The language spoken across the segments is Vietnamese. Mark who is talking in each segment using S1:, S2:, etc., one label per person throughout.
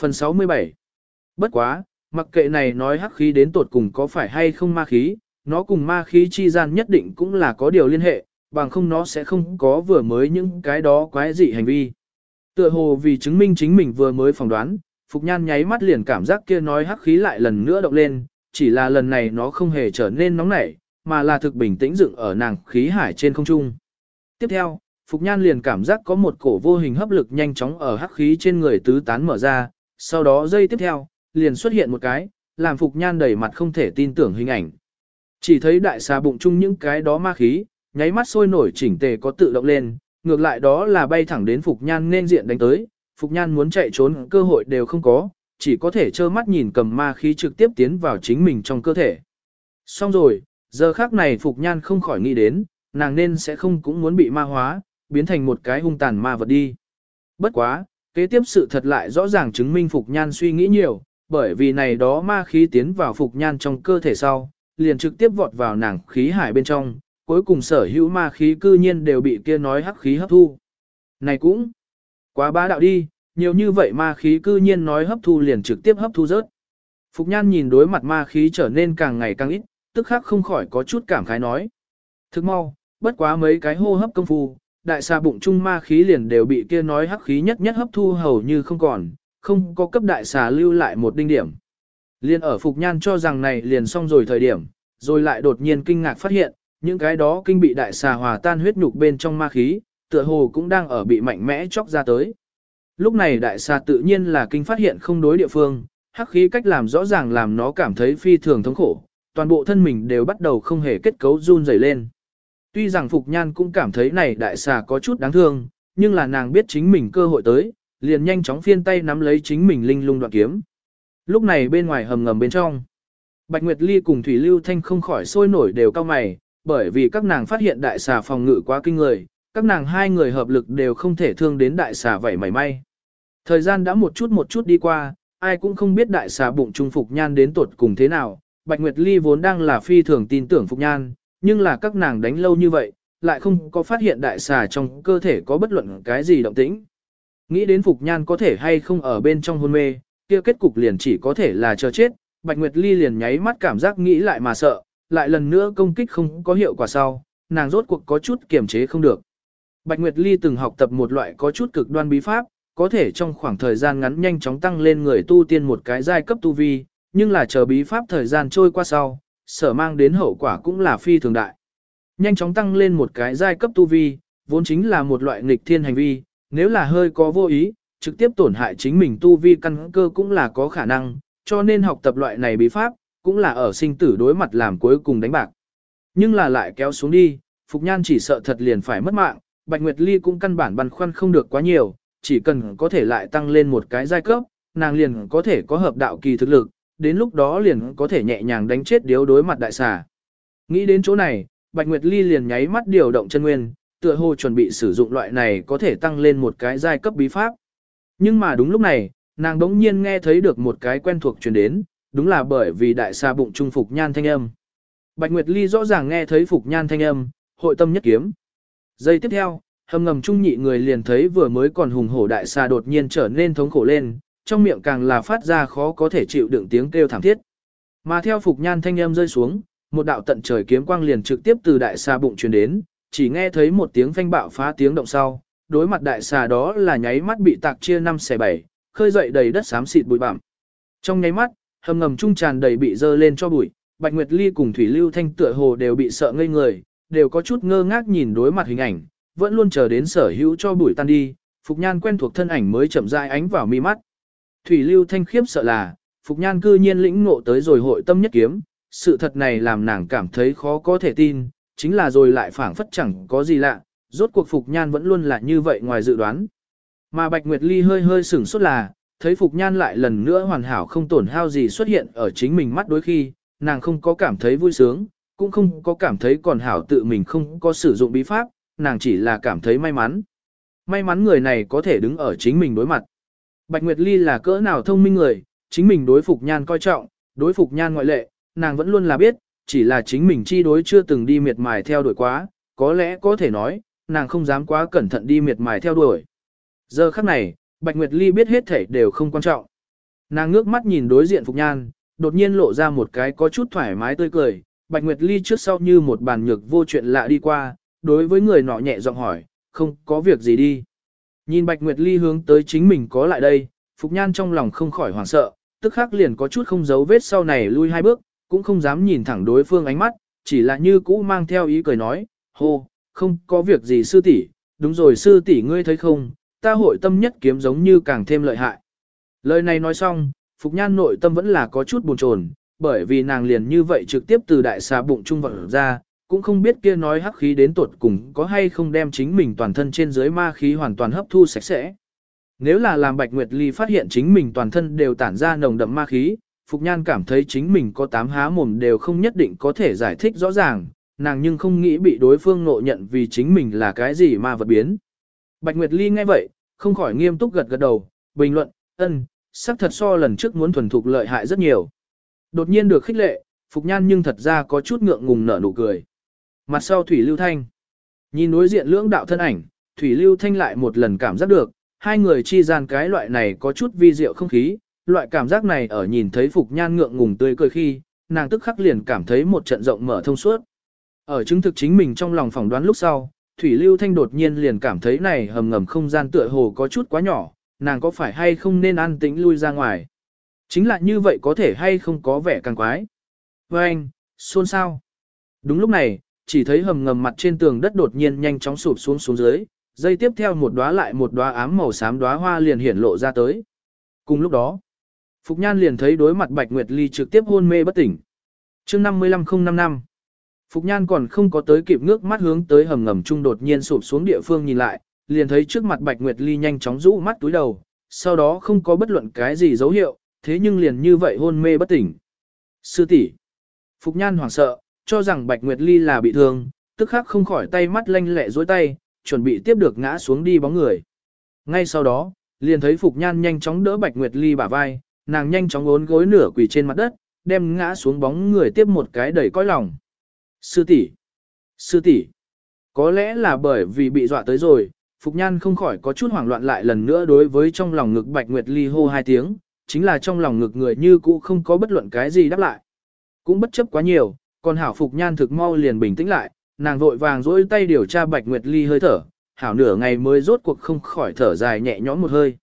S1: Phần 67 Bất quá, mặc kệ này nói hắc khí đến tột cùng có phải hay không ma khí, nó cùng ma khí chi gian nhất định cũng là có điều liên hệ, bằng không nó sẽ không có vừa mới những cái đó quái dị hành vi. Tựa hồ vì chứng minh chính mình vừa mới phỏng đoán, Phục Nhan nháy mắt liền cảm giác kia nói hắc khí lại lần nữa động lên, chỉ là lần này nó không hề trở nên nóng nảy, mà là thực bình tĩnh dựng ở nàng khí hải trên không trung. Tiếp theo, Phục Nhan liền cảm giác có một cổ vô hình hấp lực nhanh chóng ở hắc khí trên người tứ tán mở ra, sau đó dây tiếp theo, liền xuất hiện một cái, làm Phục Nhan đầy mặt không thể tin tưởng hình ảnh. Chỉ thấy đại xà bụng chung những cái đó ma khí, nháy mắt sôi nổi chỉnh tề có tự động lên, ngược lại đó là bay thẳng đến Phục Nhan nên diện đánh tới, Phục Nhan muốn chạy trốn cơ hội đều không có, chỉ có thể trơ mắt nhìn cầm ma khí trực tiếp tiến vào chính mình trong cơ thể. Xong rồi, giờ khác này Phục Nhan không khỏi nghĩ đến, nàng nên sẽ không cũng muốn bị ma hóa, biến thành một cái hung tàn ma vật đi. Bất quá, kế tiếp sự thật lại rõ ràng chứng minh Phục Nhan suy nghĩ nhiều, bởi vì này đó ma khí tiến vào Phục Nhan trong cơ thể sau, liền trực tiếp vọt vào nàng khí hải bên trong, cuối cùng sở hữu ma khí cư nhiên đều bị kia nói hắc khí hấp thu. Này cũng, quá bá đạo đi, nhiều như vậy ma khí cư nhiên nói hấp thu liền trực tiếp hấp thu rớt. Phục Nhan nhìn đối mặt ma khí trở nên càng ngày càng ít, tức khắc không khỏi có chút cảm khái nói. Thức mau, bất quá mấy cái hô hấp công phu, đại xà bụng trung ma khí liền đều bị kia nói hắc khí nhất nhất hấp thu hầu như không còn, không có cấp đại xà lưu lại một đinh điểm. Liên ở Phục Nhan cho rằng này liền xong rồi thời điểm, rồi lại đột nhiên kinh ngạc phát hiện, những cái đó kinh bị đại xà hòa tan huyết nhục bên trong ma khí, tựa hồ cũng đang ở bị mạnh mẽ chóc ra tới. Lúc này đại xà tự nhiên là kinh phát hiện không đối địa phương, hắc khí cách làm rõ ràng làm nó cảm thấy phi thường thống khổ, toàn bộ thân mình đều bắt đầu không hề kết cấu run rẩy lên. Tuy rằng Phục Nhan cũng cảm thấy này đại xà có chút đáng thương, nhưng là nàng biết chính mình cơ hội tới, liền nhanh chóng phiên tay nắm lấy chính mình linh lung đoạn kiếm. Lúc này bên ngoài hầm ngầm bên trong, Bạch Nguyệt Ly cùng Thủy Lưu Thanh không khỏi sôi nổi đều cao mày, bởi vì các nàng phát hiện đại xà phòng ngự quá kinh người, các nàng hai người hợp lực đều không thể thương đến đại xà vậy mảy may. Thời gian đã một chút một chút đi qua, ai cũng không biết đại xà bụng trung Phục Nhan đến tuột cùng thế nào, Bạch Nguyệt Ly vốn đang là phi thường tin tưởng Phục Nhan, nhưng là các nàng đánh lâu như vậy, lại không có phát hiện đại xà trong cơ thể có bất luận cái gì động tĩnh. Nghĩ đến Phục Nhan có thể hay không ở bên trong hôn mê, kia kết cục liền chỉ có thể là chờ chết, Bạch Nguyệt Ly liền nháy mắt cảm giác nghĩ lại mà sợ, lại lần nữa công kích không có hiệu quả sau, nàng rốt cuộc có chút kiềm chế không được. Bạch Nguyệt Ly từng học tập một loại có chút cực đoan bí pháp, có thể trong khoảng thời gian ngắn nhanh chóng tăng lên người tu tiên một cái giai cấp tu vi, nhưng là chờ bí pháp thời gian trôi qua sau, sở mang đến hậu quả cũng là phi thường đại. Nhanh chóng tăng lên một cái giai cấp tu vi, vốn chính là một loại nghịch thiên hành vi, nếu là hơi có vô ý, trực tiếp tổn hại chính mình tu vi căn cơ cũng là có khả năng, cho nên học tập loại này bí pháp, cũng là ở sinh tử đối mặt làm cuối cùng đánh bạc. Nhưng là lại kéo xuống đi, Phục Nhan chỉ sợ thật liền phải mất mạng, Bạch Nguyệt Ly cũng căn bản băn khoăn không được quá nhiều, chỉ cần có thể lại tăng lên một cái giai cấp, nàng liền có thể có hợp đạo kỳ thực lực, đến lúc đó liền có thể nhẹ nhàng đánh chết điếu đối mặt đại xà. Nghĩ đến chỗ này, Bạch Nguyệt Ly liền nháy mắt điều động chân nguyên, tựa hồ chuẩn bị sử dụng loại này có thể tăng lên một cái giai cấp bí pháp. Nhưng mà đúng lúc này, nàng đống nhiên nghe thấy được một cái quen thuộc truyền đến, đúng là bởi vì đại xà bụng trung phục nhan thanh âm. Bạch Nguyệt Ly rõ ràng nghe thấy phục nhan thanh âm, hội tâm nhất kiếm. Giây tiếp theo, hầm ngầm trung nhị người liền thấy vừa mới còn hùng hổ đại xà đột nhiên trở nên thống khổ lên, trong miệng càng là phát ra khó có thể chịu đựng tiếng kêu thảm thiết. Mà theo phục nhan thanh âm rơi xuống, một đạo tận trời kiếm quang liền trực tiếp từ đại xà bụng truyền đến, chỉ nghe thấy một tiếng phanh bạo phá tiếng động sau, đối mặt đại xà đó là nháy mắt bị tạc chia năm xẻ bảy, khơi dậy đầy đất xám xịt bụi bặm. Trong nháy mắt, hầm ngầm trung tràn đầy bị dơ lên cho bụi, Bạch Nguyệt Ly cùng Thủy Lưu Thanh tựa hồ đều bị sợ ngây người, đều có chút ngơ ngác nhìn đối mặt hình ảnh, vẫn luôn chờ đến sở hữu cho bụi tan đi, Phục Nhan quen thuộc thân ảnh mới chậm rãi ánh vào mi mắt. Thủy Lưu Thanh khiếp sợ là, Phục Nhan cư nhiên lĩnh ngộ tới rồi hội tâm nhất kiếm, sự thật này làm nàng cảm thấy khó có thể tin, chính là rồi lại phảng phất chẳng có gì lạ, rốt cuộc Phục Nhan vẫn luôn là như vậy ngoài dự đoán. Mà Bạch Nguyệt Ly hơi hơi sửng sốt là, thấy Phục Nhan lại lần nữa hoàn hảo không tổn hao gì xuất hiện ở chính mình mắt đối khi, nàng không có cảm thấy vui sướng, cũng không có cảm thấy còn hảo tự mình không có sử dụng bí pháp, nàng chỉ là cảm thấy may mắn. May mắn người này có thể đứng ở chính mình đối mặt. Bạch Nguyệt Ly là cỡ nào thông minh người, chính mình đối Phục Nhan coi trọng, đối Phục Nhan ngoại lệ, nàng vẫn luôn là biết, chỉ là chính mình chi đối chưa từng đi miệt mài theo đuổi quá, có lẽ có thể nói, nàng không dám quá cẩn thận đi miệt mài theo đuổi. Giờ khắc này, Bạch Nguyệt Ly biết hết thể đều không quan trọng. Nàng ngước mắt nhìn đối diện Phục Nhan, đột nhiên lộ ra một cái có chút thoải mái tươi cười, Bạch Nguyệt Ly trước sau như một bàn nhược vô chuyện lạ đi qua, đối với người nọ nhẹ giọng hỏi, không có việc gì đi. Nhìn Bạch Nguyệt Ly hướng tới chính mình có lại đây, Phục Nhan trong lòng không khỏi hoảng sợ, tức khắc liền có chút không giấu vết sau này lui hai bước, cũng không dám nhìn thẳng đối phương ánh mắt, chỉ là như cũ mang theo ý cười nói, hô, không có việc gì sư tỷ, đúng rồi sư tỷ ngươi thấy không, ta hội tâm nhất kiếm giống như càng thêm lợi hại. Lời này nói xong, Phục Nhan nội tâm vẫn là có chút buồn chồn, bởi vì nàng liền như vậy trực tiếp từ đại xà bụng trung vật ra, cũng không biết kia nói hắc khí đến tuột cùng có hay không đem chính mình toàn thân trên dưới ma khí hoàn toàn hấp thu sạch sẽ. Nếu là làm Bạch Nguyệt Ly phát hiện chính mình toàn thân đều tản ra nồng đậm ma khí, Phục Nhan cảm thấy chính mình có tám há mồm đều không nhất định có thể giải thích rõ ràng, nàng nhưng không nghĩ bị đối phương ngộ nhận vì chính mình là cái gì mà vật biến. Bạch Nguyệt Ly nghe vậy, không khỏi nghiêm túc gật gật đầu, bình luận, ân, sắc thật so lần trước muốn thuần thục lợi hại rất nhiều. Đột nhiên được khích lệ, Phục Nhan nhưng thật ra có chút ngượng ngùng nở nụ cười. Mặt sau Thủy Lưu Thanh. Nhìn đối diện lưỡng đạo thân ảnh, Thủy Lưu Thanh lại một lần cảm giác được, hai người chi gian cái loại này có chút vi diệu không khí, loại cảm giác này ở nhìn thấy Phục Nhan ngượng ngùng tươi cười khi, nàng tức khắc liền cảm thấy một trận rộng mở thông suốt. Ở chứng thực chính mình trong lòng phỏng đoán lúc sau, Thủy Lưu Thanh đột nhiên liền cảm thấy này hầm ngầm không gian tựa hồ có chút quá nhỏ, nàng có phải hay không nên an tĩnh lui ra ngoài. Chính là như vậy có thể hay không có vẻ càng quái. Với anh, xôn sao. Đúng lúc này, chỉ thấy hầm ngầm mặt trên tường đất đột nhiên nhanh chóng sụp xuống xuống dưới, dây tiếp theo một đóa lại một đóa ám màu xám đóa hoa liền hiển lộ ra tới. Cùng lúc đó, Phục Nhan liền thấy đối mặt Bạch Nguyệt Ly trực tiếp hôn mê bất tỉnh. chương 55055 Phục Nhan còn không có tới kịp ngước mắt hướng tới hầm ngầm trung đột nhiên sụp xuống địa phương nhìn lại, liền thấy trước mặt Bạch Nguyệt Ly nhanh chóng rũ mắt túi đầu, sau đó không có bất luận cái gì dấu hiệu, thế nhưng liền như vậy hôn mê bất tỉnh. Sư tỷ Phục Nhan hoảng sợ, cho rằng Bạch Nguyệt Ly là bị thương, tức khắc không khỏi tay mắt lanh lẹ dối tay, chuẩn bị tiếp được ngã xuống đi bóng người. Ngay sau đó, liền thấy Phục Nhan nhanh chóng đỡ Bạch Nguyệt Ly bả vai, nàng nhanh chóng ốn gối nửa quỳ trên mặt đất, đem ngã xuống bóng người tiếp một cái đầy coi lòng. Sư tỷ, Sư tỷ, Có lẽ là bởi vì bị dọa tới rồi, Phục Nhan không khỏi có chút hoảng loạn lại lần nữa đối với trong lòng ngực Bạch Nguyệt Ly hô hai tiếng, chính là trong lòng ngực người như cũ không có bất luận cái gì đáp lại. Cũng bất chấp quá nhiều, còn Hảo Phục Nhan thực mau liền bình tĩnh lại, nàng vội vàng dỗi tay điều tra Bạch Nguyệt Ly hơi thở, Hảo nửa ngày mới rốt cuộc không khỏi thở dài nhẹ nhõm một hơi.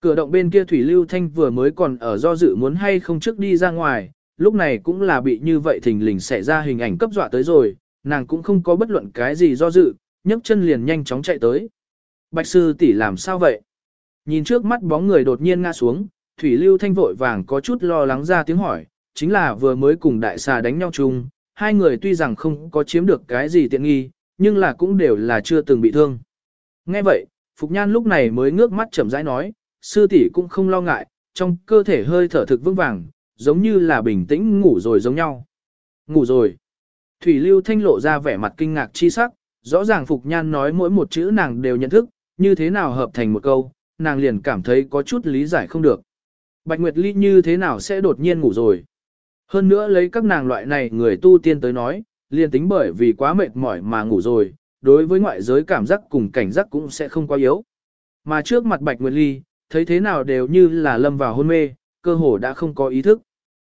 S1: Cửa động bên kia Thủy Lưu Thanh vừa mới còn ở do dự muốn hay không trước đi ra ngoài, lúc này cũng là bị như vậy thình lình xảy ra hình ảnh cấp dọa tới rồi, nàng cũng không có bất luận cái gì do dự, nhấc chân liền nhanh chóng chạy tới. Bạch sư tỷ làm sao vậy? Nhìn trước mắt bóng người đột nhiên ngã xuống, Thủy Lưu Thanh vội vàng có chút lo lắng ra tiếng hỏi, chính là vừa mới cùng đại xà đánh nhau chung, hai người tuy rằng không có chiếm được cái gì tiện nghi, nhưng là cũng đều là chưa từng bị thương. Nghe vậy, Phục Nhan lúc này mới ngước mắt chậm rãi nói, sư tỷ cũng không lo ngại, trong cơ thể hơi thở thực vững vàng, giống như là bình tĩnh ngủ rồi giống nhau. Ngủ rồi. Thủy Lưu Thanh lộ ra vẻ mặt kinh ngạc chi sắc, rõ ràng Phục Nhan nói mỗi một chữ nàng đều nhận thức, như thế nào hợp thành một câu, nàng liền cảm thấy có chút lý giải không được. Bạch Nguyệt Ly như thế nào sẽ đột nhiên ngủ rồi. Hơn nữa lấy các nàng loại này người tu tiên tới nói, liền tính bởi vì quá mệt mỏi mà ngủ rồi, đối với ngoại giới cảm giác cùng cảnh giác cũng sẽ không quá yếu. Mà trước mặt Bạch Nguyệt Ly, thấy thế nào đều như là lâm vào hôn mê, cơ hồ đã không có ý thức.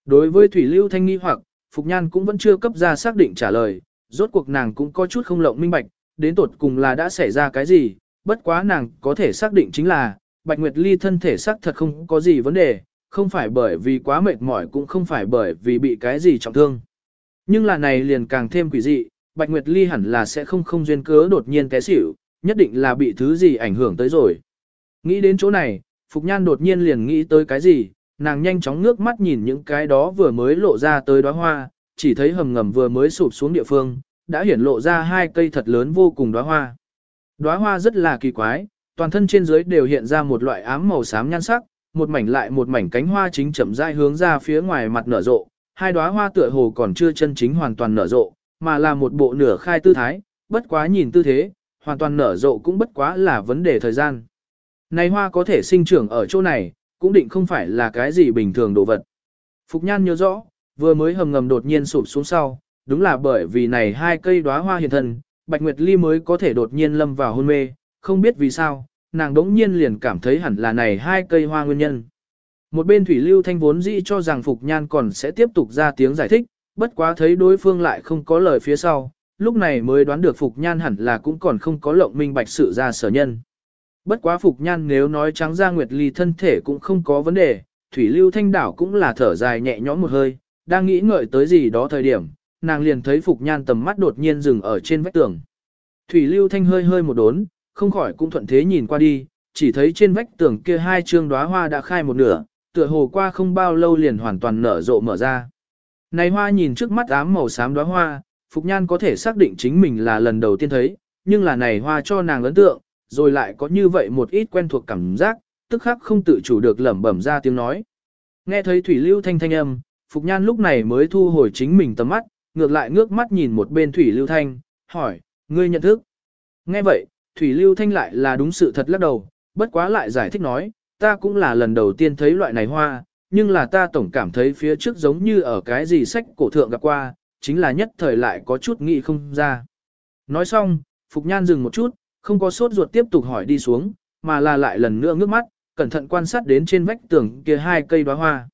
S1: Đối với Thủy Lưu Thanh nghi hoặc, Phục Nhan cũng vẫn chưa cấp ra xác định trả lời, rốt cuộc nàng cũng có chút không lộng minh bạch, đến tột cùng là đã xảy ra cái gì, bất quá nàng có thể xác định chính là, Bạch Nguyệt Ly thân thể xác thật không có gì vấn đề, không phải bởi vì quá mệt mỏi cũng không phải bởi vì bị cái gì trọng thương. Nhưng là này liền càng thêm quỷ dị, Bạch Nguyệt Ly hẳn là sẽ không không duyên cớ đột nhiên té xỉu, nhất định là bị thứ gì ảnh hưởng tới rồi. Nghĩ đến chỗ này, Phục Nhan đột nhiên liền nghĩ tới cái gì, nàng nhanh chóng ngước mắt nhìn những cái đó vừa mới lộ ra tới đóa hoa, chỉ thấy hầm ngầm vừa mới sụp xuống địa phương, đã hiển lộ ra hai cây thật lớn vô cùng đóa hoa. Đóa hoa rất là kỳ quái, toàn thân trên dưới đều hiện ra một loại ám màu xám nhan sắc, một mảnh lại một mảnh cánh hoa chính chậm rãi hướng ra phía ngoài mặt nở rộ, hai đóa hoa tựa hồ còn chưa chân chính hoàn toàn nở rộ, mà là một bộ nửa khai tư thái, bất quá nhìn tư thế, hoàn toàn nở rộ cũng bất quá là vấn đề thời gian. Này hoa có thể sinh trưởng ở chỗ này, cũng định không phải là cái gì bình thường đồ vật. Phục Nhan nhớ rõ, vừa mới hầm ngầm đột nhiên sụp xuống sau, đúng là bởi vì này hai cây đóa hoa hiện thân, Bạch Nguyệt Ly mới có thể đột nhiên lâm vào hôn mê, không biết vì sao, nàng đống nhiên liền cảm thấy hẳn là này hai cây hoa nguyên nhân. Một bên Thủy Lưu Thanh vốn dĩ cho rằng Phục Nhan còn sẽ tiếp tục ra tiếng giải thích, bất quá thấy đối phương lại không có lời phía sau, lúc này mới đoán được Phục Nhan hẳn là cũng còn không có lộng minh bạch sự ra sở nhân. Bất quá Phục Nhan nếu nói trắng ra Nguyệt Ly thân thể cũng không có vấn đề, Thủy Lưu Thanh đảo cũng là thở dài nhẹ nhõm một hơi, đang nghĩ ngợi tới gì đó thời điểm, nàng liền thấy Phục Nhan tầm mắt đột nhiên dừng ở trên vách tường. Thủy Lưu Thanh hơi hơi một đốn, không khỏi cũng thuận thế nhìn qua đi, chỉ thấy trên vách tường kia hai trương đóa hoa đã khai một nửa, tựa hồ qua không bao lâu liền hoàn toàn nở rộ mở ra. Này hoa nhìn trước mắt ám màu xám đóa hoa, Phục Nhan có thể xác định chính mình là lần đầu tiên thấy, nhưng là này hoa cho nàng ấn tượng, rồi lại có như vậy một ít quen thuộc cảm giác, tức khắc không tự chủ được lẩm bẩm ra tiếng nói. Nghe thấy Thủy Lưu Thanh thanh âm, Phục Nhan lúc này mới thu hồi chính mình tầm mắt, ngược lại ngước mắt nhìn một bên Thủy Lưu Thanh, hỏi, ngươi nhận thức. Nghe vậy, Thủy Lưu Thanh lại là đúng sự thật lắc đầu, bất quá lại giải thích nói, ta cũng là lần đầu tiên thấy loại này hoa, nhưng là ta tổng cảm thấy phía trước giống như ở cái gì sách cổ thượng gặp qua, chính là nhất thời lại có chút nghĩ không ra. Nói xong, Phục Nhan dừng một chút, không có sốt ruột tiếp tục hỏi đi xuống, mà là lại lần nữa ngước mắt, cẩn thận quan sát đến trên vách tường kia hai cây đóa hoa.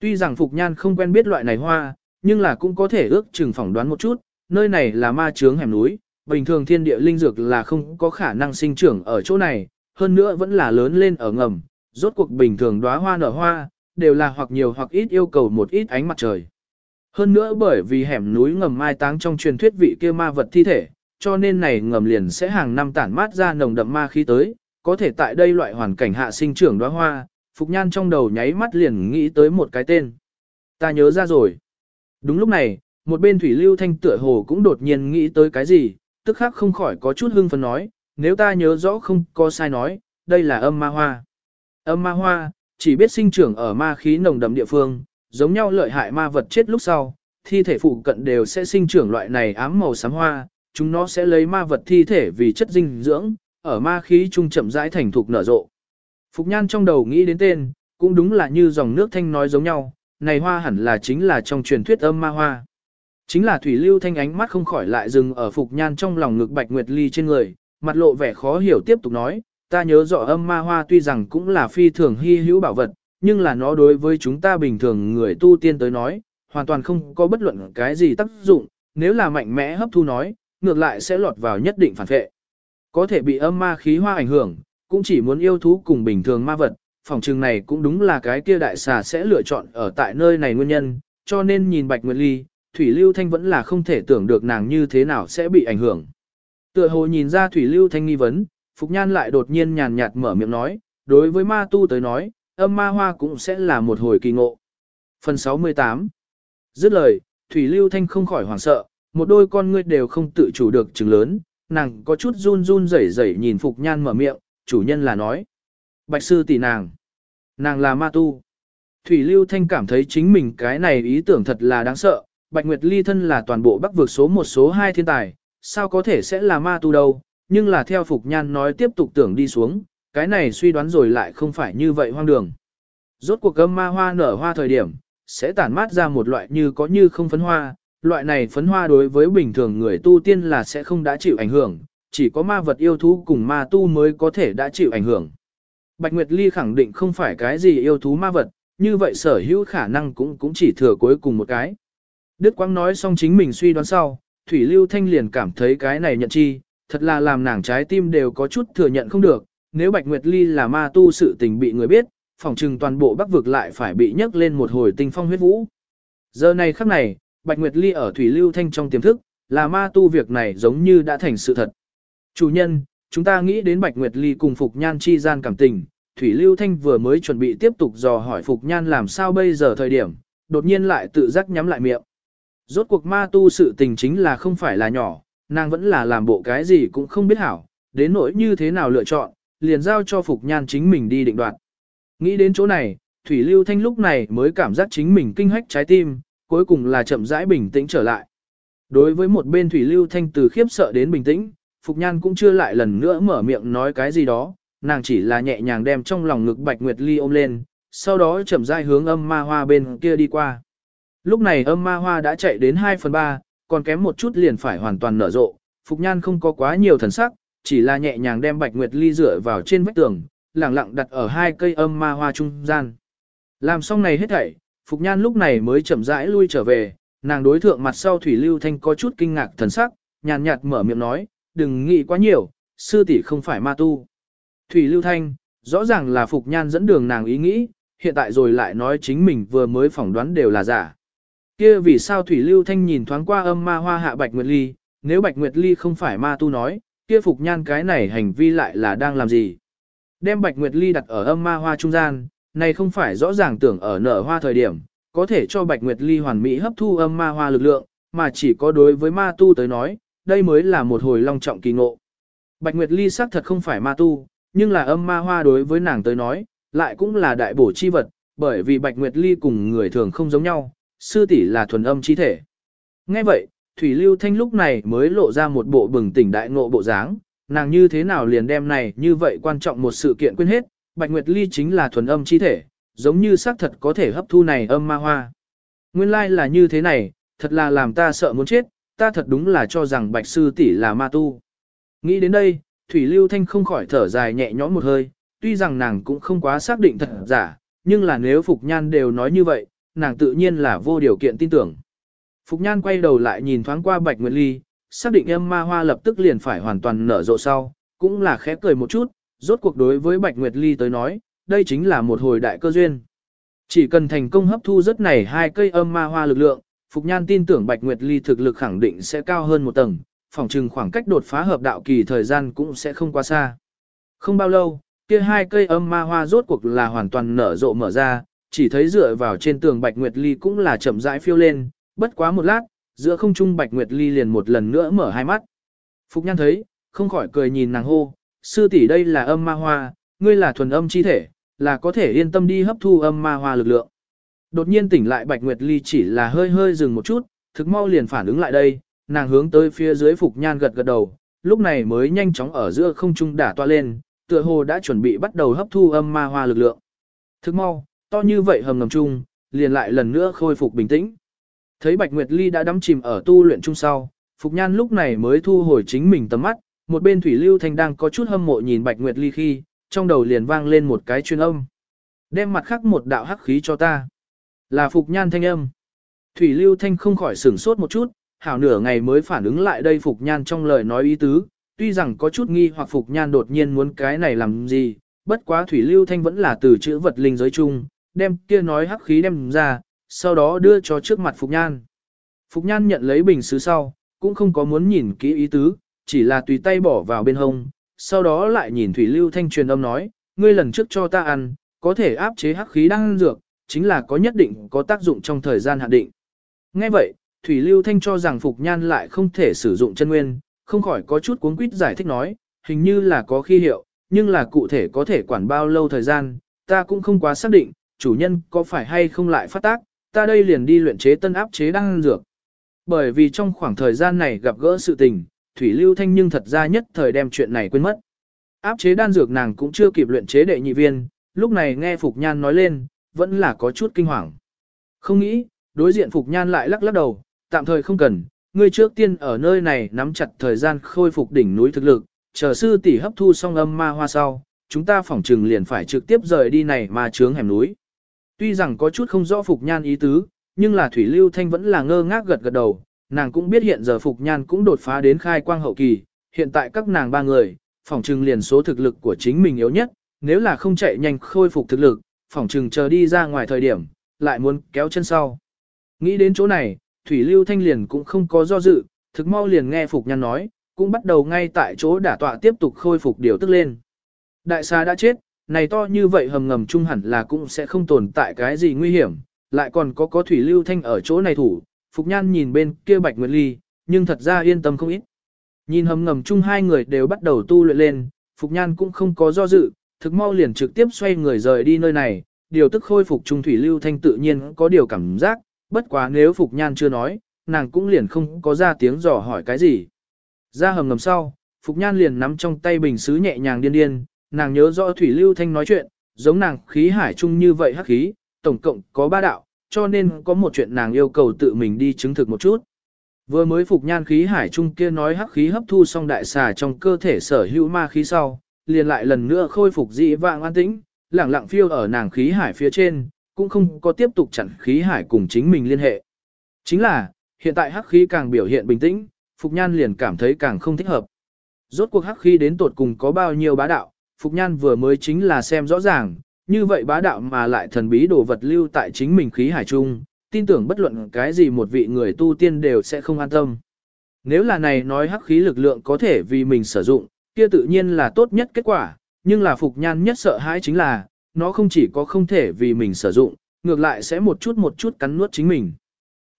S1: Tuy rằng Phục Nhan không quen biết loại này hoa, nhưng là cũng có thể ước chừng phỏng đoán một chút, nơi này là ma chướng hẻm núi, bình thường thiên địa linh dược là không có khả năng sinh trưởng ở chỗ này, hơn nữa vẫn là lớn lên ở ngầm, rốt cuộc bình thường đóa hoa nở hoa, đều là hoặc nhiều hoặc ít yêu cầu một ít ánh mặt trời. Hơn nữa bởi vì hẻm núi ngầm mai táng trong truyền thuyết vị kia ma vật thi thể, cho nên này ngầm liền sẽ hàng năm tản mát ra nồng đậm ma khí tới, có thể tại đây loại hoàn cảnh hạ sinh trưởng đóa hoa, Phục Nhan trong đầu nháy mắt liền nghĩ tới một cái tên. Ta nhớ ra rồi. Đúng lúc này, một bên Thủy Lưu Thanh tựa hồ cũng đột nhiên nghĩ tới cái gì, tức khắc không khỏi có chút hưng phấn nói, nếu ta nhớ rõ không có sai nói, đây là âm ma hoa. Âm ma hoa, chỉ biết sinh trưởng ở ma khí nồng đậm địa phương, giống nhau lợi hại ma vật chết lúc sau, thi thể phụ cận đều sẽ sinh trưởng loại này ám màu xám hoa, chúng nó sẽ lấy ma vật thi thể vì chất dinh dưỡng, ở ma khí trung chậm rãi thành thục nở rộ. Phục Nhan trong đầu nghĩ đến tên, cũng đúng là như dòng nước thanh nói giống nhau, này hoa hẳn là chính là trong truyền thuyết âm ma hoa. Chính là Thủy Lưu Thanh ánh mắt không khỏi lại dừng ở Phục Nhan trong lòng ngực Bạch Nguyệt Ly trên người, mặt lộ vẻ khó hiểu tiếp tục nói, ta nhớ rõ âm ma hoa tuy rằng cũng là phi thường hy hữu bảo vật, nhưng là nó đối với chúng ta bình thường người tu tiên tới nói, hoàn toàn không có bất luận cái gì tác dụng, nếu là mạnh mẽ hấp thu nói, ngược lại sẽ lọt vào nhất định phản vệ. Có thể bị âm ma khí hoa ảnh hưởng, cũng chỉ muốn yêu thú cùng bình thường ma vật, phòng trường này cũng đúng là cái kia đại xà sẽ lựa chọn ở tại nơi này nguyên nhân, cho nên nhìn Bạch Nguyệt Ly, Thủy Lưu Thanh vẫn là không thể tưởng được nàng như thế nào sẽ bị ảnh hưởng. Tựa hồ nhìn ra Thủy Lưu Thanh nghi vấn, Phục Nhan lại đột nhiên nhàn nhạt mở miệng nói, đối với ma tu tới nói, âm ma hoa cũng sẽ là một hồi kỳ ngộ. Phần 68 Dứt lời, Thủy Lưu Thanh không khỏi hoảng sợ, một đôi con ngươi đều không tự chủ được trứng lớn, nàng có chút run run rẩy rẩy nhìn Phục Nhan mở miệng, chủ nhân là nói. Bạch sư tỷ nàng. Nàng là ma tu. Thủy Lưu Thanh cảm thấy chính mình cái này ý tưởng thật là đáng sợ, Bạch Nguyệt Ly thân là toàn bộ bắc vực số một số hai thiên tài, sao có thể sẽ là ma tu đâu, nhưng là theo Phục Nhan nói tiếp tục tưởng đi xuống, cái này suy đoán rồi lại không phải như vậy hoang đường. Rốt cuộc âm ma hoa nở hoa thời điểm, sẽ tản mát ra một loại như có như không phấn hoa, loại này phấn hoa đối với bình thường người tu tiên là sẽ không đã chịu ảnh hưởng, chỉ có ma vật yêu thú cùng ma tu mới có thể đã chịu ảnh hưởng. Bạch Nguyệt Ly khẳng định không phải cái gì yêu thú ma vật, như vậy sở hữu khả năng cũng cũng chỉ thừa cuối cùng một cái. Đức Quang nói xong chính mình suy đoán sau, Thủy Lưu Thanh liền cảm thấy cái này nhận chi, thật là làm nàng trái tim đều có chút thừa nhận không được, nếu Bạch Nguyệt Ly là ma tu sự tình bị người biết, phòng trừng toàn bộ bắc vực lại phải bị nhấc lên một hồi tinh phong huyết vũ. Giờ này khắc này, Bạch Nguyệt Ly ở Thủy Lưu Thanh trong tiềm thức, là ma tu việc này giống như đã thành sự thật. Chủ nhân, chúng ta nghĩ đến Bạch Nguyệt Ly cùng Phục Nhan chi gian cảm tình, Thủy Lưu Thanh vừa mới chuẩn bị tiếp tục dò hỏi Phục Nhan làm sao bây giờ thời điểm, đột nhiên lại tự giác nhắm lại miệng. Rốt cuộc ma tu sự tình chính là không phải là nhỏ, nàng vẫn là làm bộ cái gì cũng không biết hảo, đến nỗi như thế nào lựa chọn, liền giao cho Phục Nhan chính mình đi định đoạt. Nghĩ đến chỗ này, Thủy Lưu Thanh lúc này mới cảm giác chính mình kinh hách trái tim, cuối cùng là chậm rãi bình tĩnh trở lại. Đối với một bên Thủy Lưu Thanh từ khiếp sợ đến bình tĩnh, Phục Nhan cũng chưa lại lần nữa mở miệng nói cái gì đó, nàng chỉ là nhẹ nhàng đem trong lòng ngực Bạch Nguyệt Ly ôm lên, sau đó chậm rãi hướng âm ma hoa bên kia đi qua. Lúc này âm ma hoa đã chạy đến 2 phần 3, còn kém một chút liền phải hoàn toàn nở rộ, Phục Nhan không có quá nhiều thần sắc, chỉ là nhẹ nhàng đem Bạch Nguyệt Ly rửa vào trên vách tường, lẳng lặng đặt ở hai cây âm ma hoa trung gian. Làm xong này hết thảy, Phục Nhan lúc này mới chậm rãi lui trở về, nàng đối thượng mặt sau Thủy Lưu Thanh có chút kinh ngạc thần sắc, nhàn nhạt mở miệng nói, đừng nghĩ quá nhiều, sư tỷ không phải ma tu. Thủy Lưu Thanh, rõ ràng là Phục Nhan dẫn đường nàng ý nghĩ, hiện tại rồi lại nói chính mình vừa mới phỏng đoán đều là giả. Kia vì sao Thủy Lưu Thanh nhìn thoáng qua âm ma hoa hạ Bạch Nguyệt Ly, nếu Bạch Nguyệt Ly không phải ma tu nói, kia Phục Nhan cái này hành vi lại là đang làm gì? Đem Bạch Nguyệt Ly đặt ở âm ma hoa trung gian, này không phải rõ ràng tưởng ở nở hoa thời điểm, có thể cho Bạch Nguyệt Ly hoàn mỹ hấp thu âm ma hoa lực lượng, mà chỉ có đối với ma tu tới nói, đây mới là một hồi long trọng kỳ ngộ. Bạch Nguyệt Ly xác thật không phải ma tu, nhưng là âm ma hoa đối với nàng tới nói, lại cũng là đại bổ chi vật, bởi vì Bạch Nguyệt Ly cùng người thường không giống nhau, sư tỷ là thuần âm chi thể. Nghe vậy, Thủy Lưu Thanh lúc này mới lộ ra một bộ bừng tỉnh đại ngộ bộ dáng, nàng như thế nào liền đem này như vậy quan trọng một sự kiện quên hết, Bạch Nguyệt Ly chính là thuần âm chi thể, giống như xác thật có thể hấp thu này âm ma hoa. Nguyên lai like là như thế này, thật là làm ta sợ muốn chết, ta thật đúng là cho rằng Bạch Sư tỷ là ma tu. Nghĩ đến đây, Thủy Lưu Thanh không khỏi thở dài nhẹ nhõm một hơi, tuy rằng nàng cũng không quá xác định thật giả, nhưng là nếu Phục Nhan đều nói như vậy, nàng tự nhiên là vô điều kiện tin tưởng. Phục Nhan quay đầu lại nhìn thoáng qua Bạch Nguyệt Ly, xác định âm ma hoa lập tức liền phải hoàn toàn nở rộ sau, cũng là khẽ cười một chút, rốt cuộc đối với Bạch Nguyệt Ly tới nói, đây chính là một hồi đại cơ duyên. Chỉ cần thành công hấp thu rất này hai cây âm ma hoa lực lượng, Phục Nhan tin tưởng Bạch Nguyệt Ly thực lực khẳng định sẽ cao hơn một tầng, phòng trừng khoảng cách đột phá hợp đạo kỳ thời gian cũng sẽ không quá xa. Không bao lâu, kia hai cây âm ma hoa rốt cuộc là hoàn toàn nở rộ mở ra, chỉ thấy dựa vào trên tường Bạch Nguyệt Ly cũng là chậm rãi phiêu lên, bất quá một lát, giữa không trung Bạch Nguyệt Ly liền một lần nữa mở hai mắt. Phục Nhan thấy, không khỏi cười nhìn nàng hô, sư tỷ đây là âm ma hoa, ngươi là thuần âm chi thể, là có thể yên tâm đi hấp thu âm ma hoa lực lượng. Đột nhiên tỉnh lại Bạch Nguyệt Ly chỉ là hơi hơi dừng một chút, thực mau liền phản ứng lại đây, nàng hướng tới phía dưới Phục Nhan gật gật đầu, lúc này mới nhanh chóng ở giữa không trung đả toa lên, tựa hồ đã chuẩn bị bắt đầu hấp thu âm ma hoa lực lượng. Thực mau, to như vậy hầm ngầm chung, liền lại lần nữa khôi phục bình tĩnh. Thấy Bạch Nguyệt Ly đã đắm chìm ở tu luyện chung sau, Phục Nhan lúc này mới thu hồi chính mình tầm mắt, một bên Thủy Lưu Thanh đang có chút hâm mộ nhìn Bạch Nguyệt Ly khi, trong đầu liền vang lên một cái chuyên âm. Đem mặt khắc một đạo hắc khí cho ta. Là Phục Nhan thanh âm. Thủy Lưu Thanh không khỏi sửng sốt một chút, hảo nửa ngày mới phản ứng lại đây Phục Nhan trong lời nói ý tứ, tuy rằng có chút nghi hoặc Phục Nhan đột nhiên muốn cái này làm gì, bất quá Thủy Lưu Thanh vẫn là từ chữ vật linh giới chung, đem kia nói hắc khí đem ra, sau đó đưa cho trước mặt Phục Nhan. Phục Nhan nhận lấy bình sứ sau, cũng không có muốn nhìn kỹ ý tứ, chỉ là tùy tay bỏ vào bên hông, sau đó lại nhìn Thủy Lưu Thanh truyền âm nói, ngươi lần trước cho ta ăn, có thể áp chế hắc khí đang dược, chính là có nhất định có tác dụng trong thời gian hạn định. Nghe vậy, Thủy Lưu Thanh cho rằng Phục Nhan lại không thể sử dụng chân nguyên, không khỏi có chút cuốn quýt giải thích nói, hình như là có khi hiệu, nhưng là cụ thể có thể quản bao lâu thời gian, ta cũng không quá xác định, chủ nhân có phải hay không lại phát tác, ta đây liền đi luyện chế tân áp chế đan dược. Bởi vì trong khoảng thời gian này gặp gỡ sự tình, Thủy Lưu Thanh nhưng thật ra nhất thời đem chuyện này quên mất. Áp chế đan dược nàng cũng chưa kịp luyện chế đệ nhị viên, lúc này nghe Phục Nhan nói lên, vẫn là có chút kinh hoàng. Không nghĩ, đối diện Phục Nhan lại lắc lắc đầu, tạm thời không cần, ngươi trước tiên ở nơi này nắm chặt thời gian khôi phục đỉnh núi thực lực, chờ sư tỷ hấp thu xong âm ma hoa sau, chúng ta phỏng trừng liền phải trực tiếp rời đi này mà chướng hẻm núi. Tuy rằng có chút không rõ Phục Nhan ý tứ, nhưng là Thủy Lưu Thanh vẫn là ngơ ngác gật gật đầu, nàng cũng biết hiện giờ Phục Nhan cũng đột phá đến khai quang hậu kỳ, hiện tại các nàng ba người, phỏng trừng liền số thực lực của chính mình yếu nhất, nếu là không chạy nhanh khôi phục thực lực, phỏng trừng chờ đi ra ngoài thời điểm, lại muốn kéo chân sau. Nghĩ đến chỗ này, Thủy Lưu Thanh liền cũng không có do dự, thực mau liền nghe Phục Nhan nói, cũng bắt đầu ngay tại chỗ đả tọa tiếp tục khôi phục điều tức lên. Đại xà đã chết, này to như vậy hầm ngầm chung hẳn là cũng sẽ không tồn tại cái gì nguy hiểm, lại còn có có Thủy Lưu Thanh ở chỗ này thủ, Phục Nhan nhìn bên kia Bạch Nguyệt Ly, nhưng thật ra yên tâm không ít. Nhìn hầm ngầm chung hai người đều bắt đầu tu luyện lên, Phục Nhan cũng không có do dự, thực mau liền trực tiếp xoay người rời đi nơi này, điều tức khôi phục trung thủy lưu thanh tự nhiên có điều cảm giác, bất quá nếu Phục Nhan chưa nói, nàng cũng liền không có ra tiếng dò hỏi cái gì. Ra hầm ngầm sau, Phục Nhan liền nắm trong tay bình sứ nhẹ nhàng điên điên, nàng nhớ rõ thủy lưu thanh nói chuyện, giống nàng khí hải chung như vậy hắc khí, tổng cộng có ba đạo, cho nên có một chuyện nàng yêu cầu tự mình đi chứng thực một chút. Vừa mới phục nhan khí hải trung kia nói hắc khí hấp thu xong đại xà trong cơ thể sở hữu ma khí sau, liền lại lần nữa khôi phục dị vạng an tĩnh, lẳng lặng phiêu ở nàng khí hải phía trên, cũng không có tiếp tục chặn khí hải cùng chính mình liên hệ. Chính là, hiện tại hắc khí càng biểu hiện bình tĩnh, Phục Nhan liền cảm thấy càng không thích hợp. Rốt cuộc hắc khí đến tột cùng có bao nhiêu bá đạo, Phục Nhan vừa mới chính là xem rõ ràng, như vậy bá đạo mà lại thần bí đồ vật lưu tại chính mình khí hải trung, tin tưởng bất luận cái gì một vị người tu tiên đều sẽ không an tâm. Nếu là này nói hắc khí lực lượng có thể vì mình sử dụng, kia tự nhiên là tốt nhất kết quả, nhưng là Phục Nhan nhất sợ hãi chính là, nó không chỉ có không thể vì mình sử dụng, ngược lại sẽ một chút một chút cắn nuốt chính mình.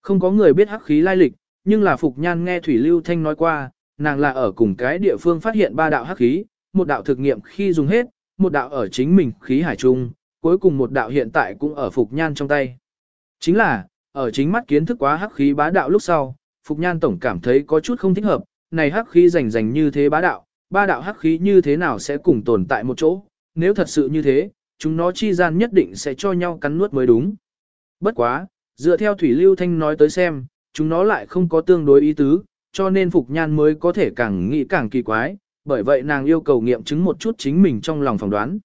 S1: Không có người biết hắc khí lai lịch, nhưng là Phục Nhan nghe Thủy Lưu Thanh nói qua, nàng là ở cùng cái địa phương phát hiện ba đạo hắc khí, một đạo thực nghiệm khi dùng hết, một đạo ở chính mình khí hải trung, cuối cùng một đạo hiện tại cũng ở Phục Nhan trong tay. Chính là, ở chính mắt kiến thức quá hắc khí bá đạo lúc sau, Phục Nhan tổng cảm thấy có chút không thích hợp, này hắc khí rành rành như thế bá đạo, ba đạo hắc khí như thế nào sẽ cùng tồn tại một chỗ, nếu thật sự như thế, chúng nó chi gian nhất định sẽ cho nhau cắn nuốt mới đúng. Bất quá, dựa theo Thủy Lưu Thanh nói tới xem, chúng nó lại không có tương đối ý tứ, cho nên Phục Nhan mới có thể càng nghĩ càng kỳ quái, bởi vậy nàng yêu cầu nghiệm chứng một chút chính mình trong lòng phỏng đoán.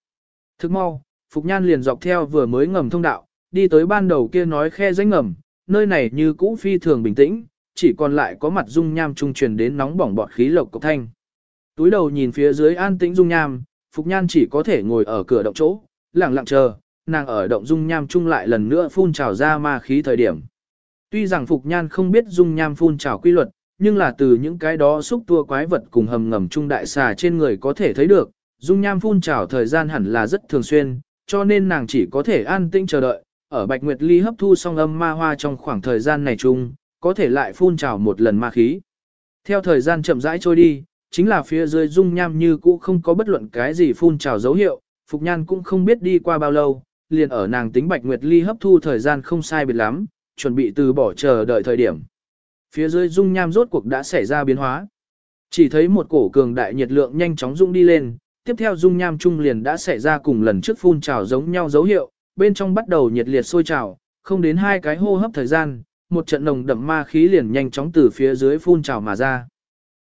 S1: Thức mau, Phục Nhan liền dọc theo vừa mới ngầm thông đạo, đi tới ban đầu kia nói khe danh ngầm, nơi này như cũ phi thường bình tĩnh, chỉ còn lại có mặt dung nham trung truyền đến nóng bỏng bọt khí lộc cốc thanh. Túi đầu nhìn phía dưới an tĩnh dung nham, Phục Nhan chỉ có thể ngồi ở cửa động chỗ, lặng lặng chờ, nàng ở động dung nham trung lại lần nữa phun trào ra ma khí thời điểm. Tuy rằng Phục Nhan không biết dung nham phun trào quy luật, nhưng là từ những cái đó xúc tua quái vật cùng hầm ngầm trung đại xà trên người có thể thấy được, dung nham phun trào thời gian hẳn là rất thường xuyên, cho nên nàng chỉ có thể an tĩnh chờ đợi, ở Bạch Nguyệt Ly hấp thu xong âm ma hoa trong khoảng thời gian này chung, có thể lại phun trào một lần ma khí. Theo thời gian chậm rãi trôi đi, chính là phía dưới dung nham như cũ không có bất luận cái gì phun trào dấu hiệu, Phục Nhan cũng không biết đi qua bao lâu, liền ở nàng tính Bạch Nguyệt Ly hấp thu thời gian không sai biệt lắm, chuẩn bị từ bỏ chờ đợi thời điểm. Phía dưới dung nham rốt cuộc đã xảy ra biến hóa. Chỉ thấy một cổ cường đại nhiệt lượng nhanh chóng dung đi lên, tiếp theo dung nham trung liền đã xảy ra cùng lần trước phun trào giống nhau dấu hiệu, bên trong bắt đầu nhiệt liệt sôi trào, không đến hai cái hô hấp thời gian, một trận nồng đậm ma khí liền nhanh chóng từ phía dưới phun trào mà ra.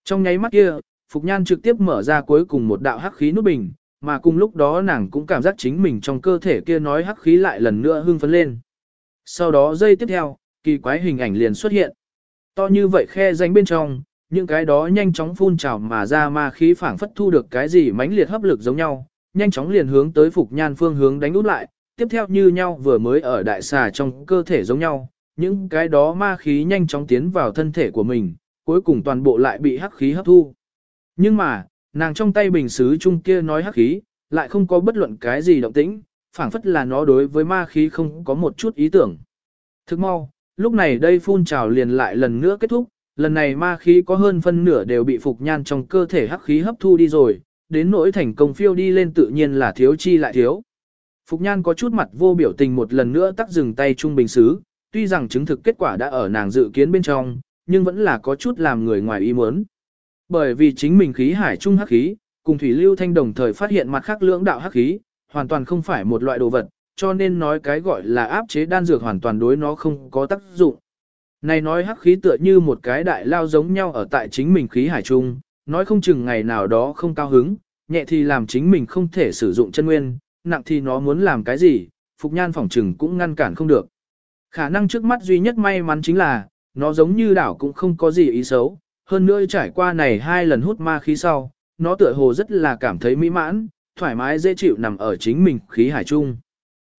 S1: Trong nháy mắt kia, Phục Nhan trực tiếp mở ra cuối cùng một đạo hắc khí nút bình, mà cùng lúc đó nàng cũng cảm giác chính mình trong cơ thể kia nói hắc khí lại lần nữa hưng phấn lên. Sau đó giây tiếp theo, kỳ quái hình ảnh liền xuất hiện. To như vậy khe danh bên trong, những cái đó nhanh chóng phun trào mà ra ma khí phảng phất thu được cái gì mãnh liệt hấp lực giống nhau, nhanh chóng liền hướng tới Phục Nhan phương hướng đánh út lại, tiếp theo như nhau vừa mới ở đại xà trong cơ thể giống nhau, những cái đó ma khí nhanh chóng tiến vào thân thể của mình, cuối cùng toàn bộ lại bị hắc khí hấp thu. Nhưng mà, nàng trong tay bình xứ chung kia nói hắc khí, lại không có bất luận cái gì động tĩnh, phảng phất là nó đối với ma khí không có một chút ý tưởng. Thức mau, lúc này đây phun trào liền lại lần nữa kết thúc, lần này ma khí có hơn phân nửa đều bị phục nhan trong cơ thể hắc khí hấp thu đi rồi, đến nỗi thành công phiêu đi lên tự nhiên là thiếu chi lại thiếu. Phục nhan có chút mặt vô biểu tình một lần nữa tắt dừng tay trung bình xứ, tuy rằng chứng thực kết quả đã ở nàng dự kiến bên trong, nhưng vẫn là có chút làm người ngoài ý muốn. Bởi vì chính mình khí hải trung hắc khí, cùng thủy lưu thanh đồng thời phát hiện mặt khác lưỡng đạo hắc khí, hoàn toàn không phải một loại đồ vật, cho nên nói cái gọi là áp chế đan dược hoàn toàn đối nó không có tác dụng. Này nói hắc khí tựa như một cái đại lao giống nhau ở tại chính mình khí hải trung, nói không chừng ngày nào đó không cao hứng, nhẹ thì làm chính mình không thể sử dụng chân nguyên, nặng thì nó muốn làm cái gì, Phục Nhan phỏng chừng cũng ngăn cản không được. Khả năng trước mắt duy nhất may mắn chính là, nó giống như đảo cũng không có gì ý xấu, hơn nữa trải qua này hai lần hút ma khí sau, nó tựa hồ rất là cảm thấy mỹ mãn, thoải mái dễ chịu nằm ở chính mình khí hải trung.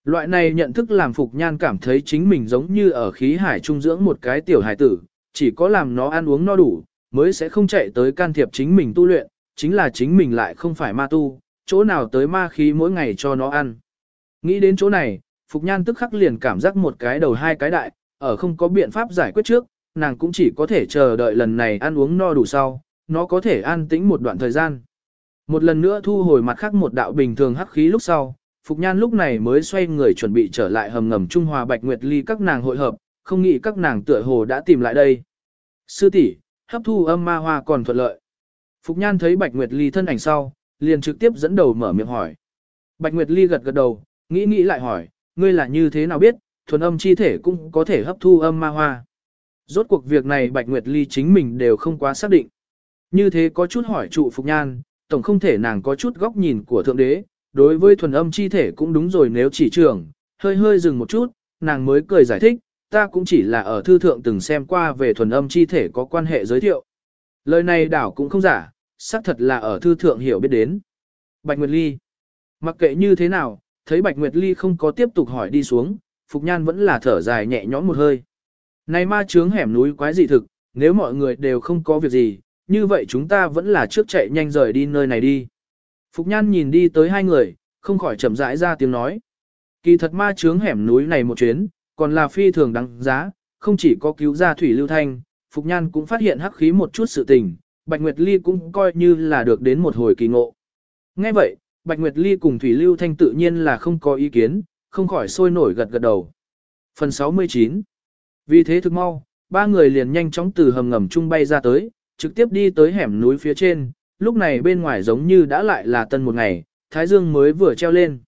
S1: Loại này nhận thức làm Phục Nhan cảm thấy chính mình giống như ở khí hải trung dưỡng một cái tiểu hải tử, chỉ có làm nó ăn uống no đủ, mới sẽ không chạy tới can thiệp chính mình tu luyện, chính là chính mình lại không phải ma tu, chỗ nào tới ma khí mỗi ngày cho nó ăn. Nghĩ đến chỗ này, Phục Nhan tức khắc liền cảm giác một cái đầu hai cái đại, ở không có biện pháp giải quyết trước, nàng cũng chỉ có thể chờ đợi lần này ăn uống no đủ sau, nó có thể an tĩnh một đoạn thời gian. Một lần nữa thu hồi mặt khác một đạo bình thường hắc khí lúc sau, Phục Nhan lúc này mới xoay người chuẩn bị trở lại hầm ngầm Trung Hòa Bạch Nguyệt Ly các nàng hội hợp, không nghĩ các nàng tựa hồ đã tìm lại đây. Sư tỷ hấp thu âm ma hoa còn thuận lợi. Phục Nhan thấy Bạch Nguyệt Ly thân ảnh sau, liền trực tiếp dẫn đầu mở miệng hỏi. Bạch Nguyệt Ly gật gật đầu, nghĩ nghĩ lại hỏi, ngươi là như thế nào biết, thuần âm chi thể cũng có thể hấp thu âm ma hoa. Rốt cuộc việc này Bạch Nguyệt Ly chính mình đều không quá xác định. Như thế có chút hỏi trụ Phục Nhan, tổng không thể nàng có chút góc nhìn của Thượng Đế, đối với thuần âm chi thể cũng đúng rồi nếu chỉ trưởng, hơi hơi dừng một chút, nàng mới cười giải thích, ta cũng chỉ là ở thư thượng từng xem qua về thuần âm chi thể có quan hệ giới thiệu. Lời này đảo cũng không giả, xác thật là ở thư thượng hiểu biết đến. Bạch Nguyệt Ly Mặc kệ như thế nào, thấy Bạch Nguyệt Ly không có tiếp tục hỏi đi xuống, Phục Nhan vẫn là thở dài nhẹ nhõm một hơi. Này ma chướng hẻm núi quái dị thực, nếu mọi người đều không có việc gì, như vậy chúng ta vẫn là trước chạy nhanh rời đi nơi này đi. Phục Nhan nhìn đi tới hai người, không khỏi chậm rãi ra tiếng nói. Kỳ thật ma trướng hẻm núi này một chuyến, còn là phi thường đáng giá, không chỉ có cứu ra thủy lưu thanh, Phục Nhan cũng phát hiện hắc khí một chút sự tình, Bạch Nguyệt Ly cũng coi như là được đến một hồi kỳ ngộ. Ngay vậy, Bạch Nguyệt Ly cùng Thủy Lưu Thanh tự nhiên là không có ý kiến, không khỏi sôi nổi gật gật đầu. Phần 69 Vì thế thực mau, ba người liền nhanh chóng từ hầm ngầm trung bay ra tới, trực tiếp đi tới hẻm núi phía trên, lúc này bên ngoài giống như đã lại là tân một ngày, Thái Dương mới vừa treo lên.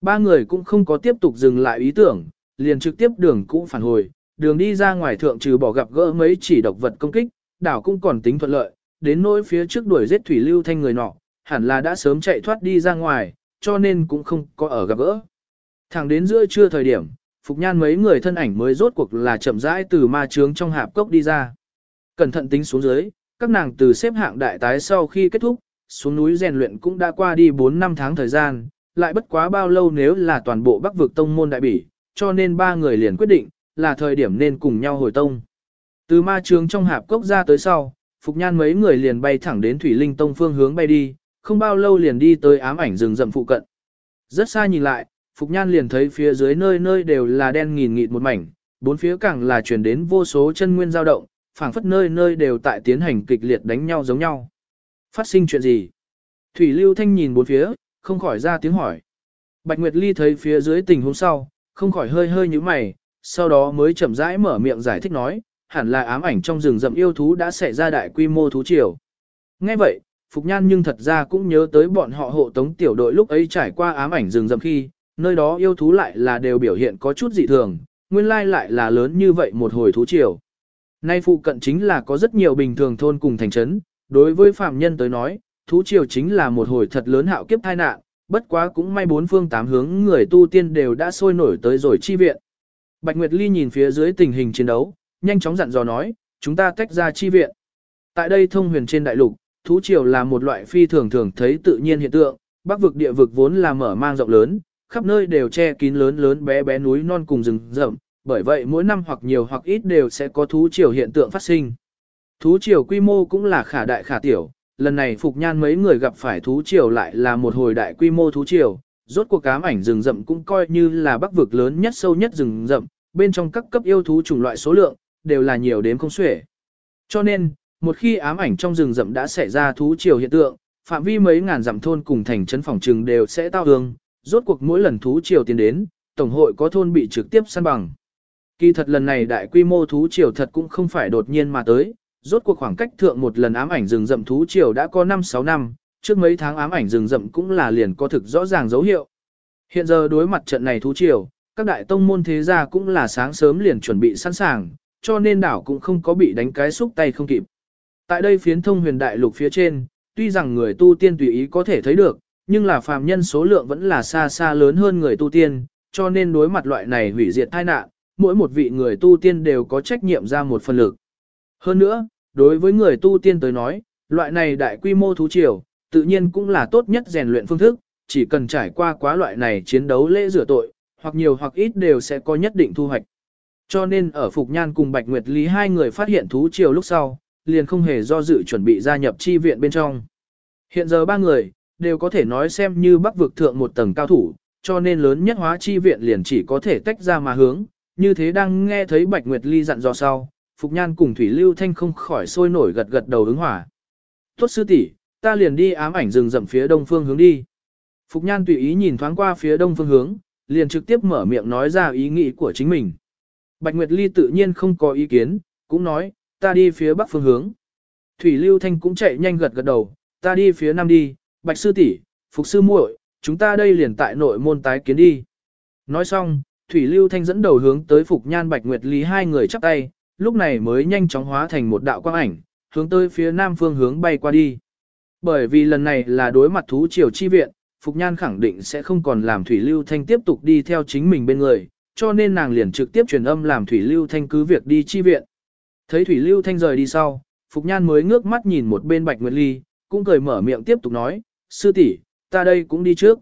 S1: Ba người cũng không có tiếp tục dừng lại ý tưởng, liền trực tiếp đường cũ phản hồi, đường đi ra ngoài thượng trừ bỏ gặp gỡ mấy chỉ độc vật công kích, đảo cũng còn tính thuận lợi, đến nỗi phía trước đuổi giết thủy lưu thanh người nọ, hẳn là đã sớm chạy thoát đi ra ngoài, cho nên cũng không có ở gặp gỡ. Thẳng đến giữa trưa thời điểm, Phục Nhan mấy người thân ảnh mới rốt cuộc là chậm rãi từ ma trướng trong hạp cốc đi ra. Cẩn thận tính xuống dưới, các nàng từ xếp hạng đại tái sau khi kết thúc, xuống núi rèn luyện cũng đã qua đi 4 năm tháng thời gian, lại bất quá bao lâu nếu là toàn bộ bắc vực tông môn đại bỉ, cho nên ba người liền quyết định, là thời điểm nên cùng nhau hồi tông. Từ ma trường trong hạp cốc ra tới sau, Phục Nhan mấy người liền bay thẳng đến Thủy Linh Tông phương hướng bay đi, không bao lâu liền đi tới ám ảnh rừng rậm phụ cận. Rất xa nhìn lại, Phục Nhan liền thấy phía dưới nơi nơi đều là đen nghìn nghịt một mảnh, bốn phía càng là chuyển đến vô số chân nguyên dao động, phảng phất nơi nơi đều tại tiến hành kịch liệt đánh nhau giống nhau. Phát sinh chuyện gì? Thủy Lưu Thanh nhìn bốn phía, không khỏi ra tiếng hỏi. Bạch Nguyệt Ly thấy phía dưới tình huống sau, không khỏi hơi hơi như mày, sau đó mới chậm rãi mở miệng giải thích nói, hẳn là ám ảnh trong rừng rậm yêu thú đã xảy ra đại quy mô thú triều. Nghe vậy, Phục Nhan nhưng thật ra cũng nhớ tới bọn họ hộ tống tiểu đội lúc ấy trải qua ám ảnh rừng rậm khi, nơi đó yêu thú lại là đều biểu hiện có chút dị thường, nguyên lai lại là lớn như vậy một hồi thú triều. Nay phụ cận chính là có rất nhiều bình thường thôn cùng thành trấn, đối với phạm nhân tới nói, thú triều chính là một hồi thật lớn hạo kiếp tai nạn, bất quá cũng may bốn phương tám hướng người tu tiên đều đã sôi nổi tới rồi chi viện. Bạch Nguyệt Ly nhìn phía dưới tình hình chiến đấu, nhanh chóng dặn dò nói, chúng ta tách ra chi viện. Tại đây thông huyền trên đại lục, thú triều là một loại phi thường thường thấy tự nhiên hiện tượng, bắc vực địa vực vốn là mở mang rộng lớn, khắp nơi đều che kín lớn lớn bé bé núi non cùng rừng rậm, bởi vậy mỗi năm hoặc nhiều hoặc ít đều sẽ có thú triều hiện tượng phát sinh. Thú triều quy mô cũng là khả đại khả tiểu, lần này Phục Nhan mấy người gặp phải thú triều lại là một hồi đại quy mô thú triều, rốt cuộc cám ảnh rừng rậm cũng coi như là bắc vực lớn nhất sâu nhất rừng rậm, bên trong các cấp yêu thú chủng loại số lượng, đều là nhiều đến không xuể. Cho nên, một khi ám ảnh trong rừng rậm đã xảy ra thú triều hiện tượng, phạm vi mấy ngàn dặm thôn cùng thành trấn phòng trừng đều sẽ tao hương, rốt cuộc mỗi lần thú triều tiến đến, tổng hội có thôn bị trực tiếp săn bằng. Kỳ thật lần này đại quy mô thú triều thật cũng không phải đột nhiên mà tới, rốt cuộc khoảng cách thượng một lần ám ảnh rừng rậm thú triều đã có 5-6 năm, trước mấy tháng ám ảnh rừng rậm cũng là liền có thực rõ ràng dấu hiệu. Hiện giờ đối mặt trận này thú triều, các đại tông môn thế gia cũng là sáng sớm liền chuẩn bị sẵn sàng, cho nên đảo cũng không có bị đánh cái xúc tay không kịp. Tại đây phiến thông huyền đại lục phía trên, tuy rằng người tu tiên tùy ý có thể thấy được, nhưng là phàm nhân số lượng vẫn là xa xa lớn hơn người tu tiên, cho nên đối mặt loại này hủy diệt tai nạn, mỗi một vị người tu tiên đều có trách nhiệm ra một phần lực. Hơn nữa, đối với người tu tiên tới nói, loại này đại quy mô thú triều, tự nhiên cũng là tốt nhất rèn luyện phương thức, chỉ cần trải qua quá loại này chiến đấu lễ rửa tội, hoặc nhiều hoặc ít đều sẽ có nhất định thu hoạch. Cho nên ở Phục Nhan cùng Bạch Nguyệt Lý hai người phát hiện thú triều lúc sau, liền không hề do dự chuẩn bị gia nhập chi viện bên trong. Hiện giờ ba người, đều có thể nói xem như bắc vực thượng một tầng cao thủ, cho nên lớn nhất hóa chi viện liền chỉ có thể tách ra mà hướng, như thế đang nghe thấy Bạch Nguyệt Ly dặn dò sau, Phục Nhan cùng Thủy Lưu Thanh không khỏi sôi nổi gật gật đầu ứng hỏa. Tốt sư tỷ, ta liền đi ám ảnh rừng rậm phía đông phương hướng đi. Phục Nhan tùy ý nhìn thoáng qua phía đông phương hướng, liền trực tiếp mở miệng nói ra ý nghĩ của chính mình. Bạch Nguyệt Ly tự nhiên không có ý kiến, cũng nói, ta đi phía bắc phương hướng. Thủy Lưu Thanh cũng chạy nhanh gật gật đầu, ta đi phía nam đi, Bạch Sư tỷ, Phục Sư muội, chúng ta đây liền tại nội môn tái kiến đi. Nói xong, Thủy Lưu Thanh dẫn đầu hướng tới Phục Nhan Bạch Nguyệt Lý hai người chắp tay, lúc này mới nhanh chóng hóa thành một đạo quang ảnh, hướng tới phía nam phương hướng bay qua đi. Bởi vì lần này là đối mặt thú triều chi viện, Phục Nhan khẳng định sẽ không còn làm Thủy Lưu Thanh tiếp tục đi theo chính mình bên người, cho nên nàng liền trực tiếp truyền âm làm Thủy Lưu Thanh cứ việc đi chi viện. Thấy Thủy Lưu Thanh rời đi sau, Phục Nhan mới ngước mắt nhìn một bên Bạch Nguyệt Ly, cũng cười mở miệng tiếp tục nói, sư tỷ, ta đây cũng đi trước.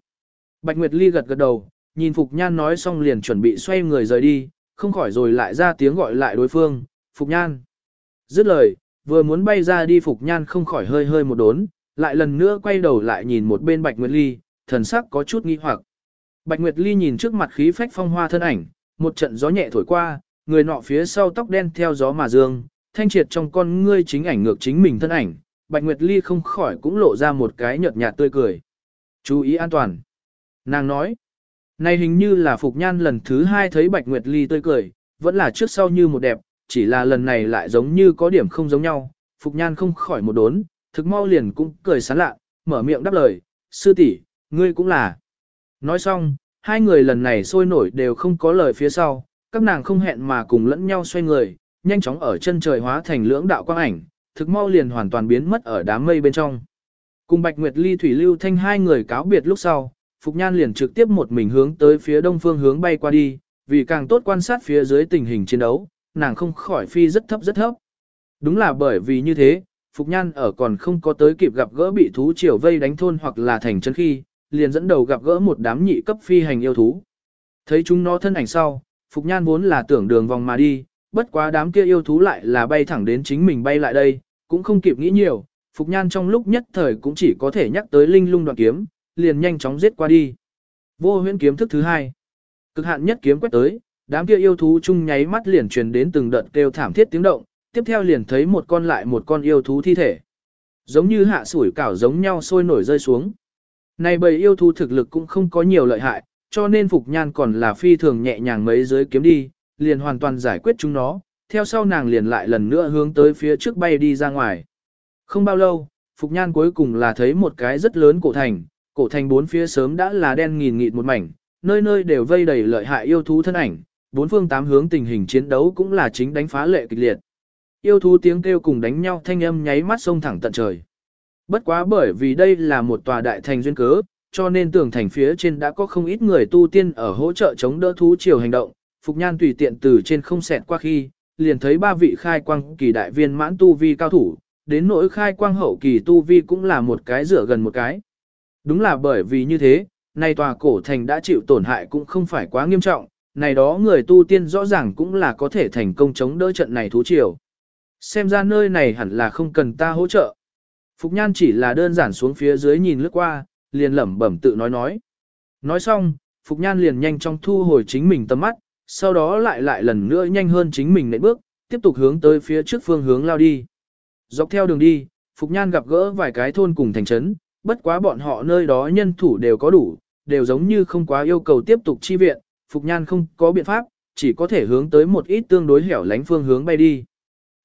S1: Bạch Nguyệt Ly gật gật đầu, nhìn Phục Nhan nói xong liền chuẩn bị xoay người rời đi, không khỏi rồi lại ra tiếng gọi lại đối phương, Phục Nhan. Dứt lời, vừa muốn bay ra đi Phục Nhan không khỏi hơi hơi một đốn, lại lần nữa quay đầu lại nhìn một bên Bạch Nguyệt Ly, thần sắc có chút nghi hoặc. Bạch Nguyệt Ly nhìn trước mặt khí phách phong hoa thân ảnh, một trận gió nhẹ thổi qua, người nọ phía sau tóc đen theo gió mà dương, thanh triệt trong con ngươi chính ảnh ngược chính mình thân ảnh, Bạch Nguyệt Ly không khỏi cũng lộ ra một cái nhợt nhạt tươi cười. Chú ý an toàn. Nàng nói, này hình như là Phục Nhan lần thứ hai thấy Bạch Nguyệt Ly tươi cười, vẫn là trước sau như một đẹp, chỉ là lần này lại giống như có điểm không giống nhau. Phục Nhan không khỏi một đốn, thực mau liền cũng cười sán lạ, mở miệng đáp lời, sư tỷ ngươi cũng là. Nói xong, hai người lần này sôi nổi đều không có lời phía sau, các nàng không hẹn mà cùng lẫn nhau xoay người, nhanh chóng ở chân trời hóa thành lưỡng đạo quang ảnh, thực mau liền hoàn toàn biến mất ở đám mây bên trong. Cùng Bạch Nguyệt Ly Thủy Lưu Thanh hai người cáo biệt lúc sau, Phục Nhan liền trực tiếp một mình hướng tới phía đông phương hướng bay qua đi, vì càng tốt quan sát phía dưới tình hình chiến đấu, nàng không khỏi phi rất thấp rất thấp. Đúng là bởi vì như thế, Phục Nhan ở còn không có tới kịp gặp gỡ bị thú triều vây đánh thôn hoặc là thành chân khi, liền dẫn đầu gặp gỡ một đám nhị cấp phi hành yêu thú. Thấy chúng nó thân ảnh sau, Phục Nhan vốn là tưởng đường vòng mà đi, bất quá đám kia yêu thú lại là bay thẳng đến chính mình bay lại đây, cũng không kịp nghĩ nhiều, Phục Nhan trong lúc nhất thời cũng chỉ có thể nhắc tới linh lung đoạn kiếm, liền nhanh chóng giết qua đi. Vô huyễn kiếm thức thứ hai. Cực hạn nhất kiếm quét tới, đám kia yêu thú chung nháy mắt liền truyền đến từng đợt kêu thảm thiết tiếng động, tiếp theo liền thấy một con lại một con yêu thú thi thể. Giống như hạ sủi cảo giống nhau sôi nổi rơi xuống. Này bầy yêu thú thực lực cũng không có nhiều lợi hại, cho nên Phục Nhan còn là phi thường nhẹ nhàng mấy dưới kiếm đi, liền hoàn toàn giải quyết chúng nó, theo sau nàng liền lại lần nữa hướng tới phía trước bay đi ra ngoài. Không bao lâu, Phục Nhan cuối cùng là thấy một cái rất lớn cổ thành, cổ thành bốn phía sớm đã là đen nghìn nghịt một mảnh, nơi nơi đều vây đầy lợi hại yêu thú thân ảnh, bốn phương tám hướng tình hình chiến đấu cũng là chính đánh phá lệ kịch liệt. Yêu thú tiếng kêu cùng đánh nhau thanh âm nháy mắt sông thẳng tận trời. Bất quá bởi vì đây là một tòa đại thành duyên cớ, cho nên tường thành phía trên đã có không ít người tu tiên ở hỗ trợ chống đỡ thú chiều hành động. Phục Nhan tùy tiện từ trên không xẹt qua khi, liền thấy ba vị khai quang kỳ đại viên mãn tu vi cao thủ, đến nỗi khai quang hậu kỳ tu vi cũng là một cái rửa gần một cái. Đúng là bởi vì như thế, nay tòa cổ thành đã chịu tổn hại cũng không phải quá nghiêm trọng, này đó người tu tiên rõ ràng cũng là có thể thành công chống đỡ trận này thú triều. Xem ra nơi này hẳn là không cần ta hỗ trợ. Phục Nhan chỉ là đơn giản xuống phía dưới nhìn lướt qua, liền lẩm bẩm tự nói nói. Nói xong, Phục Nhan liền nhanh chóng thu hồi chính mình tầm mắt, sau đó lại lại lần nữa nhanh hơn chính mình nệm bước, tiếp tục hướng tới phía trước phương hướng lao đi. Dọc theo đường đi, Phục Nhan gặp gỡ vài cái thôn cùng thành trấn, bất quá bọn họ nơi đó nhân thủ đều có đủ, đều giống như không quá yêu cầu tiếp tục chi viện, Phục Nhan không có biện pháp, chỉ có thể hướng tới một ít tương đối hẻo lánh phương hướng bay đi.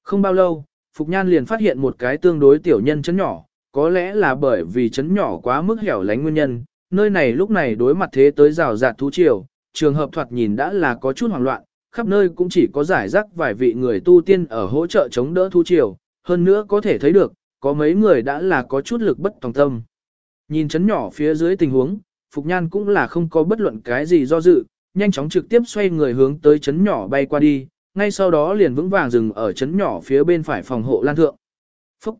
S1: Không bao lâu, Phục Nhan liền phát hiện một cái tương đối tiểu nhân chấn nhỏ, có lẽ là bởi vì chấn nhỏ quá mức hẻo lánh nguyên nhân, nơi này lúc này đối mặt thế tới rào rạt thú triều, trường hợp thoạt nhìn đã là có chút hoảng loạn, khắp nơi cũng chỉ có giải rác vài vị người tu tiên ở hỗ trợ chống đỡ thú triều, hơn nữa có thể thấy được, có mấy người đã là có chút lực bất tòng tâm. Nhìn chấn nhỏ phía dưới tình huống, Phục Nhan cũng là không có bất luận cái gì do dự, nhanh chóng trực tiếp xoay người hướng tới chấn nhỏ bay qua đi, ngay sau đó liền vững vàng dừng ở chấn nhỏ phía bên phải phòng hộ lan thượng. Phúc!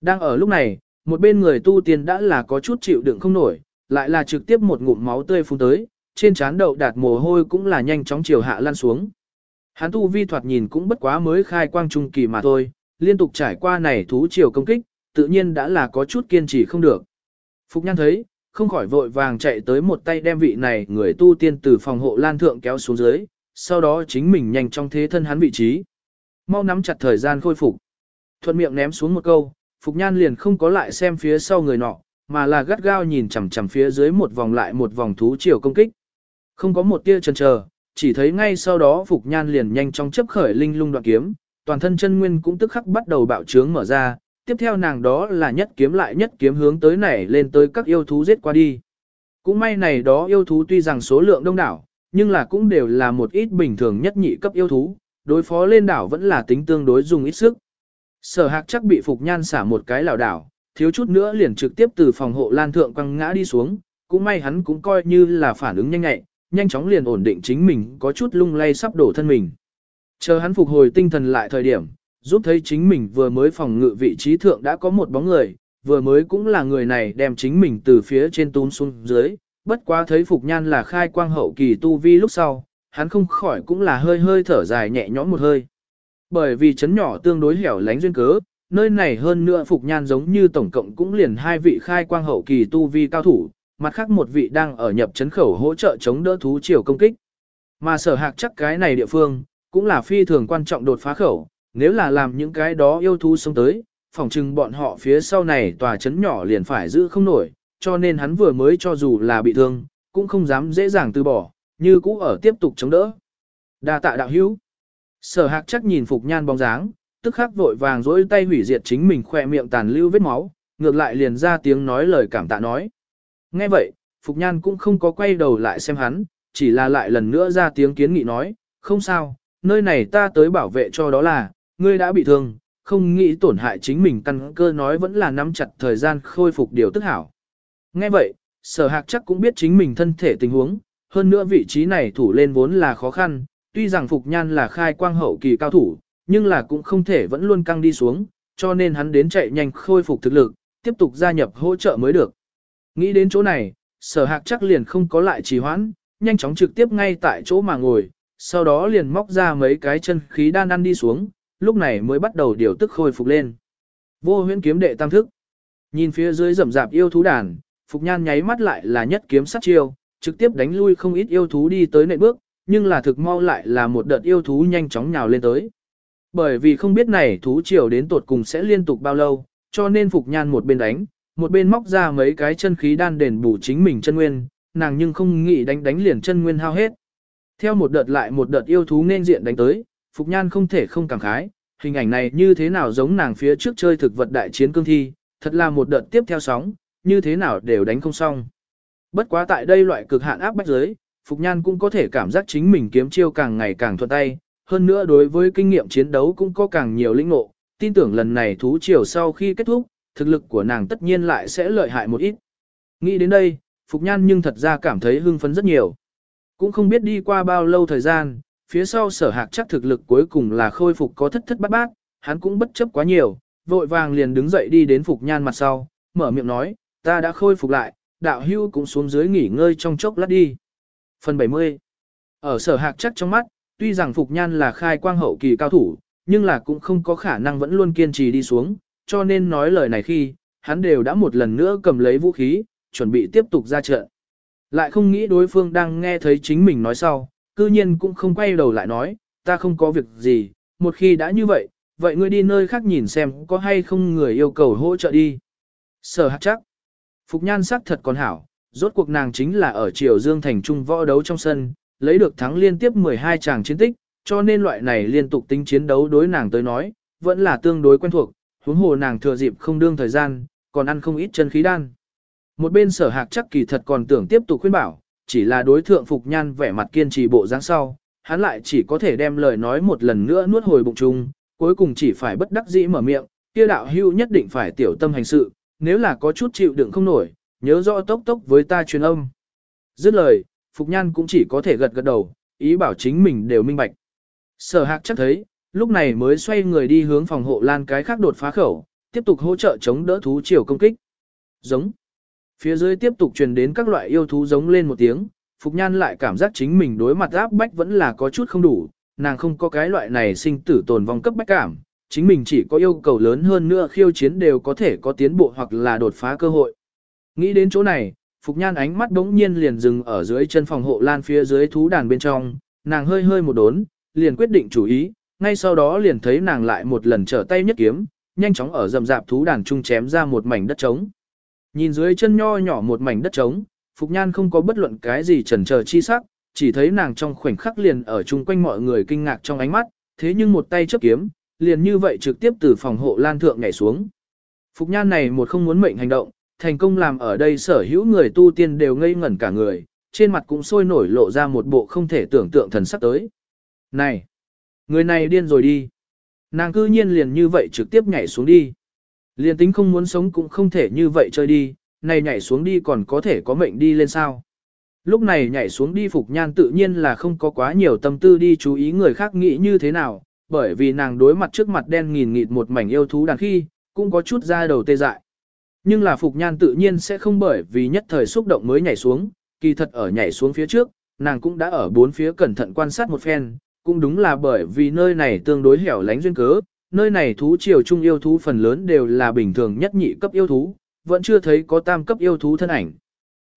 S1: Đang ở lúc này, một bên người tu tiên đã là có chút chịu đựng không nổi, lại là trực tiếp một ngụm máu tươi phun tới, trên trán đậu đạt mồ hôi cũng là nhanh chóng chiều hạ lan xuống. Hắn tu vi thoạt nhìn cũng bất quá mới khai quang trung kỳ mà thôi, liên tục trải qua này thú chiều công kích, tự nhiên đã là có chút kiên trì không được. Phục Nhan thấy, không khỏi vội vàng chạy tới một tay đem vị này người tu tiên từ phòng hộ lan thượng kéo xuống dưới, sau đó chính mình nhanh trong thế thân hắn vị trí. Mau nắm chặt thời gian khôi phục. Thuận miệng ném xuống một câu, Phục Nhan liền không có lại xem phía sau người nọ, mà là gắt gao nhìn chằm chằm phía dưới một vòng lại một vòng thú chiều công kích. Không có một tia chần chờ, chỉ thấy ngay sau đó Phục Nhan liền nhanh trong chấp khởi linh lung đoạn kiếm, toàn thân chân nguyên cũng tức khắc bắt đầu bạo trướng mở ra, tiếp theo nàng đó là nhất kiếm lại nhất kiếm hướng tới này lên tới các yêu thú giết qua đi. Cũng may này đó yêu thú tuy rằng số lượng đông đảo, nhưng là cũng đều là một ít bình thường nhất nhị cấp yêu thú, đối phó lên đảo vẫn là tính tương đối dùng ít sức. Sở hạc chắc bị Phục Nhan xả một cái lảo đảo, thiếu chút nữa liền trực tiếp từ phòng hộ lan thượng quăng ngã đi xuống, cũng may hắn cũng coi như là phản ứng nhanh nhạy, nhanh chóng liền ổn định chính mình có chút lung lay sắp đổ thân mình. Chờ hắn phục hồi tinh thần lại thời điểm, giúp thấy chính mình vừa mới phòng ngự vị trí thượng đã có một bóng người, vừa mới cũng là người này đem chính mình từ phía trên tún xuống dưới, bất quá thấy Phục Nhan là khai quang hậu kỳ tu vi lúc sau, hắn không khỏi cũng là hơi hơi thở dài nhẹ nhõm một hơi. Bởi vì chấn nhỏ tương đối hẻo lánh duyên cớ, nơi này hơn nữa Phục Nhan giống như tổng cộng cũng liền hai vị khai quang hậu kỳ tu vi cao thủ, mặt khác một vị đang ở nhập chấn khẩu hỗ trợ chống đỡ thú triều công kích. Mà sở hạc chắc cái này địa phương, cũng là phi thường quan trọng đột phá khẩu, nếu là làm những cái đó yêu thú sống tới, phỏng chừng bọn họ phía sau này tòa chấn nhỏ liền phải giữ không nổi, cho nên hắn vừa mới cho dù là bị thương, cũng không dám dễ dàng từ bỏ, như cũ ở tiếp tục chống đỡ. đa tạ đạo hữu. Sở hạc chắc nhìn Phục Nhan bóng dáng, tức khắc vội vàng dỗi tay hủy diệt chính mình khỏe miệng tàn lưu vết máu, ngược lại liền ra tiếng nói lời cảm tạ nói. Nghe vậy, Phục Nhan cũng không có quay đầu lại xem hắn, chỉ là lại lần nữa ra tiếng kiến nghị nói, không sao, nơi này ta tới bảo vệ cho đó là, ngươi đã bị thương, không nghĩ tổn hại chính mình căn cơ nói vẫn là nắm chặt thời gian khôi phục điều tức hảo. Nghe vậy, sở hạc chắc cũng biết chính mình thân thể tình huống, hơn nữa vị trí này thủ lên vốn là khó khăn, tuy rằng Phục Nhan là khai quang hậu kỳ cao thủ, nhưng là cũng không thể vẫn luôn căng đi xuống, cho nên hắn đến chạy nhanh khôi phục thực lực, tiếp tục gia nhập hỗ trợ mới được. Nghĩ đến chỗ này, sở hạc chắc liền không có lại trì hoãn, nhanh chóng trực tiếp ngay tại chỗ mà ngồi, sau đó liền móc ra mấy cái chân khí đan ăn đi xuống, lúc này mới bắt đầu điều tức khôi phục lên. Vô huyễn kiếm đệ tam thức. Nhìn phía dưới rậm rạp yêu thú đàn, Phục Nhan nháy mắt lại là nhất kiếm sát chiêu, trực tiếp đánh lui không ít yêu thú đi tới nệ bước, nhưng là thực mau lại là một đợt yêu thú nhanh chóng nhào lên tới. Bởi vì không biết này thú chiều đến tột cùng sẽ liên tục bao lâu, cho nên Phục Nhan một bên đánh, một bên móc ra mấy cái chân khí đan đền bù chính mình chân nguyên, nàng nhưng không nghĩ đánh đánh liền chân nguyên hao hết. Theo một đợt lại một đợt yêu thú nên diện đánh tới, Phục Nhan không thể không cảm khái, hình ảnh này như thế nào giống nàng phía trước chơi thực vật đại chiến cương thi, thật là một đợt tiếp theo sóng, như thế nào đều đánh không xong. Bất quá tại đây loại cực hạn áp bách giới, Phục Nhan cũng có thể cảm giác chính mình kiếm chiêu càng ngày càng thuận tay, hơn nữa đối với kinh nghiệm chiến đấu cũng có càng nhiều lĩnh ngộ, tin tưởng lần này thú chiều sau khi kết thúc, thực lực của nàng tất nhiên lại sẽ lợi hại một ít. Nghĩ đến đây, Phục Nhan nhưng thật ra cảm thấy hưng phấn rất nhiều. Cũng không biết đi qua bao lâu thời gian, phía sau sở hạc chắc thực lực cuối cùng là khôi phục có thất thất bát bát, hắn cũng bất chấp quá nhiều, vội vàng liền đứng dậy đi đến Phục Nhan mặt sau, mở miệng nói, ta đã khôi phục lại, đạo hưu cũng xuống dưới nghỉ ngơi trong chốc lát đi. Phần 70 Ở sở hạc chắc trong mắt, tuy rằng Phục Nhan là khai quang hậu kỳ cao thủ, nhưng là cũng không có khả năng vẫn luôn kiên trì đi xuống, cho nên nói lời này khi, hắn đều đã một lần nữa cầm lấy vũ khí, chuẩn bị tiếp tục ra trận. Lại không nghĩ đối phương đang nghe thấy chính mình nói sau, cư nhiên cũng không quay đầu lại nói, ta không có việc gì, một khi đã như vậy, vậy ngươi đi nơi khác nhìn xem có hay không người yêu cầu hỗ trợ đi. Sở hạt chắc. Phục nhan sắc thật còn hảo, rốt cuộc nàng chính là ở Triều Dương Thành Trung võ đấu trong sân, lấy được thắng liên tiếp 12 chàng chiến tích, cho nên loại này liên tục tính chiến đấu đối nàng tới nói, vẫn là tương đối quen thuộc, huống hồ nàng thừa dịp không đương thời gian, còn ăn không ít chân khí đan. Một bên sở hạc chắc kỳ thật còn tưởng tiếp tục khuyên bảo, chỉ là đối thượng Phục Nhan vẻ mặt kiên trì bộ dáng sau, hắn lại chỉ có thể đem lời nói một lần nữa nuốt hồi bụng chung, cuối cùng chỉ phải bất đắc dĩ mở miệng, kia đạo hưu nhất định phải tiểu tâm hành sự, nếu là có chút chịu đựng không nổi, nhớ rõ tốc tốc với ta truyền âm. Dứt lời, Phục Nhan cũng chỉ có thể gật gật đầu, ý bảo chính mình đều minh bạch. Sở hạc chắc thấy, lúc này mới xoay người đi hướng phòng hộ lan cái khác đột phá khẩu, tiếp tục hỗ trợ chống đỡ thú chiều công kích. Giống. Phía dưới tiếp tục truyền đến các loại yêu thú giống lên một tiếng, Phục Nhan lại cảm giác chính mình đối mặt áp bách vẫn là có chút không đủ, nàng không có cái loại này sinh tử tồn vong cấp bách cảm, chính mình chỉ có yêu cầu lớn hơn nữa khiêu chiến đều có thể có tiến bộ hoặc là đột phá cơ hội. Nghĩ đến chỗ này, Phục Nhan ánh mắt đống nhiên liền dừng ở dưới chân phòng hộ lan phía dưới thú đàn bên trong, nàng hơi hơi một đốn, liền quyết định chủ ý, ngay sau đó liền thấy nàng lại một lần trở tay nhất kiếm, nhanh chóng ở rầm rạp thú đàn trung chém ra một mảnh đất trống. Nhìn dưới chân nho nhỏ một mảnh đất trống, Phục Nhan không có bất luận cái gì chần chờ chi sắc, chỉ thấy nàng trong khoảnh khắc liền ở chung quanh mọi người kinh ngạc trong ánh mắt, thế nhưng một tay chấp kiếm, liền như vậy trực tiếp từ phòng hộ lan thượng nhảy xuống. Phục Nhan này một không muốn mệnh hành động, thành công làm ở đây sở hữu người tu tiên đều ngây ngẩn cả người, trên mặt cũng sôi nổi lộ ra một bộ không thể tưởng tượng thần sắc tới. Này! Người này điên rồi đi! Nàng cư nhiên liền như vậy trực tiếp nhảy xuống đi liên tính không muốn sống cũng không thể như vậy chơi đi, này nhảy xuống đi còn có thể có mệnh đi lên sao. Lúc này nhảy xuống đi Phục Nhan tự nhiên là không có quá nhiều tâm tư đi chú ý người khác nghĩ như thế nào, bởi vì nàng đối mặt trước mặt đen nghìn nghịt một mảnh yêu thú đàn khi, cũng có chút ra đầu tê dại. Nhưng là Phục Nhan tự nhiên sẽ không bởi vì nhất thời xúc động mới nhảy xuống, kỳ thật ở nhảy xuống phía trước, nàng cũng đã ở bốn phía cẩn thận quan sát một phen, cũng đúng là bởi vì nơi này tương đối hẻo lánh duyên cớ, nơi này thú triều trung yêu thú phần lớn đều là bình thường nhất nhị cấp yêu thú, vẫn chưa thấy có tam cấp yêu thú thân ảnh.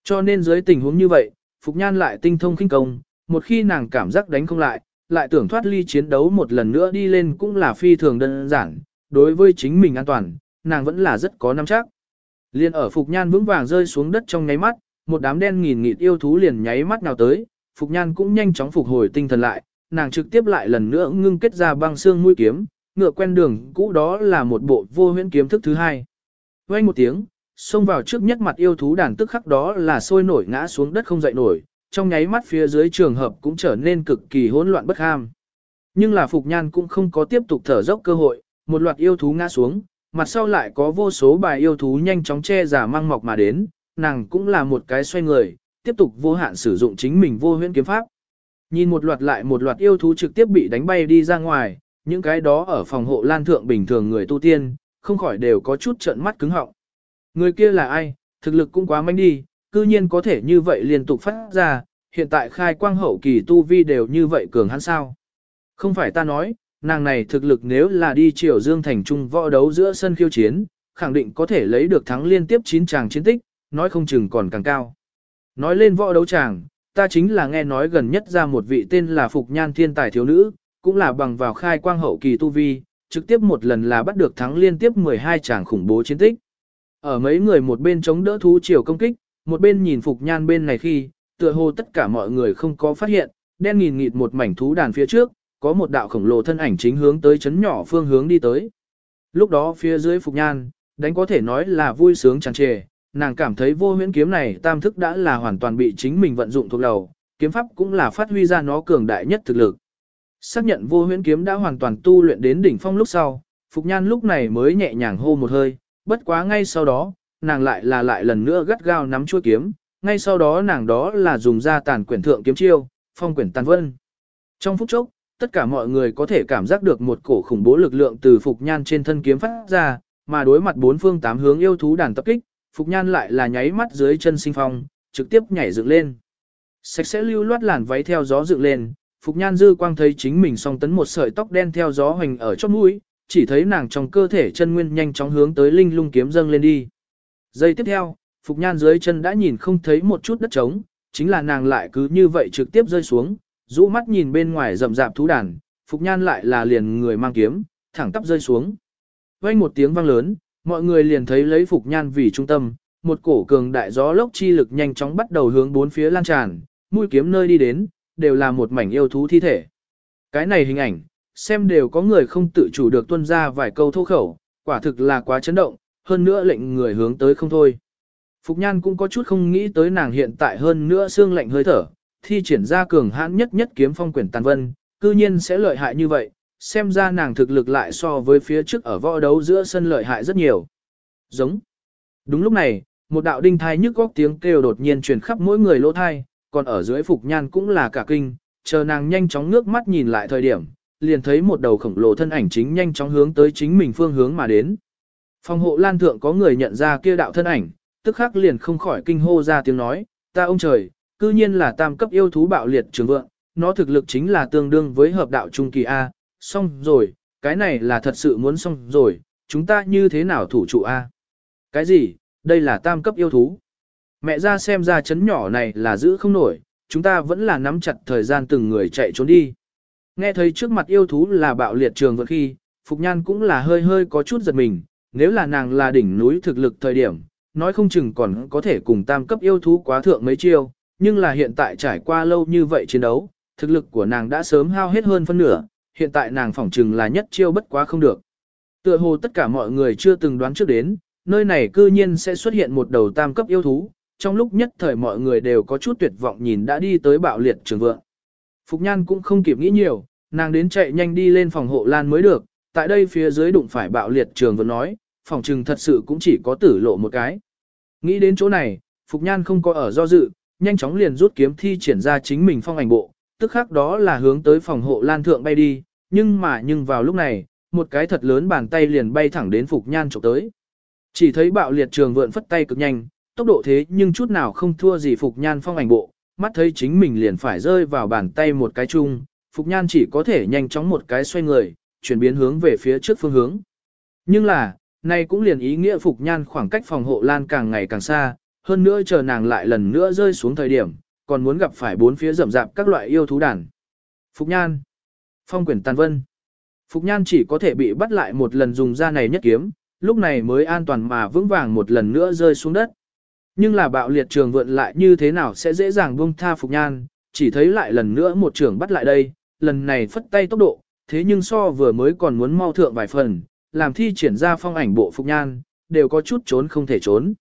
S1: Cho nên dưới tình huống như vậy, Phục Nhan lại tinh thông khinh công, một khi nàng cảm giác đánh không lại, lại tưởng thoát ly chiến đấu một lần nữa đi lên cũng là phi thường đơn giản, đối với chính mình an toàn, nàng vẫn là rất có nắm chắc. Liên ở Phục Nhan vững vàng rơi xuống đất trong nháy mắt, một đám đen nghìn nghịt yêu thú liền nháy mắt nào tới, Phục Nhan cũng nhanh chóng phục hồi tinh thần lại, nàng trực tiếp lại lần nữa ngưng kết ra băng xương mũi kiếm, ngựa quen đường cũ đó là một bộ vô huyễn kiếm thức thứ hai. Quay một tiếng, xông vào trước nhất mặt yêu thú đàn tức khắc đó là sôi nổi ngã xuống đất không dậy nổi, trong nháy mắt phía dưới trường hợp cũng trở nên cực kỳ hỗn loạn bất ham. Nhưng là Phục Nhan cũng không có tiếp tục thở dốc cơ hội, một loạt yêu thú ngã xuống, mặt sau lại có vô số bài yêu thú nhanh chóng che giả mang mọc mà đến, nàng cũng là một cái xoay người, tiếp tục vô hạn sử dụng chính mình vô huyễn kiếm pháp. Nhìn một loạt lại một loạt yêu thú trực tiếp bị đánh bay đi ra ngoài, những cái đó ở phòng hộ lan thượng bình thường người tu tiên, không khỏi đều có chút trợn mắt cứng họng. Người kia là ai, thực lực cũng quá manh đi, cư nhiên có thể như vậy liên tục phát ra, hiện tại khai quang hậu kỳ tu vi đều như vậy cường hắn sao. Không phải ta nói, nàng này thực lực nếu là đi triều dương thành trung võ đấu giữa sân khiêu chiến, khẳng định có thể lấy được thắng liên tiếp 9 tràng chiến tích, nói không chừng còn càng cao. Nói lên võ đấu tràng, ta chính là nghe nói gần nhất ra một vị tên là Phục Nhan thiên tài thiếu nữ, cũng là bằng vào khai quang hậu kỳ tu vi, trực tiếp một lần là bắt được thắng liên tiếp 12 tràng khủng bố chiến tích. Ở mấy người một bên chống đỡ thú chiều công kích, một bên nhìn Phục Nhan bên này khi, tựa hồ tất cả mọi người không có phát hiện, đen nghìn nghịt một mảnh thú đàn phía trước, có một đạo khổng lồ thân ảnh chính hướng tới chấn nhỏ phương hướng đi tới. Lúc đó phía dưới Phục Nhan, đánh có thể nói là vui sướng tràn trề, nàng cảm thấy vô huyễn kiếm này tam thức đã là hoàn toàn bị chính mình vận dụng thuộc đầu, kiếm pháp cũng là phát huy ra nó cường đại nhất thực lực. Xác nhận vô huyễn kiếm đã hoàn toàn tu luyện đến đỉnh phong lúc sau, Phục Nhan lúc này mới nhẹ nhàng hô một hơi, bất quá ngay sau đó, nàng lại là lại lần nữa gắt gao nắm chuôi kiếm, ngay sau đó nàng đó là dùng ra tàn quyển thượng kiếm chiêu, phong quyển tàn vân. Trong phút chốc, tất cả mọi người có thể cảm giác được một cổ khủng bố lực lượng từ Phục Nhan trên thân kiếm phát ra, mà đối mặt bốn phương tám hướng yêu thú đàn tập kích, Phục Nhan lại là nháy mắt dưới chân sinh phong, trực tiếp nhảy dựng lên. Sạch sẽ lưu loát làn váy theo gió dựng lên, Phục Nhan dư quang thấy chính mình song tấn một sợi tóc đen theo gió hoành ở chóp mũi, chỉ thấy nàng trong cơ thể chân nguyên nhanh chóng hướng tới linh lung kiếm dâng lên đi. Giây tiếp theo, Phục Nhan dưới chân đã nhìn không thấy một chút đất trống, chính là nàng lại cứ như vậy trực tiếp rơi xuống, rũ mắt nhìn bên ngoài rậm rạp thú đàn, Phục Nhan lại là liền người mang kiếm, thẳng tắp rơi xuống. Vang một tiếng vang lớn, mọi người liền thấy lấy Phục Nhan vì trung tâm, một cổ cường đại gió lốc chi lực nhanh chóng bắt đầu hướng bốn phía lan tràn, mũi kiếm nơi đi đến, đều là một mảnh yêu thú thi thể. Cái này hình ảnh, xem đều có người không tự chủ được tuân ra vài câu thô khẩu, quả thực là quá chấn động, hơn nữa lệnh người hướng tới không thôi. Phục Nhan cũng có chút không nghĩ tới nàng hiện tại hơn nữa xương lạnh hơi thở, thi triển ra cường hãn nhất nhất kiếm phong quyển tàn vân, cư nhiên sẽ lợi hại như vậy, xem ra nàng thực lực lại so với phía trước ở võ đấu giữa sân lợi hại rất nhiều. Giống. Đúng lúc này, một đạo đinh thai nhức góc tiếng kêu đột nhiên truyền khắp mỗi người lỗ thai, còn ở dưới Phục Nhan cũng là cả kinh, chờ nàng nhanh chóng ngước mắt nhìn lại thời điểm, liền thấy một đầu khổng lồ thân ảnh chính nhanh chóng hướng tới chính mình phương hướng mà đến. Phòng hộ lan thượng có người nhận ra kia đạo thân ảnh, tức khắc liền không khỏi kinh hô ra tiếng nói, ta ông trời, cư nhiên là tam cấp yêu thú bạo liệt trường vượng, nó thực lực chính là tương đương với hợp đạo trung kỳ A, xong rồi, cái này là thật sự muốn xong rồi, chúng ta như thế nào thủ trụ A. Cái gì, đây là tam cấp yêu thú. Mẹ ra xem ra chấn nhỏ này là giữ không nổi, chúng ta vẫn là nắm chặt thời gian từng người chạy trốn đi. Nghe thấy trước mặt yêu thú là bạo liệt trường vật khi, Phục Nhan cũng là hơi hơi có chút giật mình, nếu là nàng là đỉnh núi thực lực thời điểm, nói không chừng còn có thể cùng tam cấp yêu thú quá thượng mấy chiêu, nhưng là hiện tại trải qua lâu như vậy chiến đấu, thực lực của nàng đã sớm hao hết hơn phân nửa, hiện tại nàng phỏng chừng là nhất chiêu bất quá không được. Tựa hồ tất cả mọi người chưa từng đoán trước đến, nơi này cư nhiên sẽ xuất hiện một đầu tam cấp yêu thú, trong lúc nhất thời mọi người đều có chút tuyệt vọng nhìn đã đi tới bạo liệt trường vượng. Phục Nhan cũng không kịp nghĩ nhiều, nàng đến chạy nhanh đi lên phòng hộ lan mới được, tại đây phía dưới đụng phải bạo liệt trường vượng nói, phòng trừng thật sự cũng chỉ có tử lộ một cái. Nghĩ đến chỗ này, Phục Nhan không có ở do dự, nhanh chóng liền rút kiếm thi triển ra chính mình phong ảnh bộ, tức khác đó là hướng tới phòng hộ lan thượng bay đi, nhưng mà nhưng vào lúc này, một cái thật lớn bàn tay liền bay thẳng đến Phục Nhan chụp tới. Chỉ thấy bạo liệt trường vượn phất tay cực nhanh, tốc độ thế nhưng chút nào không thua gì Phục Nhan phong ảnh bộ, mắt thấy chính mình liền phải rơi vào bàn tay một cái chung, Phục Nhan chỉ có thể nhanh chóng một cái xoay người, chuyển biến hướng về phía trước phương hướng. Nhưng là, này cũng liền ý nghĩa Phục Nhan khoảng cách phòng hộ lan càng ngày càng xa, hơn nữa chờ nàng lại lần nữa rơi xuống thời điểm, còn muốn gặp phải bốn phía rậm rạp các loại yêu thú đàn. Phục Nhan Phong quyển tàn vân Phục Nhan chỉ có thể bị bắt lại một lần dùng ra này nhất kiếm, lúc này mới an toàn mà vững vàng một lần nữa rơi xuống đất. Nhưng là bạo liệt trường vượn lại như thế nào sẽ dễ dàng buông tha Phục Nhan, chỉ thấy lại lần nữa một trường bắt lại đây, lần này phất tay tốc độ, thế nhưng so vừa mới còn muốn mau thượng vài phần, làm thi triển ra phong ảnh bộ Phục Nhan, đều có chút trốn không thể trốn.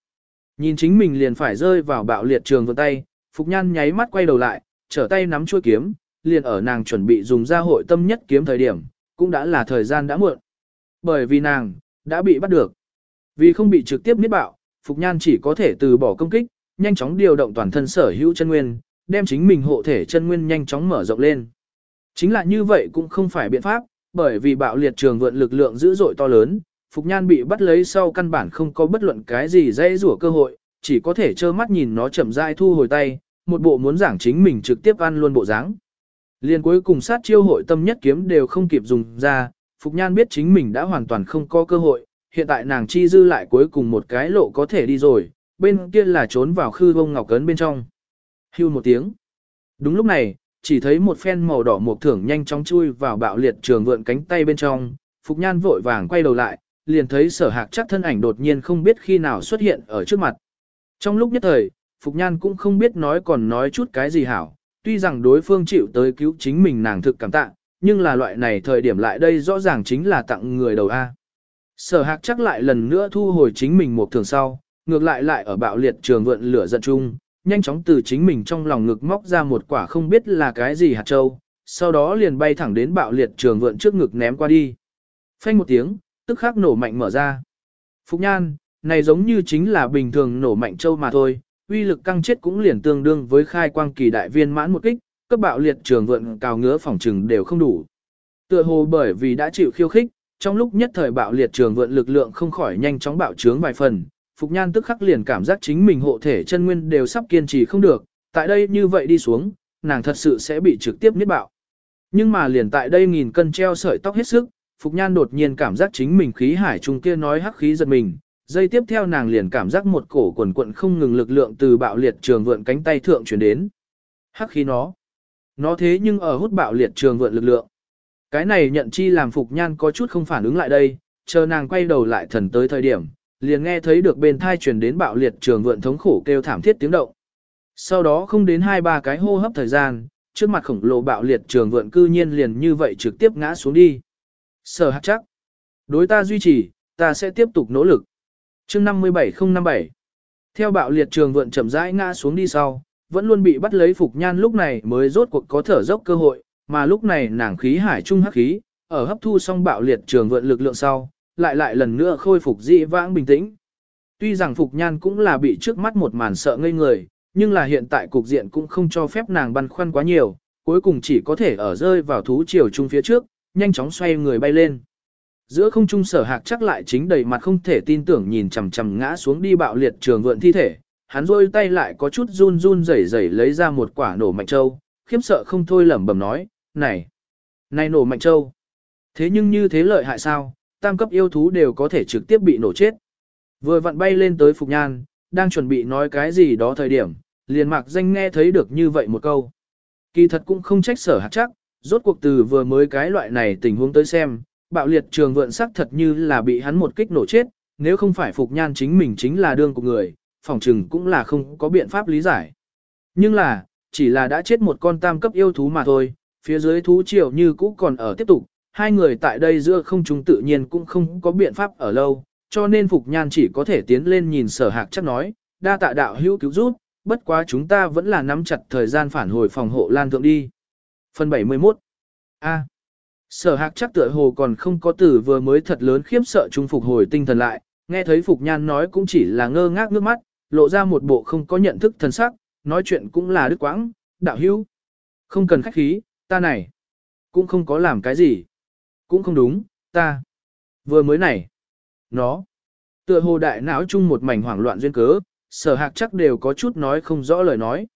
S1: Nhìn chính mình liền phải rơi vào bạo liệt trường vượn tay, Phục Nhan nháy mắt quay đầu lại, trở tay nắm chuôi kiếm, liền ở nàng chuẩn bị dùng ra hội tâm nhất kiếm thời điểm, cũng đã là thời gian đã muộn. Bởi vì nàng, đã bị bắt được. Vì không bị trực tiếp miết bạo, Phục Nhan chỉ có thể từ bỏ công kích, nhanh chóng điều động toàn thân sở hữu chân nguyên, đem chính mình hộ thể chân nguyên nhanh chóng mở rộng lên. Chính là như vậy cũng không phải biện pháp, bởi vì bạo liệt trường vượn lực lượng dữ dội to lớn, Phục Nhan bị bắt lấy sau căn bản không có bất luận cái gì dễ rủa cơ hội, chỉ có thể trơ mắt nhìn nó chậm rãi thu hồi tay, một bộ muốn giảng chính mình trực tiếp ăn luôn bộ dáng. Liên cuối cùng sát chiêu hội tâm nhất kiếm đều không kịp dùng ra, Phục Nhan biết chính mình đã hoàn toàn không có cơ hội, hiện tại nàng chi dư lại cuối cùng một cái lộ có thể đi rồi, bên kia là trốn vào khư bông ngọc cấn bên trong. Hưu một tiếng. Đúng lúc này, chỉ thấy một phen màu đỏ một thưởng nhanh chóng chui vào bạo liệt trường vượn cánh tay bên trong, Phục Nhan vội vàng quay đầu lại, liền thấy sở hạc chắc thân ảnh đột nhiên không biết khi nào xuất hiện ở trước mặt. Trong lúc nhất thời, Phục Nhan cũng không biết nói còn nói chút cái gì hảo, tuy rằng đối phương chịu tới cứu chính mình nàng thực cảm tạ, nhưng là loại này thời điểm lại đây rõ ràng chính là tặng người đầu A. Sở hạc chắc lại lần nữa thu hồi chính mình một thường sau, ngược lại lại ở bạo liệt trường vượn lửa giận chung, nhanh chóng từ chính mình trong lòng ngực móc ra một quả không biết là cái gì hạt châu, sau đó liền bay thẳng đến bạo liệt trường vượn trước ngực ném qua đi. Phanh một tiếng, tức khắc nổ mạnh mở ra. Phục nhan, này giống như chính là bình thường nổ mạnh châu mà thôi, uy lực căng chết cũng liền tương đương với khai quang kỳ đại viên mãn một kích, cấp bạo liệt trường vượn cào ngứa phòng trừng đều không đủ. Tựa hồ bởi vì đã chịu khiêu khích, trong lúc nhất thời bạo liệt trường vượn lực lượng không khỏi nhanh chóng bạo trướng vài phần, Phục Nhan tức khắc liền cảm giác chính mình hộ thể chân nguyên đều sắp kiên trì không được, tại đây như vậy đi xuống, nàng thật sự sẽ bị trực tiếp niết bạo. Nhưng mà liền tại đây nghìn cân treo sợi tóc hết sức, Phục Nhan đột nhiên cảm giác chính mình khí hải trung kia nói hắc khí giật mình, dây tiếp theo nàng liền cảm giác một cổ quần quận không ngừng lực lượng từ bạo liệt trường vượn cánh tay thượng chuyển đến. Hắc khí nó. Nó thế nhưng ở hút bạo liệt trường vượn lực lượng. Cái này nhận chi làm Phục Nhan có chút không phản ứng lại đây, chờ nàng quay đầu lại thần tới thời điểm, liền nghe thấy được bên thai truyền đến bạo liệt trường vượn thống khổ kêu thảm thiết tiếng động. Sau đó không đến hai ba cái hô hấp thời gian, trước mặt khổng lồ bạo liệt trường vượn cư nhiên liền như vậy trực tiếp ngã xuống đi. Sở hạt chắc. Đối ta duy trì, ta sẽ tiếp tục nỗ lực. chương 57057 Theo bạo liệt trường vượn chậm rãi ngã xuống đi sau, vẫn luôn bị bắt lấy Phục Nhan lúc này mới rốt cuộc có thở dốc cơ hội, mà lúc này nàng khí hải trung hắc khí, ở hấp thu xong bạo liệt trường vượn lực lượng sau, lại lại lần nữa khôi phục dị vãng bình tĩnh. Tuy rằng Phục Nhan cũng là bị trước mắt một màn sợ ngây người, nhưng là hiện tại cục diện cũng không cho phép nàng băn khoăn quá nhiều, cuối cùng chỉ có thể ở rơi vào thú chiều trung phía trước, nhanh chóng xoay người bay lên. Giữa không trung sở hạc chắc lại chính đầy mặt không thể tin tưởng nhìn chằm chằm ngã xuống đi bạo liệt trường vượn thi thể, hắn rôi tay lại có chút run run rẩy rẩy lấy ra một quả nổ mạnh châu, khiếp sợ không thôi lẩm bẩm nói, này, này nổ mạnh châu. Thế nhưng như thế lợi hại sao, tam cấp yêu thú đều có thể trực tiếp bị nổ chết. Vừa vặn bay lên tới Phục Nhan, đang chuẩn bị nói cái gì đó thời điểm, liền mạc danh nghe thấy được như vậy một câu. Kỳ thật cũng không trách sở hạt chắc, rốt cuộc từ vừa mới cái loại này tình huống tới xem, bạo liệt trường vượn sắc thật như là bị hắn một kích nổ chết, nếu không phải Phục Nhan chính mình chính là đương của người, phòng trừng cũng là không có biện pháp lý giải. Nhưng là, chỉ là đã chết một con tam cấp yêu thú mà thôi, phía dưới thú triều như cũ còn ở tiếp tục, hai người tại đây giữa không trung tự nhiên cũng không có biện pháp ở lâu, cho nên Phục Nhan chỉ có thể tiến lên nhìn sở hạc chắc nói, đa tạ đạo hữu cứu rút bất quá chúng ta vẫn là nắm chặt thời gian phản hồi phòng hộ lan thượng đi. Phần 71 A. Sở hạc chắc tựa hồ còn không có tử vừa mới thật lớn khiếp sợ chúng phục hồi tinh thần lại, nghe thấy Phục Nhan nói cũng chỉ là ngơ ngác nước mắt, lộ ra một bộ không có nhận thức thần sắc, nói chuyện cũng là đức quãng, đạo hữu. Không cần khách khí, ta này, cũng không có làm cái gì. Cũng không đúng, ta. Vừa mới này, nó, tựa hồ đại não chung một mảnh hoảng loạn duyên cớ, sở hạc chắc đều có chút nói không rõ lời nói.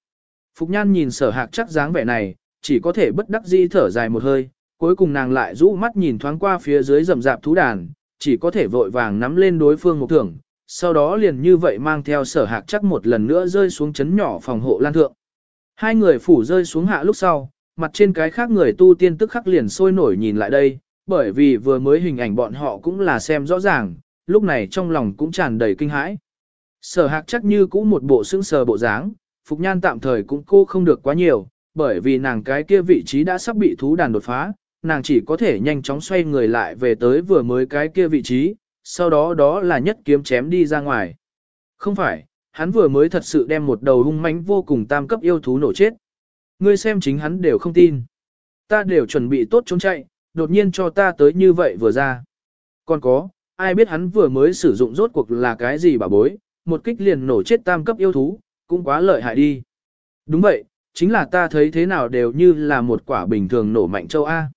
S1: Phục nhan nhìn sở hạc chắc dáng vẻ này, chỉ có thể bất đắc dĩ thở dài một hơi, cuối cùng nàng lại rũ mắt nhìn thoáng qua phía dưới rầm rạp thú đàn, chỉ có thể vội vàng nắm lên đối phương một thưởng, sau đó liền như vậy mang theo sở hạc chắc một lần nữa rơi xuống chấn nhỏ phòng hộ lan thượng. Hai người phủ rơi xuống hạ lúc sau, mặt trên cái khác người tu tiên tức khắc liền sôi nổi nhìn lại đây, bởi vì vừa mới hình ảnh bọn họ cũng là xem rõ ràng, lúc này trong lòng cũng tràn đầy kinh hãi. Sở hạc chắc như cũ một bộ sững sờ bộ dáng, Phục Nhan tạm thời cũng cô không được quá nhiều, bởi vì nàng cái kia vị trí đã sắp bị thú đàn đột phá, nàng chỉ có thể nhanh chóng xoay người lại về tới vừa mới cái kia vị trí, sau đó đó là nhất kiếm chém đi ra ngoài. Không phải, hắn vừa mới thật sự đem một đầu hung mãnh vô cùng tam cấp yêu thú nổ chết. Ngươi xem chính hắn đều không tin. Ta đều chuẩn bị tốt trốn chạy, đột nhiên cho ta tới như vậy vừa ra. Còn có, ai biết hắn vừa mới sử dụng rốt cuộc là cái gì bà bối, một kích liền nổ chết tam cấp yêu thú, cũng quá lợi hại đi. Đúng vậy, chính là ta thấy thế nào đều như là một quả bình thường nổ mạnh châu A.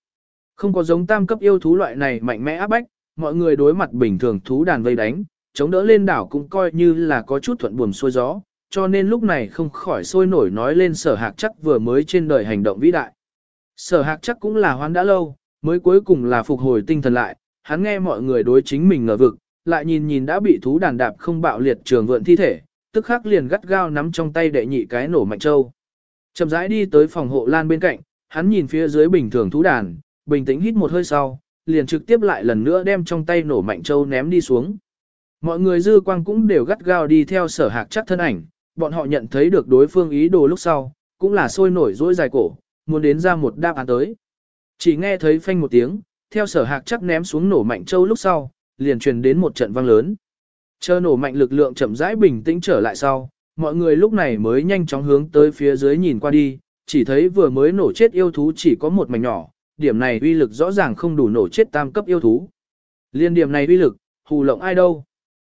S1: Không có giống tam cấp yêu thú loại này mạnh mẽ áp bách, mọi người đối mặt bình thường thú đàn vây đánh, chống đỡ lên đảo cũng coi như là có chút thuận buồm xuôi gió, cho nên lúc này không khỏi sôi nổi nói lên sở hạc chắc vừa mới trên đời hành động vĩ đại. Sở hạc chắc cũng là hoan đã lâu, mới cuối cùng là phục hồi tinh thần lại, hắn nghe mọi người đối chính mình ngờ vực, lại nhìn nhìn đã bị thú đàn đạp không bạo liệt trường vượn thi thể, tức khắc liền gắt gao nắm trong tay đệ nhị cái nổ mạnh châu. Chậm rãi đi tới phòng hộ lan bên cạnh, hắn nhìn phía dưới bình thường thú đàn, bình tĩnh hít một hơi sau, liền trực tiếp lại lần nữa đem trong tay nổ mạnh châu ném đi xuống. Mọi người dư quang cũng đều gắt gao đi theo sở hạc chắc thân ảnh, bọn họ nhận thấy được đối phương ý đồ lúc sau, cũng là sôi nổi dỗi dài cổ, muốn đến ra một đáp án tới. Chỉ nghe thấy phanh một tiếng, theo sở hạc chắc ném xuống nổ mạnh châu lúc sau, liền truyền đến một trận vang lớn. Chờ nổ mạnh lực lượng chậm rãi bình tĩnh trở lại sau, mọi người lúc này mới nhanh chóng hướng tới phía dưới nhìn qua đi, chỉ thấy vừa mới nổ chết yêu thú chỉ có một mảnh nhỏ, điểm này uy lực rõ ràng không đủ nổ chết tam cấp yêu thú. Liên điểm này uy lực, hù lộng ai đâu?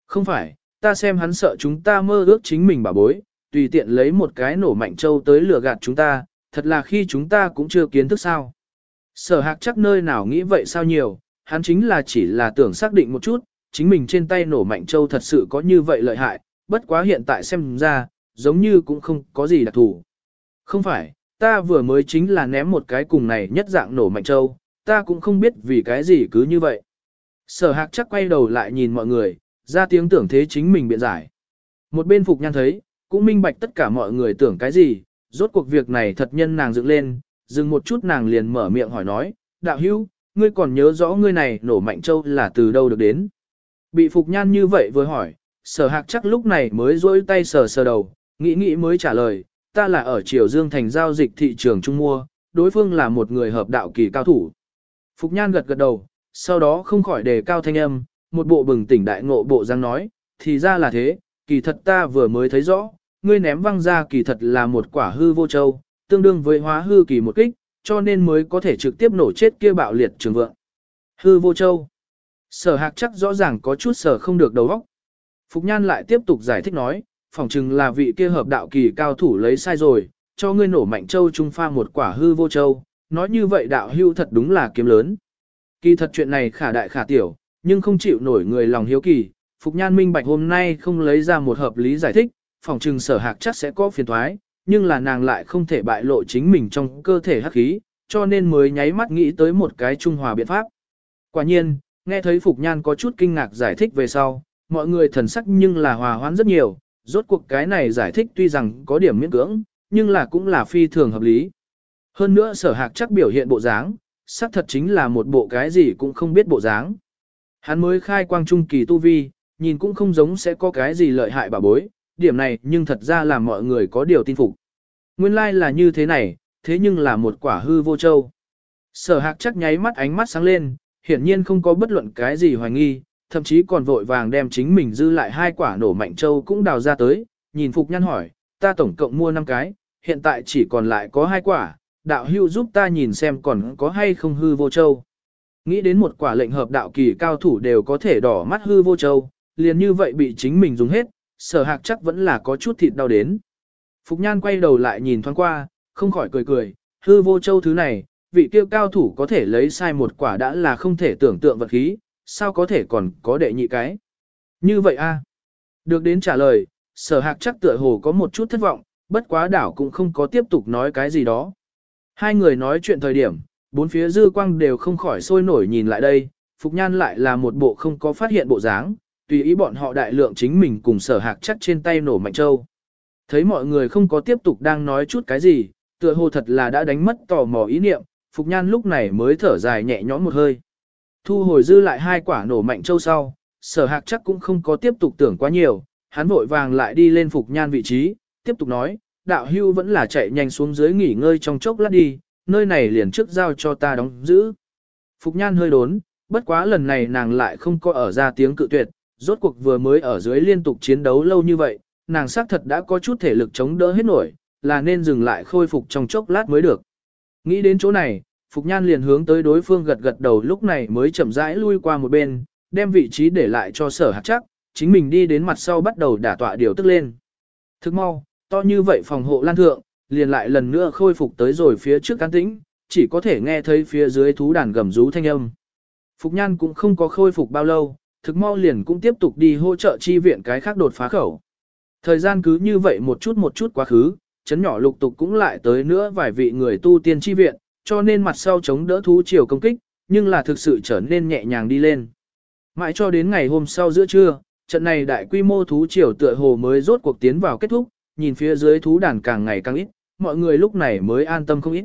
S1: Không phải, ta xem hắn sợ chúng ta mơ ước chính mình bà bối, tùy tiện lấy một cái nổ mạnh châu tới lừa gạt chúng ta, thật là khi chúng ta cũng chưa kiến thức sao. Sở hạc chắc nơi nào nghĩ vậy sao nhiều, hắn chính là chỉ là tưởng xác định một chút, chính mình trên tay nổ mạnh châu thật sự có như vậy lợi hại, bất quá hiện tại xem ra, giống như cũng không có gì đặc thù. Không phải, ta vừa mới chính là ném một cái cùng này nhất dạng nổ mạnh châu, ta cũng không biết vì cái gì cứ như vậy. Sở hạc chắc quay đầu lại nhìn mọi người, ra tiếng tưởng thế chính mình biện giải. Một bên phục nhan thấy, cũng minh bạch tất cả mọi người tưởng cái gì, rốt cuộc việc này thật nhân nàng dựng lên, dừng một chút nàng liền mở miệng hỏi nói, đạo hữu, ngươi còn nhớ rõ ngươi này nổ mạnh châu là từ đâu được đến. Bị phục nhan như vậy vừa hỏi, sở hạc chắc lúc này mới rỗi tay sờ sờ đầu, nghĩ nghĩ mới trả lời, ta là ở Triều Dương thành giao dịch thị trường Trung mua, đối phương là một người hợp đạo kỳ cao thủ. Phục nhan gật gật đầu, sau đó không khỏi đề cao thanh âm, một bộ bừng tỉnh đại ngộ bộ giang nói, thì ra là thế, kỳ thật ta vừa mới thấy rõ, ngươi ném văng ra kỳ thật là một quả hư vô châu, tương đương với hóa hư kỳ một kích, cho nên mới có thể trực tiếp nổ chết kia bạo liệt trường vượng. Hư vô châu. Sở hạc chắc rõ ràng có chút sở không được đầu óc. Phục Nhan lại tiếp tục giải thích nói, phỏng chừng là vị kia hợp đạo kỳ cao thủ lấy sai rồi, cho ngươi nổ mạnh châu trung pha một quả hư vô châu, nói như vậy đạo hưu thật đúng là kiếm lớn. Kỳ thật chuyện này khả đại khả tiểu, nhưng không chịu nổi người lòng hiếu kỳ, Phục Nhan minh bạch hôm nay không lấy ra một hợp lý giải thích, phòng trừng sở hạc chắc sẽ có phiền thoái, nhưng là nàng lại không thể bại lộ chính mình trong cơ thể hắc khí, cho nên mới nháy mắt nghĩ tới một cái trung hòa biện pháp. Quả nhiên, nghe thấy Phục Nhan có chút kinh ngạc giải thích về sau, mọi người thần sắc nhưng là hòa hoãn rất nhiều, rốt cuộc cái này giải thích tuy rằng có điểm miễn cưỡng, nhưng là cũng là phi thường hợp lý. Hơn nữa sở hạc chắc biểu hiện bộ dáng, xác thật chính là một bộ cái gì cũng không biết bộ dáng. Hắn mới khai quang trung kỳ tu vi, nhìn cũng không giống sẽ có cái gì lợi hại bà bối, điểm này nhưng thật ra là mọi người có điều tin phục. Nguyên lai like là như thế này, thế nhưng là một quả hư vô châu. Sở hạc chắc nháy mắt ánh mắt sáng lên, hiển nhiên không có bất luận cái gì hoài nghi, thậm chí còn vội vàng đem chính mình dư lại hai quả nổ mạnh châu cũng đào ra tới, nhìn Phục Nhan hỏi, ta tổng cộng mua 5 cái, hiện tại chỉ còn lại có hai quả, đạo hưu giúp ta nhìn xem còn có hay không hư vô châu. Nghĩ đến một quả lệnh hợp đạo kỳ cao thủ đều có thể đỏ mắt hư vô châu, liền như vậy bị chính mình dùng hết, sở hạc chắc vẫn là có chút thịt đau đến. Phục Nhan quay đầu lại nhìn thoáng qua, không khỏi cười cười, hư vô châu thứ này, vị kia cao thủ có thể lấy sai một quả đã là không thể tưởng tượng vật khí, sao có thể còn có đệ nhị cái. Như vậy a Được đến trả lời, sở hạc chắc tựa hồ có một chút thất vọng, bất quá đảo cũng không có tiếp tục nói cái gì đó. Hai người nói chuyện thời điểm, bốn phía dư quang đều không khỏi sôi nổi nhìn lại đây, Phục Nhan lại là một bộ không có phát hiện bộ dáng, tùy ý bọn họ đại lượng chính mình cùng sở hạc chắc trên tay nổ mạnh châu. Thấy mọi người không có tiếp tục đang nói chút cái gì, tựa hồ thật là đã đánh mất tò mò ý niệm, Phục Nhan lúc này mới thở dài nhẹ nhõm một hơi. Thu hồi dư lại hai quả nổ mạnh châu sau, sở hạc chắc cũng không có tiếp tục tưởng quá nhiều, hắn vội vàng lại đi lên Phục Nhan vị trí, tiếp tục nói, đạo hưu vẫn là chạy nhanh xuống dưới nghỉ ngơi trong chốc lát đi, nơi này liền trước giao cho ta đóng giữ. Phục Nhan hơi đốn, bất quá lần này nàng lại không có ở ra tiếng cự tuyệt, rốt cuộc vừa mới ở dưới liên tục chiến đấu lâu như vậy, nàng xác thật đã có chút thể lực chống đỡ hết nổi, là nên dừng lại khôi phục trong chốc lát mới được. Nghĩ đến chỗ này, Phục Nhan liền hướng tới đối phương gật gật đầu lúc này mới chậm rãi lui qua một bên, đem vị trí để lại cho sở hạt chắc, chính mình đi đến mặt sau bắt đầu đả tọa điều tức lên. Thức mau, to như vậy phòng hộ lan thượng, liền lại lần nữa khôi phục tới rồi phía trước can tĩnh, chỉ có thể nghe thấy phía dưới thú đàn gầm rú thanh âm. Phục Nhan cũng không có khôi phục bao lâu, thực mau liền cũng tiếp tục đi hỗ trợ chi viện cái khác đột phá khẩu. Thời gian cứ như vậy một chút một chút quá khứ, chấn nhỏ lục tục cũng lại tới nữa vài vị người tu tiên chi viện, cho nên mặt sau chống đỡ thú chiều công kích, nhưng là thực sự trở nên nhẹ nhàng đi lên. Mãi cho đến ngày hôm sau giữa trưa, trận này đại quy mô thú chiều tựa hồ mới rốt cuộc tiến vào kết thúc, nhìn phía dưới thú đàn càng ngày càng ít, mọi người lúc này mới an tâm không ít.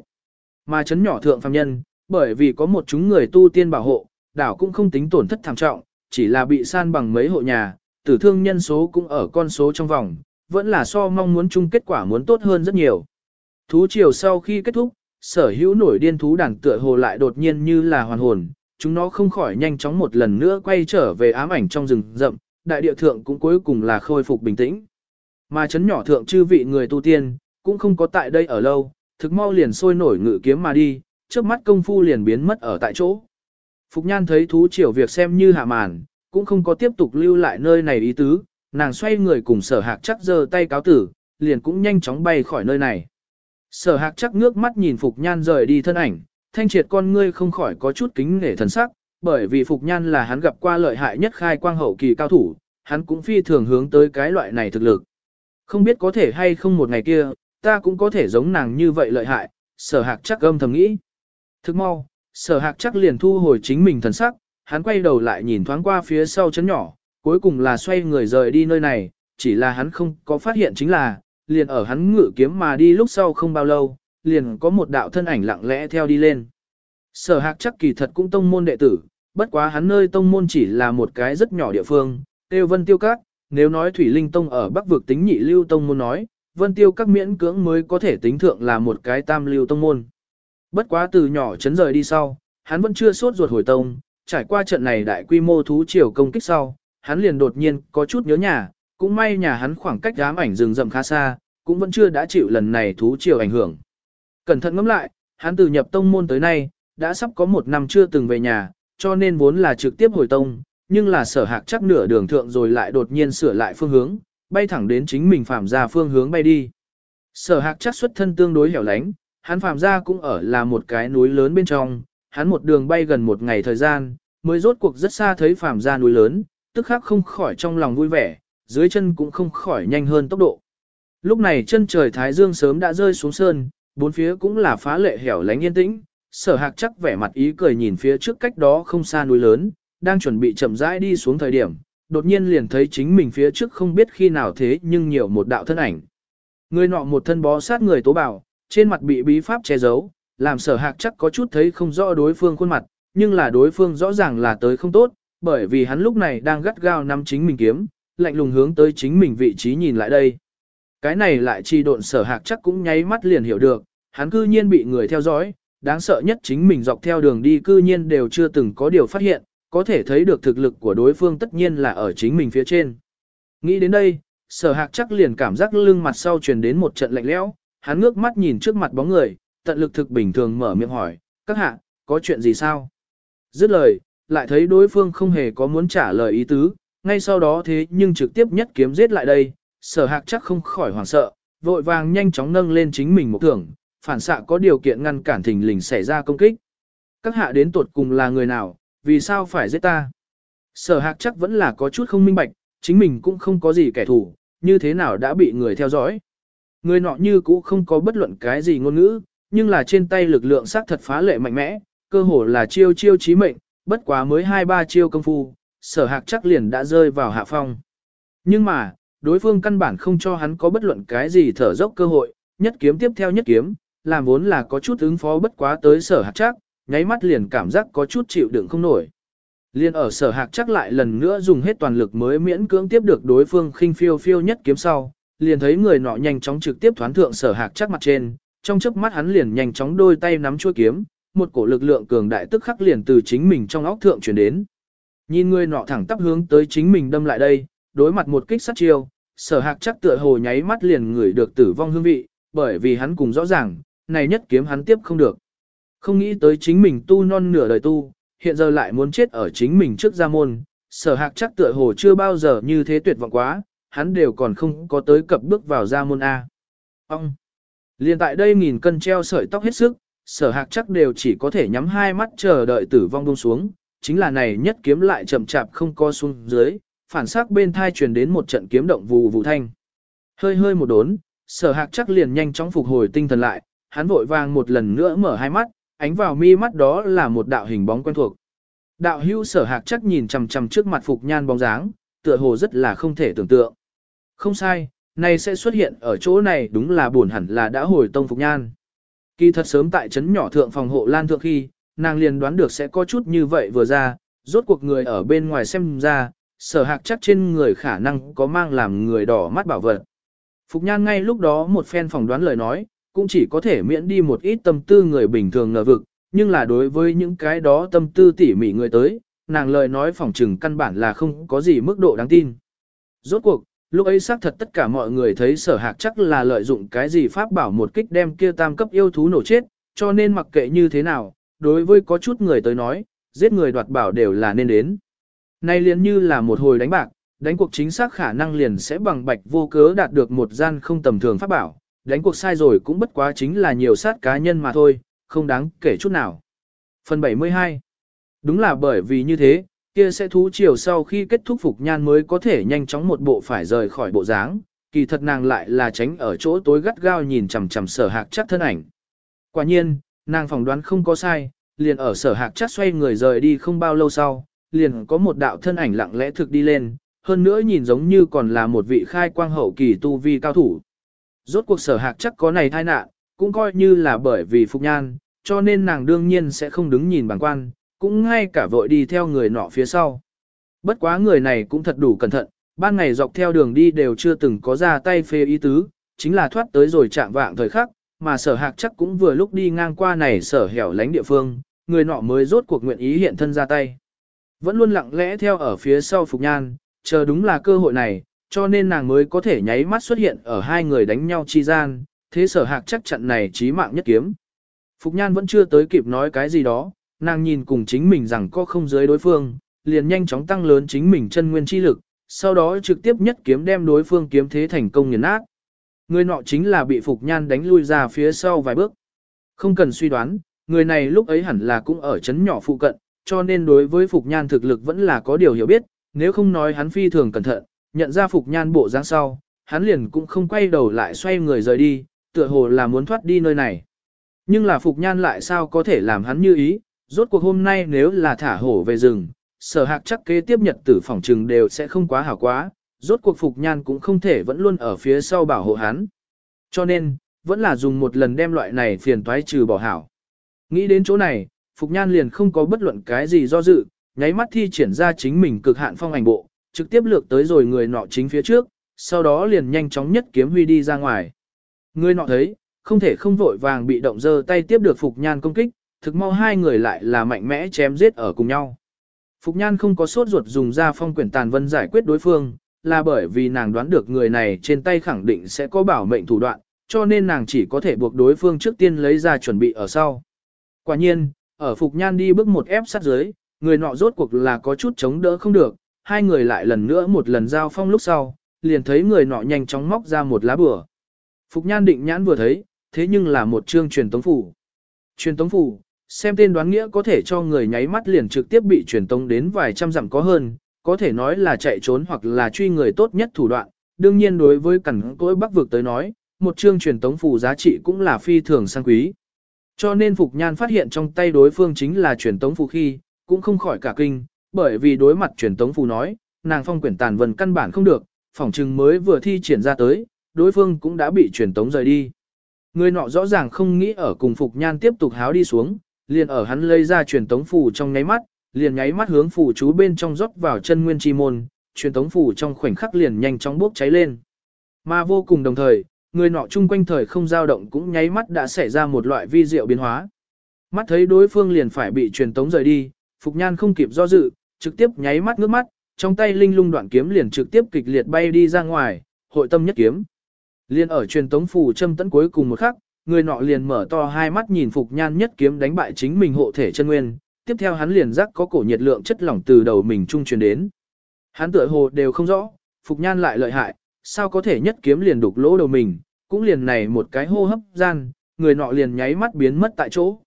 S1: Mà chấn nhỏ thượng phàm nhân, bởi vì có một chúng người tu tiên bảo hộ, đảo cũng không tính tổn thất thảm trọng, chỉ là bị san bằng mấy hộ nhà, tử thương nhân số cũng ở con số trong vòng, vẫn là so mong muốn chung kết quả muốn tốt hơn rất nhiều. Thú chiều sau khi kết thúc, sở hữu nổi điên thú đàn tựa hồ lại đột nhiên như là hoàn hồn, chúng nó không khỏi nhanh chóng một lần nữa quay trở về ám ảnh trong rừng rậm, đại địa thượng cũng cuối cùng là khôi phục bình tĩnh. Mà chấn nhỏ thượng chư vị người tu tiên, cũng không có tại đây ở lâu, thực mau liền sôi nổi ngự kiếm mà đi, trước mắt công phu liền biến mất ở tại chỗ. Phục Nhan thấy thú triều việc xem như hạ màn, cũng không có tiếp tục lưu lại nơi này ý tứ, nàng xoay người cùng sở hạc chắc giơ tay cáo tử, liền cũng nhanh chóng bay khỏi nơi này. Sở hạc chắc ngước mắt nhìn Phục Nhan rời đi thân ảnh, thanh triệt con ngươi không khỏi có chút kính nể thần sắc, bởi vì Phục Nhan là hắn gặp qua lợi hại nhất khai quang hậu kỳ cao thủ, hắn cũng phi thường hướng tới cái loại này thực lực. Không biết có thể hay không một ngày kia, ta cũng có thể giống nàng như vậy lợi hại, sở hạc chắc âm thầm nghĩ. Thức mau, sở hạc chắc liền thu hồi chính mình thần sắc, hắn quay đầu lại nhìn thoáng qua phía sau chấn nhỏ, cuối cùng là xoay người rời đi nơi này, chỉ là hắn không có phát hiện chính là, liền ở hắn ngự kiếm mà đi lúc sau không bao lâu, liền có một đạo thân ảnh lặng lẽ theo đi lên. Sở hạc chắc kỳ thật cũng tông môn đệ tử, bất quá hắn nơi tông môn chỉ là một cái rất nhỏ địa phương, tiêu vân tiêu cát, nếu nói Thủy Linh Tông ở Bắc vực tính nhị lưu tông môn nói, vân tiêu các miễn cưỡng mới có thể tính thượng là một cái tam lưu tông môn. Bất quá từ nhỏ chấn rời đi sau, hắn vẫn chưa sốt ruột hồi tông, trải qua trận này đại quy mô thú triều công kích sau, hắn liền đột nhiên có chút nhớ nhà, cũng may nhà hắn khoảng cách ám ảnh rừng rậm khá xa, cũng vẫn chưa đã chịu lần này thú triều ảnh hưởng. Cẩn thận ngẫm lại, hắn từ nhập tông môn tới nay, đã sắp có một năm chưa từng về nhà, cho nên vốn là trực tiếp hồi tông, nhưng là sở hạc chắc nửa đường thượng rồi lại đột nhiên sửa lại phương hướng, bay thẳng đến chính mình phạm ra phương hướng bay đi. Sở hạc chắc xuất thân tương đối hẻo lánh, hắn phạm ra cũng ở là một cái núi lớn bên trong, hắn một đường bay gần một ngày thời gian, mới rốt cuộc rất xa thấy phạm ra núi lớn, tức khắc không khỏi trong lòng vui vẻ, dưới chân cũng không khỏi nhanh hơn tốc độ. Lúc này chân trời Thái Dương sớm đã rơi xuống sơn, bốn phía cũng là phá lệ hẻo lánh yên tĩnh, sở hạc chắc vẻ mặt ý cười nhìn phía trước cách đó không xa núi lớn, đang chuẩn bị chậm rãi đi xuống thời điểm, đột nhiên liền thấy chính mình phía trước không biết khi nào thế nhưng nhiều một đạo thân ảnh. Người nọ một thân bó sát người tố bảo, trên mặt bị bí pháp che giấu, làm sở hạc chắc có chút thấy không rõ đối phương khuôn mặt, nhưng là đối phương rõ ràng là tới không tốt, bởi vì hắn lúc này đang gắt gao nắm chính mình kiếm, lạnh lùng hướng tới chính mình vị trí nhìn lại đây. Cái này lại chi độn sở hạc chắc cũng nháy mắt liền hiểu được, hắn cư nhiên bị người theo dõi, đáng sợ nhất chính mình dọc theo đường đi cư nhiên đều chưa từng có điều phát hiện, có thể thấy được thực lực của đối phương tất nhiên là ở chính mình phía trên. Nghĩ đến đây, sở hạc chắc liền cảm giác lưng mặt sau truyền đến một trận lạnh lẽo, hắn ngước mắt nhìn trước mặt bóng người, tận lực thực bình thường mở miệng hỏi, các hạ, có chuyện gì sao? Dứt lời, lại thấy đối phương không hề có muốn trả lời ý tứ, ngay sau đó thế nhưng trực tiếp nhất kiếm giết lại đây, sở hạc chắc không khỏi hoảng sợ, vội vàng nhanh chóng nâng lên chính mình một thưởng, phản xạ có điều kiện ngăn cản thình lình xảy ra công kích. Các hạ đến tuột cùng là người nào, vì sao phải giết ta? Sở hạc chắc vẫn là có chút không minh bạch, chính mình cũng không có gì kẻ thù, như thế nào đã bị người theo dõi. Người nọ như cũ không có bất luận cái gì ngôn ngữ, nhưng là trên tay lực lượng sát thật phá lệ mạnh mẽ, cơ hồ là chiêu chiêu chí mệnh, bất quá mới hai ba chiêu công phu, sở hạc chắc liền đã rơi vào hạ phong. Nhưng mà, đối phương căn bản không cho hắn có bất luận cái gì thở dốc cơ hội, nhất kiếm tiếp theo nhất kiếm, làm vốn là có chút ứng phó bất quá tới sở hạc chắc, nháy mắt liền cảm giác có chút chịu đựng không nổi. Liên ở sở hạc chắc lại lần nữa dùng hết toàn lực mới miễn cưỡng tiếp được đối phương khinh phiêu phiêu nhất kiếm sau, liền thấy người nọ nhanh chóng trực tiếp thoán thượng sở hạc chắc mặt trên, trong chớp mắt hắn liền nhanh chóng đôi tay nắm chuôi kiếm, một cổ lực lượng cường đại tức khắc liền từ chính mình trong óc thượng chuyển đến. Nhìn người nọ thẳng tắp hướng tới chính mình đâm lại đây, đối mặt một kích sát chiêu, sở hạc chắc tựa hồ nháy mắt liền ngửi được tử vong hương vị, bởi vì hắn cùng rõ ràng, này nhất kiếm hắn tiếp không được. Không nghĩ tới chính mình tu non nửa đời tu, hiện giờ lại muốn chết ở chính mình trước gia môn, sở hạc chắc tựa hồ chưa bao giờ như thế tuyệt vọng quá, hắn đều còn không có tới cập bước vào gia môn A. Ông! Liên tại đây nghìn cân treo sợi tóc hết sức, sở hạc chắc đều chỉ có thể nhắm hai mắt chờ đợi tử vong đông xuống, chính là này nhất kiếm lại chậm chạp không co xuống dưới, phản sắc bên thai truyền đến một trận kiếm động vù vù thanh. Hơi hơi một đốn, sở hạc chắc liền nhanh chóng phục hồi tinh thần lại, hắn vội vàng một lần nữa mở hai mắt, ánh vào mi mắt đó là một đạo hình bóng quen thuộc. Đạo hưu sở hạc chắc nhìn chằm chằm trước mặt phục nhan bóng dáng, tựa hồ rất là không thể tưởng tượng. Không sai, này sẽ xuất hiện ở chỗ này đúng là buồn hẳn là đã hồi tông phục nhan. Kỳ thật sớm tại trấn nhỏ thượng phòng hộ lan thượng khi, nàng liền đoán được sẽ có chút như vậy vừa ra, rốt cuộc người ở bên ngoài xem ra, sở hạc chắc trên người khả năng có mang làm người đỏ mắt bảo vật. Phục nhan ngay lúc đó một phen phỏng đoán lời nói, cũng chỉ có thể miễn đi một ít tâm tư người bình thường ngờ vực, nhưng là đối với những cái đó tâm tư tỉ mỉ người tới, nàng lời nói phỏng trừng căn bản là không có gì mức độ đáng tin. Rốt cuộc, lúc ấy xác thật tất cả mọi người thấy sở hạc chắc là lợi dụng cái gì pháp bảo một kích đem kia tam cấp yêu thú nổ chết, cho nên mặc kệ như thế nào, đối với có chút người tới nói, giết người đoạt bảo đều là nên đến. Nay liền như là một hồi đánh bạc, đánh cuộc chính xác khả năng liền sẽ bằng bạch vô cớ đạt được một gian không tầm thường pháp bảo, đánh cuộc sai rồi cũng bất quá chính là nhiều sát cá nhân mà thôi, không đáng kể chút nào. Phần 72 Đúng là bởi vì như thế, kia sẽ thú chiều sau khi kết thúc phục nhan mới có thể nhanh chóng một bộ phải rời khỏi bộ dáng, kỳ thật nàng lại là tránh ở chỗ tối gắt gao nhìn chằm chằm sở hạc chắc thân ảnh. Quả nhiên, nàng phỏng đoán không có sai, liền ở sở hạc chắc xoay người rời đi không bao lâu sau, liền có một đạo thân ảnh lặng lẽ thực đi lên, hơn nữa nhìn giống như còn là một vị khai quang hậu kỳ tu vi cao thủ. Rốt cuộc sở hạc chắc có này thai nạn, cũng coi như là bởi vì phục nhan, cho nên nàng đương nhiên sẽ không đứng nhìn bằng quan, cũng ngay cả vội đi theo người nọ phía sau. Bất quá người này cũng thật đủ cẩn thận, ban ngày dọc theo đường đi đều chưa từng có ra tay phê ý tứ, chính là thoát tới rồi chạm vạng thời khắc, mà sở hạc chắc cũng vừa lúc đi ngang qua này sở hẻo lánh địa phương, người nọ mới rốt cuộc nguyện ý hiện thân ra tay. Vẫn luôn lặng lẽ theo ở phía sau Phục Nhan, chờ đúng là cơ hội này, cho nên nàng mới có thể nháy mắt xuất hiện ở hai người đánh nhau chi gian, thế sở hạc chắc chặn này chí mạng nhất kiếm. Phục Nhan vẫn chưa tới kịp nói cái gì đó, nàng nhìn cùng chính mình rằng có không dưới đối phương, liền nhanh chóng tăng lớn chính mình chân nguyên chi lực, sau đó trực tiếp nhất kiếm đem đối phương kiếm thế thành công nghiền nát. Người nọ chính là bị Phục Nhan đánh lui ra phía sau vài bước. Không cần suy đoán, người này lúc ấy hẳn là cũng ở chấn nhỏ phụ cận, cho nên đối với Phục Nhan thực lực vẫn là có điều hiểu biết, nếu không nói hắn phi thường cẩn thận, nhận ra Phục Nhan bộ dáng sau, hắn liền cũng không quay đầu lại xoay người rời đi, tựa hồ là muốn thoát đi nơi này. Nhưng là Phục Nhan lại sao có thể làm hắn như ý, rốt cuộc hôm nay nếu là thả hổ về rừng, sở hạc chắc kế tiếp nhật tử phòng trừng đều sẽ không quá hảo quá, rốt cuộc Phục Nhan cũng không thể vẫn luôn ở phía sau bảo hộ hắn. Cho nên, vẫn là dùng một lần đem loại này phiền toái trừ bỏ hảo. Nghĩ đến chỗ này, Phục Nhan liền không có bất luận cái gì do dự, nháy mắt thi triển ra chính mình cực hạn phong ảnh bộ, trực tiếp lược tới rồi người nọ chính phía trước, sau đó liền nhanh chóng nhất kiếm huy đi ra ngoài. Người nọ thấy, không thể không vội vàng bị động dơ tay tiếp được Phục Nhan công kích, thực mau hai người lại là mạnh mẽ chém giết ở cùng nhau. Phục Nhan không có sốt ruột dùng ra phong quyển tàn vân giải quyết đối phương, là bởi vì nàng đoán được người này trên tay khẳng định sẽ có bảo mệnh thủ đoạn, cho nên nàng chỉ có thể buộc đối phương trước tiên lấy ra chuẩn bị ở sau. Quả nhiên, ở Phục Nhan đi bước một ép sát dưới, người nọ rốt cuộc là có chút chống đỡ không được, hai người lại lần nữa một lần giao phong lúc sau, liền thấy người nọ nhanh chóng móc ra một lá bừa. Phục Nhan định nhãn vừa thấy, thế nhưng là một chương truyền tống phủ. Truyền tống phủ, xem tên đoán nghĩa có thể cho người nháy mắt liền trực tiếp bị truyền tống đến vài trăm dặm có hơn, có thể nói là chạy trốn hoặc là truy người tốt nhất thủ đoạn. Đương nhiên đối với cẩn cối bắc vực tới nói, một chương truyền tống phủ giá trị cũng là phi thường sang quý. Cho nên Phục Nhan phát hiện trong tay đối phương chính là truyền tống phủ khi, cũng không khỏi cả kinh, bởi vì đối mặt truyền tống phù nói, nàng phong quyển tàn vần căn bản không được, phỏng chừng mới vừa thi triển ra tới, đối phương cũng đã bị truyền tống rời đi. Người nọ rõ ràng không nghĩ ở cùng Phục Nhan tiếp tục háo đi xuống, liền ở hắn lấy ra truyền tống phù trong nháy mắt, liền nháy mắt hướng phù chú bên trong rót vào chân nguyên chi môn, truyền tống phù trong khoảnh khắc liền nhanh chóng bốc cháy lên. Mà vô cùng đồng thời, người nọ chung quanh thời không dao động cũng nháy mắt đã xảy ra một loại vi diệu biến hóa. Mắt thấy đối phương liền phải bị truyền tống rời đi, Phục Nhan không kịp do dự, trực tiếp nháy mắt ngước mắt, trong tay linh lung đoạn kiếm liền trực tiếp kịch liệt bay đi ra ngoài, hội tâm nhất kiếm. Liên ở truyền tống phù châm tấn cuối cùng một khắc, người nọ liền mở to hai mắt nhìn Phục Nhan nhất kiếm đánh bại chính mình hộ thể chân nguyên, tiếp theo hắn liền giác có cổ nhiệt lượng chất lỏng từ đầu mình trung truyền đến. Hắn tựa hồ đều không rõ, Phục Nhan lại lợi hại, sao có thể nhất kiếm liền đục lỗ đầu mình, cũng liền này một cái hô hấp gian, người nọ liền nháy mắt biến mất tại chỗ.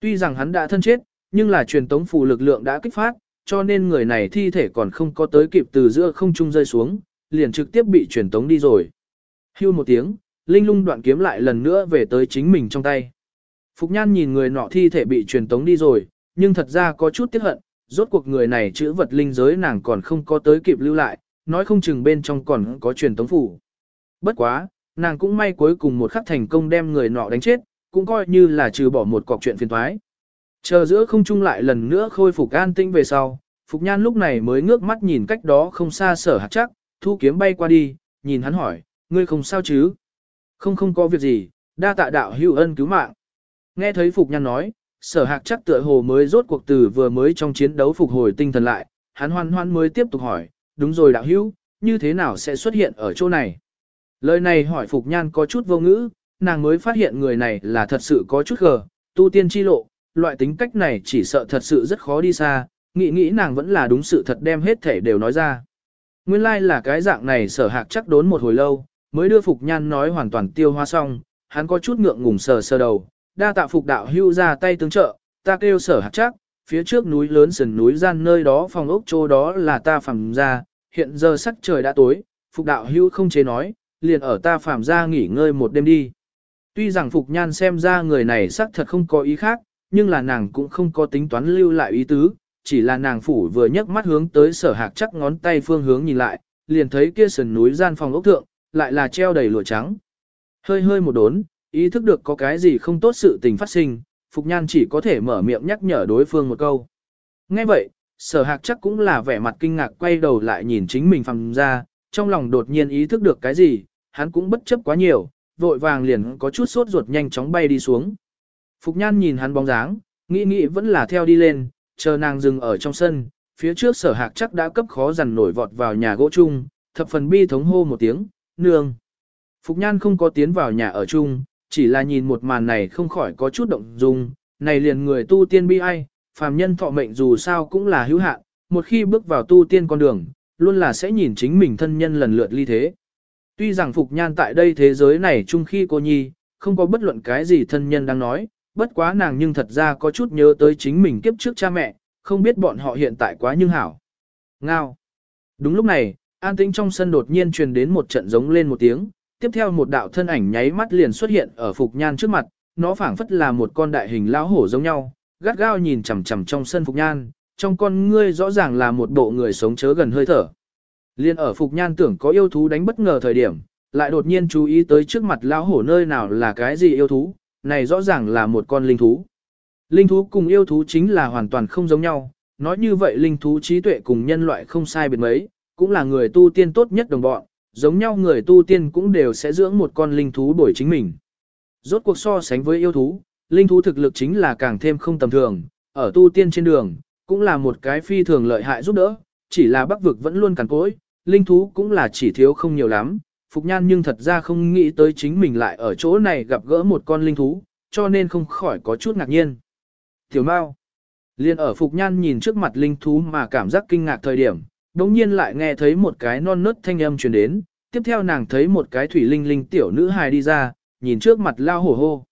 S1: Tuy rằng hắn đã thân chết, nhưng là truyền tống phù lực lượng đã kích phát, cho nên người này thi thể còn không có tới kịp từ giữa không trung rơi xuống, liền trực tiếp bị truyền tống đi rồi. Hưu một tiếng, linh lung đoạn kiếm lại lần nữa về tới chính mình trong tay. Phục nhan nhìn người nọ thi thể bị truyền tống đi rồi, nhưng thật ra có chút tiếc hận, rốt cuộc người này chữ vật linh giới nàng còn không có tới kịp lưu lại, nói không chừng bên trong còn có truyền tống phủ. Bất quá, nàng cũng may cuối cùng một khắc thành công đem người nọ đánh chết, cũng coi như là trừ bỏ một cọc chuyện phiền thoái. Chờ giữa không trung lại lần nữa khôi phục an tinh về sau, Phục Nhan lúc này mới ngước mắt nhìn cách đó không xa sở hạt chắc, thu kiếm bay qua đi, nhìn hắn hỏi, ngươi không sao chứ? Không không có việc gì, đa tạ đạo hữu ân cứu mạng. Nghe thấy Phục Nhan nói, sở hạc chắc tựa hồ mới rốt cuộc từ vừa mới trong chiến đấu phục hồi tinh thần lại, hắn hoan hoan mới tiếp tục hỏi, đúng rồi đạo hữu, như thế nào sẽ xuất hiện ở chỗ này? Lời này hỏi Phục Nhan có chút vô ngữ, nàng mới phát hiện người này là thật sự có chút gờ, tu tiên chi lộ, loại tính cách này chỉ sợ thật sự rất khó đi xa, nghĩ nghĩ nàng vẫn là đúng sự thật đem hết thể đều nói ra. Nguyên lai like là cái dạng này sở hạc chắc đốn một hồi lâu, mới đưa Phục Nhan nói hoàn toàn tiêu hoa xong, hắn có chút ngượng ngùng sờ sờ đầu, đa tạ Phục đạo hưu ra tay tương trợ, ta kêu sở hạc chắc, phía trước núi lớn sườn núi gian nơi đó phòng ốc chỗ đó là ta phẳng ra, hiện giờ sắc trời đã tối, Phục đạo hưu không chế nói, liền ở ta phàm ra nghỉ ngơi một đêm đi. Tuy rằng Phục Nhan xem ra người này sắc thật không có ý khác, nhưng là nàng cũng không có tính toán lưu lại ý tứ, chỉ là nàng phủ vừa nhấc mắt hướng tới sở hạc chắc ngón tay phương hướng nhìn lại, liền thấy kia sườn núi gian phòng ốc thượng, lại là treo đầy lụa trắng. Hơi hơi một đốn, ý thức được có cái gì không tốt sự tình phát sinh, Phục Nhan chỉ có thể mở miệng nhắc nhở đối phương một câu. Nghe vậy, sở hạc chắc cũng là vẻ mặt kinh ngạc quay đầu lại nhìn chính mình phẳng ra, trong lòng đột nhiên ý thức được cái gì, hắn cũng bất chấp quá nhiều, vội vàng liền có chút sốt ruột nhanh chóng bay đi xuống. Phục Nhan nhìn hắn bóng dáng, nghĩ nghĩ vẫn là theo đi lên, chờ nàng dừng ở trong sân, phía trước sở hạc chắc đã cấp khó dằn nổi vọt vào nhà gỗ chung, thập phần bi thống hô một tiếng, nương. Phục Nhan không có tiến vào nhà ở chung, chỉ là nhìn một màn này không khỏi có chút động dung, này liền người tu tiên bi ai, phàm nhân thọ mệnh dù sao cũng là hữu hạn, một khi bước vào tu tiên con đường, luôn là sẽ nhìn chính mình thân nhân lần lượt ly thế. Tuy rằng Phục Nhan tại đây thế giới này chung khi cô nhi, không có bất luận cái gì thân nhân đang nói, bất quá nàng nhưng thật ra có chút nhớ tới chính mình kiếp trước cha mẹ, không biết bọn họ hiện tại quá nhưng hảo. Ngao. Đúng lúc này, an tĩnh trong sân đột nhiên truyền đến một trận giống lên một tiếng, tiếp theo một đạo thân ảnh nháy mắt liền xuất hiện ở Phục Nhan trước mặt, nó phảng phất là một con đại hình lão hổ giống nhau, gắt gao nhìn chằm chằm trong sân Phục Nhan, trong con ngươi rõ ràng là một bộ người sống chớ gần hơi thở. Liên ở Phục Nhan tưởng có yêu thú đánh bất ngờ thời điểm, lại đột nhiên chú ý tới trước mặt lão hổ nơi nào là cái gì yêu thú, này rõ ràng là một con linh thú. Linh thú cùng yêu thú chính là hoàn toàn không giống nhau, nói như vậy linh thú trí tuệ cùng nhân loại không sai biệt mấy, cũng là người tu tiên tốt nhất đồng bọn, giống nhau người tu tiên cũng đều sẽ dưỡng một con linh thú đổi chính mình. Rốt cuộc so sánh với yêu thú, linh thú thực lực chính là càng thêm không tầm thường, ở tu tiên trên đường, cũng là một cái phi thường lợi hại giúp đỡ, chỉ là bắc vực vẫn luôn cằn cối, linh thú cũng là chỉ thiếu không nhiều lắm, Phục Nhan nhưng thật ra không nghĩ tới chính mình lại ở chỗ này gặp gỡ một con linh thú, cho nên không khỏi có chút ngạc nhiên. Tiểu Mao, liền ở Phục Nhan nhìn trước mặt linh thú mà cảm giác kinh ngạc thời điểm, đồng nhiên lại nghe thấy một cái non nớt thanh âm truyền đến, tiếp theo nàng thấy một cái thủy linh linh tiểu nữ hài đi ra, nhìn trước mặt lao hổ hô.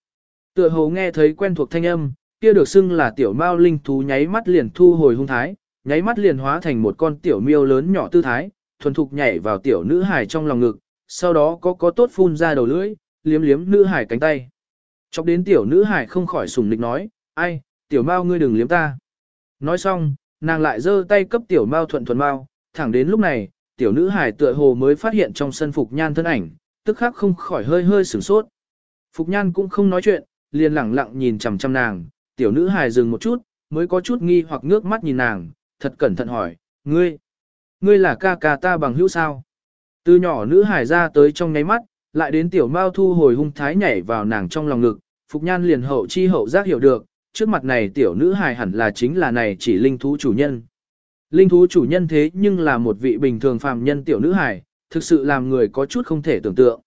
S1: Tựa hồ nghe thấy quen thuộc thanh âm, kia được xưng là tiểu mao linh thú nháy mắt liền thu hồi hung thái, nháy mắt liền hóa thành một con tiểu miêu lớn nhỏ tư thái, thuần thục nhảy vào tiểu nữ hài trong lòng ngực, sau đó có có tốt phun ra đầu lưỡi, liếm liếm nữ hải cánh tay. Chọc đến tiểu nữ hải không khỏi sùng nịch nói, ai, tiểu mao ngươi đừng liếm ta. Nói xong, nàng lại giơ tay cấp tiểu mao thuận thuần mao, thẳng đến lúc này, tiểu nữ hải tựa hồ mới phát hiện trong sân Phục Nhan thân ảnh, tức khắc không khỏi hơi hơi sửng sốt. Phục Nhan cũng không nói chuyện, liền lẳng lặng nhìn chằm chằm nàng, tiểu nữ hài dừng một chút, mới có chút nghi hoặc ngước mắt nhìn nàng, thật cẩn thận hỏi, ngươi, ngươi là ca ca ta bằng hữu sao? Từ nhỏ nữ hải ra tới trong nháy mắt, lại đến tiểu mao thu hồi hung thái nhảy vào nàng trong lòng ngực, Phục Nhan liền hậu chi hậu giác hiểu được, trước mặt này tiểu nữ hài hẳn là chính là này chỉ linh thú chủ nhân. Linh thú chủ nhân thế nhưng là một vị bình thường phàm nhân tiểu nữ hài, thực sự làm người có chút không thể tưởng tượng.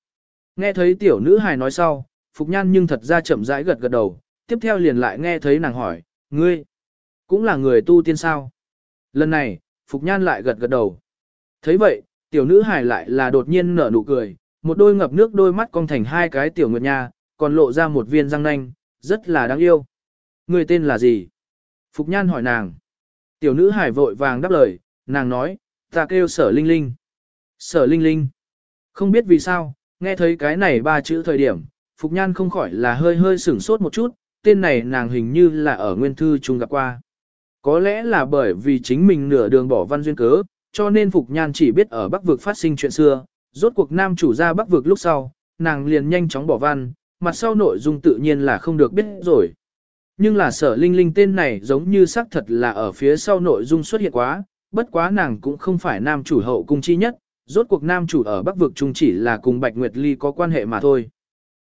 S1: Nghe thấy tiểu nữ hài nói sau, Phục Nhan nhưng thật ra chậm rãi gật gật đầu, tiếp theo liền lại nghe thấy nàng hỏi, ngươi, cũng là người tu tiên sao? Lần này, Phục Nhan lại gật gật đầu. thấy vậy, tiểu nữ hài lại là đột nhiên nở nụ cười, một đôi ngập nước đôi mắt cong thành hai cái tiểu nguyệt nha, còn lộ ra một viên răng nanh, rất là đáng yêu. Người tên là gì? Phục Nhan hỏi nàng. Tiểu nữ hải vội vàng đáp lời, nàng nói, ta kêu sở linh linh. Sở linh linh. Không biết vì sao, nghe thấy cái này ba chữ thời điểm, Phục Nhan không khỏi là hơi hơi sửng sốt một chút, tên này nàng hình như là ở nguyên thư chung gặp qua. Có lẽ là bởi vì chính mình nửa đường bỏ văn duyên cớ, cho nên Phục Nhan chỉ biết ở Bắc Vực phát sinh chuyện xưa, rốt cuộc nam chủ ra Bắc Vực lúc sau, nàng liền nhanh chóng bỏ văn, mặt sau nội dung tự nhiên là không được biết rồi. Nhưng là sở linh linh tên này giống như xác thật là ở phía sau nội dung xuất hiện quá, bất quá nàng cũng không phải nam chủ hậu cung chi nhất, rốt cuộc nam chủ ở Bắc Vực chung chỉ là cùng Bạch Nguyệt Ly có quan hệ mà thôi.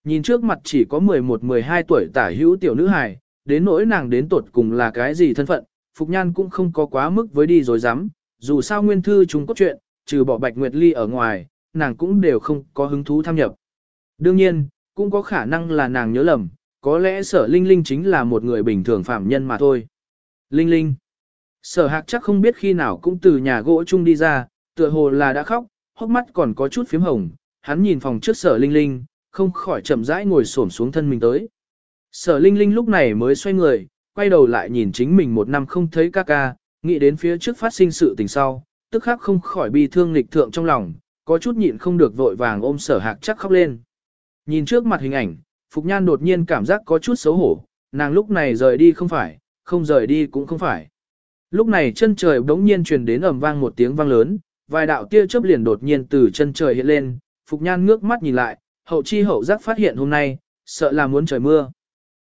S1: Nhìn trước mặt chỉ có 11-12 tuổi tả hữu tiểu nữ hài, đến nỗi nàng đến tuột cùng là cái gì thân phận, Phục Nhan cũng không có quá mức với đi rồi dám, dù sao nguyên thư chúng cốt truyện, trừ bỏ Bạch Nguyệt Ly ở ngoài, nàng cũng đều không có hứng thú tham nhập. Đương nhiên, cũng có khả năng là nàng nhớ lầm, có lẽ sở Linh Linh chính là một người bình thường phạm nhân mà thôi. Linh Linh. Sở hạc chắc không biết khi nào cũng từ nhà gỗ chung đi ra, tựa hồ là đã khóc, hốc mắt còn có chút phím hồng, hắn nhìn phòng trước sở Linh Linh, không khỏi chậm rãi ngồi xổm xuống thân mình tới. Sở Linh Linh lúc này mới xoay người, quay đầu lại nhìn chính mình một năm không thấy ca ca, nghĩ đến phía trước phát sinh sự tình sau, tức khắc không khỏi bi thương lịch thượng trong lòng, có chút nhịn không được vội vàng ôm sở hạc chắc khóc lên. Nhìn trước mặt hình ảnh, Phục Nhan đột nhiên cảm giác có chút xấu hổ, nàng lúc này rời đi không phải, không rời đi cũng không phải. Lúc này chân trời đống nhiên truyền đến ầm vang một tiếng vang lớn, vài đạo tia chớp liền đột nhiên từ chân trời hiện lên, Phục Nhan ngước mắt nhìn lại, hậu chi hậu giác phát hiện hôm nay, sợ là muốn trời mưa.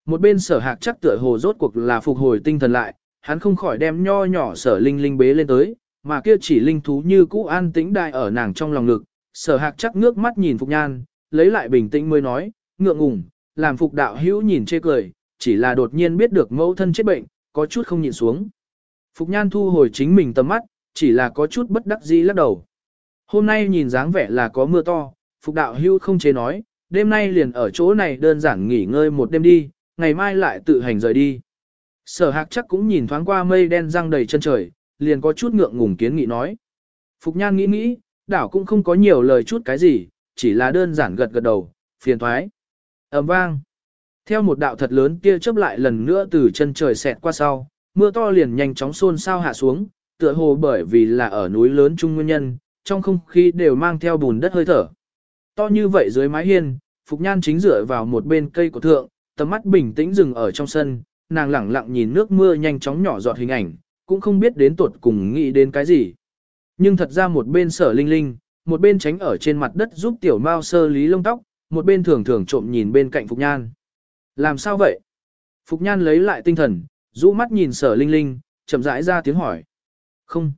S1: Một bên sở hạc chắc tựa hồ rốt cuộc là phục hồi tinh thần lại, hắn không khỏi đem nho nhỏ sở linh linh bế lên tới, mà kia chỉ linh thú như cũ an tĩnh đại ở nàng trong lòng ngực. Sở hạc chắc ngước mắt nhìn Phục Nhan, lấy lại bình tĩnh mới nói, ngượng ngùng, làm Phục đạo hữu nhìn chê cười, chỉ là đột nhiên biết được mẫu thân chết bệnh, có chút không nhịn xuống. Phục Nhan thu hồi chính mình tầm mắt, chỉ là có chút bất đắc dĩ lắc đầu. Hôm nay nhìn dáng vẻ là có mưa to, Phục đạo hưu không chế nói, đêm nay liền ở chỗ này đơn giản nghỉ ngơi một đêm đi, ngày mai lại tự hành rời đi. Sở hạc chắc cũng nhìn thoáng qua mây đen răng đầy chân trời, liền có chút ngượng ngùng kiến nghị nói. Phục nhan nghĩ nghĩ, đảo cũng không có nhiều lời chút cái gì, chỉ là đơn giản gật gật đầu, phiền thoái. ầm vang. Theo một đạo thật lớn kia chớp lại lần nữa từ chân trời xẹt qua sau, mưa to liền nhanh chóng xôn xao hạ xuống, tựa hồ bởi vì là ở núi lớn trung nguyên nhân, trong không khí đều mang theo bùn đất hơi thở. To như vậy dưới mái hiên, Phục Nhan chính dựa vào một bên cây của thượng, tầm mắt bình tĩnh dừng ở trong sân, nàng lẳng lặng nhìn nước mưa nhanh chóng nhỏ giọt hình ảnh, cũng không biết đến tuột cùng nghĩ đến cái gì. Nhưng thật ra một bên sở linh linh, một bên tránh ở trên mặt đất giúp tiểu mao sơ lý lông tóc, một bên thường thường trộm nhìn bên cạnh Phục Nhan. Làm sao vậy? Phục Nhan lấy lại tinh thần, rũ mắt nhìn sở linh linh, chậm rãi ra tiếng hỏi. Không.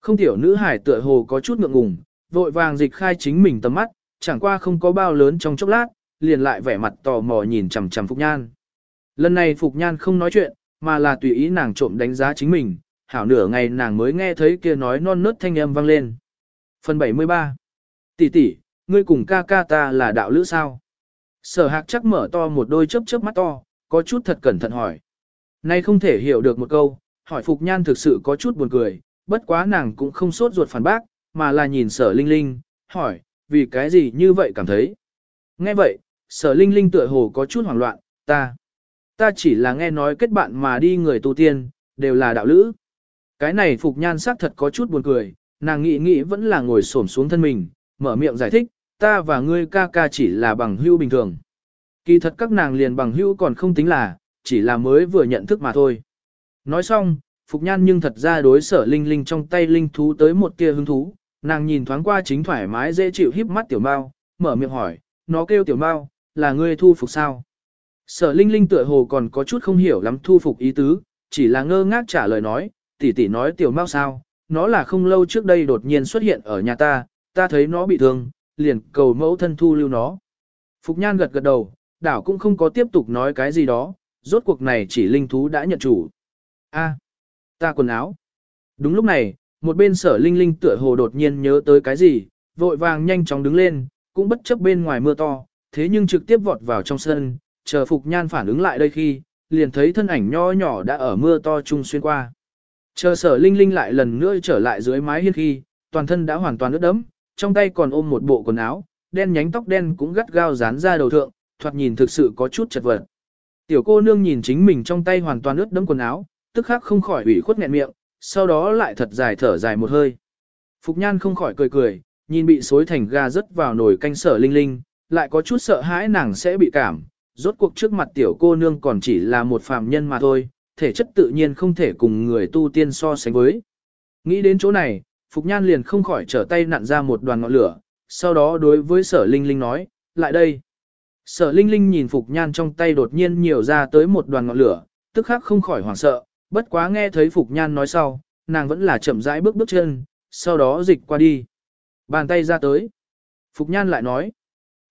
S1: Không tiểu nữ hải tựa hồ có chút ngượng ngùng, vội vàng dịch khai chính mình tầm mắt, chẳng qua không có bao lớn trong chốc lát, liền lại vẻ mặt tò mò nhìn chằm chằm Phục Nhan. Lần này Phục Nhan không nói chuyện, mà là tùy ý nàng trộm đánh giá chính mình, hảo nửa ngày nàng mới nghe thấy kia nói non nớt thanh âm vang lên. Phần 73 Tỷ tỷ, ngươi cùng ca ca ta là đạo lữ sao? Sở hạc chắc mở to một đôi chớp chớp mắt to, có chút thật cẩn thận hỏi. Nay không thể hiểu được một câu, hỏi Phục Nhan thực sự có chút buồn cười, bất quá nàng cũng không sốt ruột phản bác, mà là nhìn sở linh linh, hỏi, vì cái gì như vậy cảm thấy. Nghe vậy, sở linh linh tựa hồ có chút hoảng loạn, ta, ta chỉ là nghe nói kết bạn mà đi người tu tiên, đều là đạo lữ. Cái này Phục Nhan sắc thật có chút buồn cười, nàng nghĩ nghĩ vẫn là ngồi xổm xuống thân mình, mở miệng giải thích, ta và ngươi ca ca chỉ là bằng hữu bình thường. Kỳ thật các nàng liền bằng hữu còn không tính là, chỉ là mới vừa nhận thức mà thôi. Nói xong, Phục Nhan nhưng thật ra đối sở linh linh trong tay linh thú tới một tia hứng thú, nàng nhìn thoáng qua chính thoải mái dễ chịu híp mắt tiểu mao, mở miệng hỏi, nó kêu tiểu mao, là ngươi thu phục sao? Sở linh linh tựa hồ còn có chút không hiểu lắm thu phục ý tứ, chỉ là ngơ ngác trả lời nói, tỷ tỷ nói tiểu mao sao, nó là không lâu trước đây đột nhiên xuất hiện ở nhà ta, ta thấy nó bị thương, liền cầu mẫu thân thu lưu nó. Phục Nhan gật gật đầu, đảo cũng không có tiếp tục nói cái gì đó, rốt cuộc này chỉ linh thú đã nhận chủ. A, ta quần áo. Đúng lúc này, một bên sở linh linh tựa hồ đột nhiên nhớ tới cái gì, vội vàng nhanh chóng đứng lên, cũng bất chấp bên ngoài mưa to, thế nhưng trực tiếp vọt vào trong sân, chờ Phục Nhan phản ứng lại đây khi, liền thấy thân ảnh nho nhỏ đã ở mưa to chung xuyên qua. Chờ sở linh linh lại lần nữa trở lại dưới mái hiên khi, toàn thân đã hoàn toàn ướt đẫm, trong tay còn ôm một bộ quần áo, đen nhánh tóc đen cũng gắt gao dán ra đầu thượng, thoạt nhìn thực sự có chút chật vật. Tiểu cô nương nhìn chính mình trong tay hoàn toàn ướt đẫm quần áo, tức khắc không khỏi ủy khuất nghẹn miệng, sau đó lại thật dài thở dài một hơi. Phục Nhan không khỏi cười cười, nhìn bị xối thành ga rớt vào nồi canh sở linh linh, lại có chút sợ hãi nàng sẽ bị cảm, rốt cuộc trước mặt tiểu cô nương còn chỉ là một phàm nhân mà thôi, thể chất tự nhiên không thể cùng người tu tiên so sánh với. Nghĩ đến chỗ này, Phục Nhan liền không khỏi trở tay nặn ra một đoàn ngọn lửa, sau đó đối với sở linh linh nói, lại đây. Sở linh linh nhìn Phục Nhan trong tay đột nhiên nhiều ra tới một đoàn ngọn lửa, tức khắc không khỏi hoảng sợ, bất quá nghe thấy Phục Nhan nói sau, nàng vẫn là chậm rãi bước bước chân, sau đó dịch qua đi. Bàn tay ra tới. Phục Nhan lại nói.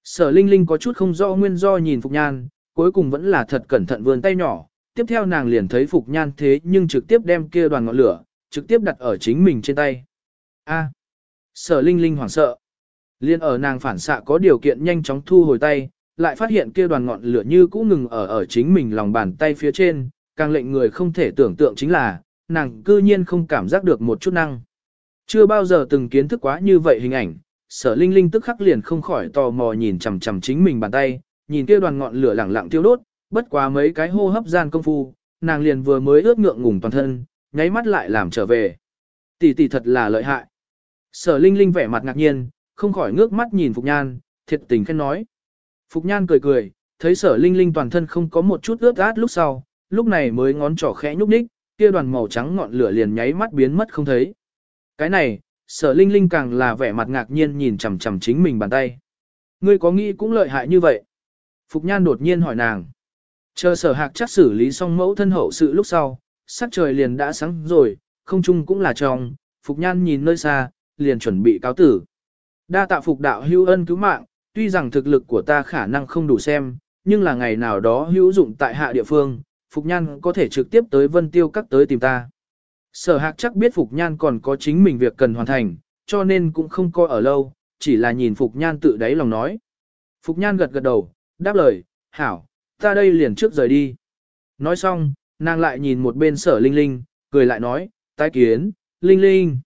S1: Sở Linh Linh có chút không rõ nguyên do nhìn Phục Nhan, cuối cùng vẫn là thật cẩn thận vươn tay nhỏ. Tiếp theo nàng liền thấy Phục Nhan thế nhưng trực tiếp đem kia đoàn ngọn lửa, trực tiếp đặt ở chính mình trên tay. A. Sở Linh Linh hoảng sợ. Liên ở nàng phản xạ có điều kiện nhanh chóng thu hồi tay, lại phát hiện kia đoàn ngọn lửa như cũ ngừng ở ở chính mình lòng bàn tay phía trên, càng lệnh người không thể tưởng tượng chính là, nàng cư nhiên không cảm giác được một chút năng. Chưa bao giờ từng kiến thức quá như vậy hình ảnh, sở linh linh tức khắc liền không khỏi tò mò nhìn chằm chằm chính mình bàn tay, nhìn kia đoàn ngọn lửa lẳng lặng tiêu đốt, bất quá mấy cái hô hấp gian công phu, nàng liền vừa mới ướt ngượng ngùng toàn thân, nháy mắt lại làm trở về. Tỷ tỷ thật là lợi hại. Sở linh linh vẻ mặt ngạc nhiên, không khỏi ngước mắt nhìn Phục Nhan, thiệt tình khen nói. Phục Nhan cười cười, thấy sở linh linh toàn thân không có một chút ướt át lúc sau, lúc này mới ngón trỏ khẽ nhúc nhích, kia đoàn màu trắng ngọn lửa liền nháy mắt biến mất không thấy. Cái này, sở linh linh càng là vẻ mặt ngạc nhiên nhìn chằm chằm chính mình bàn tay. Ngươi có nghĩ cũng lợi hại như vậy. Phục Nhan đột nhiên hỏi nàng. Chờ sở hạc chắc xử lý xong mẫu thân hậu sự lúc sau, sắc trời liền đã sáng rồi, không chung cũng là trong, Phục Nhan nhìn nơi xa, liền chuẩn bị cáo tử. Đa tạ Phục đạo hữu ân cứu mạng, tuy rằng thực lực của ta khả năng không đủ xem, nhưng là ngày nào đó hữu dụng tại hạ địa phương, Phục Nhan có thể trực tiếp tới Vân Tiêu Các tới tìm ta. Sở hạc chắc biết Phục Nhan còn có chính mình việc cần hoàn thành, cho nên cũng không coi ở lâu, chỉ là nhìn Phục Nhan tự đáy lòng nói. Phục Nhan gật gật đầu, đáp lời, hảo, ta đây liền trước rời đi. Nói xong, nàng lại nhìn một bên sở Linh Linh, cười lại nói, tái kiến, Linh Linh.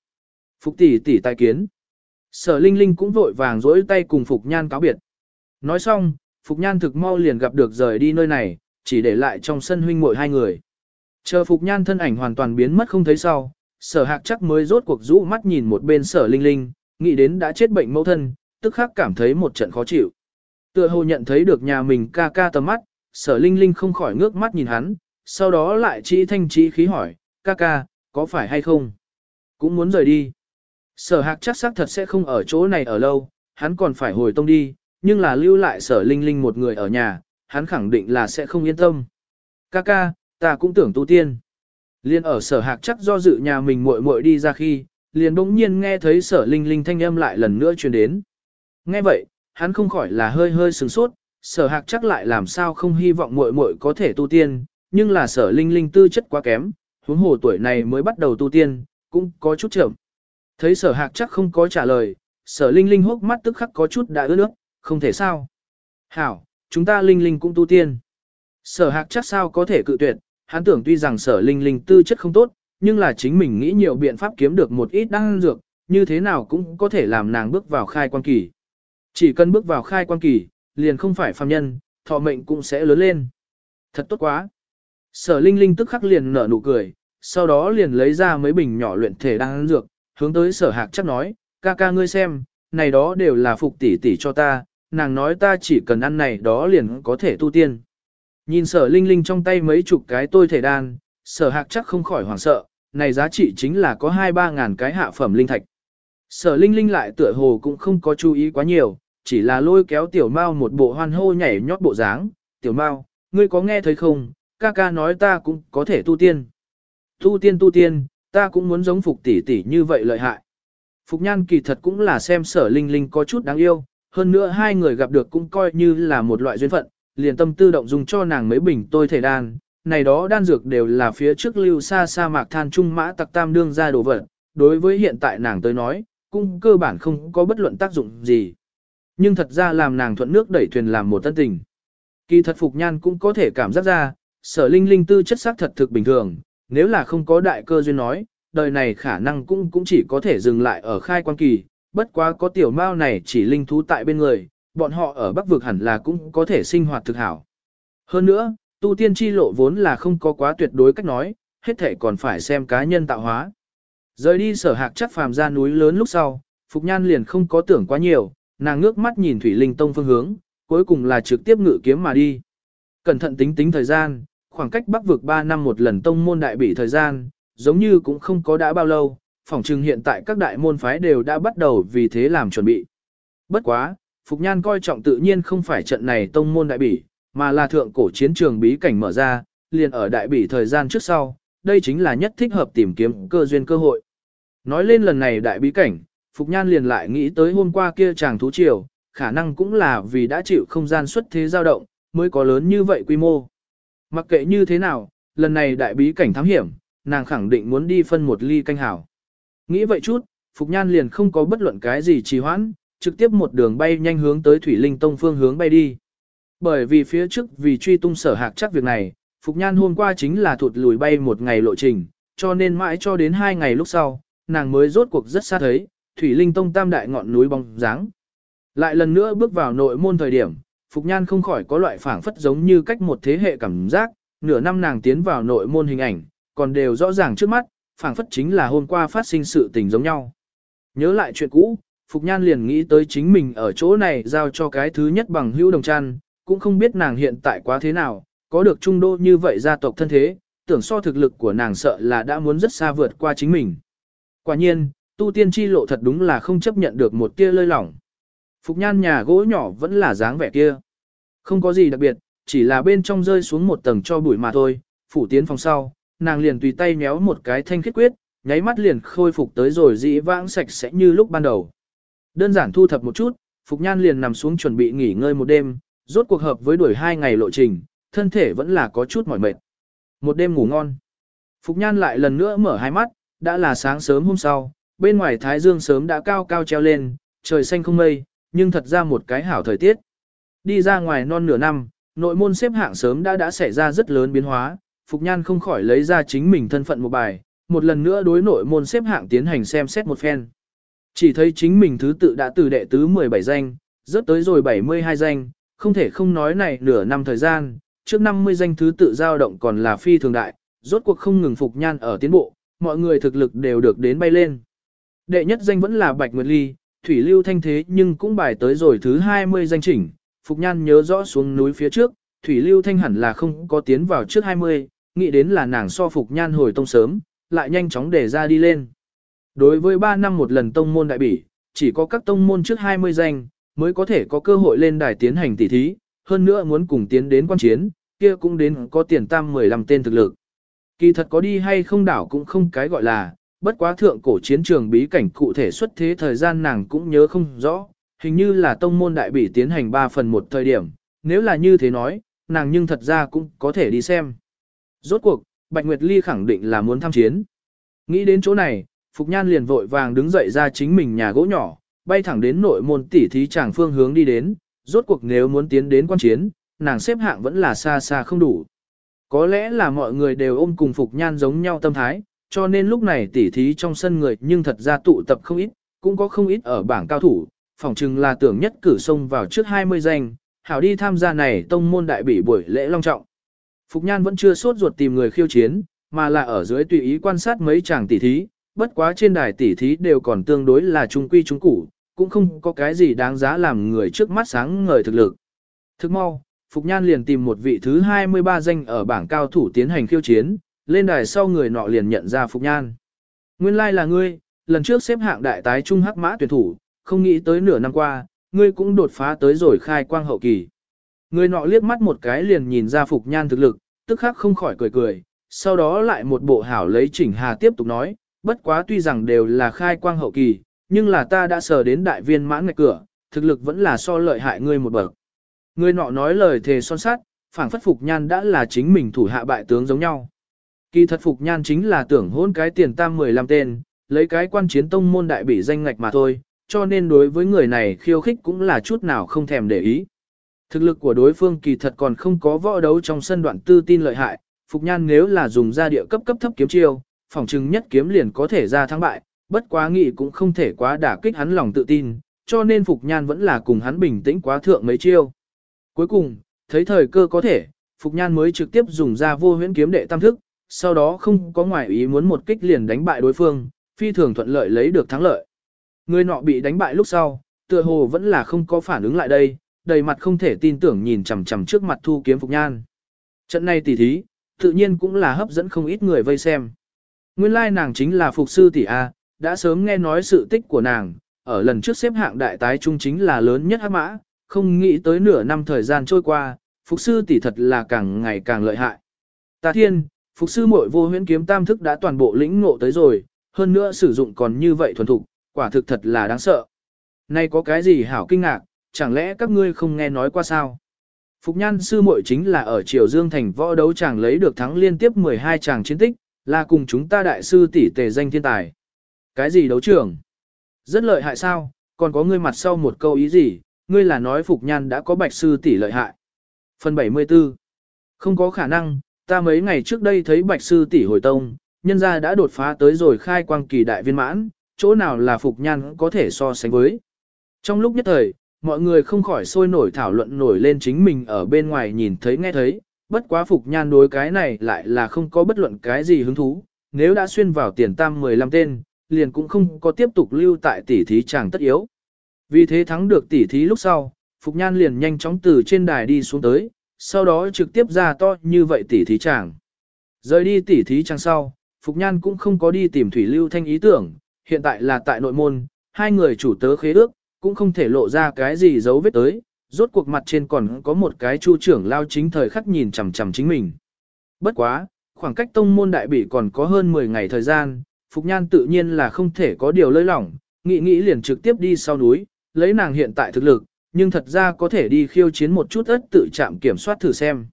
S1: Phục tỷ tỷ tái kiến. Sở Linh Linh cũng vội vàng dỗi tay cùng Phục Nhan cáo biệt. Nói xong, Phục Nhan thực mau liền gặp được rời đi nơi này, chỉ để lại trong sân huynh muội hai người. Chờ Phục Nhan thân ảnh hoàn toàn biến mất không thấy sau, sở hạc chắc mới rốt cuộc rũ mắt nhìn một bên sở linh linh, nghĩ đến đã chết bệnh mẫu thân, tức khắc cảm thấy một trận khó chịu. Tựa hồ nhận thấy được nhà mình ca ca tầm mắt, sở linh linh không khỏi ngước mắt nhìn hắn, sau đó lại chỉ thanh trí khí hỏi, ca ca, có phải hay không? Cũng muốn rời đi. Sở hạc chắc xác thật sẽ không ở chỗ này ở lâu, hắn còn phải hồi tông đi, nhưng là lưu lại sở linh linh một người ở nhà, hắn khẳng định là sẽ không yên tâm. Ca ca, ta cũng tưởng tu tiên. Liên ở sở hạc chắc do dự nhà mình muội muội đi ra khi, liền bỗng nhiên nghe thấy sở linh linh thanh âm lại lần nữa truyền đến. Nghe vậy, hắn không khỏi là hơi hơi sừng sốt, sở hạc chắc lại làm sao không hy vọng muội muội có thể tu tiên, nhưng là sở linh linh tư chất quá kém, huống hồ tuổi này mới bắt đầu tu tiên, cũng có chút chậm. Thấy sở hạc chắc không có trả lời, sở linh linh hốc mắt tức khắc có chút đã ướt nước, không thể sao. Hảo, chúng ta linh linh cũng tu tiên. Sở hạc chắc sao có thể cự tuyệt, hắn tưởng tuy rằng sở linh linh tư chất không tốt, nhưng là chính mình nghĩ nhiều biện pháp kiếm được một ít đan dược, như thế nào cũng có thể làm nàng bước vào khai quan kỳ. Chỉ cần bước vào khai quan kỳ, liền không phải phàm nhân, thọ mệnh cũng sẽ lớn lên. Thật tốt quá. Sở Linh Linh tức khắc liền nở nụ cười, sau đó liền lấy ra mấy bình nhỏ luyện thể đan dược, hướng tới sở hạc chắc nói, ca ca ngươi xem, này đó đều là phục tỷ tỷ cho ta, nàng nói ta chỉ cần ăn này đó liền có thể tu tiên. Nhìn sở Linh Linh trong tay mấy chục cái tôi thể đan, sở hạc chắc không khỏi hoảng sợ, này giá trị chính là có 2-3 ngàn cái hạ phẩm linh thạch. Sở Linh Linh lại tựa hồ cũng không có chú ý quá nhiều, chỉ là lôi kéo tiểu mao một bộ hoan hô nhảy nhót bộ dáng. Tiểu mao, ngươi có nghe thấy không, ca ca nói ta cũng có thể tu tiên. Tu tiên tu tiên, ta cũng muốn giống phục tỷ tỷ như vậy lợi hại. Phục nhan kỳ thật cũng là xem sở linh linh có chút đáng yêu, hơn nữa hai người gặp được cũng coi như là một loại duyên phận, liền tâm tư động dùng cho nàng mấy bình tôi thể đan, này đó đan dược đều là phía trước lưu xa sa mạc than trung mã tặc tam đương ra đồ vật, đối với hiện tại nàng tới nói, cũng cơ bản không có bất luận tác dụng gì. Nhưng thật ra làm nàng thuận nước đẩy thuyền làm một tân tình. Kỳ thật Phục Nhan cũng có thể cảm giác ra, sở linh linh tư chất sắc thật thực bình thường, nếu là không có đại cơ duyên nói, đời này khả năng cũng cũng chỉ có thể dừng lại ở khai quan kỳ, bất quá có tiểu mao này chỉ linh thú tại bên người, bọn họ ở bắc vực hẳn là cũng có thể sinh hoạt thực hảo. Hơn nữa, tu tiên chi lộ vốn là không có quá tuyệt đối cách nói, hết thể còn phải xem cá nhân tạo hóa. Rời đi sở hạc chắc phàm ra núi lớn lúc sau, Phục Nhan liền không có tưởng quá nhiều, nàng ngước mắt nhìn Thủy Linh Tông phương hướng, cuối cùng là trực tiếp ngự kiếm mà đi. Cẩn thận tính tính thời gian, khoảng cách bắc vực 3 năm một lần tông môn đại bị thời gian, giống như cũng không có đã bao lâu, phỏng chừng hiện tại các đại môn phái đều đã bắt đầu vì thế làm chuẩn bị. Bất quá, Phục Nhan coi trọng tự nhiên không phải trận này tông môn đại bỉ, mà là thượng cổ chiến trường bí cảnh mở ra, liền ở đại bỉ thời gian trước sau, đây chính là nhất thích hợp tìm kiếm cơ duyên cơ hội. Nói lên lần này đại bí cảnh, Phục Nhan liền lại nghĩ tới hôm qua kia chàng thú triều, khả năng cũng là vì đã chịu không gian xuất thế dao động, mới có lớn như vậy quy mô. Mặc kệ như thế nào, lần này đại bí cảnh thám hiểm, nàng khẳng định muốn đi phân một ly canh hảo. Nghĩ vậy chút, Phục Nhan liền không có bất luận cái gì trì hoãn, trực tiếp một đường bay nhanh hướng tới Thủy Linh Tông phương hướng bay đi. Bởi vì phía trước vì truy tung sở hạc chắc việc này, Phục Nhan hôm qua chính là thụt lùi bay một ngày lộ trình, cho nên mãi cho đến hai ngày lúc sau, nàng mới rốt cuộc rất xa thấy, Thủy Linh Tông tam đại ngọn núi bóng dáng. Lại lần nữa bước vào nội môn thời điểm, Phục Nhan không khỏi có loại phản phất giống như cách một thế hệ cảm giác, nửa năm nàng tiến vào nội môn hình ảnh, còn đều rõ ràng trước mắt, phản phất chính là hôm qua phát sinh sự tình giống nhau. Nhớ lại chuyện cũ, Phục Nhan liền nghĩ tới chính mình ở chỗ này giao cho cái thứ nhất bằng hữu đồng chăn, cũng không biết nàng hiện tại quá thế nào, có được trung đô như vậy gia tộc thân thế, tưởng so thực lực của nàng sợ là đã muốn rất xa vượt qua chính mình. Quả nhiên, tu tiên chi lộ thật đúng là không chấp nhận được một tia lơi lỏng. Phục nhan nhà gỗ nhỏ vẫn là dáng vẻ kia. Không có gì đặc biệt, chỉ là bên trong rơi xuống một tầng cho bụi mà thôi, phủ tiến phòng sau, nàng liền tùy tay méo một cái thanh khiết quyết, nháy mắt liền khôi phục tới rồi dĩ vãng sạch sẽ như lúc ban đầu. Đơn giản thu thập một chút, Phục Nhan liền nằm xuống chuẩn bị nghỉ ngơi một đêm, rốt cuộc hợp với đuổi hai ngày lộ trình, thân thể vẫn là có chút mỏi mệt. Một đêm ngủ ngon. Phục Nhan lại lần nữa mở hai mắt, đã là sáng sớm hôm sau, bên ngoài thái dương sớm đã cao cao treo lên, trời xanh không mây, nhưng thật ra một cái hảo thời tiết. Đi ra ngoài non nửa năm, nội môn xếp hạng sớm đã đã xảy ra rất lớn biến hóa, Phục Nhan không khỏi lấy ra chính mình thân phận một bài, một lần nữa đối nội môn xếp hạng tiến hành xem xét một phen. Chỉ thấy chính mình thứ tự đã từ đệ tứ 17 danh, rớt tới rồi 72 danh, không thể không nói này nửa năm thời gian, trước 50 danh thứ tự dao động còn là phi thường đại, rốt cuộc không ngừng Phục Nhan ở tiến bộ, mọi người thực lực đều được đến bay lên. Đệ nhất danh vẫn là Bạch Nguyệt Ly, Thủy Lưu Thanh thế nhưng cũng bài tới rồi thứ 20 danh chỉnh, Phục Nhan nhớ rõ xuống núi phía trước, Thủy Lưu Thanh hẳn là không có tiến vào trước 20, nghĩ đến là nàng so Phục Nhan hồi tông sớm, lại nhanh chóng để ra đi lên. Đối với 3 năm một lần tông môn đại bỉ, chỉ có các tông môn trước 20 danh, mới có thể có cơ hội lên đài tiến hành tỷ thí, hơn nữa muốn cùng tiến đến quan chiến, kia cũng đến có tiền tam 15 tên thực lực. Kỳ thật có đi hay không đảo cũng không cái gọi là, bất quá thượng cổ chiến trường bí cảnh cụ thể xuất thế thời gian nàng cũng nhớ không rõ, hình như là tông môn đại bỉ tiến hành 3 phần một thời điểm, nếu là như thế nói, nàng nhưng thật ra cũng có thể đi xem. Rốt cuộc, Bạch Nguyệt Ly khẳng định là muốn tham chiến. Nghĩ đến chỗ này, Phục Nhan liền vội vàng đứng dậy ra chính mình nhà gỗ nhỏ, bay thẳng đến nội môn tỉ thí chàng phương hướng đi đến, rốt cuộc nếu muốn tiến đến quan chiến, nàng xếp hạng vẫn là xa xa không đủ. Có lẽ là mọi người đều ôm cùng Phục Nhan giống nhau tâm thái, cho nên lúc này tỉ thí trong sân người nhưng thật ra tụ tập không ít, cũng có không ít ở bảng cao thủ, phỏng chừng là tưởng nhất cử sông vào trước 20 danh, hảo đi tham gia này tông môn đại bỉ buổi lễ long trọng. Phục Nhan vẫn chưa sốt ruột tìm người khiêu chiến, mà là ở dưới tùy ý quan sát mấy chàng tỉ thí, bất quá trên đài tỉ thí đều còn tương đối là trung quy trung củ, cũng không có cái gì đáng giá làm người trước mắt sáng ngời thực lực. Thức mau, Phục Nhan liền tìm một vị thứ 23 danh ở bảng cao thủ tiến hành khiêu chiến, lên đài sau người nọ liền nhận ra Phục Nhan. Nguyên lai like là ngươi, lần trước xếp hạng đại tái trung hắc mã tuyển thủ, không nghĩ tới nửa năm qua, ngươi cũng đột phá tới rồi khai quang hậu kỳ. Người nọ liếc mắt một cái liền nhìn ra Phục Nhan thực lực, tức khắc không khỏi cười cười, sau đó lại một bộ hảo lấy chỉnh hà tiếp tục nói, bất quá tuy rằng đều là khai quang hậu kỳ, nhưng là ta đã sờ đến đại viên mãn ngạch cửa, thực lực vẫn là so lợi hại ngươi một bậc. Người nọ nói lời thề son sát, phảng phất Phục Nhan đã là chính mình thủ hạ bại tướng giống nhau. Kỳ thật Phục Nhan chính là tưởng hôn cái tiền tam 15 tên, lấy cái quan chiến tông môn đại bị danh ngạch mà thôi, cho nên đối với người này khiêu khích cũng là chút nào không thèm để ý. Thực lực của đối phương kỳ thật còn không có võ đấu trong sân đoạn tư tin lợi hại, Phục Nhan nếu là dùng ra địa cấp cấp thấp kiếm chiêu, phòng chừng nhất kiếm liền có thể ra thắng bại, bất quá nghị cũng không thể quá đả kích hắn lòng tự tin, cho nên Phục Nhan vẫn là cùng hắn bình tĩnh quá thượng mấy chiêu. Cuối cùng, thấy thời cơ có thể, Phục Nhan mới trực tiếp dùng ra vô huyễn kiếm đệ tam thức, sau đó không có ngoại ý muốn một kích liền đánh bại đối phương, phi thường thuận lợi lấy được thắng lợi. Người nọ bị đánh bại lúc sau, tựa hồ vẫn là không có phản ứng lại đây, đầy mặt không thể tin tưởng nhìn chằm chằm trước mặt thu kiếm Phục Nhan. Trận này tỉ thí, tự nhiên cũng là hấp dẫn không ít người vây xem. Nguyên lai nàng chính là Phục Sư tỷ A, đã sớm nghe nói sự tích của nàng, ở lần trước xếp hạng đại tái trung chính là lớn nhất hắc mã, không nghĩ tới nửa năm thời gian trôi qua, Phục Sư tỷ thật là càng ngày càng lợi hại. Ta thiên, Phục Sư muội vô huyễn kiếm tam thức đã toàn bộ lĩnh ngộ tới rồi, hơn nữa sử dụng còn như vậy thuần thục, quả thực thật là đáng sợ. Nay có cái gì hảo kinh ngạc, chẳng lẽ các ngươi không nghe nói qua sao? Phục Nhan sư muội chính là ở Triều Dương thành võ đấu chàng lấy được thắng liên tiếp 12 chàng chiến tích, là cùng chúng ta đại sư tỷ tề danh thiên tài. Cái gì đấu trưởng? Rất lợi hại sao, còn có ngươi mặt sau một câu ý gì, ngươi là nói Phục Nhan đã có bạch sư tỷ lợi hại. Phần 74 Không có khả năng, ta mấy ngày trước đây thấy bạch sư tỷ hồi tông, nhân gia đã đột phá tới rồi khai quang kỳ đại viên mãn, chỗ nào là Phục Nhan có thể so sánh với. Trong lúc nhất thời, mọi người không khỏi sôi nổi thảo luận nổi lên chính mình ở bên ngoài nhìn thấy nghe thấy, bất quá Phục Nhan đối cái này lại là không có bất luận cái gì hứng thú, nếu đã xuyên vào tiền tam 15 tên, liền cũng không có tiếp tục lưu tại tỷ thí chàng tất yếu. Vì thế thắng được tỷ thí lúc sau, Phục Nhan liền nhanh chóng từ trên đài đi xuống tới, sau đó trực tiếp ra to như vậy tỷ thí chàng. Rời đi tỷ thí chàng sau, Phục Nhan cũng không có đi tìm Thủy Lưu Thanh ý tưởng, hiện tại là tại nội môn, hai người chủ tớ khế ước, cũng không thể lộ ra cái gì dấu vết tới, rốt cuộc mặt trên còn có một cái chu trưởng lao chính thời khắc nhìn chằm chằm chính mình. Bất quá, khoảng cách tông môn đại bỉ còn có hơn 10 ngày thời gian, Phục Nhan tự nhiên là không thể có điều lơi lỏng, nghĩ nghĩ liền trực tiếp đi sau núi, lấy nàng hiện tại thực lực, nhưng thật ra có thể đi khiêu chiến một chút ớt tự chạm kiểm soát thử xem.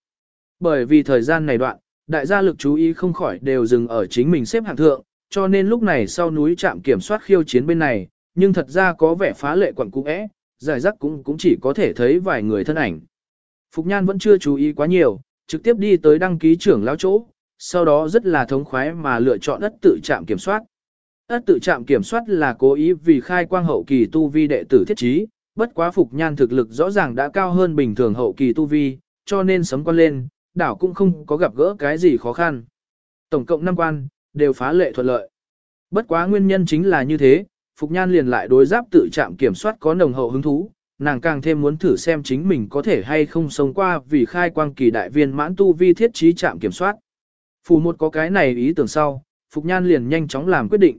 S1: Bởi vì thời gian này đoạn, đại gia lực chú ý không khỏi đều dừng ở chính mình xếp hạng thượng, cho nên lúc này sau núi chạm kiểm soát khiêu chiến bên này, nhưng thật ra có vẻ phá lệ quẩn cũ é, giải rắc cũng cũng chỉ có thể thấy vài người thân ảnh. Phục Nhan vẫn chưa chú ý quá nhiều, trực tiếp đi tới đăng ký trưởng lão chỗ, sau đó rất là thống khoái mà lựa chọn ất tự trạm kiểm soát. Ất tự trạm kiểm soát là cố ý vì khai quang hậu kỳ tu vi đệ tử thiết trí, bất quá Phục Nhan thực lực rõ ràng đã cao hơn bình thường hậu kỳ tu vi, cho nên sấm quan lên, đảo cũng không có gặp gỡ cái gì khó khăn. Tổng cộng 5 quan, đều phá lệ thuận lợi. Bất quá nguyên nhân chính là như thế, Phục Nhan liền lại đối giáp tự chạm kiểm soát có nồng hậu hứng thú, nàng càng thêm muốn thử xem chính mình có thể hay không sống qua vì khai quang kỳ đại viên mãn tu vi thiết trí chạm kiểm soát. Phù một có cái này ý tưởng sau, Phục Nhan liền nhanh chóng làm quyết định.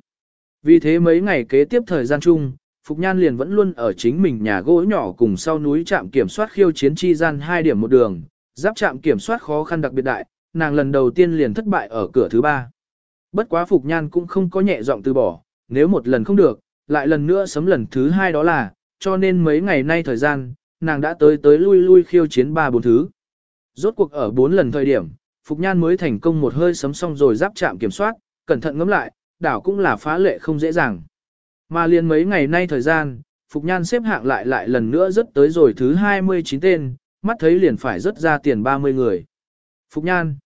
S1: Vì thế mấy ngày kế tiếp thời gian chung, Phục Nhan liền vẫn luôn ở chính mình nhà gỗ nhỏ cùng sau núi trạm kiểm soát khiêu chiến chi gian hai điểm một đường, giáp trạm kiểm soát khó khăn đặc biệt đại, nàng lần đầu tiên liền thất bại ở cửa thứ ba. Bất quá Phục Nhan cũng không có nhẹ giọng từ bỏ, nếu một lần không được, lại lần nữa sấm lần thứ hai đó là, cho nên mấy ngày nay thời gian, nàng đã tới tới lui lui khiêu chiến ba bốn thứ. Rốt cuộc ở bốn lần thời điểm, Phục Nhan mới thành công một hơi sấm xong rồi giáp chạm kiểm soát, cẩn thận ngắm lại, đảo cũng là phá lệ không dễ dàng. Mà liền mấy ngày nay thời gian, Phục Nhan xếp hạng lại lại lần nữa rất tới rồi thứ 29 tên, mắt thấy liền phải rất ra tiền 30 người. Phục Nhan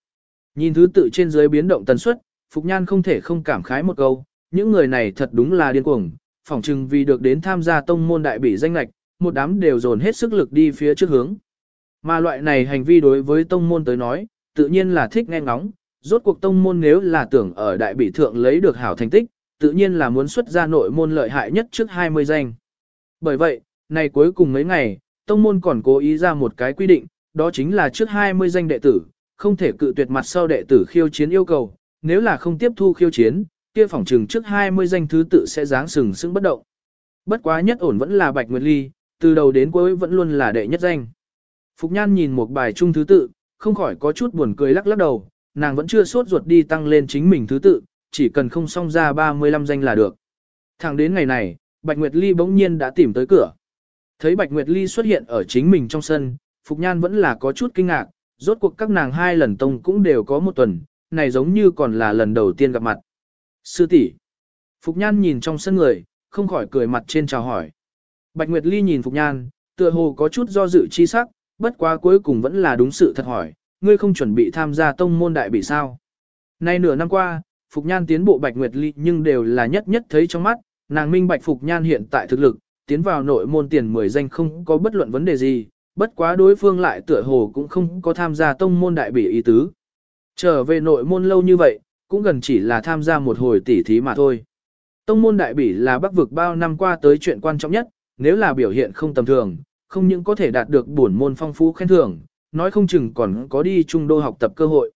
S1: nhìn thứ tự trên dưới biến động tần suất, Phục Nhan không thể không cảm khái một câu, những người này thật đúng là điên cuồng, phỏng chừng vì được đến tham gia tông môn đại bỉ danh lạch, một đám đều dồn hết sức lực đi phía trước hướng. Mà loại này hành vi đối với tông môn tới nói, tự nhiên là thích nghe ngóng, rốt cuộc tông môn nếu là tưởng ở đại bỉ thượng lấy được hảo thành tích, tự nhiên là muốn xuất ra nội môn lợi hại nhất trước 20 danh. Bởi vậy, này cuối cùng mấy ngày, tông môn còn cố ý ra một cái quy định, đó chính là trước 20 danh đệ tử, không thể cự tuyệt mặt sau đệ tử khiêu chiến yêu cầu, nếu là không tiếp thu khiêu chiến, kia phỏng trừng trước 20 danh thứ tự sẽ dáng sừng sững bất động. Bất quá nhất ổn vẫn là Bạch Nguyệt Ly, từ đầu đến cuối vẫn luôn là đệ nhất danh. Phục Nhan nhìn một bài chung thứ tự, không khỏi có chút buồn cười lắc lắc đầu, nàng vẫn chưa sốt ruột đi tăng lên chính mình thứ tự, chỉ cần không xong ra 35 danh là được. Thẳng đến ngày này, Bạch Nguyệt Ly bỗng nhiên đã tìm tới cửa. Thấy Bạch Nguyệt Ly xuất hiện ở chính mình trong sân, Phục Nhan vẫn là có chút kinh ngạc, rốt cuộc các nàng hai lần tông cũng đều có một tuần, này giống như còn là lần đầu tiên gặp mặt. Sư tỷ Phục Nhan nhìn trong sân người, không khỏi cười mặt trên chào hỏi. Bạch Nguyệt Ly nhìn Phục Nhan, tựa hồ có chút do dự chi sắc, bất quá cuối cùng vẫn là đúng sự thật hỏi, ngươi không chuẩn bị tham gia tông môn đại bị sao. Nay nửa năm qua, Phục Nhan tiến bộ Bạch Nguyệt Ly nhưng đều là nhất nhất thấy trong mắt, nàng minh Bạch Phục Nhan hiện tại thực lực, tiến vào nội môn tiền 10 danh không có bất luận vấn đề gì, bất quá đối phương lại tựa hồ cũng không có tham gia tông môn đại bỉ ý tứ. Trở về nội môn lâu như vậy, cũng gần chỉ là tham gia một hồi tỉ thí mà thôi. Tông môn đại bỉ là bắc vực bao năm qua tới chuyện quan trọng nhất, nếu là biểu hiện không tầm thường, không những có thể đạt được bổn môn phong phú khen thưởng, nói không chừng còn có đi trung đô học tập cơ hội.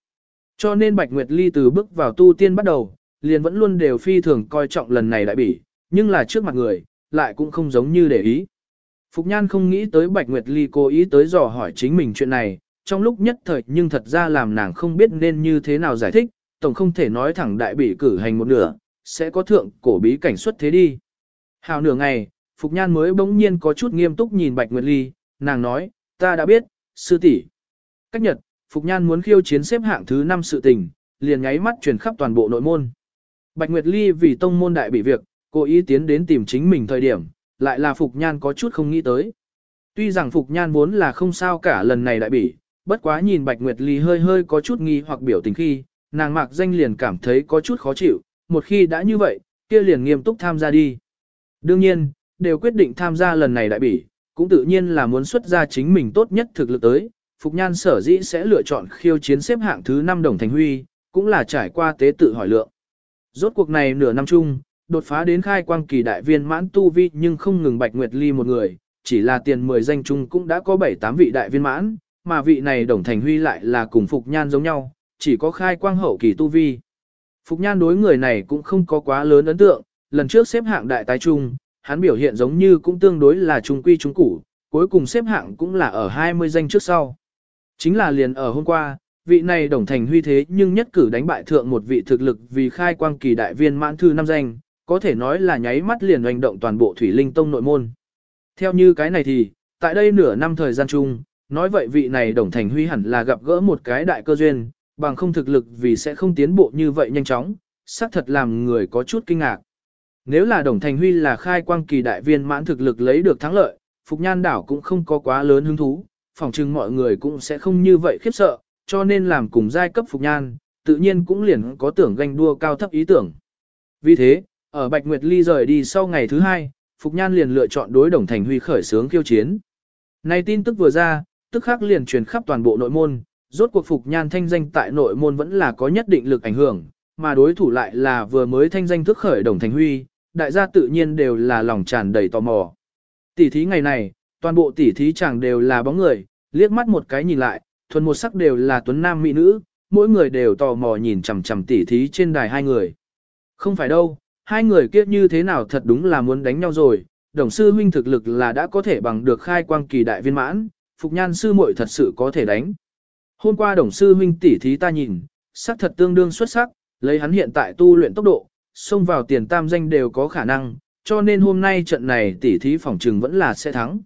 S1: Cho nên Bạch Nguyệt Ly từ bước vào tu tiên bắt đầu, liền vẫn luôn đều phi thường coi trọng lần này đại bỉ, nhưng là trước mặt người, lại cũng không giống như để ý. Phục Nhan không nghĩ tới Bạch Nguyệt Ly cố ý tới dò hỏi chính mình chuyện này, trong lúc nhất thời nhưng thật ra làm nàng không biết nên như thế nào giải thích, tổng không thể nói thẳng đại bị cử hành một nửa, sẽ có thượng cổ bí cảnh xuất thế đi. Hào nửa ngày, Phục Nhan mới bỗng nhiên có chút nghiêm túc nhìn Bạch Nguyệt Ly, nàng nói, ta đã biết, sư tỷ Cách nhật, Phục Nhan muốn khiêu chiến xếp hạng thứ 5 sự tình, liền nháy mắt truyền khắp toàn bộ nội môn. Bạch Nguyệt Ly vì tông môn đại bị việc, cố ý tiến đến tìm chính mình thời điểm, lại là Phục Nhan có chút không nghĩ tới. Tuy rằng Phục Nhan muốn là không sao cả lần này đại bỉ, bất quá nhìn Bạch Nguyệt Ly hơi hơi có chút nghi hoặc biểu tình khi, nàng mạc danh liền cảm thấy có chút khó chịu, một khi đã như vậy, kia liền nghiêm túc tham gia đi. Đương nhiên, đều quyết định tham gia lần này đại bỉ, cũng tự nhiên là muốn xuất ra chính mình tốt nhất thực lực tới. Phục Nhan sở dĩ sẽ lựa chọn khiêu chiến xếp hạng thứ 5 đồng thành huy, cũng là trải qua tế tự hỏi lượng. Rốt cuộc này nửa năm chung, đột phá đến khai quang kỳ đại viên mãn tu vi nhưng không ngừng Bạch Nguyệt Ly một người, chỉ là tiền 10 danh chung cũng đã có 7-8 vị đại viên mãn, mà vị này Đồng Thành Huy lại là cùng Phục Nhan giống nhau, chỉ có khai quang hậu kỳ tu vi. Phục Nhan đối người này cũng không có quá lớn ấn tượng, lần trước xếp hạng đại tái trung, hắn biểu hiện giống như cũng tương đối là trung quy trung củ, cuối cùng xếp hạng cũng là ở 20 danh trước sau. Chính là liền ở hôm qua, vị này Đồng Thành Huy thế nhưng nhất cử đánh bại thượng một vị thực lực vì khai quang kỳ đại viên mãn thư năm danh, có thể nói là nháy mắt liền hành động toàn bộ Thủy Linh Tông nội môn. Theo như cái này thì, tại đây nửa năm thời gian chung, nói vậy vị này Đồng Thành Huy hẳn là gặp gỡ một cái đại cơ duyên, bằng không thực lực vì sẽ không tiến bộ như vậy nhanh chóng, xác thật làm người có chút kinh ngạc. Nếu là Đồng Thành Huy là khai quang kỳ đại viên mãn thực lực lấy được thắng lợi, Phục Nhan đảo cũng không có quá lớn hứng thú, phòng chừng mọi người cũng sẽ không như vậy khiếp sợ, cho nên làm cùng giai cấp Phục Nhan, tự nhiên cũng liền có tưởng ganh đua cao thấp ý tưởng. Vì thế, ở Bạch Nguyệt Ly rời đi sau ngày thứ hai, Phục Nhan liền lựa chọn đối Đồng Thành Huy khởi sướng khiêu chiến. Này tin tức vừa ra, tức khắc liền truyền khắp toàn bộ nội môn, rốt cuộc Phục Nhan thanh danh tại nội môn vẫn là có nhất định lực ảnh hưởng, mà đối thủ lại là vừa mới thanh danh thức khởi Đồng Thành Huy, đại gia tự nhiên đều là lòng tràn đầy tò mò. Tỷ thí ngày này, toàn bộ tỷ thí chẳng đều là bóng người, liếc mắt một cái nhìn lại, thuần một sắc đều là tuấn nam mỹ nữ, mỗi người đều tò mò nhìn chằm chằm tỷ thí trên đài hai người. Không phải đâu, hai người kia như thế nào thật đúng là muốn đánh nhau rồi, đồng sư huynh thực lực là đã có thể bằng được khai quang kỳ đại viên mãn, phục nhan sư muội thật sự có thể đánh. Hôm qua đồng sư huynh tỷ thí ta nhìn, sắc thật tương đương xuất sắc, lấy hắn hiện tại tu luyện tốc độ, xông vào tiền tam danh đều có khả năng, cho nên hôm nay trận này tỷ thí phỏng trừng vẫn là sẽ thắng.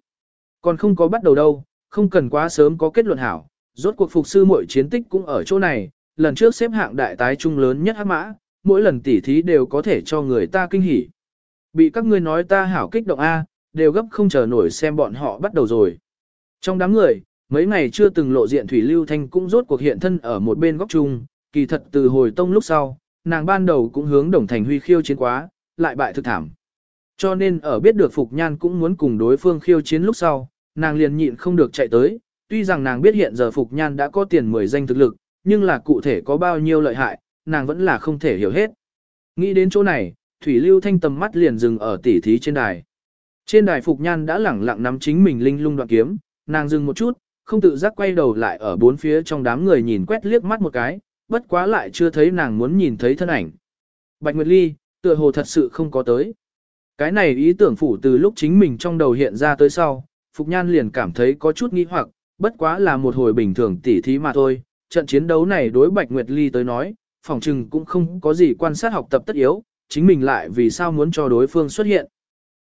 S1: Còn không có bắt đầu đâu, không cần quá sớm có kết luận hảo, rốt cuộc phục sư mỗi chiến tích cũng ở chỗ này, lần trước xếp hạng đại tái trung lớn nhất hắc mã, mỗi lần tỉ thí đều có thể cho người ta kinh hỉ. Bị các ngươi nói ta hảo kích động A, đều gấp không chờ nổi xem bọn họ bắt đầu rồi. Trong đám người, mấy ngày chưa từng lộ diện Thủy Lưu Thanh cũng rốt cuộc hiện thân ở một bên góc chung, kỳ thật từ hồi tông lúc sau, nàng ban đầu cũng hướng Đồng Thành Huy khiêu chiến quá, lại bại thực thảm. Cho nên ở biết được Phục Nhan cũng muốn cùng đối phương khiêu chiến lúc sau, nàng liền nhịn không được chạy tới, tuy rằng nàng biết hiện giờ Phục Nhan đã có tiền 10 danh thực lực, nhưng là cụ thể có bao nhiêu lợi hại, nàng vẫn là không thể hiểu hết. Nghĩ đến chỗ này, Thủy Lưu Thanh tầm mắt liền dừng ở tỉ thí trên đài. Trên đài Phục Nhan đã lẳng lặng nắm chính mình linh lung đoạn kiếm, nàng dừng một chút, không tự giác quay đầu lại ở bốn phía trong đám người nhìn quét liếc mắt một cái, bất quá lại chưa thấy nàng muốn nhìn thấy thân ảnh. Bạch Nguyệt Ly, tựa hồ thật sự không có tới. Cái này ý tưởng phủ từ lúc chính mình trong đầu hiện ra tới sau, Phục Nhan liền cảm thấy có chút nghi hoặc, bất quá là một hồi bình thường tỉ thí mà thôi. Trận chiến đấu này đối Bạch Nguyệt Ly tới nói, phòng trừng cũng không có gì quan sát học tập tất yếu, chính mình lại vì sao muốn cho đối phương xuất hiện.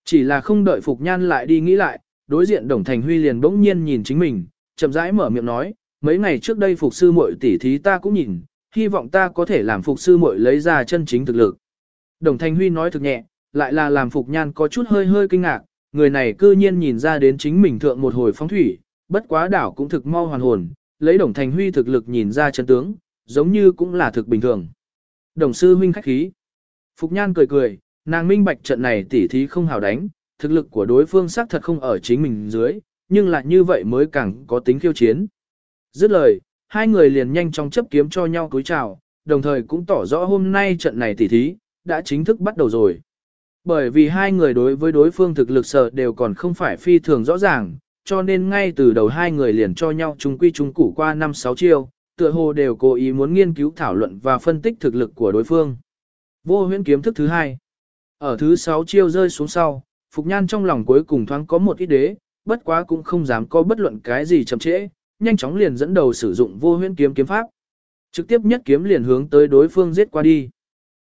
S1: Chỉ là không đợi Phục Nhan lại đi nghĩ lại, đối diện Đồng Thành Huy liền bỗng nhiên nhìn chính mình, chậm rãi mở miệng nói, mấy ngày trước đây Phục Sư muội tỉ thí ta cũng nhìn, hy vọng ta có thể làm Phục Sư muội lấy ra chân chính thực lực. Đồng Thanh Huy nói thực nhẹ, lại là làm Phục Nhan có chút hơi hơi kinh ngạc, người này cư nhiên nhìn ra đến chính mình thượng một hồi phóng thủy, bất quá đảo cũng thực mau hoàn hồn, lấy Đồng Thanh Huy thực lực nhìn ra chân tướng, giống như cũng là thực bình thường. Đồng sư huynh khách khí. Phục Nhan cười cười, nàng minh bạch trận này tỉ thí không hào đánh, thực lực của đối phương xác thật không ở chính mình dưới, nhưng lại như vậy mới càng có tính khiêu chiến. Dứt lời, hai người liền nhanh chóng chấp kiếm cho nhau cúi chào, đồng thời cũng tỏ rõ hôm nay trận này tỉ thí, đã chính thức bắt đầu rồi. Bởi vì hai người đối với đối phương thực lực sở đều còn không phải phi thường rõ ràng, cho nên ngay từ đầu hai người liền cho nhau chung quy chung củ qua 5-6 chiêu, tựa hồ đều cố ý muốn nghiên cứu thảo luận và phân tích thực lực của đối phương. Vô huyễn kiếm thức thứ hai. Ở thứ 6 chiêu rơi xuống sau, Phục Nhan trong lòng cuối cùng thoáng có một ít đế, bất quá cũng không dám có bất luận cái gì chậm trễ, nhanh chóng liền dẫn đầu sử dụng vô huyễn kiếm kiếm pháp. Trực tiếp nhất kiếm liền hướng tới đối phương giết qua đi.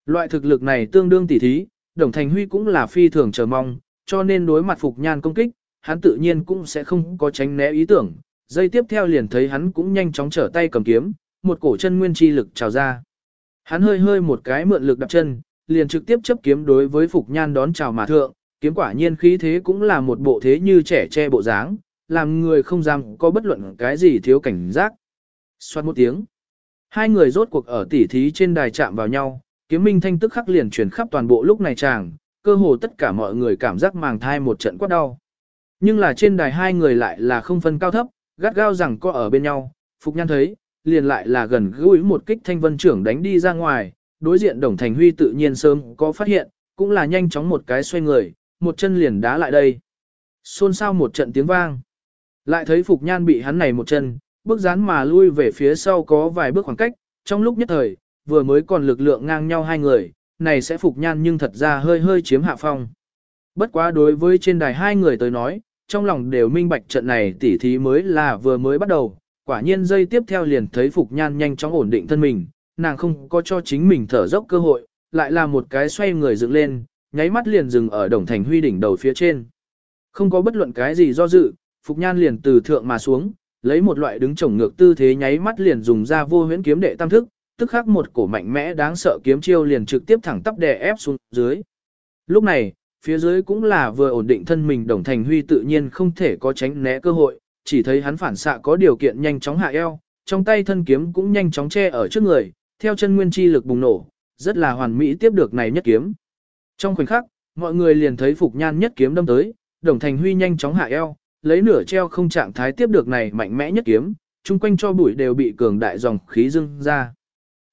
S1: Loại thực lực này tương đương tỉ thí, Đồng Thành Huy cũng là phi thường chờ mong, cho nên đối mặt Phục Nhan công kích, hắn tự nhiên cũng sẽ không có tránh né ý tưởng. giây tiếp theo liền thấy hắn cũng nhanh chóng trở tay cầm kiếm, một cổ chân nguyên chi lực trào ra. Hắn hơi hơi một cái mượn lực đạp chân, liền trực tiếp chấp kiếm đối với Phục Nhan đón chào mà thượng, kiếm quả nhiên khí thế cũng là một bộ thế như trẻ che bộ dáng, làm người không dám có bất luận cái gì thiếu cảnh giác. Xoát một tiếng. Hai người rốt cuộc ở tỉ thí trên đài chạm vào nhau, kiếm minh thanh tức khắc liền truyền khắp toàn bộ lúc này chàng, cơ hồ tất cả mọi người cảm giác màng thai một trận quát đau. Nhưng là trên đài hai người lại là không phân cao thấp, gắt gao rằng có ở bên nhau, Phục Nhan thấy, liền lại là gần gũi một kích thanh vân trưởng đánh đi ra ngoài, đối diện Đồng Thành Huy tự nhiên sớm có phát hiện, cũng là nhanh chóng một cái xoay người, một chân liền đá lại đây. Xôn xao một trận tiếng vang. Lại thấy Phục Nhan bị hắn này một chân, bước dán mà lui về phía sau có vài bước khoảng cách, trong lúc nhất thời, vừa mới còn lực lượng ngang nhau hai người, này sẽ Phục Nhan nhưng thật ra hơi hơi chiếm hạ phong. Bất quá đối với trên đài hai người tới nói, trong lòng đều minh bạch trận này tỉ thí mới là vừa mới bắt đầu, quả nhiên dây tiếp theo liền thấy Phục Nhan nhanh chóng ổn định thân mình, nàng không có cho chính mình thở dốc cơ hội, lại là một cái xoay người dựng lên, nháy mắt liền dừng ở đồng thành huy đỉnh đầu phía trên. Không có bất luận cái gì do dự, Phục Nhan liền từ thượng mà xuống, lấy một loại đứng chổng ngược tư thế nháy mắt liền dùng ra vô huyễn kiếm đệ tam thức, tức khắc một cổ mạnh mẽ đáng sợ kiếm chiêu liền trực tiếp thẳng tắp đè ép xuống dưới. Lúc này, phía dưới cũng là vừa ổn định thân mình đồng thành huy tự nhiên không thể có tránh né cơ hội, chỉ thấy hắn phản xạ có điều kiện nhanh chóng hạ eo, trong tay thân kiếm cũng nhanh chóng che ở trước người, theo chân nguyên chi lực bùng nổ, rất là hoàn mỹ tiếp được này nhất kiếm. Trong khoảnh khắc, mọi người liền thấy Phục Nhan nhất kiếm đâm tới, Đồng Thành Huy nhanh chóng hạ eo, lấy nửa treo không trạng thái tiếp được này mạnh mẽ nhất kiếm, chung quanh cho bụi đều bị cường đại dòng khí dưng ra.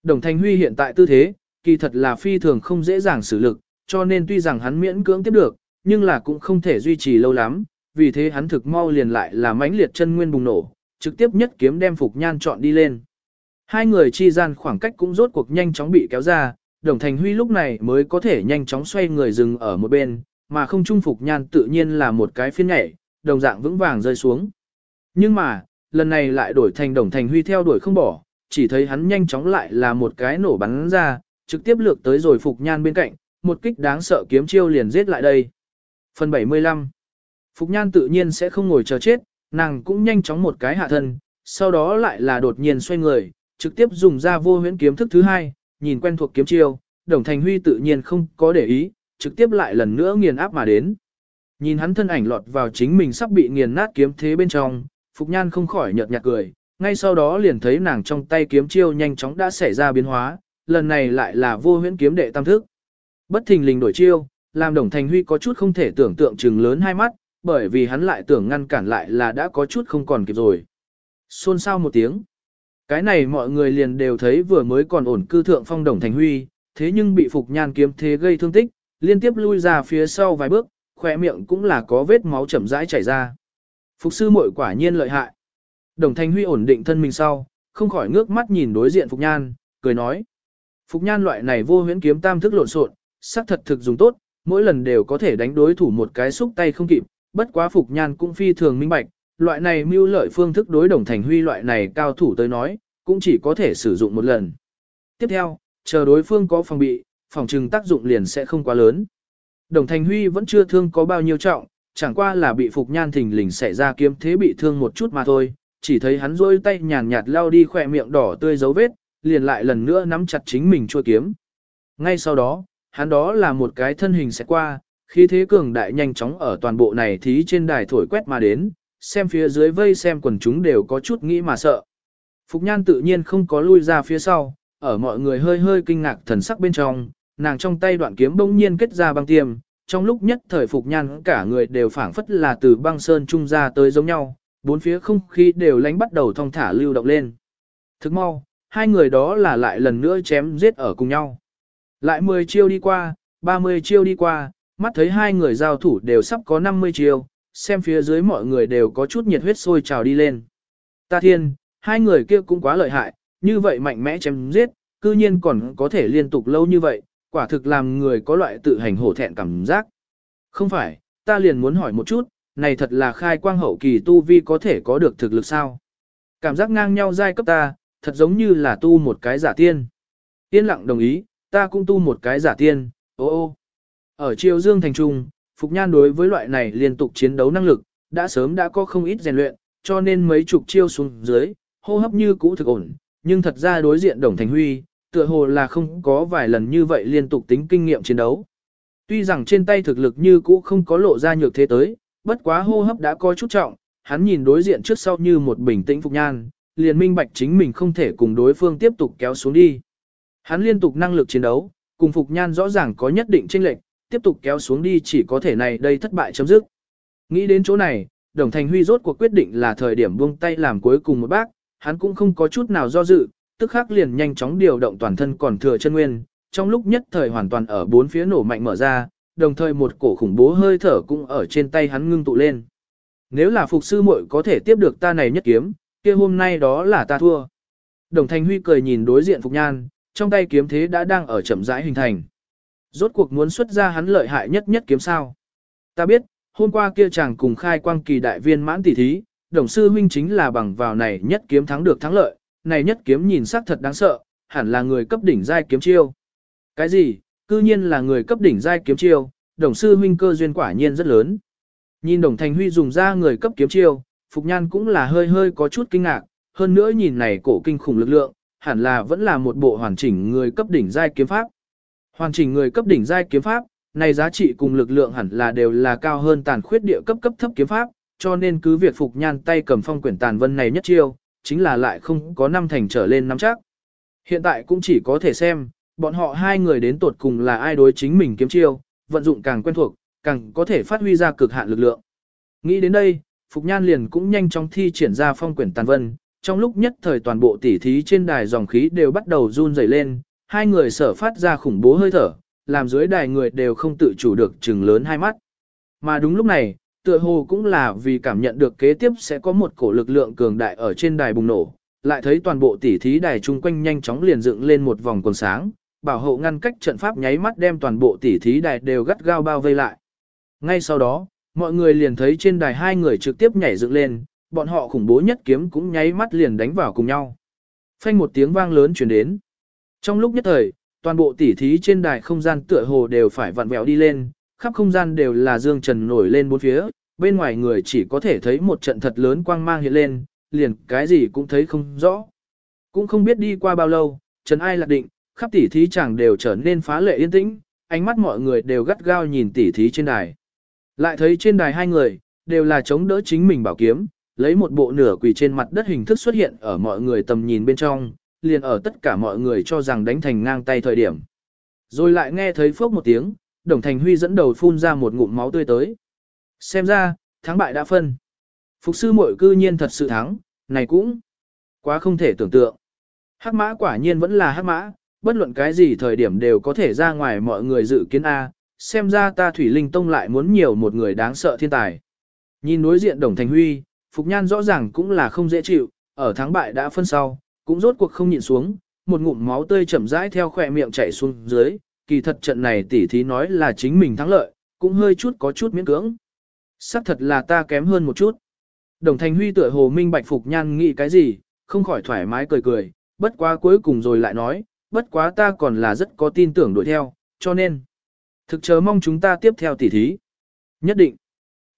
S1: Đồng Thành Huy hiện tại tư thế, kỳ thật là phi thường không dễ dàng xử lực, cho nên tuy rằng hắn miễn cưỡng tiếp được, nhưng là cũng không thể duy trì lâu lắm, vì thế hắn thực mau liền lại là mãnh liệt chân nguyên bùng nổ, trực tiếp nhất kiếm đem Phục Nhan chọn đi lên. Hai người chi gian khoảng cách cũng rốt cuộc nhanh chóng bị kéo ra, Đồng Thành Huy lúc này mới có thể nhanh chóng xoay người dừng ở một bên, mà không trung Phục Nhan tự nhiên là một cái phiên nhảy, đồng dạng vững vàng rơi xuống. Nhưng mà, lần này lại đổi thành Đồng Thành Huy theo đuổi không bỏ, chỉ thấy hắn nhanh chóng lại là một cái nổ bắn ra, trực tiếp lược tới rồi Phục Nhan bên cạnh, một kích đáng sợ kiếm chiêu liền giết lại đây. Phần 75 Phục Nhan tự nhiên sẽ không ngồi chờ chết, nàng cũng nhanh chóng một cái hạ thân, sau đó lại là đột nhiên xoay người, trực tiếp dùng ra vô huyễn kiếm thức thứ hai, nhìn quen thuộc kiếm chiêu, Đồng Thành Huy tự nhiên không có để ý, trực tiếp lại lần nữa nghiền áp mà đến. Nhìn hắn thân ảnh lọt vào chính mình sắp bị nghiền nát kiếm thế bên trong, Phục Nhan không khỏi nhợt nhạt cười, ngay sau đó liền thấy nàng trong tay kiếm chiêu nhanh chóng đã xảy ra biến hóa, lần này lại là vô huyễn kiếm đệ tam thức. Bất thình lình đổi chiêu, làm Đồng Thành Huy có chút không thể tưởng tượng chừng lớn hai mắt, bởi vì hắn lại tưởng ngăn cản lại là đã có chút không còn kịp rồi. Xôn xao một tiếng. Cái này mọi người liền đều thấy vừa mới còn ổn cư thượng phong Đồng Thành Huy, thế nhưng bị Phục Nhan kiếm thế gây thương tích, liên tiếp lui ra phía sau vài bước, khỏe miệng cũng là có vết máu chậm rãi chảy ra. Phục sư muội quả nhiên lợi hại. Đồng Thanh Huy ổn định thân mình sau, không khỏi ngước mắt nhìn đối diện Phục Nhan, cười nói. Phục Nhan loại này vô huyễn kiếm tam thức lộn xộn, sắc thật thực dùng tốt, mỗi lần đều có thể đánh đối thủ một cái xúc tay không kịp, bất quá Phục Nhan cũng phi thường minh bạch, loại này mưu lợi phương thức đối đồng thành huy loại này cao thủ tới nói, cũng chỉ có thể sử dụng một lần. Tiếp theo, chờ đối phương có phòng bị, phòng trừng tác dụng liền sẽ không quá lớn. Đồng Thành Huy vẫn chưa thương có bao nhiêu trọng, chẳng qua là bị Phục Nhan thình lình xảy ra kiếm thế bị thương một chút mà thôi, chỉ thấy hắn rôi tay nhàn nhạt lao đi khỏe miệng đỏ tươi dấu vết, liền lại lần nữa nắm chặt chính mình chua kiếm. Ngay sau đó, hắn đó là một cái thân hình sẽ qua, khi thế cường đại nhanh chóng ở toàn bộ này thí trên đài thổi quét mà đến, xem phía dưới vây xem quần chúng đều có chút nghĩ mà sợ. Phục Nhan tự nhiên không có lui ra phía sau, ở mọi người hơi hơi kinh ngạc thần sắc bên trong, nàng trong tay đoạn kiếm bỗng nhiên kết ra băng tiêm, trong lúc nhất thời Phục Nhan cả người đều phảng phất là từ băng sơn trung ra tới giống nhau, bốn phía không khí đều lánh bắt đầu thong thả lưu động lên. Thức mau, hai người đó là lại lần nữa chém giết ở cùng nhau. Lại 10 chiêu đi qua, 30 chiêu đi qua, mắt thấy hai người giao thủ đều sắp có 50 chiêu, xem phía dưới mọi người đều có chút nhiệt huyết sôi trào đi lên. Ta thiên, hai người kia cũng quá lợi hại, như vậy mạnh mẽ chém giết, cư nhiên còn có thể liên tục lâu như vậy, quả thực làm người có loại tự hành hổ thẹn cảm giác. Không phải, ta liền muốn hỏi một chút, này thật là khai quang hậu kỳ tu vi có thể có được thực lực sao? Cảm giác ngang nhau giai cấp ta, thật giống như là tu một cái giả tiên. Tiên lặng đồng ý, ta cũng tu một cái giả tiên, ô ô. Ở triều dương thành trung, Phục Nhan đối với loại này liên tục chiến đấu năng lực, đã sớm đã có không ít rèn luyện, cho nên mấy chục chiêu xuống dưới, hô hấp như cũ thực ổn, nhưng thật ra đối diện Đồng Thành Huy, tựa hồ là không có vài lần như vậy liên tục tính kinh nghiệm chiến đấu. Tuy rằng trên tay thực lực như cũ không có lộ ra nhược thế tới, bất quá hô hấp đã có chút trọng, hắn nhìn đối diện trước sau như một bình tĩnh Phục Nhan, liền minh bạch chính mình không thể cùng đối phương tiếp tục kéo xuống đi. Hắn liên tục năng lực chiến đấu, cùng Phục Nhan rõ ràng có nhất định chênh lệch, tiếp tục kéo xuống đi chỉ có thể này đây thất bại chấm dứt. Nghĩ đến chỗ này, Đồng Thành Huy rốt cuộc quyết định là thời điểm buông tay làm cuối cùng một bác, hắn cũng không có chút nào do dự, tức khắc liền nhanh chóng điều động toàn thân còn thừa chân nguyên, trong lúc nhất thời hoàn toàn ở bốn phía nổ mạnh mở ra, đồng thời một cổ khủng bố hơi thở cũng ở trên tay hắn ngưng tụ lên. Nếu là phục sư muội có thể tiếp được ta này nhất kiếm, kia hôm nay đó là ta thua. Đồng Thành Huy cười nhìn đối diện Phục Nhan, trong tay kiếm thế đã đang ở chậm rãi hình thành. Rốt cuộc muốn xuất ra hắn lợi hại nhất nhất kiếm sao. Ta biết, hôm qua kia chàng cùng khai quang kỳ đại viên mãn tỷ thí, đồng sư huynh chính là bằng vào này nhất kiếm thắng được thắng lợi, này nhất kiếm nhìn sắc thật đáng sợ, hẳn là người cấp đỉnh giai kiếm chiêu. Cái gì? Cư nhiên là người cấp đỉnh giai kiếm chiêu, đồng sư huynh cơ duyên quả nhiên rất lớn. Nhìn đồng thành huy dùng ra người cấp kiếm chiêu, Phục Nhan cũng là hơi hơi có chút kinh ngạc, hơn nữa nhìn này cổ kinh khủng lực lượng, hẳn là vẫn là một bộ hoàn chỉnh người cấp đỉnh giai kiếm pháp. Hoàn chỉnh người cấp đỉnh giai kiếm pháp, này giá trị cùng lực lượng hẳn là đều là cao hơn tàn khuyết địa cấp cấp thấp kiếm pháp, cho nên cứ việc Phục Nhan tay cầm phong quyển tàn vân này nhất chiêu, chính là lại không có năm thành trở lên năm chắc. Hiện tại cũng chỉ có thể xem, bọn họ hai người đến tột cùng là ai đối chính mình kiếm chiêu, vận dụng càng quen thuộc, càng có thể phát huy ra cực hạn lực lượng. Nghĩ đến đây, Phục Nhan liền cũng nhanh chóng thi triển ra phong quyển tàn vân, trong lúc nhất thời toàn bộ tỉ thí trên đài dòng khí đều bắt đầu run rẩy lên, hai người sở phát ra khủng bố hơi thở, làm dưới đài người đều không tự chủ được trừng lớn hai mắt. Mà đúng lúc này, tựa hồ cũng là vì cảm nhận được kế tiếp sẽ có một cổ lực lượng cường đại ở trên đài bùng nổ, lại thấy toàn bộ tỉ thí đài chung quanh nhanh chóng liền dựng lên một vòng quần sáng, bảo hộ ngăn cách trận pháp nháy mắt đem toàn bộ tỉ thí đài đều gắt gao bao vây lại. Ngay sau đó, mọi người liền thấy trên đài hai người trực tiếp nhảy dựng lên, bọn họ khủng bố nhất kiếm cũng nháy mắt liền đánh vào cùng nhau. Phanh một tiếng vang lớn truyền đến. Trong lúc nhất thời, toàn bộ tỉ thí trên đài không gian tựa hồ đều phải vặn vẹo đi lên, khắp không gian đều là dương trần nổi lên bốn phía, bên ngoài người chỉ có thể thấy một trận thật lớn quang mang hiện lên, liền cái gì cũng thấy không rõ. Cũng không biết đi qua bao lâu, trần ai lạc định, khắp tỉ thí chẳng đều trở nên phá lệ yên tĩnh, ánh mắt mọi người đều gắt gao nhìn tỉ thí trên đài. Lại thấy trên đài hai người, đều là chống đỡ chính mình bảo kiếm, lấy một bộ nửa quỳ trên mặt đất hình thức xuất hiện ở mọi người tầm nhìn bên trong, liền ở tất cả mọi người cho rằng đánh thành ngang tay thời điểm. Rồi lại nghe thấy phốc một tiếng, Đồng Thành Huy dẫn đầu phun ra một ngụm máu tươi tới. Xem ra, thắng bại đã phân. Phục sư muội cư nhiên thật sự thắng, này cũng quá không thể tưởng tượng. Hắc mã quả nhiên vẫn là hắc mã, bất luận cái gì thời điểm đều có thể ra ngoài mọi người dự kiến A, xem ra ta Thủy Linh Tông lại muốn nhiều một người đáng sợ thiên tài. Nhìn đối diện Đồng Thành Huy, Phục Nhan rõ ràng cũng là không dễ chịu, ở thắng bại đã phân sau, cũng rốt cuộc không nhịn xuống, một ngụm máu tươi chậm rãi theo khỏe miệng chảy xuống dưới, kỳ thật trận này tỉ thí nói là chính mình thắng lợi, cũng hơi chút có chút miễn cưỡng. Sắc thật là ta kém hơn một chút. Đồng Thành Huy tựa hồ minh bạch Phục Nhan nghĩ cái gì, không khỏi thoải mái cười cười, bất quá cuối cùng rồi lại nói, bất quá ta còn là rất có tin tưởng đuổi theo, cho nên, thực chớ mong chúng ta tiếp theo tỉ thí. Nhất định.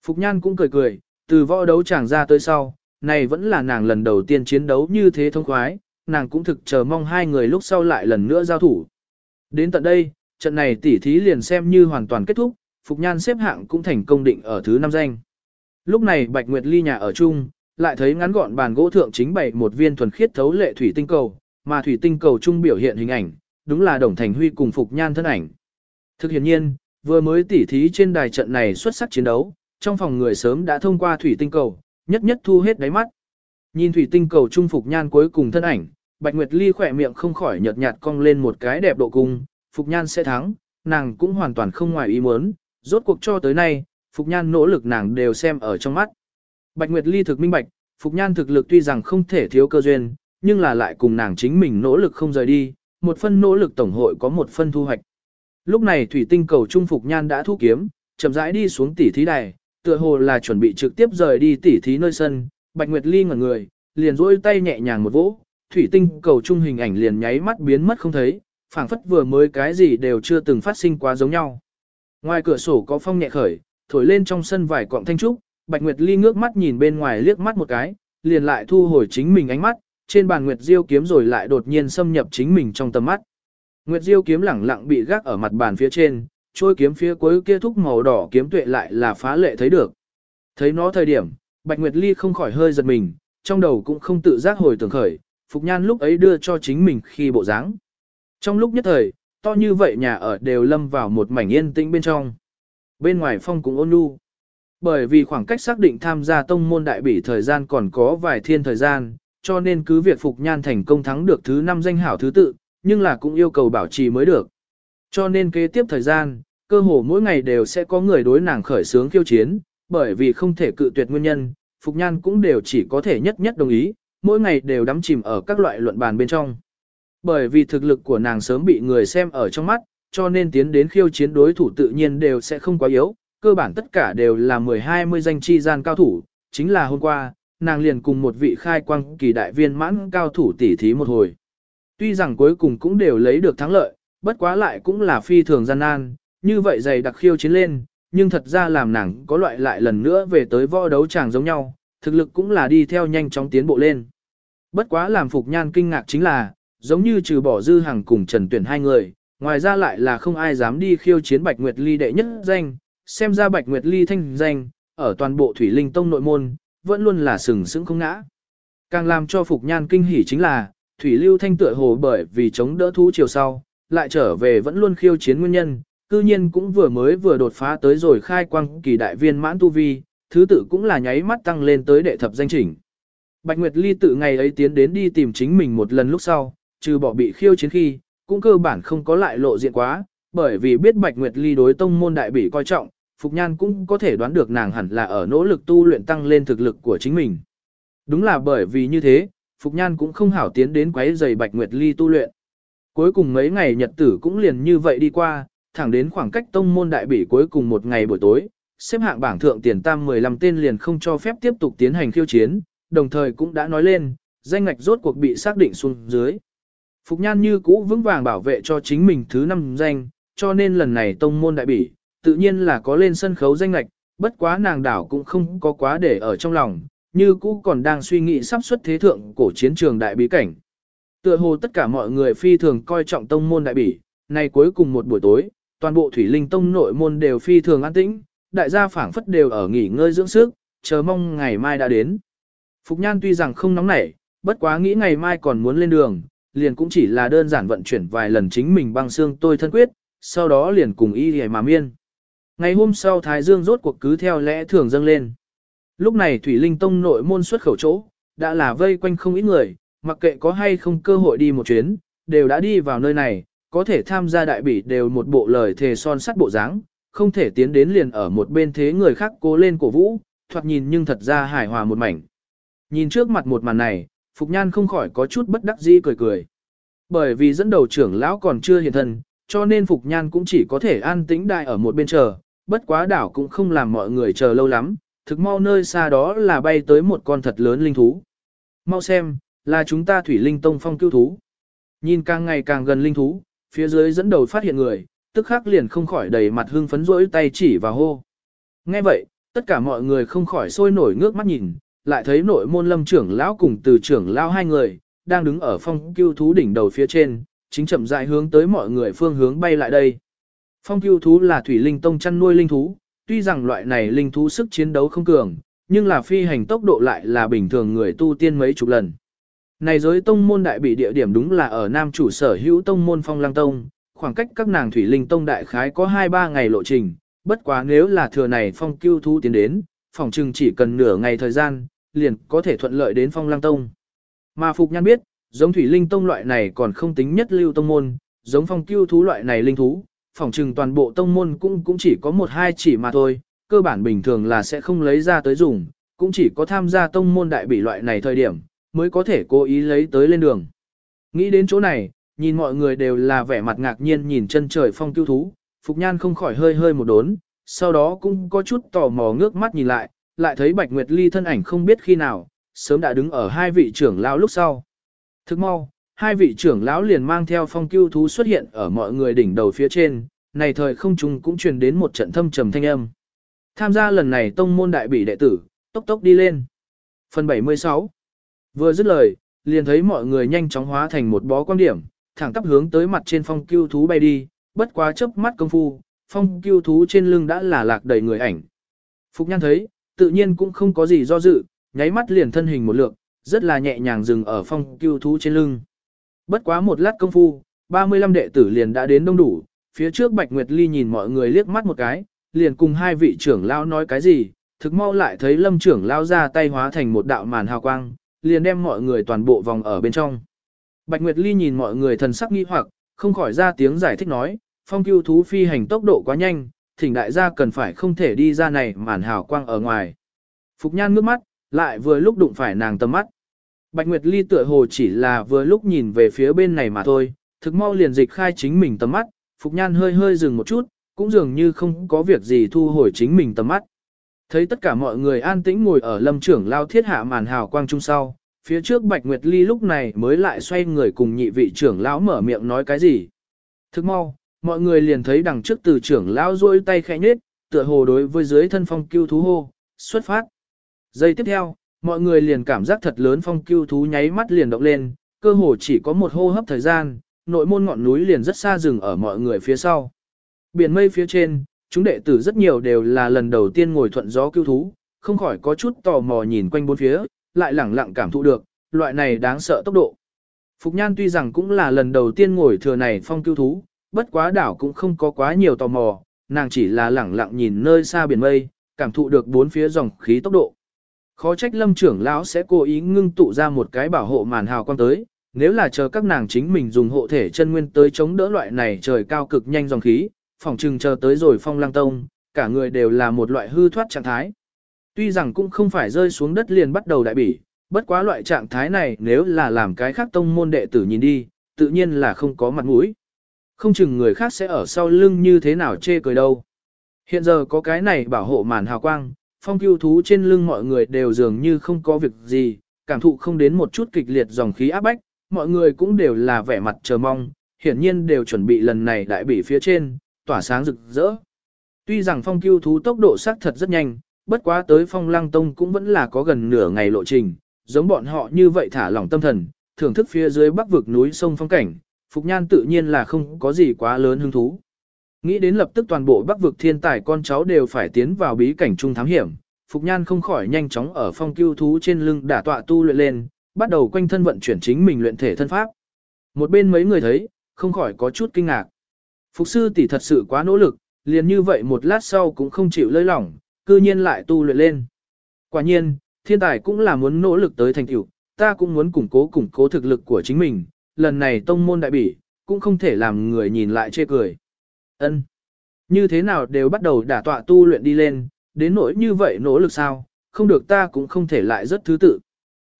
S1: Phục Nhan cũng cười cười, từ võ đấu chẳng ra tới sau, này vẫn là nàng lần đầu tiên chiến đấu như thế thông khoái, nàng cũng thực chờ mong hai người lúc sau lại lần nữa giao thủ. Đến tận đây, trận này tỉ thí liền xem như hoàn toàn kết thúc, Phục Nhan xếp hạng cũng thành công định ở thứ năm danh. Lúc này Bạch Nguyệt Ly nhà ở chung, lại thấy ngắn gọn bàn gỗ thượng chính bày một viên thuần khiết thấu lệ thủy tinh cầu, mà thủy tinh cầu trung biểu hiện hình ảnh, đúng là Đồng Thành Huy cùng Phục Nhan thân ảnh. Thực hiện nhiên, vừa mới tỉ thí trên đài trận này xuất sắc chiến đấu, trong phòng người sớm đã thông qua thủy tinh cầu, nhất nhất thu hết đáy mắt. Nhìn thủy tinh cầu trung Phục Nhan cuối cùng thân ảnh, Bạch Nguyệt Ly khỏe miệng không khỏi nhợt nhạt cong lên một cái đẹp độ cung, Phục Nhan sẽ thắng, nàng cũng hoàn toàn không ngoài ý muốn, rốt cuộc cho tới nay, Phục Nhan nỗ lực nàng đều xem ở trong mắt. Bạch Nguyệt Ly thực minh bạch, Phục Nhan thực lực tuy rằng không thể thiếu cơ duyên, nhưng là lại cùng nàng chính mình nỗ lực không rời đi, một phân nỗ lực tổng hội có một phân thu hoạch. Lúc này thủy tinh cầu trung Phục Nhan đã thu kiếm, chậm rãi đi xuống tỉ thí đài, tựa hồ là chuẩn bị trực tiếp rời đi tỉ thí nơi sân, Bạch Nguyệt Ly ngẩn người, liền duỗi tay nhẹ nhàng một vỗ, thủy tinh cầu trung hình ảnh liền nháy mắt biến mất không thấy, phảng phất vừa mới cái gì đều chưa từng phát sinh quá giống nhau. Ngoài cửa sổ có phong nhẹ khởi, thổi lên trong sân vài cọng thanh trúc, Bạch Nguyệt Ly ngước mắt nhìn bên ngoài liếc mắt một cái, liền lại thu hồi chính mình ánh mắt, trên bàn Nguyệt Diêu kiếm rồi lại đột nhiên xâm nhập chính mình trong tầm mắt. Nguyệt Diêu kiếm lẳng lặng bị gác ở mặt bàn phía trên, trôi kiếm phía cuối kia thúc màu đỏ kiếm tuệ lại là phá lệ thấy được. Thấy nó thời điểm, Bạch Nguyệt Ly không khỏi hơi giật mình, trong đầu cũng không tự giác hồi tưởng khởi, Phục Nhan lúc ấy đưa cho chính mình khi bộ dáng. Trong lúc nhất thời, to như vậy nhà ở đều lâm vào một mảnh yên tĩnh bên trong. Bên ngoài phong cũng ôn nhu. Bởi vì khoảng cách xác định tham gia tông môn đại bỉ thời gian còn có vài thiên thời gian, cho nên cứ việc Phục Nhan thành công thắng được thứ năm danh hảo thứ tự, nhưng là cũng yêu cầu bảo trì mới được. Cho nên kế tiếp thời gian, cơ hồ mỗi ngày đều sẽ có người đối nàng khởi sướng khiêu chiến, bởi vì không thể cự tuyệt nguyên nhân, Phục Nhan cũng đều chỉ có thể nhất nhất đồng ý, mỗi ngày đều đắm chìm ở các loại luận bàn bên trong. Bởi vì thực lực của nàng sớm bị người xem ở trong mắt, cho nên tiến đến khiêu chiến đối thủ tự nhiên đều sẽ không quá yếu, cơ bản tất cả đều là 10-20 danh chi gian cao thủ, chính là hôm qua, nàng liền cùng một vị khai quang kỳ đại viên mãn cao thủ tỉ thí một hồi. Tuy rằng cuối cùng cũng đều lấy được thắng lợi, bất quá lại cũng là phi thường gian nan, như vậy dày đặc khiêu chiến lên, nhưng thật ra làm nàng có loại lại lần nữa về tới võ đấu chàng giống nhau, thực lực cũng là đi theo nhanh chóng tiến bộ lên. Bất quá làm Phục Nhan kinh ngạc chính là, giống như trừ bỏ dư hàng cùng Trần Tuyển hai người, ngoài ra lại là không ai dám đi khiêu chiến Bạch Nguyệt Ly đệ nhất danh, xem ra Bạch Nguyệt Ly thanh danh, ở toàn bộ Thủy Linh Tông nội môn, vẫn luôn là sừng sững không ngã. Càng làm cho Phục Nhan kinh hỉ chính là, Thủy Lưu Thanh tựa hồ bởi vì chống đỡ thú chiều sau, lại trở về vẫn luôn khiêu chiến nguyên nhân, cư nhiên cũng vừa mới vừa đột phá tới rồi khai quang kỳ đại viên mãn tu vi, thứ tự cũng là nháy mắt tăng lên tới đệ thập danh chỉnh. Bạch Nguyệt Ly tự ngày ấy tiến đến đi tìm chính mình một lần lúc sau, trừ bỏ bị khiêu chiến khi, cũng cơ bản không có lại lộ diện quá, bởi vì biết Bạch Nguyệt Ly đối tông môn đại bị coi trọng, Phục Nhan cũng có thể đoán được nàng hẳn là ở nỗ lực tu luyện tăng lên thực lực của chính mình. Đúng là bởi vì như thế, Phục Nhan cũng không hảo tiến đến quấy giày Bạch Nguyệt Ly tu luyện. Cuối cùng mấy ngày nhật tử cũng liền như vậy đi qua, thẳng đến khoảng cách tông môn đại bỉ cuối cùng một ngày buổi tối, xếp hạng bảng thượng tiền tam 15 tên liền không cho phép tiếp tục tiến hành khiêu chiến, đồng thời cũng đã nói lên, danh ngạch rốt cuộc bị xác định xuống dưới. Phục Nhan như cũ vững vàng bảo vệ cho chính mình thứ năm danh, cho nên lần này tông môn đại bỉ, tự nhiên là có lên sân khấu danh ngạch, bất quá nàng đảo cũng không có quá để ở trong lòng, như cũ còn đang suy nghĩ sắp xuất thế thượng cổ chiến trường đại bí cảnh. Tựa hồ tất cả mọi người phi thường coi trọng tông môn đại bỉ, nay cuối cùng một buổi tối, toàn bộ thủy linh tông nội môn đều phi thường an tĩnh, đại gia phảng phất đều ở nghỉ ngơi dưỡng sức, chờ mong ngày mai đã đến. Phục Nhan tuy rằng không nóng nảy, bất quá nghĩ ngày mai còn muốn lên đường, liền cũng chỉ là đơn giản vận chuyển vài lần chính mình băng xương tôi thân quyết, sau đó liền cùng y hề mà miên. Ngày hôm sau Thái Dương rốt cuộc cứ theo lẽ thường dâng lên. Lúc này Thủy Linh Tông nội môn xuất khẩu chỗ, đã là vây quanh không ít người, mặc kệ có hay không cơ hội đi một chuyến, đều đã đi vào nơi này, có thể tham gia đại bỉ đều một bộ lời thề son sắt bộ dáng, không thể tiến đến liền ở một bên thế người khác cố lên cổ vũ, thoạt nhìn nhưng thật ra hài hòa một mảnh. Nhìn trước mặt một màn này, Phục Nhan không khỏi có chút bất đắc dĩ cười cười. Bởi vì dẫn đầu trưởng lão còn chưa hiện thân, cho nên Phục Nhan cũng chỉ có thể an tĩnh đại ở một bên chờ, bất quá đảo cũng không làm mọi người chờ lâu lắm, thực mau nơi xa đó là bay tới một con thật lớn linh thú. Mau xem, là chúng ta thủy linh tông phong cưu thú. Nhìn càng ngày càng gần linh thú, phía dưới dẫn đầu phát hiện người, tức khắc liền không khỏi đầy mặt hưng phấn rỗi tay chỉ và hô. Nghe vậy, tất cả mọi người không khỏi sôi nổi ngước mắt nhìn, lại thấy nội môn lâm trưởng lão cùng từ trưởng lão hai người, đang đứng ở phong cưu thú đỉnh đầu phía trên, chính chậm rãi hướng tới mọi người phương hướng bay lại đây. Phong cưu thú là thủy linh tông chăn nuôi linh thú, tuy rằng loại này linh thú sức chiến đấu không cường, nhưng là phi hành tốc độ lại là bình thường người tu tiên mấy chục lần. Này giới tông môn đại bị địa điểm đúng là ở nam chủ sở hữu tông môn phong lang tông, khoảng cách các nàng thủy linh tông đại khái có 2-3 ngày lộ trình, bất quá nếu là thừa này phong cưu thú tiến đến, phòng trừng chỉ cần nửa ngày thời gian, liền có thể thuận lợi đến phong lang tông. Mà Phục Nhan biết, giống thủy linh tông loại này còn không tính nhất lưu tông môn, giống phong cưu thú loại này linh thú, phòng trừng toàn bộ tông môn cũng cũng chỉ có một hai chỉ mà thôi, cơ bản bình thường là sẽ không lấy ra tới dùng, cũng chỉ có tham gia tông môn đại bị loại này thời điểm, mới có thể cố ý lấy tới lên đường. Nghĩ đến chỗ này, nhìn mọi người đều là vẻ mặt ngạc nhiên nhìn chân trời phong tiêu thú, Phục Nhan không khỏi hơi hơi một đốn, sau đó cũng có chút tò mò ngước mắt nhìn lại, lại thấy Bạch Nguyệt Ly thân ảnh không biết khi nào, sớm đã đứng ở hai vị trưởng lão lúc sau. Thức mau, hai vị trưởng lão liền mang theo phong tiêu thú xuất hiện ở mọi người đỉnh đầu phía trên, này thời không trung cũng truyền đến một trận thâm trầm thanh âm. Tham gia lần này tông môn đại bỉ đệ tử, tốc tốc đi lên. Phần 76 Vừa dứt lời, liền thấy mọi người nhanh chóng hóa thành một bó quan điểm, thẳng tắp hướng tới mặt trên phong cưu thú bay đi, bất quá chớp mắt công phu, phong cưu thú trên lưng đã là lạc đầy người ảnh. Phục Nhan thấy, tự nhiên cũng không có gì do dự, nháy mắt liền thân hình một lượng, rất là nhẹ nhàng dừng ở phong cưu thú trên lưng. Bất quá một lát công phu, 35 đệ tử liền đã đến đông đủ, phía trước Bạch Nguyệt Ly nhìn mọi người liếc mắt một cái, liền cùng hai vị trưởng lao nói cái gì, thực mau lại thấy lâm trưởng lao ra tay hóa thành một đạo màn hào quang, liền đem mọi người toàn bộ vòng ở bên trong. Bạch Nguyệt Ly nhìn mọi người thần sắc nghi hoặc, không khỏi ra tiếng giải thích nói, phong cưu thú phi hành tốc độ quá nhanh, thỉnh đại gia cần phải không thể đi ra này màn hào quang ở ngoài. Phục nhan ngước mắt, lại vừa lúc đụng phải nàng tầm mắt. Bạch Nguyệt Ly tựa hồ chỉ là vừa lúc nhìn về phía bên này mà thôi, thực mau liền dịch khai chính mình tầm mắt, Phục Nhan hơi hơi dừng một chút, cũng dường như không có việc gì thu hồi chính mình tầm mắt. Thấy tất cả mọi người an tĩnh ngồi ở lâm trưởng lao thiết hạ màn hào quang trung sau, phía trước Bạch Nguyệt Ly lúc này mới lại xoay người cùng nhị vị trưởng lão mở miệng nói cái gì. Thức mau, mọi người liền thấy đằng trước từ trưởng lão rôi tay khẽ nhết, tựa hồ đối với dưới thân phong cưu thú hô, xuất phát. Giây tiếp theo, mọi người liền cảm giác thật lớn phong cưu thú nháy mắt liền động lên, cơ hồ chỉ có một hô hấp thời gian, nội môn ngọn núi liền rất xa rừng ở mọi người phía sau. Biển mây phía trên, chúng đệ tử rất nhiều đều là lần đầu tiên ngồi thuận gió cứu thú, không khỏi có chút tò mò nhìn quanh bốn phía, lại lẳng lặng cảm thụ được, loại này đáng sợ tốc độ. Phục Nhan tuy rằng cũng là lần đầu tiên ngồi thừa này phong cứu thú, bất quá đảo cũng không có quá nhiều tò mò, nàng chỉ là lẳng lặng nhìn nơi xa biển mây, cảm thụ được bốn phía dòng khí tốc độ. Khó trách lâm trưởng lão sẽ cố ý ngưng tụ ra một cái bảo hộ màn hào quang tới, nếu là chờ các nàng chính mình dùng hộ thể chân nguyên tới chống đỡ loại này trời cao cực nhanh dòng khí, phòng trừng chờ tới rồi phong lang tông, cả người đều là một loại hư thoát trạng thái. Tuy rằng cũng không phải rơi xuống đất liền bắt đầu đại bỉ, bất quá loại trạng thái này nếu là làm cái khác tông môn đệ tử nhìn đi, tự nhiên là không có mặt mũi. Không chừng người khác sẽ ở sau lưng như thế nào chê cười đâu. Hiện giờ có cái này bảo hộ màn hào quang, phong cưu thú trên lưng mọi người đều dường như không có việc gì, cảm thụ không đến một chút kịch liệt dòng khí áp bách, mọi người cũng đều là vẻ mặt chờ mong, hiển nhiên đều chuẩn bị lần này đại bỉ phía trên, tỏa sáng rực rỡ. Tuy rằng phong Cưu thú tốc độ xác thật rất nhanh, bất quá tới phong lăng tông cũng vẫn là có gần nửa ngày lộ trình, giống bọn họ như vậy thả lỏng tâm thần, thưởng thức phía dưới bắc vực núi sông phong cảnh, Phục Nhan tự nhiên là không có gì quá lớn hứng thú. Nghĩ đến lập tức toàn bộ bắc vực thiên tài con cháu đều phải tiến vào bí cảnh trung thám hiểm, Phục Nhan không khỏi nhanh chóng ở phong cưu thú trên lưng đả tọa tu luyện lên, bắt đầu quanh thân vận chuyển chính mình luyện thể thân pháp. Một bên mấy người thấy, không khỏi có chút kinh ngạc. Phục sư tỷ thật sự quá nỗ lực, liền như vậy một lát sau cũng không chịu lơi lỏng, cư nhiên lại tu luyện lên. Quả nhiên, thiên tài cũng là muốn nỗ lực tới thành tựu, ta cũng muốn củng cố củng cố thực lực của chính mình, lần này tông môn đại bỉ, cũng không thể làm người nhìn lại chê cười. Ân, Như thế nào đều bắt đầu đả tọa tu luyện đi lên, đến nỗi như vậy nỗ lực sao, không được ta cũng không thể lại rất thứ tự.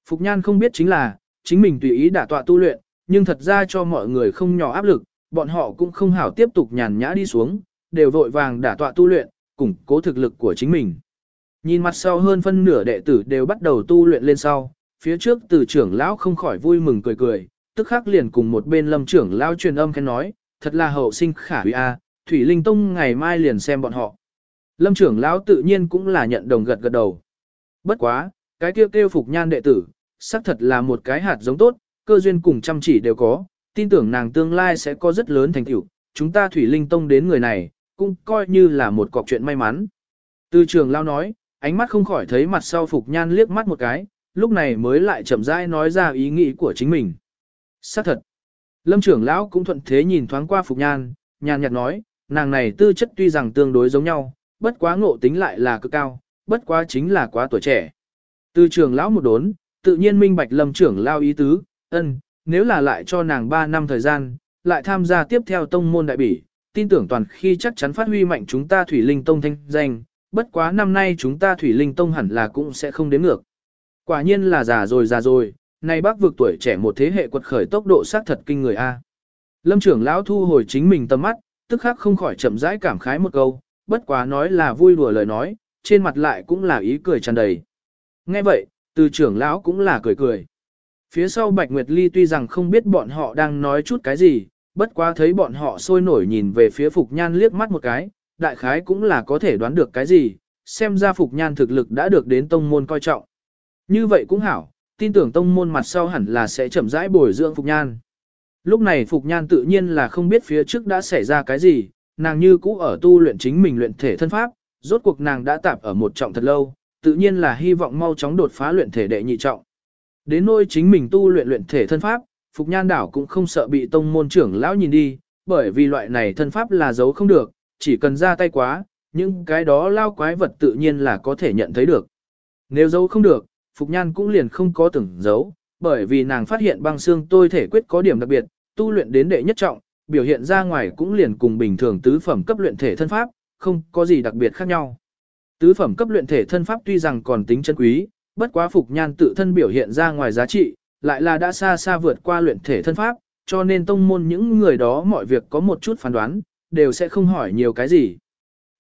S1: Phục Nhan không biết chính là, chính mình tùy ý đả tọa tu luyện, nhưng thật ra cho mọi người không nhỏ áp lực, bọn họ cũng không hảo tiếp tục nhàn nhã đi xuống, đều vội vàng đả tọa tu luyện, củng cố thực lực của chính mình. Nhìn mặt sau hơn phân nửa đệ tử đều bắt đầu tu luyện lên sau, phía trước từ trưởng lão không khỏi vui mừng cười cười, tức khắc liền cùng một bên lâm trưởng lão truyền âm khen nói, thật là hậu sinh khả hủy a, Thủy Linh Tông ngày mai liền xem bọn họ. Lâm trưởng lão tự nhiên cũng là nhận đồng gật gật đầu. Bất quá, cái kêu kêu phục nhan đệ tử, xác thật là một cái hạt giống tốt, cơ duyên cùng chăm chỉ đều có, tin tưởng nàng tương lai sẽ có rất lớn thành tựu. Chúng ta Thủy Linh Tông đến người này, cũng coi như là một cọc chuyện may mắn. Từ trường lao nói, ánh mắt không khỏi thấy mặt sau Phục Nhan liếc mắt một cái, lúc này mới lại chậm rãi nói ra ý nghĩ của chính mình. Xác thật. Lâm trưởng lão cũng thuận thế nhìn thoáng qua Phục Nhan, nhàn nhạt nói, nàng này tư chất tuy rằng tương đối giống nhau, bất quá ngộ tính lại là cực cao, bất quá chính là quá tuổi trẻ. Từ trưởng lão một đốn, tự nhiên minh bạch lâm trưởng lao ý tứ, ân, nếu là lại cho nàng 3 năm thời gian, lại tham gia tiếp theo tông môn đại bỉ, tin tưởng toàn khi chắc chắn phát huy mạnh chúng ta Thủy Linh Tông thanh danh, bất quá năm nay chúng ta Thủy Linh Tông hẳn là cũng sẽ không đến ngược. Quả nhiên là già rồi già rồi, nay bác vượt tuổi trẻ một thế hệ quật khởi tốc độ sát thật kinh người A. Lâm trưởng lão thu hồi chính mình tầm mắt, tức khắc không khỏi chậm rãi cảm khái một câu, bất quá nói là vui đùa lời nói, trên mặt lại cũng là ý cười tràn đầy. Nghe vậy, từ trưởng lão cũng là cười cười. Phía sau Bạch Nguyệt Ly tuy rằng không biết bọn họ đang nói chút cái gì, bất quá thấy bọn họ sôi nổi nhìn về phía Phục Nhan liếc mắt một cái, đại khái cũng là có thể đoán được cái gì, xem ra Phục Nhan thực lực đã được đến tông môn coi trọng. Như vậy cũng hảo, tin tưởng tông môn mặt sau hẳn là sẽ chậm rãi bồi dưỡng Phục Nhan. Lúc này Phục Nhan tự nhiên là không biết phía trước đã xảy ra cái gì, nàng như cũ ở tu luyện chính mình luyện thể thân pháp, rốt cuộc nàng đã tạp ở một trọng thật lâu, tự nhiên là hy vọng mau chóng đột phá luyện thể đệ nhị trọng. Đến nỗi chính mình tu luyện luyện thể thân pháp, Phục Nhan đảo cũng không sợ bị tông môn trưởng lão nhìn đi, bởi vì loại này thân pháp là giấu không được, chỉ cần ra tay quá, những cái đó lao quái vật tự nhiên là có thể nhận thấy được. Nếu giấu không được, Phục Nhan cũng liền không có tưởng giấu, bởi vì nàng phát hiện băng xương tôi thể quyết có điểm đặc biệt, tu luyện đến đệ nhất trọng, biểu hiện ra ngoài cũng liền cùng bình thường tứ phẩm cấp luyện thể thân pháp, không có gì đặc biệt khác nhau. Tứ phẩm cấp luyện thể thân pháp tuy rằng còn tính chân quý, bất quá Phục Nhan tự thân biểu hiện ra ngoài giá trị, lại là đã xa xa vượt qua luyện thể thân pháp, cho nên tông môn những người đó mọi việc có một chút phán đoán, đều sẽ không hỏi nhiều cái gì.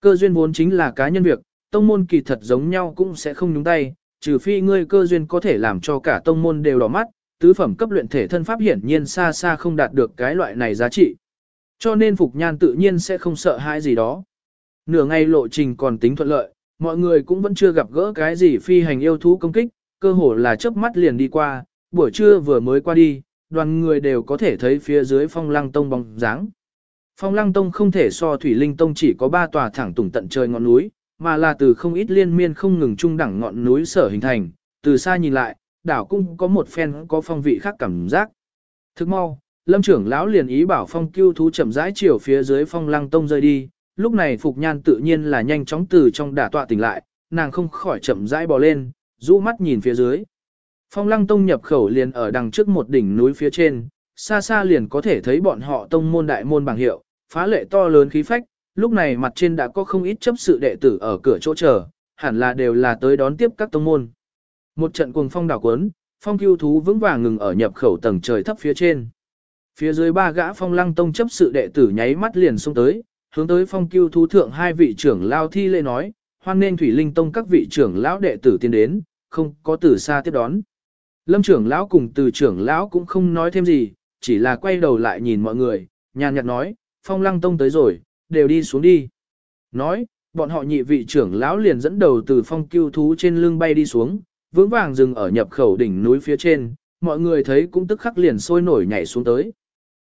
S1: Cơ duyên vốn chính là cá nhân việc, tông môn kỳ thật giống nhau cũng sẽ không nhúng tay, trừ phi ngươi cơ duyên có thể làm cho cả tông môn đều đỏ mắt, tứ phẩm cấp luyện thể thân pháp hiển nhiên xa xa không đạt được cái loại này giá trị. Cho nên Phục Nhan tự nhiên sẽ không sợ hãi gì đó. Nửa ngày lộ trình còn tính thuận lợi, mọi người cũng vẫn chưa gặp gỡ cái gì phi hành yêu thú công kích, cơ hồ là chớp mắt liền đi qua, buổi trưa vừa mới qua đi, đoàn người đều có thể thấy phía dưới phong lăng tông bóng dáng. Phong lăng tông không thể so thủy linh tông chỉ có ba tòa thẳng tùng tận trời ngọn núi, mà là từ không ít liên miên không ngừng trung đẳng ngọn núi sở hình thành, từ xa nhìn lại, đảo cũng có một phen có phong vị khác cảm giác. Thức mau, lâm trưởng lão liền ý bảo phong cưu thú chậm rãi chiều phía dưới phong lăng tông rơi đi, lúc này Phục Nhan tự nhiên là nhanh chóng từ trong đả tọa tỉnh lại, nàng không khỏi chậm rãi bò lên, rũ mắt nhìn phía dưới. Phong lăng tông nhập khẩu liền ở đằng trước một đỉnh núi phía trên, xa xa liền có thể thấy bọn họ tông môn đại môn bằng hiệu, phá lệ to lớn khí phách, lúc này mặt trên đã có không ít chấp sự đệ tử ở cửa chỗ chờ, hẳn là đều là tới đón tiếp các tông môn. Một trận cuồng phong đảo cuốn, phong cưu thú vững vàng ngừng ở nhập khẩu tầng trời thấp phía trên. Phía dưới ba gã phong lăng tông chấp sự đệ tử nháy mắt liền xuống tới, hướng tới phong cưu thú thượng hai vị trưởng lao thi lễ nói, hoan nên thủy linh tông các vị trưởng lão đệ tử tiến đến, không có từ xa tiếp đón. Lâm trưởng lão cùng từ trưởng lão cũng không nói thêm gì, chỉ là quay đầu lại nhìn mọi người, nhàn nhạt nói, phong lăng tông tới rồi, đều đi xuống đi. Nói, bọn họ nhị vị trưởng lão liền dẫn đầu từ phong cưu thú trên lưng bay đi xuống, vững vàng dừng ở nhập khẩu đỉnh núi phía trên, mọi người thấy cũng tức khắc liền sôi nổi nhảy xuống tới.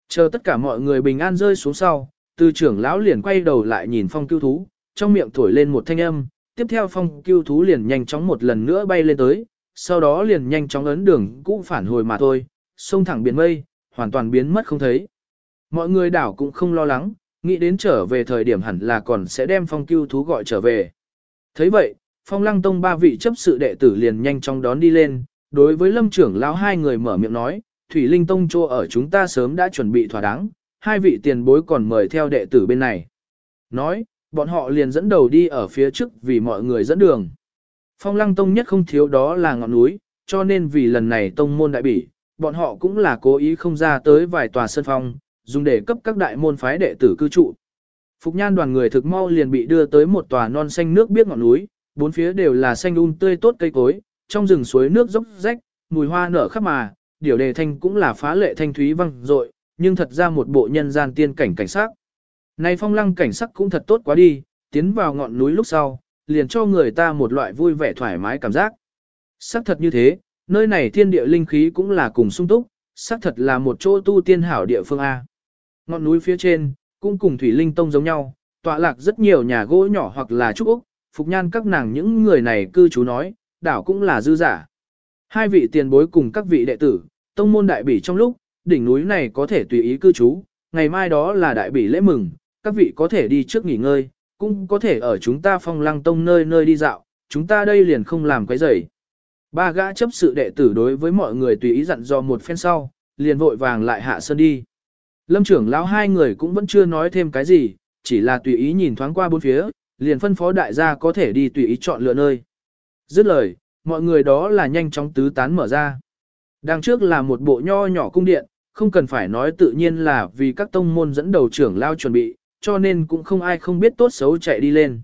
S1: Chờ tất cả mọi người bình an rơi xuống sau, từ trưởng lão liền quay đầu lại nhìn phong cưu thú, trong miệng thổi lên một thanh âm, tiếp theo phong cưu thú liền nhanh chóng một lần nữa bay lên tới, sau đó liền nhanh chóng ấn đường cũ phản hồi mà thôi, xông thẳng biển mây, hoàn toàn biến mất không thấy. Mọi người đảo cũng không lo lắng, nghĩ đến trở về thời điểm hẳn là còn sẽ đem phong cưu thú gọi trở về. thấy vậy, phong lăng tông ba vị chấp sự đệ tử liền nhanh chóng đón đi lên, đối với lâm trưởng lão hai người mở miệng nói, Thủy Linh Tông chỗ ở chúng ta sớm đã chuẩn bị thỏa đáng, hai vị tiền bối còn mời theo đệ tử bên này. Nói, bọn họ liền dẫn đầu đi ở phía trước vì mọi người dẫn đường. Phong lăng tông nhất không thiếu đó là ngọn núi, cho nên vì lần này tông môn đại bỉ, bọn họ cũng là cố ý không ra tới vài tòa sân phong, dùng để cấp các đại môn phái đệ tử cư trụ. Phục nhan đoàn người thực mau liền bị đưa tới một tòa non xanh nước biết ngọn núi, bốn phía đều là xanh um tươi tốt cây cối, trong rừng suối nước dốc rách, mùi hoa nở khắp mà, điều đề thanh cũng là phá lệ thanh thúy văng rội, nhưng thật ra một bộ nhân gian tiên cảnh cảnh sắc. Này phong lăng cảnh sắc cũng thật tốt quá đi, tiến vào ngọn núi lúc sau, liền cho người ta một loại vui vẻ thoải mái cảm giác. Sắc thật như thế, nơi này thiên địa linh khí cũng là cùng sung túc, sắc thật là một chỗ tu tiên hảo địa phương A. Ngọn núi phía trên, cũng cùng Thủy Linh Tông giống nhau, tọa lạc rất nhiều nhà gỗ nhỏ hoặc là trúc úc, phục nhan các nàng những người này cư trú nói, đảo cũng là dư giả. Hai vị tiền bối cùng các vị đệ tử, tông môn đại bỉ trong lúc, đỉnh núi này có thể tùy ý cư trú, ngày mai đó là đại bỉ lễ mừng, các vị có thể đi trước nghỉ ngơi, cũng có thể ở chúng ta phong lăng tông nơi nơi đi dạo, chúng ta đây liền không làm quấy rầy. Ba gã chấp sự đệ tử đối với mọi người tùy ý dặn dò một phen sau, liền vội vàng lại hạ sơn đi. Lâm trưởng lão hai người cũng vẫn chưa nói thêm cái gì, chỉ là tùy ý nhìn thoáng qua bốn phía, liền phân phó đại gia có thể đi tùy ý chọn lựa nơi. Dứt lời, mọi người đó là nhanh chóng tứ tán mở ra. Đằng trước là một bộ nho nhỏ cung điện, không cần phải nói tự nhiên là vì các tông môn dẫn đầu trưởng lao chuẩn bị, cho nên cũng không ai không biết tốt xấu chạy đi lên.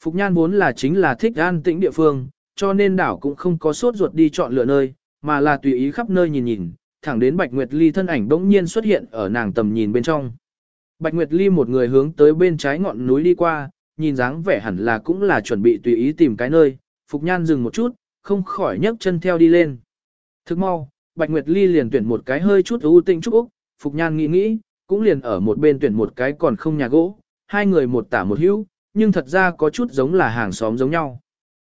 S1: Phục Nhan vốn là chính là thích an tĩnh địa phương, cho nên đảo cũng không có sốt ruột đi chọn lựa nơi, mà là tùy ý khắp nơi nhìn nhìn, thẳng đến Bạch Nguyệt Ly thân ảnh bỗng nhiên xuất hiện ở nàng tầm nhìn bên trong. Bạch Nguyệt Ly một người hướng tới bên trái ngọn núi đi qua, nhìn dáng vẻ hẳn là cũng là chuẩn bị tùy ý tìm cái nơi, Phục Nhan dừng một chút, không khỏi nhấc chân theo đi lên. Thức mau, Bạch Nguyệt Ly liền tuyển một cái hơi chút ưu tinh trúc Úc, Phục Nhan nghĩ nghĩ, cũng liền ở một bên tuyển một cái còn không nhà gỗ, hai người một tả một hữu, nhưng thật ra có chút giống là hàng xóm giống nhau.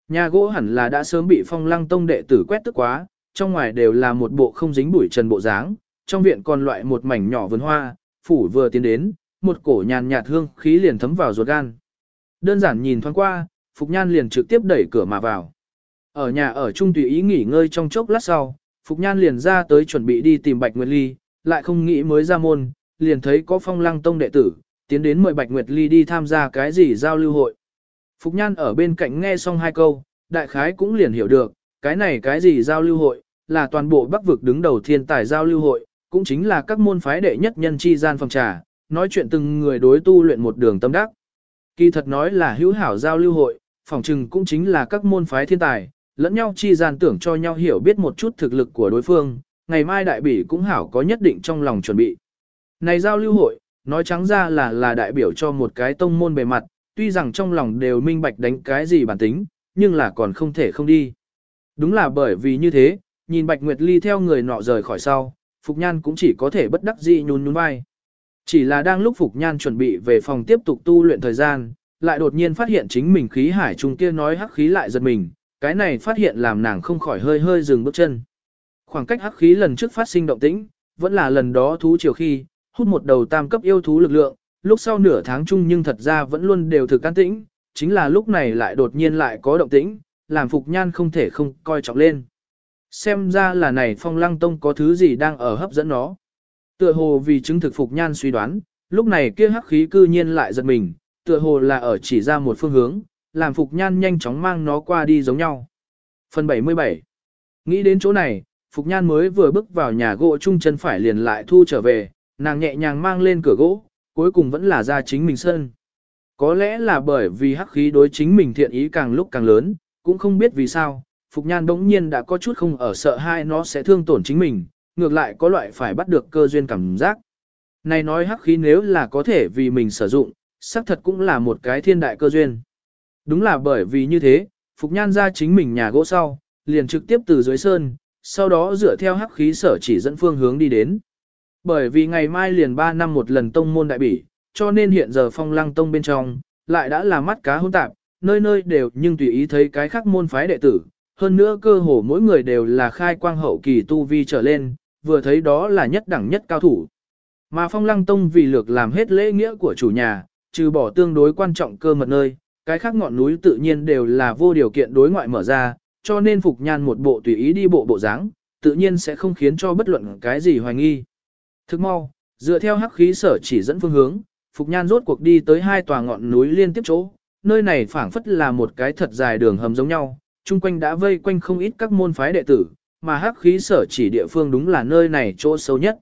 S1: Nhà gỗ hẳn là đã sớm bị phong lăng tông đệ tử quét tức quá, trong ngoài đều là một bộ không dính bụi trần bộ dáng, trong viện còn loại một mảnh nhỏ vườn hoa, phủ vừa tiến đến, một cổ nhàn nhạt hương khí liền thấm vào ruột gan. Đơn giản nhìn thoáng qua, Phục Nhan liền trực tiếp đẩy cửa mà vào. Ở nhà ở chung tùy ý nghỉ ngơi trong chốc lát sau, Phục Nhan liền ra tới chuẩn bị đi tìm Bạch Nguyệt Ly, lại không nghĩ mới ra môn, liền thấy có phong lăng tông đệ tử, tiến đến mời Bạch Nguyệt Ly đi tham gia cái gì giao lưu hội. Phục Nhan ở bên cạnh nghe xong hai câu, đại khái cũng liền hiểu được, cái này cái gì giao lưu hội, là toàn bộ bắc vực đứng đầu thiên tài giao lưu hội, cũng chính là các môn phái đệ nhất nhân chi gian phòng trà, nói chuyện từng người đối tu luyện một đường tâm đắc. Kỳ thật nói là hữu hảo giao lưu hội, phòng trừng cũng chính là các môn phái thiên tài, lẫn nhau chi gian tưởng cho nhau hiểu biết một chút thực lực của đối phương, ngày mai đại bỉ cũng hảo có nhất định trong lòng chuẩn bị. Này giao lưu hội, nói trắng ra là là đại biểu cho một cái tông môn bề mặt, tuy rằng trong lòng đều minh bạch đánh cái gì bản tính, nhưng là còn không thể không đi. Đúng là bởi vì như thế, nhìn Bạch Nguyệt Ly theo người nọ rời khỏi sau, Phục Nhan cũng chỉ có thể bất đắc dĩ nhún nhún vai. Chỉ là đang lúc Phục Nhan chuẩn bị về phòng tiếp tục tu luyện thời gian, lại đột nhiên phát hiện chính mình khí hải trung kia nói hắc khí lại giật mình, cái này phát hiện làm nàng không khỏi hơi hơi dừng bước chân. Khoảng cách hắc khí lần trước phát sinh động tĩnh, vẫn là lần đó thú chiều khi, hút một đầu tam cấp yêu thú lực lượng, lúc sau nửa tháng chung nhưng thật ra vẫn luôn đều thực an tĩnh, chính là lúc này lại đột nhiên lại có động tĩnh, làm Phục Nhan không thể không coi trọng lên. Xem ra là này phong lăng tông có thứ gì đang ở hấp dẫn nó. Tựa hồ vì chứng thực Phục Nhan suy đoán, lúc này kia hắc khí cư nhiên lại giật mình, tựa hồ là ở chỉ ra một phương hướng, làm Phục Nhan nhanh chóng mang nó qua đi giống nhau. Phần 77 Nghĩ đến chỗ này, Phục Nhan mới vừa bước vào nhà gỗ chung chân phải liền lại thu trở về, nàng nhẹ nhàng mang lên cửa gỗ, cuối cùng vẫn là ra chính mình sân. Có lẽ là bởi vì hắc khí đối chính mình thiện ý càng lúc càng lớn, cũng không biết vì sao, Phục Nhan đống nhiên đã có chút không ở sợ hai nó sẽ thương tổn chính mình, ngược lại có loại phải bắt được cơ duyên cảm giác. Này nói hắc khí nếu là có thể vì mình sử dụng, xác thật cũng là một cái thiên đại cơ duyên. Đúng là bởi vì như thế, Phục Nhan ra chính mình nhà gỗ sau, liền trực tiếp từ dưới sơn, sau đó dựa theo hắc khí sở chỉ dẫn phương hướng đi đến. Bởi vì ngày mai liền 3 năm một lần tông môn đại bỉ, cho nên hiện giờ phong lăng tông bên trong, lại đã là mắt cá hôn tạp, nơi nơi đều nhưng tùy ý thấy cái khác môn phái đệ tử. Hơn nữa cơ hồ mỗi người đều là khai quang hậu kỳ tu vi trở lên, vừa thấy đó là nhất đẳng nhất cao thủ. Mà Phong Lăng Tông vì lược làm hết lễ nghĩa của chủ nhà, trừ bỏ tương đối quan trọng cơ mật nơi, cái khác ngọn núi tự nhiên đều là vô điều kiện đối ngoại mở ra, cho nên Phục Nhan một bộ tùy ý đi bộ bộ dáng, tự nhiên sẽ không khiến cho bất luận cái gì hoài nghi. Thức mau, dựa theo hắc khí sở chỉ dẫn phương hướng, Phục Nhan rốt cuộc đi tới hai tòa ngọn núi liên tiếp chỗ, nơi này phảng phất là một cái thật dài đường hầm giống nhau, chung quanh đã vây quanh không ít các môn phái đệ tử, mà hắc khí sở chỉ địa phương đúng là nơi này chỗ sâu nhất.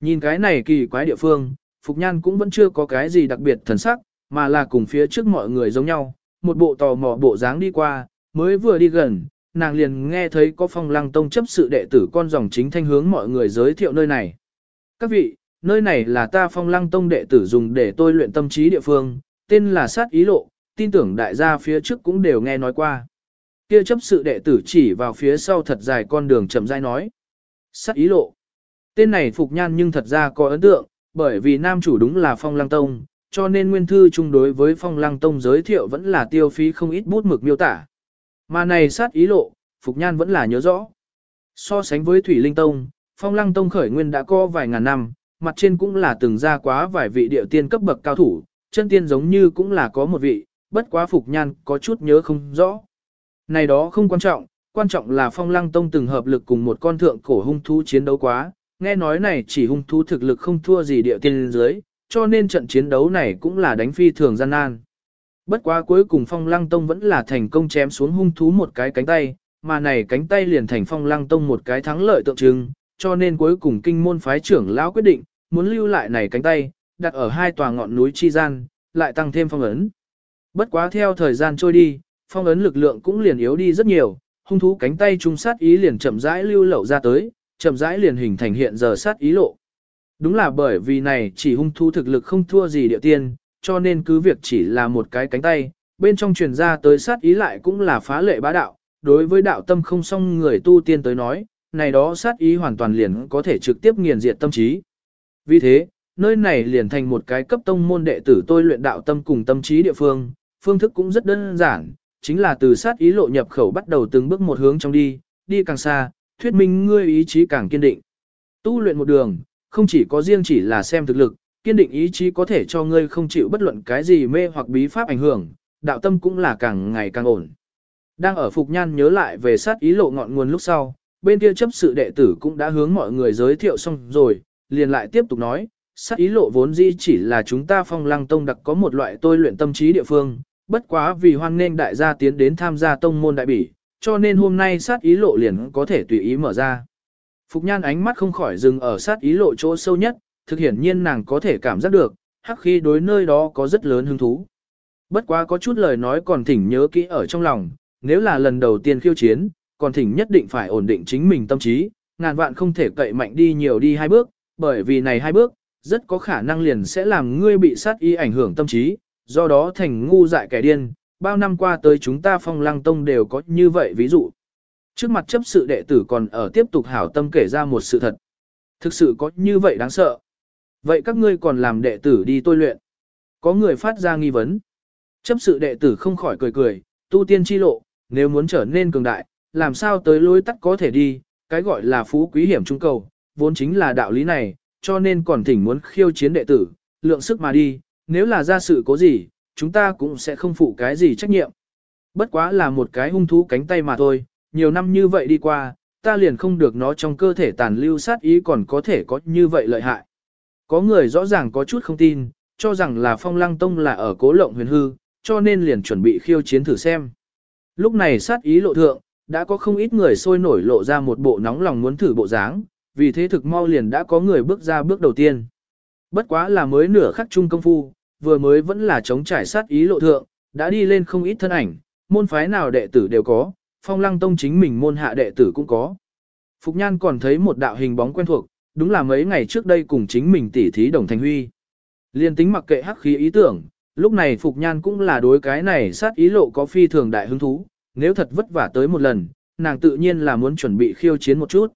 S1: Nhìn cái này kỳ quái địa phương, Phục Nhan cũng vẫn chưa có cái gì đặc biệt thần sắc, mà là cùng phía trước mọi người giống nhau, một bộ tò mò bộ dáng đi qua, mới vừa đi gần, nàng liền nghe thấy có phong lăng tông chấp sự đệ tử con dòng chính thanh hướng mọi người giới thiệu nơi này. Các vị, nơi này là ta phong lăng tông đệ tử dùng để tôi luyện tâm trí địa phương, tên là sát ý lộ, tin tưởng đại gia phía trước cũng đều nghe nói qua. Kia chấp sự đệ tử chỉ vào phía sau thật dài con đường chậm rãi nói. Sát ý lộ. Tên này phục nhan nhưng thật ra có ấn tượng, bởi vì nam chủ đúng là phong lăng tông, cho nên nguyên thư chung đối với phong lăng tông giới thiệu vẫn là tiêu phí không ít bút mực miêu tả. Mà này sát ý lộ, Phục Nhan vẫn là nhớ rõ. So sánh với Thủy Linh Tông, phong lăng tông khởi nguyên đã có vài ngàn năm, mặt trên cũng là từng ra quá vài vị địa tiên cấp bậc cao thủ, chân tiên giống như cũng là có một vị, bất quá Phục Nhan có chút nhớ không rõ. Này đó không quan trọng, quan trọng là phong lăng tông từng hợp lực cùng một con thượng cổ hung thú chiến đấu quá, nghe nói này chỉ hung thú thực lực không thua gì địa tiên dưới, cho nên trận chiến đấu này cũng là đánh phi thường gian nan. Bất quá cuối cùng phong lăng tông vẫn là thành công chém xuống hung thú một cái cánh tay, mà này cánh tay liền thành phong lăng tông một cái thắng lợi tượng trưng, cho nên cuối cùng kinh môn phái trưởng lão quyết định, muốn lưu lại này cánh tay, đặt ở hai tòa ngọn núi chi gian, lại tăng thêm phong ấn. Bất quá theo thời gian trôi đi, phong ấn lực lượng cũng liền yếu đi rất nhiều, hung thú cánh tay trung sát ý liền chậm rãi lưu lậu ra tới, chậm rãi liền hình thành hiện giờ sát ý lộ. Đúng là bởi vì này chỉ hung thú thực lực không thua gì địa tiên, cho nên cứ việc chỉ là một cái cánh tay, bên trong truyền ra tới sát ý lại cũng là phá lệ bá đạo, đối với đạo tâm không song người tu tiên tới nói, này đó sát ý hoàn toàn liền có thể trực tiếp nghiền diệt tâm trí. Vì thế, nơi này liền thành một cái cấp tông môn đệ tử tôi luyện đạo tâm cùng tâm trí địa phương, phương thức cũng rất đơn giản, chính là từ sát ý lộ nhập khẩu bắt đầu từng bước một hướng trong đi, đi càng xa, thuyết minh ngươi ý chí càng kiên định. Tu luyện một đường, không chỉ có riêng chỉ là xem thực lực, kiên định ý chí có thể cho ngươi không chịu bất luận cái gì mê hoặc bí pháp ảnh hưởng, đạo tâm cũng là càng ngày càng ổn. Đang ở Phục Nhan nhớ lại về sát ý lộ ngọn nguồn lúc sau, bên kia chấp sự đệ tử cũng đã hướng mọi người giới thiệu xong rồi, liền lại tiếp tục nói, sát ý lộ vốn dĩ chỉ là chúng ta phong lăng tông đặc có một loại tôi luyện tâm trí địa phương, bất quá vì hoan nên đại gia tiến đến tham gia tông môn đại bỉ, cho nên hôm nay sát ý lộ liền có thể tùy ý mở ra. Phục nhan ánh mắt không khỏi dừng ở sát ý lộ chỗ sâu nhất, thực hiển nhiên nàng có thể cảm giác được, hắc khi đối nơi đó có rất lớn hứng thú. Bất quá có chút lời nói còn thỉnh nhớ kỹ ở trong lòng, nếu là lần đầu tiên khiêu chiến, còn thỉnh nhất định phải ổn định chính mình tâm trí, ngàn vạn không thể cậy mạnh đi nhiều đi hai bước, bởi vì này hai bước, rất có khả năng liền sẽ làm ngươi bị sát y ảnh hưởng tâm trí, do đó thành ngu dại kẻ điên, bao năm qua tới chúng ta phong lăng tông đều có như vậy ví dụ. Trước mặt chấp sự đệ tử còn ở tiếp tục hảo tâm kể ra một sự thật. Thực sự có như vậy đáng sợ. Vậy các ngươi còn làm đệ tử đi tôi luyện. Có người phát ra nghi vấn. Chấp sự đệ tử không khỏi cười cười, tu tiên chi lộ, nếu muốn trở nên cường đại, làm sao tới lối tắt có thể đi, cái gọi là phú quý hiểm trung cầu, vốn chính là đạo lý này, cho nên còn thỉnh muốn khiêu chiến đệ tử, lượng sức mà đi, nếu là ra sự có gì, chúng ta cũng sẽ không phụ cái gì trách nhiệm. Bất quá là một cái hung thú cánh tay mà thôi, nhiều năm như vậy đi qua, ta liền không được nó trong cơ thể tàn lưu sát ý còn có thể có như vậy lợi hại. Có người rõ ràng có chút không tin, cho rằng là phong lăng tông là ở cố lộng huyền hư, cho nên liền chuẩn bị khiêu chiến thử xem. Lúc này sát ý lộ thượng, đã có không ít người sôi nổi lộ ra một bộ nóng lòng muốn thử bộ dáng, vì thế thực mau liền đã có người bước ra bước đầu tiên. Bất quá là mới nửa khắc chung công phu, vừa mới vẫn là chống trải sát ý lộ thượng, đã đi lên không ít thân ảnh, môn phái nào đệ tử đều có, phong lăng tông chính mình môn hạ đệ tử cũng có. Phục Nhan còn thấy một đạo hình bóng quen thuộc, đúng là mấy ngày trước đây cùng chính mình tỉ thí đồng thành huy. Liên tính mặc kệ hắc khí ý tưởng, lúc này Phục Nhan cũng là đối cái này sát ý lộ có phi thường đại hứng thú, nếu thật vất vả tới một lần, nàng tự nhiên là muốn chuẩn bị khiêu chiến một chút.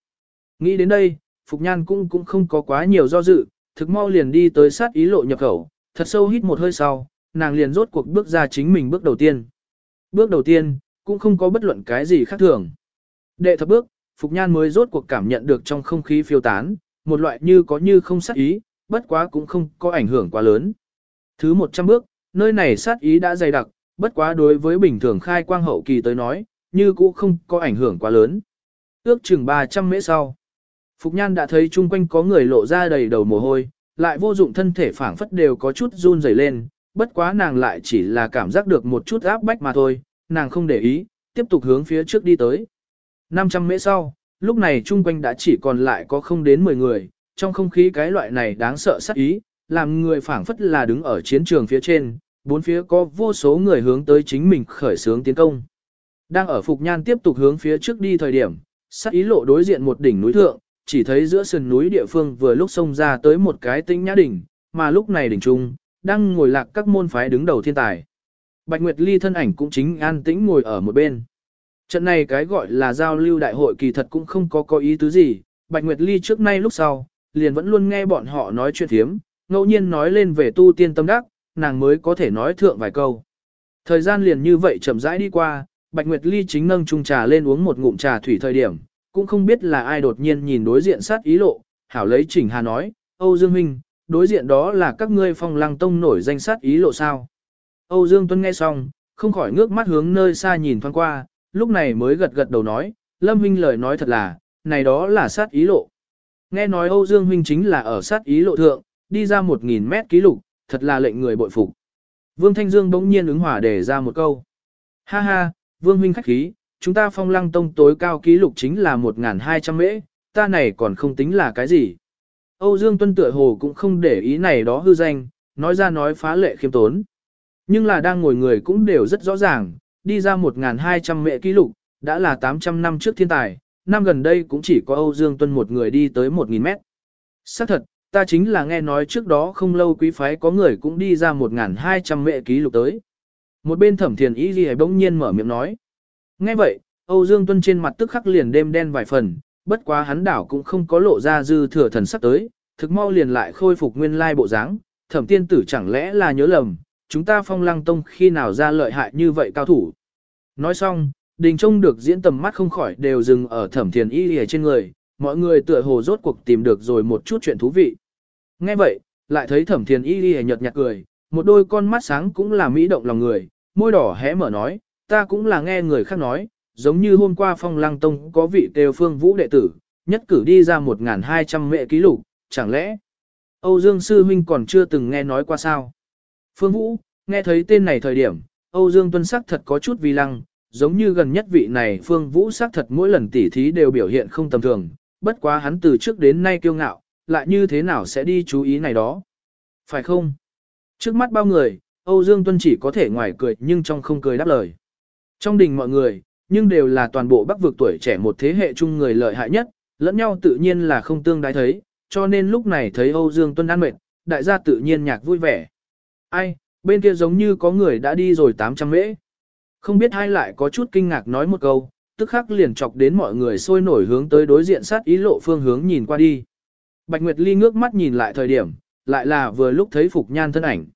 S1: Nghĩ đến đây, Phục Nhan cũng cũng không có quá nhiều do dự, thực mau liền đi tới sát ý lộ nhập khẩu, thật sâu hít một hơi sau, nàng liền rốt cuộc bước ra chính mình bước đầu tiên. Bước đầu tiên, cũng không có bất luận cái gì khác thường. Đệ thập bước, Phục Nhan mới rốt cuộc cảm nhận được trong không khí phiêu tán, một loại như có như không sát ý, bất quá cũng không có ảnh hưởng quá lớn. Thứ 100 bước, nơi này sát ý đã dày đặc, bất quá đối với bình thường khai quang hậu kỳ tới nói, như cũng không có ảnh hưởng quá lớn. Ước chừng 300 mễ sau. Phục Nhan đã thấy chung quanh có người lộ ra đầy đầu mồ hôi, lại vô dụng thân thể phản phất đều có chút run rẩy lên, bất quá nàng lại chỉ là cảm giác được một chút áp bách mà thôi, nàng không để ý, tiếp tục hướng phía trước đi tới. 500 mễ sau, lúc này chung quanh đã chỉ còn lại có không đến 10 người, trong không khí cái loại này đáng sợ sát ý, làm người phản phất là đứng ở chiến trường phía trên, bốn phía có vô số người hướng tới chính mình khởi xướng tiến công. Đang ở Phục Nhan tiếp tục hướng phía trước đi thời điểm, sát ý lộ đối diện một đỉnh núi thượng, chỉ thấy giữa sườn núi địa phương vừa lúc xông ra tới một cái tinh nhã đỉnh, mà lúc này đỉnh trung, đang ngồi lạc các môn phái đứng đầu thiên tài. Bạch Nguyệt Ly thân ảnh cũng chính an tĩnh ngồi ở một bên. Trận này cái gọi là giao lưu đại hội kỳ thật cũng không có có ý tứ gì, Bạch Nguyệt Ly trước nay lúc sau, liền vẫn luôn nghe bọn họ nói chuyện thiếm, ngẫu nhiên nói lên về tu tiên tâm đắc, nàng mới có thể nói thượng vài câu. Thời gian liền như vậy chậm rãi đi qua, Bạch Nguyệt Ly chính nâng chung trà lên uống một ngụm trà thủy thời điểm, cũng không biết là ai đột nhiên nhìn đối diện sát ý lộ, hảo lấy Trình Hà nói, Âu Dương Minh, đối diện đó là các ngươi phong lăng tông nổi danh sát ý lộ sao. Âu Dương Tuân nghe xong, không khỏi ngước mắt hướng nơi xa nhìn thoáng qua, lúc này mới gật gật đầu nói, Lâm Huynh lời nói thật là, này đó là sát ý lộ. Nghe nói Âu Dương Huynh chính là ở sát ý lộ thượng, đi ra 1.000 mét ký lục, thật là lệnh người bội phục. Vương Thanh Dương bỗng nhiên ứng hỏa để ra một câu. Ha ha, Vương Huynh khách khí, chúng ta phong lăng tông tối cao ký lục chính là 1.200 mễ, ta này còn không tính là cái gì. Âu Dương Tuân tựa hồ cũng không để ý này đó hư danh, nói ra nói phá lệ khiêm tốn. Nhưng là đang ngồi người cũng đều rất rõ ràng, đi ra 1.200 mệ ký lục, đã là 800 năm trước thiên tài, năm gần đây cũng chỉ có Âu Dương Tuân một người đi tới 1.000 mét. Xác thật, ta chính là nghe nói trước đó không lâu quý phái có người cũng đi ra 1.200 mệ ký lục tới. Một bên thẩm thiền ý gì bỗng nhiên mở miệng nói. Nghe vậy, Âu Dương Tuân trên mặt tức khắc liền đêm đen vài phần, bất quá hắn đảo cũng không có lộ ra dư thừa thần sắc tới, thực mau liền lại khôi phục nguyên lai bộ dáng. thẩm tiên tử chẳng lẽ là nhớ lầm, chúng ta phong lăng tông khi nào ra lợi hại như vậy cao thủ. Nói xong, đình trông được diễn tầm mắt không khỏi đều dừng ở thẩm thiền y lìa trên người, mọi người tựa hồ rốt cuộc tìm được rồi một chút chuyện thú vị. Nghe vậy, lại thấy thẩm thiền y lìa nhợt nhạt cười, một đôi con mắt sáng cũng là mỹ động lòng người, môi đỏ hé mở nói, ta cũng là nghe người khác nói, giống như hôm qua phong lăng tông có vị đều phương vũ đệ tử, nhất cử đi ra 1.200 mệ ký lục, chẳng lẽ Âu Dương Sư Huynh còn chưa từng nghe nói qua sao? Phương Vũ, nghe thấy tên này thời điểm, Âu Dương Tuân sắc thật có chút vi lăng, giống như gần nhất vị này Phương Vũ sắc thật mỗi lần tỉ thí đều biểu hiện không tầm thường, bất quá hắn từ trước đến nay kiêu ngạo, lại như thế nào sẽ đi chú ý này đó. Phải không? Trước mắt bao người, Âu Dương Tuân chỉ có thể ngoài cười nhưng trong không cười đáp lời. Trong đình mọi người, nhưng đều là toàn bộ bắc vực tuổi trẻ một thế hệ chung người lợi hại nhất, lẫn nhau tự nhiên là không tương đái thấy, cho nên lúc này thấy Âu Dương Tuân ăn mệt, đại gia tự nhiên nhạc vui vẻ. Ai, bên kia giống như có người đã đi rồi 800 mễ. Không biết hai lại có chút kinh ngạc nói một câu, tức khắc liền chọc đến mọi người sôi nổi hướng tới đối diện sát ý lộ phương hướng nhìn qua đi. Bạch Nguyệt Ly ngước mắt nhìn lại thời điểm, lại là vừa lúc thấy Phục Nhan thân ảnh.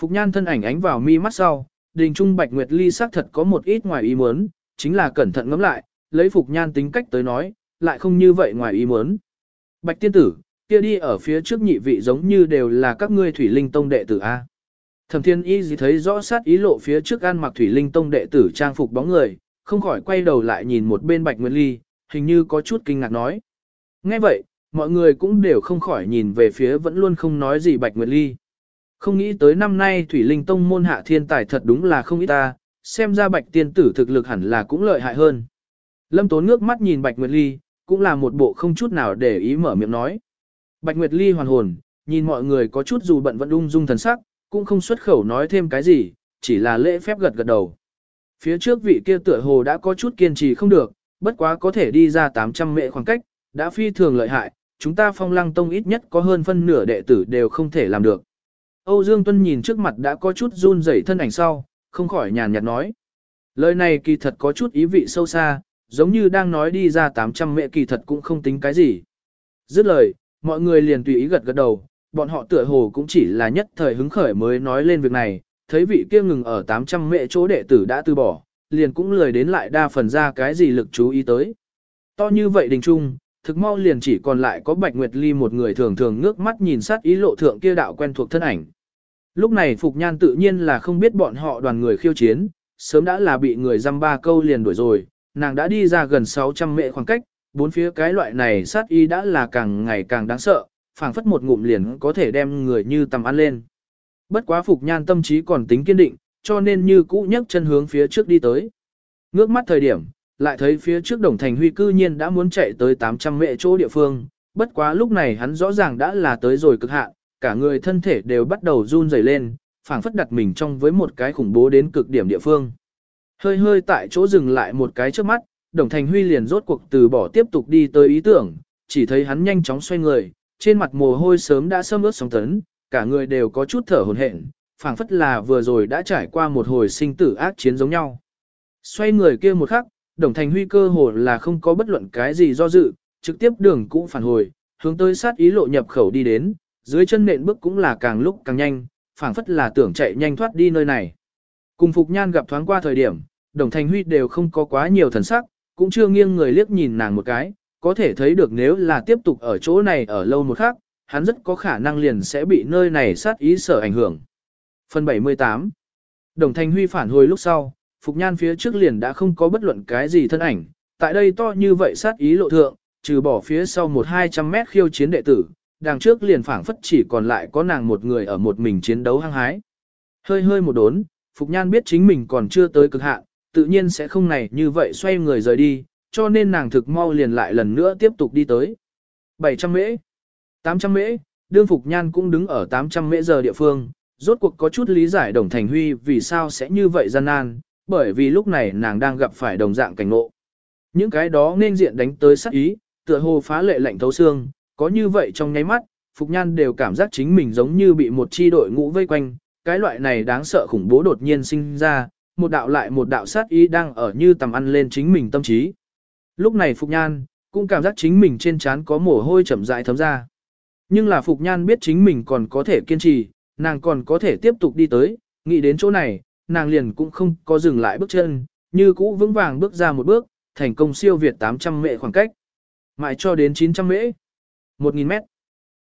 S1: Phục Nhan thân ảnh ánh vào mi mắt sau, đình trung Bạch Nguyệt Ly xác thật có một ít ngoài ý muốn, chính là cẩn thận ngẫm lại, lấy Phục Nhan tính cách tới nói, lại không như vậy ngoài ý muốn. Bạch tiên tử, kia đi ở phía trước nhị vị giống như đều là các ngươi thủy linh tông đệ tử A. Thẩm thiên y gì thấy rõ sát ý lộ phía trước ăn mặc thủy linh tông đệ tử trang phục bóng người, không khỏi quay đầu lại nhìn một bên Bạch Nguyệt Ly, hình như có chút kinh ngạc nói. Nghe vậy, mọi người cũng đều không khỏi nhìn về phía vẫn luôn không nói gì Bạch Nguyệt Ly. Không nghĩ tới năm nay Thủy Linh Tông môn hạ thiên tài thật đúng là không ít ta, xem ra Bạch tiên tử thực lực hẳn là cũng lợi hại hơn. Lâm Tốn ngước mắt nhìn Bạch Nguyệt Ly, cũng là một bộ không chút nào để ý mở miệng nói. Bạch Nguyệt Ly hoàn hồn, nhìn mọi người có chút dù bận vẫn ung dung thần sắc, cũng không xuất khẩu nói thêm cái gì, chỉ là lễ phép gật gật đầu. Phía trước vị kia tựa hồ đã có chút kiên trì không được, bất quá có thể đi ra 800 mệ khoảng cách, đã phi thường lợi hại, chúng ta phong lăng tông ít nhất có hơn phân nửa đệ tử đều không thể làm được. Âu Dương Tuân nhìn trước mặt đã có chút run rẩy thân ảnh sau, không khỏi nhàn nhạt nói. Lời này kỳ thật có chút ý vị sâu xa, giống như đang nói đi ra 800 mệ kỳ thật cũng không tính cái gì. Dứt lời, mọi người liền tùy ý gật gật đầu, bọn họ tựa hồ cũng chỉ là nhất thời hứng khởi mới nói lên việc này, thấy vị kia ngừng ở 800 mệ chỗ đệ tử đã từ bỏ, liền cũng lười đến lại đa phần ra cái gì lực chú ý tới. To như vậy đình trung, thực mau liền chỉ còn lại có Bạch Nguyệt Ly một người thường thường ngước mắt nhìn sát ý lộ thượng kia đạo quen thuộc thân ảnh. Lúc này Phục Nhan tự nhiên là không biết bọn họ đoàn người khiêu chiến, sớm đã là bị người dăm ba câu liền đuổi rồi, nàng đã đi ra gần 600 mệ khoảng cách, bốn phía cái loại này sát ý đã là càng ngày càng đáng sợ, phảng phất một ngụm liền có thể đem người như tầm ăn lên. Bất quá Phục Nhan tâm trí còn tính kiên định, cho nên như cũ nhấc chân hướng phía trước đi tới. Ngước mắt thời điểm, lại thấy phía trước Đồng Thành Huy cư nhiên đã muốn chạy tới 800 mệ chỗ địa phương, bất quá lúc này hắn rõ ràng đã là tới rồi cực hạn, cả người thân thể đều bắt đầu run rẩy lên, phảng phất đặt mình trong với một cái khủng bố đến cực điểm địa phương. Hơi hơi tại chỗ dừng lại một cái trước mắt, Đồng Thành Huy liền rốt cuộc từ bỏ tiếp tục đi tới ý tưởng, chỉ thấy hắn nhanh chóng xoay người, trên mặt mồ hôi sớm đã sâm ướt sóng tấn, cả người đều có chút thở hổn hển, phảng phất là vừa rồi đã trải qua một hồi sinh tử ác chiến giống nhau. Xoay người kia một khắc, Đồng Thành Huy cơ hồ là không có bất luận cái gì do dự, trực tiếp đường cũ phản hồi, hướng tới sát ý lộ nhập khẩu đi đến, dưới chân nện bước cũng là càng lúc càng nhanh, phảng phất là tưởng chạy nhanh thoát đi nơi này. Cùng Phục Nhan gặp thoáng qua thời điểm, Đồng Thành Huy đều không có quá nhiều thần sắc, cũng chưa nghiêng người liếc nhìn nàng một cái, có thể thấy được nếu là tiếp tục ở chỗ này ở lâu một khắc, hắn rất có khả năng liền sẽ bị nơi này sát ý sở ảnh hưởng. Phần 78 Đồng Thành Huy phản hồi lúc sau, Phục Nhan phía trước liền đã không có bất luận cái gì thân ảnh, tại đây to như vậy sát ý lộ thượng, trừ bỏ phía sau một hai trăm mét khiêu chiến đệ tử, đằng trước liền phảng phất chỉ còn lại có nàng một người ở một mình chiến đấu hăng hái. Hơi hơi một đốn, Phục Nhan biết chính mình còn chưa tới cực hạn, tự nhiên sẽ không này như vậy xoay người rời đi, cho nên nàng thực mau liền lại lần nữa tiếp tục đi tới. 700 mễ, 800 mễ, đương Phục Nhan cũng đứng ở 800 mễ giờ địa phương, rốt cuộc có chút lý giải Đồng Thành Huy vì sao sẽ như vậy gian nan, bởi vì lúc này nàng đang gặp phải đồng dạng cảnh ngộ. Những cái đó nên diện đánh tới sát ý, tựa hồ phá lệ lạnh thấu xương, có như vậy trong nháy mắt, Phục Nhan đều cảm giác chính mình giống như bị một chi đội ngũ vây quanh, cái loại này đáng sợ khủng bố đột nhiên sinh ra, một đạo lại một đạo sát ý đang ở như tầm ăn lên chính mình tâm trí. Lúc này Phục Nhan, cũng cảm giác chính mình trên trán có mồ hôi chậm rãi thấm ra. Nhưng là Phục Nhan biết chính mình còn có thể kiên trì, nàng còn có thể tiếp tục đi tới, nghĩ đến chỗ này, nàng liền cũng không có dừng lại bước chân, như cũ vững vàng bước ra một bước, thành công siêu việt 800 mệ khoảng cách. Mãi cho đến 900 mễ. 1.000 mét.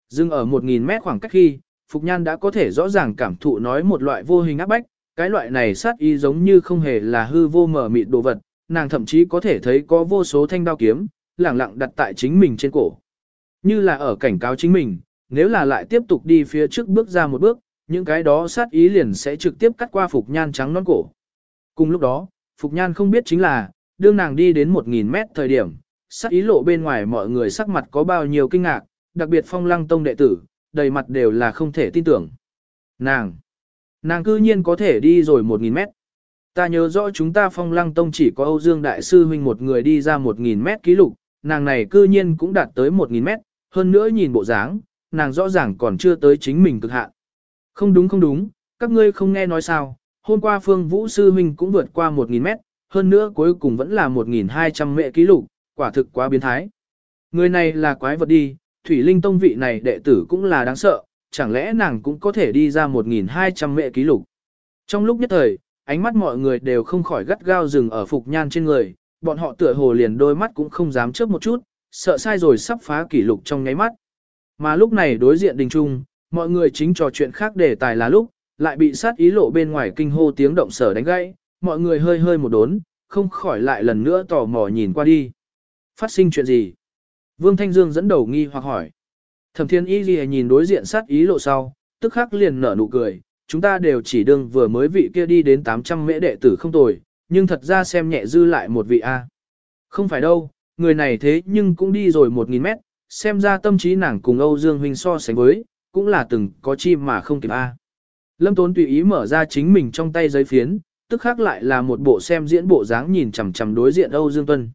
S1: Dừng ở 1.000 mét khoảng cách khi, Phục Nhan đã có thể rõ ràng cảm thụ nói một loại vô hình áp bách, cái loại này sát y giống như không hề là hư vô mở mịt đồ vật, nàng thậm chí có thể thấy có vô số thanh đao kiếm, lẳng lặng đặt tại chính mình trên cổ. Như là ở cảnh cáo chính mình, nếu là lại tiếp tục đi phía trước bước ra một bước, những cái đó sát ý liền sẽ trực tiếp cắt qua Phục Nhan trắng non cổ. Cùng lúc đó, Phục Nhan không biết chính là, đương nàng đi đến 1.000 mét thời điểm, sát ý lộ bên ngoài mọi người sắc mặt có bao nhiêu kinh ngạc, đặc biệt phong lăng tông đệ tử, đầy mặt đều là không thể tin tưởng. Nàng, nàng cư nhiên có thể đi rồi 1.000 mét. Ta nhớ rõ chúng ta phong lăng tông chỉ có Âu Dương Đại Sư Huynh một người đi ra 1.000 mét ký lục, nàng này cư nhiên cũng đạt tới 1.000 mét, hơn nữa nhìn bộ dáng, nàng rõ ràng còn chưa tới chính mình cực hạn. Không đúng không đúng, các ngươi không nghe nói sao, hôm qua Phương Vũ Sư Huynh cũng vượt qua 1.000 mét, hơn nữa cuối cùng vẫn là 1.200 mệ ký lục, quả thực quá biến thái. Người này là quái vật đi, Thủy Linh Tông vị này đệ tử cũng là đáng sợ, chẳng lẽ nàng cũng có thể đi ra 1.200 mệ ký lục. Trong lúc nhất thời, ánh mắt mọi người đều không khỏi gắt gao dừng ở Phục Nhan trên người, bọn họ tựa hồ liền đôi mắt cũng không dám chớp một chút, sợ sai rồi sắp phá kỷ lục trong nháy mắt. Mà lúc này đối diện đình trung, mọi người chính trò chuyện khác đề tài là lúc, lại bị sát ý lộ bên ngoài kinh hô tiếng động sở đánh gãy, mọi người hơi hơi một đốn, không khỏi lại lần nữa tò mò nhìn qua đi. Phát sinh chuyện gì? Vương Thanh Dương dẫn đầu nghi hoặc hỏi. Thẩm Thiên Y Ghi nhìn đối diện sát ý lộ sau, tức khắc liền nở nụ cười, chúng ta đều chỉ đương vừa mới vị kia đi đến 800 mễ đệ tử không tồi, nhưng thật ra xem nhẹ dư lại một vị A. Không phải đâu, người này thế nhưng cũng đi rồi 1.000 mét, xem ra tâm trí nàng cùng Âu Dương Huynh so sánh với, cũng là từng có chim mà không kịp A. Lâm Tốn tùy ý mở ra chính mình trong tay giấy phiến, tức khác lại là một bộ xem diễn bộ dáng nhìn chằm chằm đối diện Âu Dương Tuân.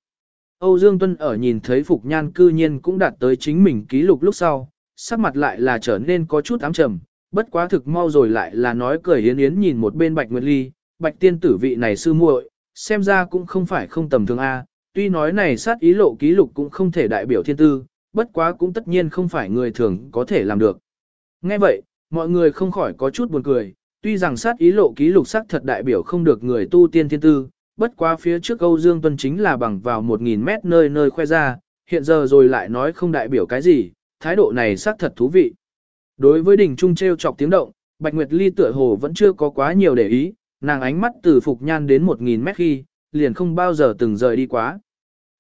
S1: Âu Dương Tuân ở nhìn thấy Phục Nhan cư nhiên cũng đạt tới chính mình ký lục lúc sau, sắc mặt lại là trở nên có chút ám trầm, bất quá thực mau rồi lại là nói cười yến yến nhìn một bên Bạch Nguyệt Ly, Bạch tiên tử vị này sư muội, xem ra cũng không phải không tầm thường A, tuy nói này sát ý lộ ký lục cũng không thể đại biểu thiên tư, bất quá cũng tất nhiên không phải người thường có thể làm được. Nghe vậy, mọi người không khỏi có chút buồn cười, tuy rằng sát ý lộ ký lục sắc thật đại biểu không được người tu tiên thiên tư, bất quá phía trước Âu Dương Tuân chính là bằng vào 1.000 mét nơi nơi khoe ra, hiện giờ rồi lại nói không đại biểu cái gì, thái độ này xác thật thú vị. Đối với đỉnh trung treo chọc tiếng động, Bạch Nguyệt Ly tựa hồ vẫn chưa có quá nhiều để ý, nàng ánh mắt từ Phục Nhan đến 1.000 mét khi, liền không bao giờ từng rời đi quá.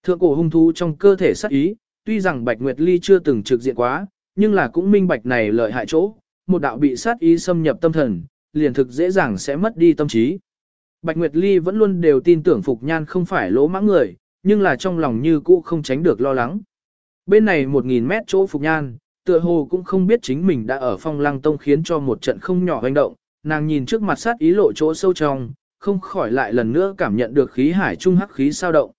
S1: Thượng cổ hung thú trong cơ thể sát ý, tuy rằng Bạch Nguyệt Ly chưa từng trực diện quá, nhưng là cũng minh bạch này lợi hại chỗ, một đạo bị sát ý xâm nhập tâm thần, liền thực dễ dàng sẽ mất đi tâm trí. Bạch Nguyệt Ly vẫn luôn đều tin tưởng Phục Nhan không phải lỗ mãng người, nhưng là trong lòng như cũ không tránh được lo lắng. Bên này 1.000 mét chỗ Phục Nhan, tựa hồ cũng không biết chính mình đã ở phong lăng tông khiến cho một trận không nhỏ hoành động, nàng nhìn trước mặt sát ý lộ chỗ sâu trong, không khỏi lại lần nữa cảm nhận được khí hải trung hắc khí sao động.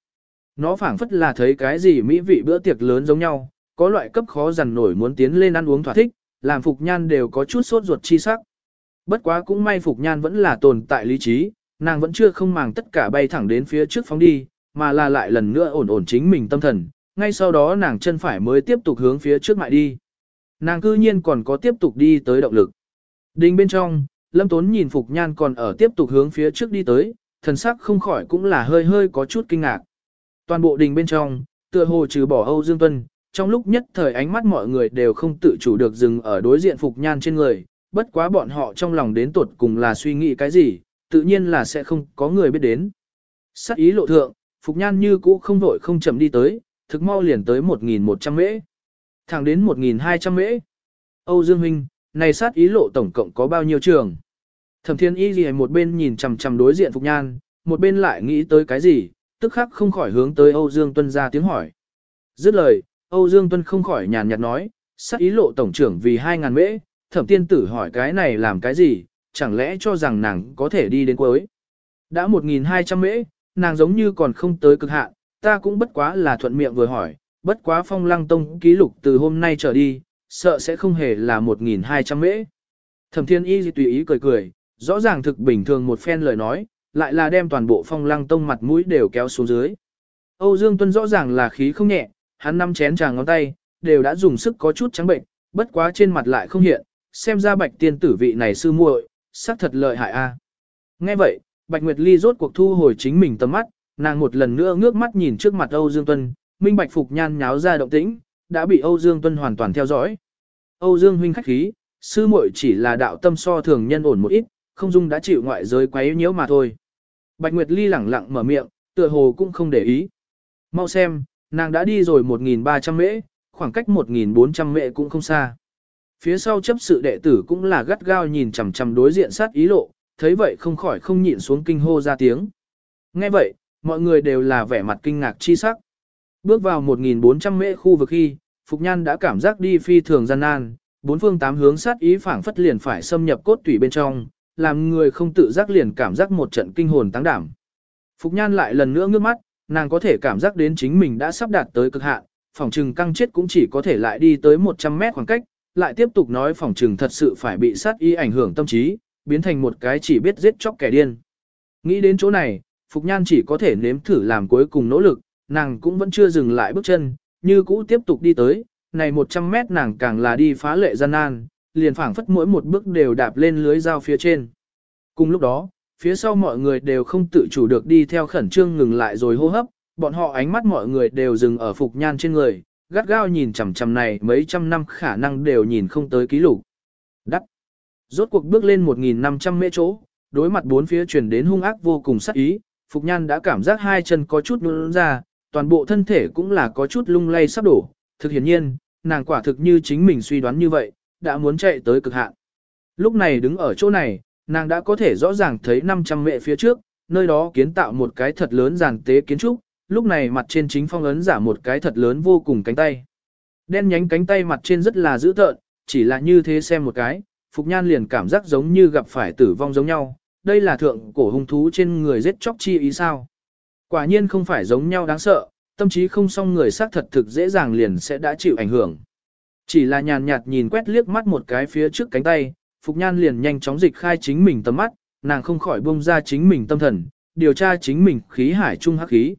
S1: Nó phảng phất là thấy cái gì mỹ vị bữa tiệc lớn giống nhau, có loại cấp khó dằn nổi muốn tiến lên ăn uống thỏa thích, làm Phục Nhan đều có chút sốt ruột chi sắc. Bất quá cũng may Phục Nhan vẫn là tồn tại lý trí, nàng vẫn chưa không màng tất cả bay thẳng đến phía trước phóng đi, mà là lại lần nữa ổn ổn chính mình tâm thần, ngay sau đó nàng chân phải mới tiếp tục hướng phía trước mại đi. Nàng cư nhiên còn có tiếp tục đi tới động lực. Đình bên trong, Lâm Tốn nhìn Phục Nhan còn ở tiếp tục hướng phía trước đi tới, thần sắc không khỏi cũng là hơi hơi có chút kinh ngạc. Toàn bộ đình bên trong, tựa hồ trừ bỏ Âu Dương Tuân, trong lúc nhất thời ánh mắt mọi người đều không tự chủ được dừng ở đối diện Phục Nhan trên người, bất quá bọn họ trong lòng đến tuột cùng là suy nghĩ cái gì, tự nhiên là sẽ không có người biết đến. Sắc ý lộ thượng, Phục Nhan như cũ không vội không chậm đi tới, thực mau liền tới 1.100 mễ. Thẳng đến 1.200 mễ. Âu Dương Huynh, này sát ý lộ tổng cộng có bao nhiêu trường? Thẩm thiên y gì một bên nhìn chằm chằm đối diện Phục Nhan, một bên lại nghĩ tới cái gì, tức khắc không khỏi hướng tới Âu Dương Tuân ra tiếng hỏi. Dứt lời, Âu Dương Tuân không khỏi nhàn nhạt nói, sát ý lộ tổng trưởng vì 2.000 mễ, thẩm tiên tử hỏi cái này làm cái gì, chẳng lẽ cho rằng nàng có thể đi đến cuối. Đã 1.200 mễ, nàng giống như còn không tới cực hạn, ta cũng bất quá là thuận miệng vừa hỏi, bất quá phong lăng tông ký lục từ hôm nay trở đi, sợ sẽ không hề là 1.200 mễ. Thẩm thiên y tùy ý cười cười, rõ ràng thực bình thường một phen lời nói, lại là đem toàn bộ phong lăng tông mặt mũi đều kéo xuống dưới. Âu Dương Tuân rõ ràng là khí không nhẹ, hắn năm chén trà ngón tay, đều đã dùng sức có chút trắng bệnh, bất quá trên mặt lại không hiện, xem ra bạch tiên tử vị này sư muội, xác thật lợi hại a. Nghe vậy, Bạch Nguyệt Ly rốt cuộc thu hồi chính mình tầm mắt, nàng một lần nữa ngước mắt nhìn trước mặt Âu Dương Tuân, minh bạch phục nhan nháo ra động tĩnh, đã bị Âu Dương Tuân hoàn toàn theo dõi. Âu Dương huynh khách khí, sư muội chỉ là đạo tâm so thường nhân ổn một ít, không dung đã chịu ngoại giới quấy nhiễu mà thôi. Bạch Nguyệt Ly lẳng lặng mở miệng, tựa hồ cũng không để ý. Mau xem, nàng đã đi rồi 1.300 mễ, khoảng cách 1.400 mễ cũng không xa. Phía sau chấp sự đệ tử cũng là gắt gao nhìn chằm chằm đối diện sát ý lộ, thấy vậy không khỏi không nhịn xuống kinh hô ra tiếng. Nghe vậy, mọi người đều là vẻ mặt kinh ngạc chi sắc. Bước vào 1.400 mễ khu vực khi, Phục Nhan đã cảm giác đi phi thường gian nan, bốn phương tám hướng sát ý phản phất liền phải xâm nhập cốt tủy bên trong, làm người không tự giác liền cảm giác một trận kinh hồn tăng đảm. Phục Nhan lại lần nữa ngước mắt, nàng có thể cảm giác đến chính mình đã sắp đạt tới cực hạn, phòng trừng căng chết cũng chỉ có thể lại đi tới 100 mét khoảng cách, lại tiếp tục nói phòng trừng thật sự phải bị sát ý ảnh hưởng tâm trí, biến thành một cái chỉ biết giết chóc kẻ điên. Nghĩ đến chỗ này, Phục Nhan chỉ có thể nếm thử làm cuối cùng nỗ lực, nàng cũng vẫn chưa dừng lại bước chân, như cũ tiếp tục đi tới, này 100 mét nàng càng là đi phá lệ gian nan, liền phảng phất mỗi một bước đều đạp lên lưới dao phía trên. Cùng lúc đó, phía sau mọi người đều không tự chủ được đi theo khẩn trương ngừng lại rồi hô hấp, bọn họ ánh mắt mọi người đều dừng ở Phục Nhan trên người, gắt gao nhìn chằm chằm này mấy trăm năm khả năng đều nhìn không tới ký lục. Đắc. Rốt cuộc bước lên 1.500 mễ chỗ, đối mặt bốn phía truyền đến hung ác vô cùng sắc ý, Phục Nhan đã cảm giác hai chân có chút nôn ra, toàn bộ thân thể cũng là có chút lung lay sắp đổ. Thực hiển nhiên, nàng quả thực như chính mình suy đoán như vậy, đã muốn chạy tới cực hạn. Lúc này đứng ở chỗ này, nàng đã có thể rõ ràng thấy 500 mệ phía trước, nơi đó kiến tạo một cái thật lớn giàn tế kiến trúc, lúc này mặt trên chính phong ấn giả một cái thật lớn vô cùng cánh tay. Đen nhánh cánh tay mặt trên rất là dữ tợn, chỉ là như thế xem một cái, Phục Nhan liền cảm giác giống như gặp phải tử vong giống nhau, đây là thượng cổ hung thú trên người giết chóc chi ý sao. Quả nhiên không phải giống nhau đáng sợ, tâm trí không song người xác thật thực dễ dàng liền sẽ đã chịu ảnh hưởng. Chỉ là nhàn nhạt nhìn quét liếc mắt một cái phía trước cánh tay, Phục Nhan liền nhanh chóng dịch khai chính mình tầm mắt, nàng không khỏi bông ra chính mình tâm thần, điều tra chính mình khí hải trung hắc khí.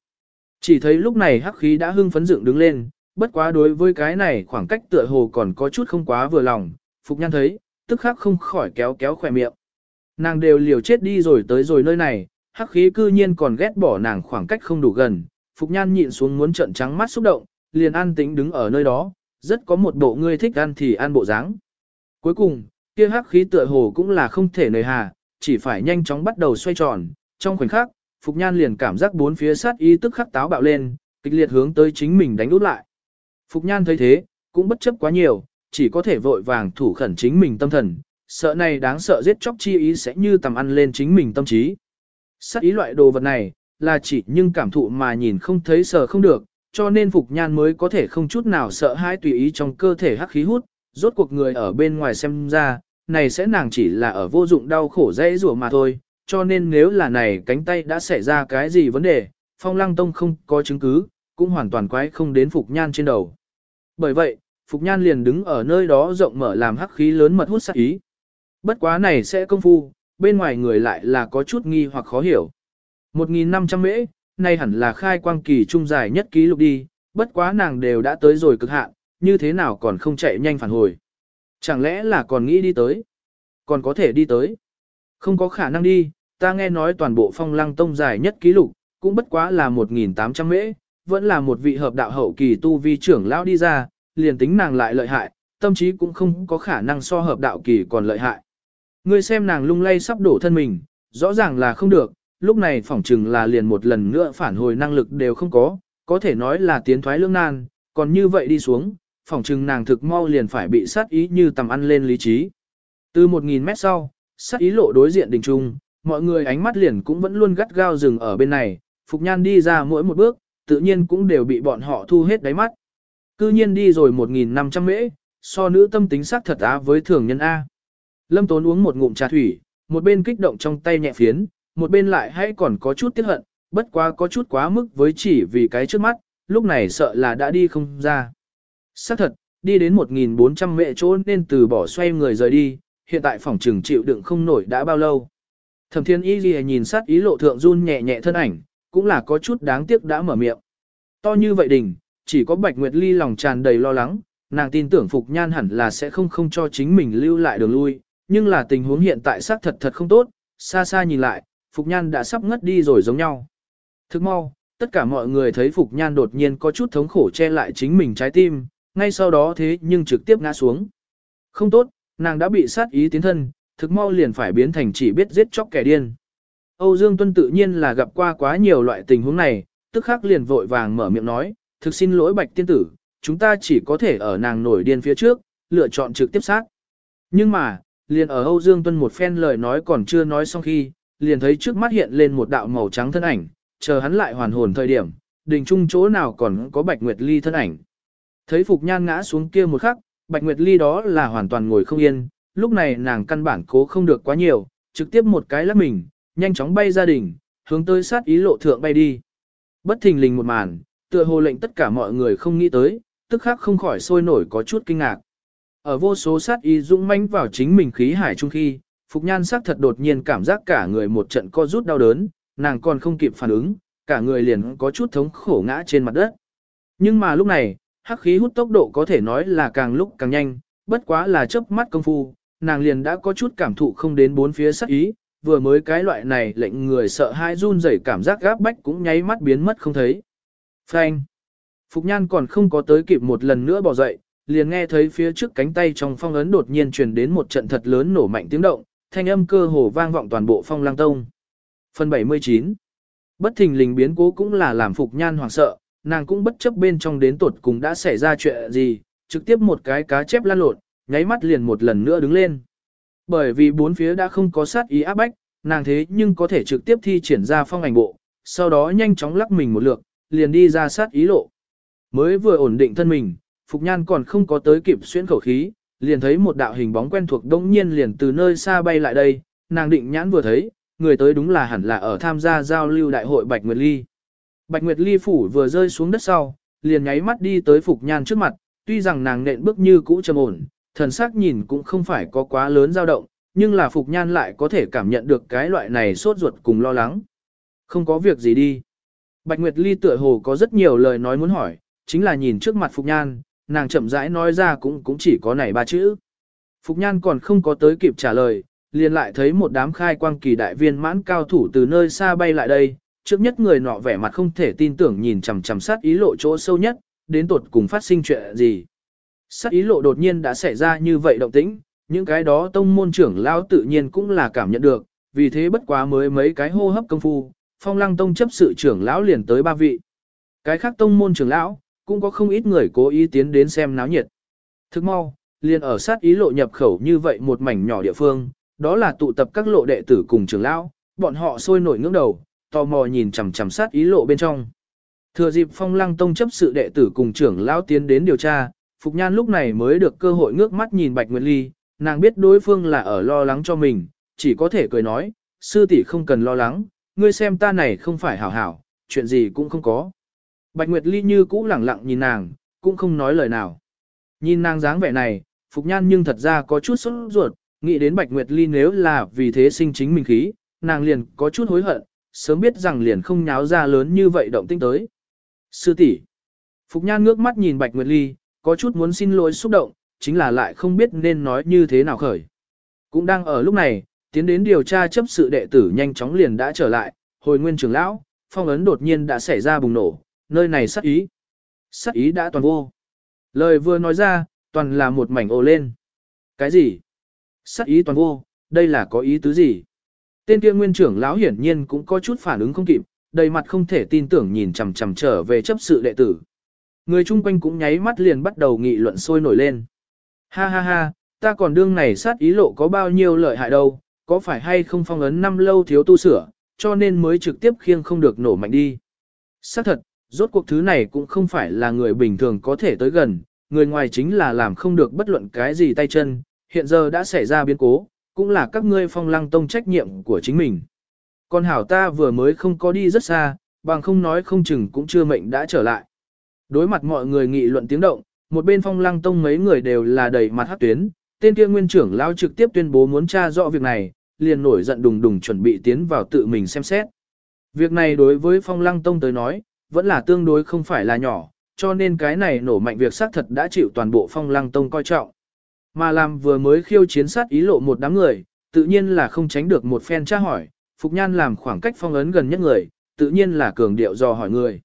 S1: Chỉ thấy lúc này hắc khí đã hưng phấn dựng đứng lên, bất quá đối với cái này khoảng cách tựa hồ còn có chút không quá vừa lòng, Phục Nhan thấy, tức khắc không khỏi kéo kéo khỏe miệng. Nàng đều liều chết đi rồi tới rồi nơi này, hắc khí cư nhiên còn ghét bỏ nàng khoảng cách không đủ gần, Phục Nhan nhịn xuống muốn trận trắng mắt xúc động, liền an tĩnh đứng ở nơi đó, rất có một bộ ngươi thích ăn thì ăn bộ dáng. Cuối cùng, kia hắc khí tựa hồ cũng là không thể nời hà, chỉ phải nhanh chóng bắt đầu xoay tròn, trong khoảnh khắc, Phục Nhan liền cảm giác bốn phía sát ý tức khắc táo bạo lên, kịch liệt hướng tới chính mình đánh út lại. Phục Nhan thấy thế, cũng bất chấp quá nhiều, chỉ có thể vội vàng thủ khẩn chính mình tâm thần, sợ này đáng sợ giết chóc chi ý sẽ như tầm ăn lên chính mình tâm trí. Sát ý loại đồ vật này, là chỉ nhưng cảm thụ mà nhìn không thấy sợ không được, cho nên Phục Nhan mới có thể không chút nào sợ hãi tùy ý trong cơ thể hắc khí hút, rốt cuộc người ở bên ngoài xem ra, này sẽ nàng chỉ là ở vô dụng đau khổ dễ rủa mà thôi, cho nên nếu là này cánh tay đã xảy ra cái gì vấn đề, Phong Lăng Tông không có chứng cứ, cũng hoàn toàn quái không đến Phục Nhan trên đầu. Bởi vậy, Phục Nhan liền đứng ở nơi đó rộng mở làm hắc khí lớn mật hút sát ý. Bất quá này sẽ công phu, bên ngoài người lại là có chút nghi hoặc khó hiểu. 1.500 mễ, nay hẳn là khai quang kỳ trung dài nhất ký lục đi, bất quá nàng đều đã tới rồi cực hạn, như thế nào còn không chạy nhanh phản hồi. Chẳng lẽ là còn nghĩ đi tới? Còn có thể đi tới? Không có khả năng đi, ta nghe nói toàn bộ phong lăng tông dài nhất ký lục, cũng bất quá là 1.800 mễ, vẫn là một vị hợp đạo hậu kỳ tu vi trưởng lão đi ra, liền tính nàng lại lợi hại, tâm trí cũng không có khả năng so hợp đạo kỳ còn lợi hại. Ngươi xem nàng lung lay sắp đổ thân mình, rõ ràng là không được, lúc này phỏng chừng là liền một lần nữa phản hồi năng lực đều không có, có thể nói là tiến thoái lưỡng nan, còn như vậy đi xuống, phỏng chừng nàng thực mau liền phải bị sát ý như tầm ăn lên lý trí. Từ 1.000 mét sau, sát ý lộ đối diện đình trung, mọi người ánh mắt liền cũng vẫn luôn gắt gao dừng ở bên này, Phục Nhan đi ra mỗi một bước, tự nhiên cũng đều bị bọn họ thu hết đáy mắt. Cư nhiên đi rồi 1.500 mễ, so nữ tâm tính sắc thật á với thường nhân A. Lâm Tốn uống một ngụm trà thủy, một bên kích động trong tay nhẹ phiến, một bên lại hay còn có chút tiếc hận, bất quá có chút quá mức với chỉ vì cái trước mắt, lúc này sợ là đã đi không ra. Xác thật, đi đến 1.400 mệ chỗ nên từ bỏ xoay người rời đi, hiện tại phòng trừng chịu đựng không nổi đã bao lâu. Thẩm thiên y gì nhìn sát ý lộ thượng run nhẹ nhẹ thân ảnh, cũng là có chút đáng tiếc đã mở miệng. To như vậy đỉnh, chỉ có Bạch Nguyệt Ly lòng tràn đầy lo lắng, nàng tin tưởng Phục Nhan hẳn là sẽ không không cho chính mình lưu lại đường lui, nhưng là tình huống hiện tại xác thật thật không tốt, xa xa nhìn lại, Phục Nhan đã sắp ngất đi rồi giống nhau. Thức mau, tất cả mọi người thấy Phục Nhan đột nhiên có chút thống khổ che lại chính mình trái tim, ngay sau đó thế nhưng trực tiếp ngã xuống. Không tốt, nàng đã bị sát ý tiến thân, thực mau liền phải biến thành chỉ biết giết chóc kẻ điên. Âu Dương Tuân tự nhiên là gặp qua quá nhiều loại tình huống này, tức khắc liền vội vàng mở miệng nói, thực xin lỗi bạch tiên tử, chúng ta chỉ có thể ở nàng nổi điên phía trước, lựa chọn trực tiếp sát. Nhưng mà, liền ở Âu Dương Tuân một phen lời nói còn chưa nói xong khi, liền thấy trước mắt hiện lên một đạo màu trắng thân ảnh, chờ hắn lại hoàn hồn thời điểm, đình trung chỗ nào còn có Bạch Nguyệt Ly thân ảnh. Thấy Phục Nhan ngã xuống kia một khắc, Bạch Nguyệt Ly đó là hoàn toàn ngồi không yên, lúc này nàng căn bản cố không được quá nhiều, trực tiếp một cái lắc mình, nhanh chóng bay ra đỉnh, hướng tới sát ý lộ thượng bay đi. Bất thình lình một màn, tựa hồ lệnh tất cả mọi người không nghĩ tới, tức khắc không khỏi sôi nổi có chút kinh ngạc. Ở vô số sát ý dũng mãnh vào chính mình khí hải trung khi, Phục Nhan sắc thật đột nhiên cảm giác cả người một trận co rút đau đớn, nàng còn không kịp phản ứng, cả người liền có chút thống khổ ngã trên mặt đất. Nhưng mà lúc này, hắc khí hút tốc độ có thể nói là càng lúc càng nhanh, bất quá là chớp mắt công phu, nàng liền đã có chút cảm thụ không đến bốn phía sát ý, vừa mới cái loại này lệnh người sợ hai run rẩy cảm giác gáp bách cũng nháy mắt biến mất không thấy. Phanh! Phục Nhan còn không có tới kịp một lần nữa bỏ dậy, liền nghe thấy phía trước cánh tay trong phong ấn đột nhiên truyền đến một trận thật lớn nổ mạnh tiếng động, thanh âm cơ hồ vang vọng toàn bộ phong lang tông. Phần 79 Bất thình lình biến cố cũng là làm Phục Nhan hoảng sợ, nàng cũng bất chấp bên trong đến tột cùng đã xảy ra chuyện gì, trực tiếp một cái cá chép lan lột, nháy mắt liền một lần nữa đứng lên. Bởi vì bốn phía đã không có sát ý áp bách, nàng thế nhưng có thể trực tiếp thi triển ra phong ảnh bộ, sau đó nhanh chóng lắc mình một lượt, liền đi ra sát ý lộ. Mới vừa ổn định thân mình, Phục Nhan còn không có tới kịp xuyên khẩu khí, liền thấy một đạo hình bóng quen thuộc đông nhiên liền từ nơi xa bay lại đây, nàng định nhãn vừa thấy, người tới đúng là hẳn là ở tham gia giao lưu đại hội Bạch Nguyệt Ly. Bạch Nguyệt Ly phủ vừa rơi xuống đất sau, liền nháy mắt đi tới Phục Nhan trước mặt, tuy rằng nàng nện bước như cũ trầm ổn, thần sắc nhìn cũng không phải có quá lớn dao động, nhưng là Phục Nhan lại có thể cảm nhận được cái loại này sốt ruột cùng lo lắng. Không có việc gì đi. Bạch Nguyệt Ly tựa hồ có rất nhiều lời nói muốn hỏi, chính là nhìn trước mặt Phục Nhan, nàng chậm rãi nói ra cũng cũng chỉ có này ba chữ. Phục Nhan còn không có tới kịp trả lời, liền lại thấy một đám khai quang kỳ đại viên mãn cao thủ từ nơi xa bay lại đây, trước nhất người nọ vẻ mặt không thể tin tưởng nhìn chằm chằm sát ý lộ chỗ sâu nhất, đến tột cùng phát sinh chuyện gì. Sát ý lộ đột nhiên đã xảy ra như vậy động tĩnh, những cái đó tông môn trưởng lão tự nhiên cũng là cảm nhận được, vì thế bất quá mới mấy cái hô hấp công phu, phong lăng tông chấp sự trưởng lão liền tới ba vị. Cái khác tông môn trưởng lão, cũng có không ít người cố ý tiến đến xem náo nhiệt. Thức mau, liền ở sát ý lộ nhập khẩu như vậy một mảnh nhỏ địa phương, đó là tụ tập các lộ đệ tử cùng trưởng lão, bọn họ sôi nổi ngưỡng đầu, tò mò nhìn chằm chằm sát ý lộ bên trong. Thừa dịp phong lăng tông chấp sự đệ tử cùng trưởng lão tiến đến điều tra, Phục Nhan lúc này mới được cơ hội ngước mắt nhìn Bạch Nguyệt Ly, nàng biết đối phương là ở lo lắng cho mình, chỉ có thể cười nói, sư tỷ không cần lo lắng, ngươi xem ta này không phải hảo hảo, chuyện gì cũng không có. Bạch Nguyệt Ly như cũ lẳng lặng nhìn nàng, cũng không nói lời nào. Nhìn nàng dáng vẻ này, Phục Nhan nhưng thật ra có chút sốt ruột, nghĩ đến Bạch Nguyệt Ly nếu là vì thế sinh chính mình khí, nàng liền có chút hối hận, sớm biết rằng liền không nháo ra lớn như vậy động tinh tới. Sư tỷ Phục Nhan ngước mắt nhìn Bạch Nguyệt Ly, có chút muốn xin lỗi xúc động, chính là lại không biết nên nói như thế nào khởi. Cũng đang ở lúc này, tiến đến điều tra chấp sự đệ tử nhanh chóng liền đã trở lại, hồi nguyên trưởng lão, phong ấn đột nhiên đã xảy ra bùng nổ, nơi này sát ý. Sát ý đã toàn vô. Lời vừa nói ra, toàn là một mảnh ồ lên. Cái gì? Sát ý toàn vô, đây là có ý tứ gì? Tên kia nguyên trưởng lão hiển nhiên cũng có chút phản ứng không kịp, đầy mặt không thể tin tưởng nhìn chằm chằm trở về chấp sự đệ tử. Người chung quanh cũng nháy mắt liền bắt đầu nghị luận sôi nổi lên. Ha ha ha, ta còn đương này sát ý lộ có bao nhiêu lợi hại đâu, có phải hay không phong ấn năm lâu thiếu tu sửa, cho nên mới trực tiếp khiêng không được nổ mạnh đi. Xác thật, rốt cuộc thứ này cũng không phải là người bình thường có thể tới gần, người ngoài chính là làm không được bất luận cái gì tay chân, hiện giờ đã xảy ra biến cố, cũng là các ngươi phong lăng tông trách nhiệm của chính mình. Còn hảo ta vừa mới không có đi rất xa, bằng không nói không chừng cũng chưa mệnh đã trở lại. Đối mặt mọi người nghị luận tiếng động, một bên phong lăng tông mấy người đều là đầy mặt hát tuyến, tên kia nguyên trưởng lao trực tiếp tuyên bố muốn tra rõ việc này, liền nổi giận đùng đùng chuẩn bị tiến vào tự mình xem xét. Việc này đối với phong lăng tông tới nói, vẫn là tương đối không phải là nhỏ, cho nên cái này nổ mạnh việc xác thật đã chịu toàn bộ phong lăng tông coi trọng. Mà làm vừa mới khiêu chiến sát ý lộ một đám người, tự nhiên là không tránh được một phen tra hỏi, Phục Nhan làm khoảng cách phong ấn gần nhất người, tự nhiên là cường điệu dò hỏi người.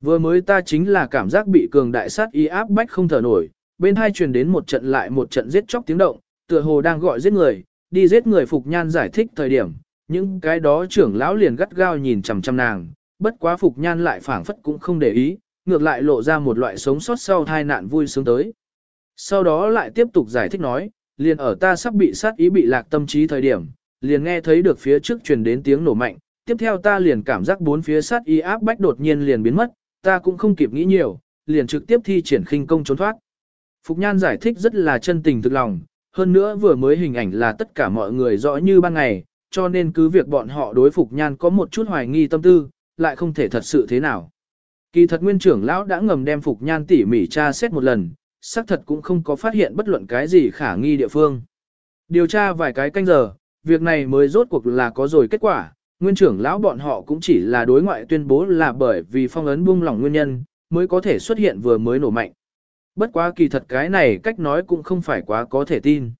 S1: Vừa mới ta chính là cảm giác bị cường đại sát ý áp bách không thở nổi, bên hai truyền đến một trận lại một trận giết chóc tiếng động, tựa hồ đang gọi giết người, đi giết người Phục Nhan giải thích thời điểm, những cái đó trưởng lão liền gắt gao nhìn chằm chằm nàng, bất quá Phục Nhan lại phản phất cũng không để ý, ngược lại lộ ra một loại sống sót sau tai nạn vui sướng tới. Sau đó lại tiếp tục giải thích nói, liền ở ta sắp bị sát ý bị lạc tâm trí thời điểm, liền nghe thấy được phía trước truyền đến tiếng nổ mạnh, tiếp theo ta liền cảm giác bốn phía sát ý áp bách đột nhiên liền biến mất, ta cũng không kịp nghĩ nhiều, liền trực tiếp thi triển khinh công trốn thoát. Phục Nhan giải thích rất là chân tình thực lòng, hơn nữa vừa mới hình ảnh là tất cả mọi người rõ như ban ngày, cho nên cứ việc bọn họ đối Phục Nhan có một chút hoài nghi tâm tư, lại không thể thật sự thế nào. Kỳ thật nguyên trưởng lão đã ngầm đem Phục Nhan tỉ mỉ tra xét một lần, xác thật cũng không có phát hiện bất luận cái gì khả nghi địa phương. Điều tra vài cái canh giờ, việc này mới rốt cuộc là có rồi kết quả, nguyên trưởng lão bọn họ cũng chỉ là đối ngoại tuyên bố là bởi vì phong ấn buông lỏng nguyên nhân, mới có thể xuất hiện vừa mới nổ mạnh. Bất quá kỳ thật cái này cách nói cũng không phải quá có thể tin.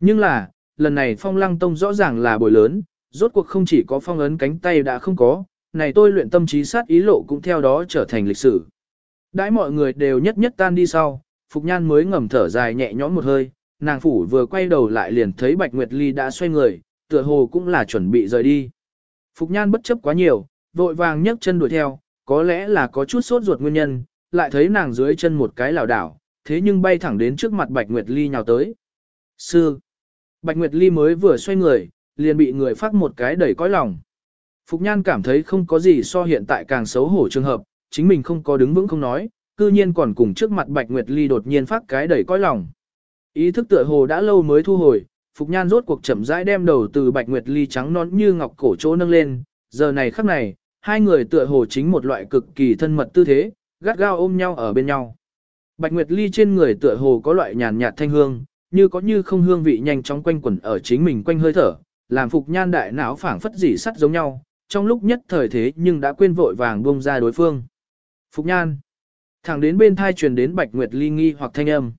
S1: Nhưng là, lần này phong lăng tông rõ ràng là bồi lớn, rốt cuộc không chỉ có phong ấn cánh tay đã không có, này tôi luyện tâm trí sát ý lộ cũng theo đó trở thành lịch sử. Đãi mọi người đều nhất nhất tan đi sau, Phục Nhan mới ngầm thở dài nhẹ nhõm một hơi, nàng phủ vừa quay đầu lại liền thấy Bạch Nguyệt Ly đã xoay người, tựa hồ cũng là chuẩn bị rời đi. Phục Nhan bất chấp quá nhiều, vội vàng nhấc chân đuổi theo, có lẽ là có chút sốt ruột nguyên nhân, lại thấy nàng dưới chân một cái lảo đảo, thế nhưng bay thẳng đến trước mặt Bạch Nguyệt Ly nhào tới. Sư! Bạch Nguyệt Ly mới vừa xoay người, liền bị người phát một cái đẩy cõi lòng. Phục Nhan cảm thấy không có gì so hiện tại càng xấu hổ trường hợp, chính mình không có đứng vững không nói, cư nhiên còn cùng trước mặt Bạch Nguyệt Ly đột nhiên phát cái đẩy cõi lòng. Ý thức tựa hồ đã lâu mới thu hồi, Phục Nhan rốt cuộc chậm rãi đem đầu từ Bạch Nguyệt Ly trắng nón như ngọc cổ chỗ nâng lên, giờ này khắc này, hai người tựa hồ chính một loại cực kỳ thân mật tư thế, gắt gao ôm nhau ở bên nhau. Bạch Nguyệt Ly trên người tựa hồ có loại nhàn nhạt thanh hương, như có như không hương vị nhanh chóng quanh quẩn ở chính mình quanh hơi thở, làm Phục Nhan đại não phảng phất dị sắt giống nhau, trong lúc nhất thời thế nhưng đã quên vội vàng buông ra đối phương. Phục Nhan Thẳng đến bên thai truyền đến Bạch Nguyệt Ly nghi hoặc thanh âm.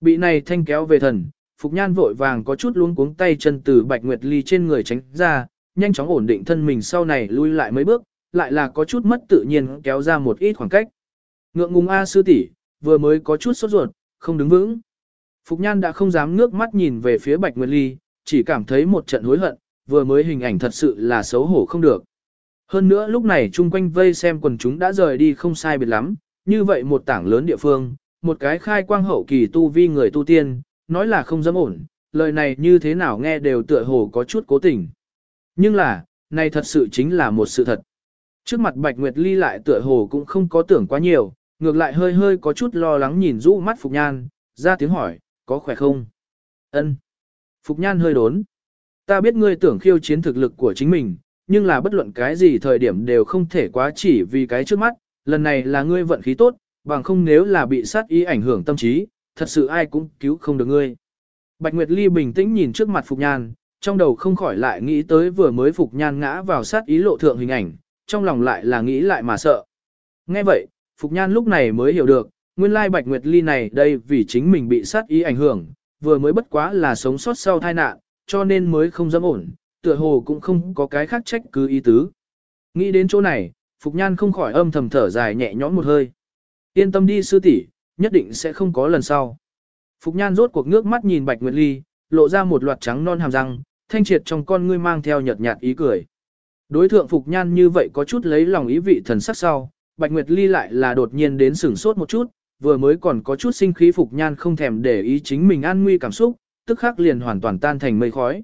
S1: Bị này thanh kéo về thần, Phục Nhan vội vàng có chút luống cuống tay chân từ Bạch Nguyệt Ly trên người tránh ra, nhanh chóng ổn định thân mình sau này lui lại mấy bước, lại là có chút mất tự nhiên kéo ra một ít khoảng cách. Ngượng ngùng A sư tỷ vừa mới có chút sốt ruột, không đứng vững. Phục Nhan đã không dám ngước mắt nhìn về phía Bạch Nguyệt Ly, chỉ cảm thấy một trận hối hận, vừa mới hình ảnh thật sự là xấu hổ không được. Hơn nữa lúc này chung quanh vây xem quần chúng đã rời đi không sai biệt lắm, như vậy một tảng lớn địa phương, một cái khai quang hậu kỳ tu vi người tu tiên, nói là không dám ổn, lời này như thế nào nghe đều tựa hồ có chút cố tình. Nhưng là, này thật sự chính là một sự thật. Trước mặt Bạch Nguyệt Ly lại tựa hồ cũng không có tưởng quá nhiều, ngược lại hơi hơi có chút lo lắng nhìn rũ mắt Phục Nhan, ra tiếng hỏi, có khỏe không? Ân. Phục Nhan hơi đốn. Ta biết ngươi tưởng khiêu chiến thực lực của chính mình, nhưng là bất luận cái gì thời điểm đều không thể quá chỉ vì cái trước mắt, lần này là ngươi vận khí tốt, bằng không nếu là bị sát ý ảnh hưởng tâm trí, thật sự ai cũng cứu không được ngươi. Bạch Nguyệt Ly bình tĩnh nhìn trước mặt Phục Nhan, trong đầu không khỏi lại nghĩ tới vừa mới Phục Nhan ngã vào sát ý lộ thượng hình ảnh, trong lòng lại là nghĩ lại mà sợ. Nghe vậy, Phục Nhan lúc này mới hiểu được, nguyên lai Bạch Nguyệt Ly này đây vì chính mình bị sát ý ảnh hưởng, vừa mới bất quá là sống sót sau tai nạn, cho nên mới không dám ổn, tựa hồ cũng không có cái khác trách cứ ý tứ. Nghĩ đến chỗ này, Phục Nhan không khỏi âm thầm thở dài nhẹ nhõm một hơi. Yên tâm đi sư tỷ, nhất định sẽ không có lần sau. Phục Nhan rốt cuộc nước mắt nhìn Bạch Nguyệt Ly, lộ ra một loạt trắng non hàm răng, thanh triệt trong con ngươi mang theo nhợt nhạt ý cười. Đối thượng Phục Nhan như vậy có chút lấy lòng ý vị thần sắc sau, Bạch Nguyệt Ly lại là đột nhiên đến sửng sốt một chút, vừa mới còn có chút sinh khí Phục Nhan không thèm để ý chính mình an nguy cảm xúc, tức khắc liền hoàn toàn tan thành mây khói.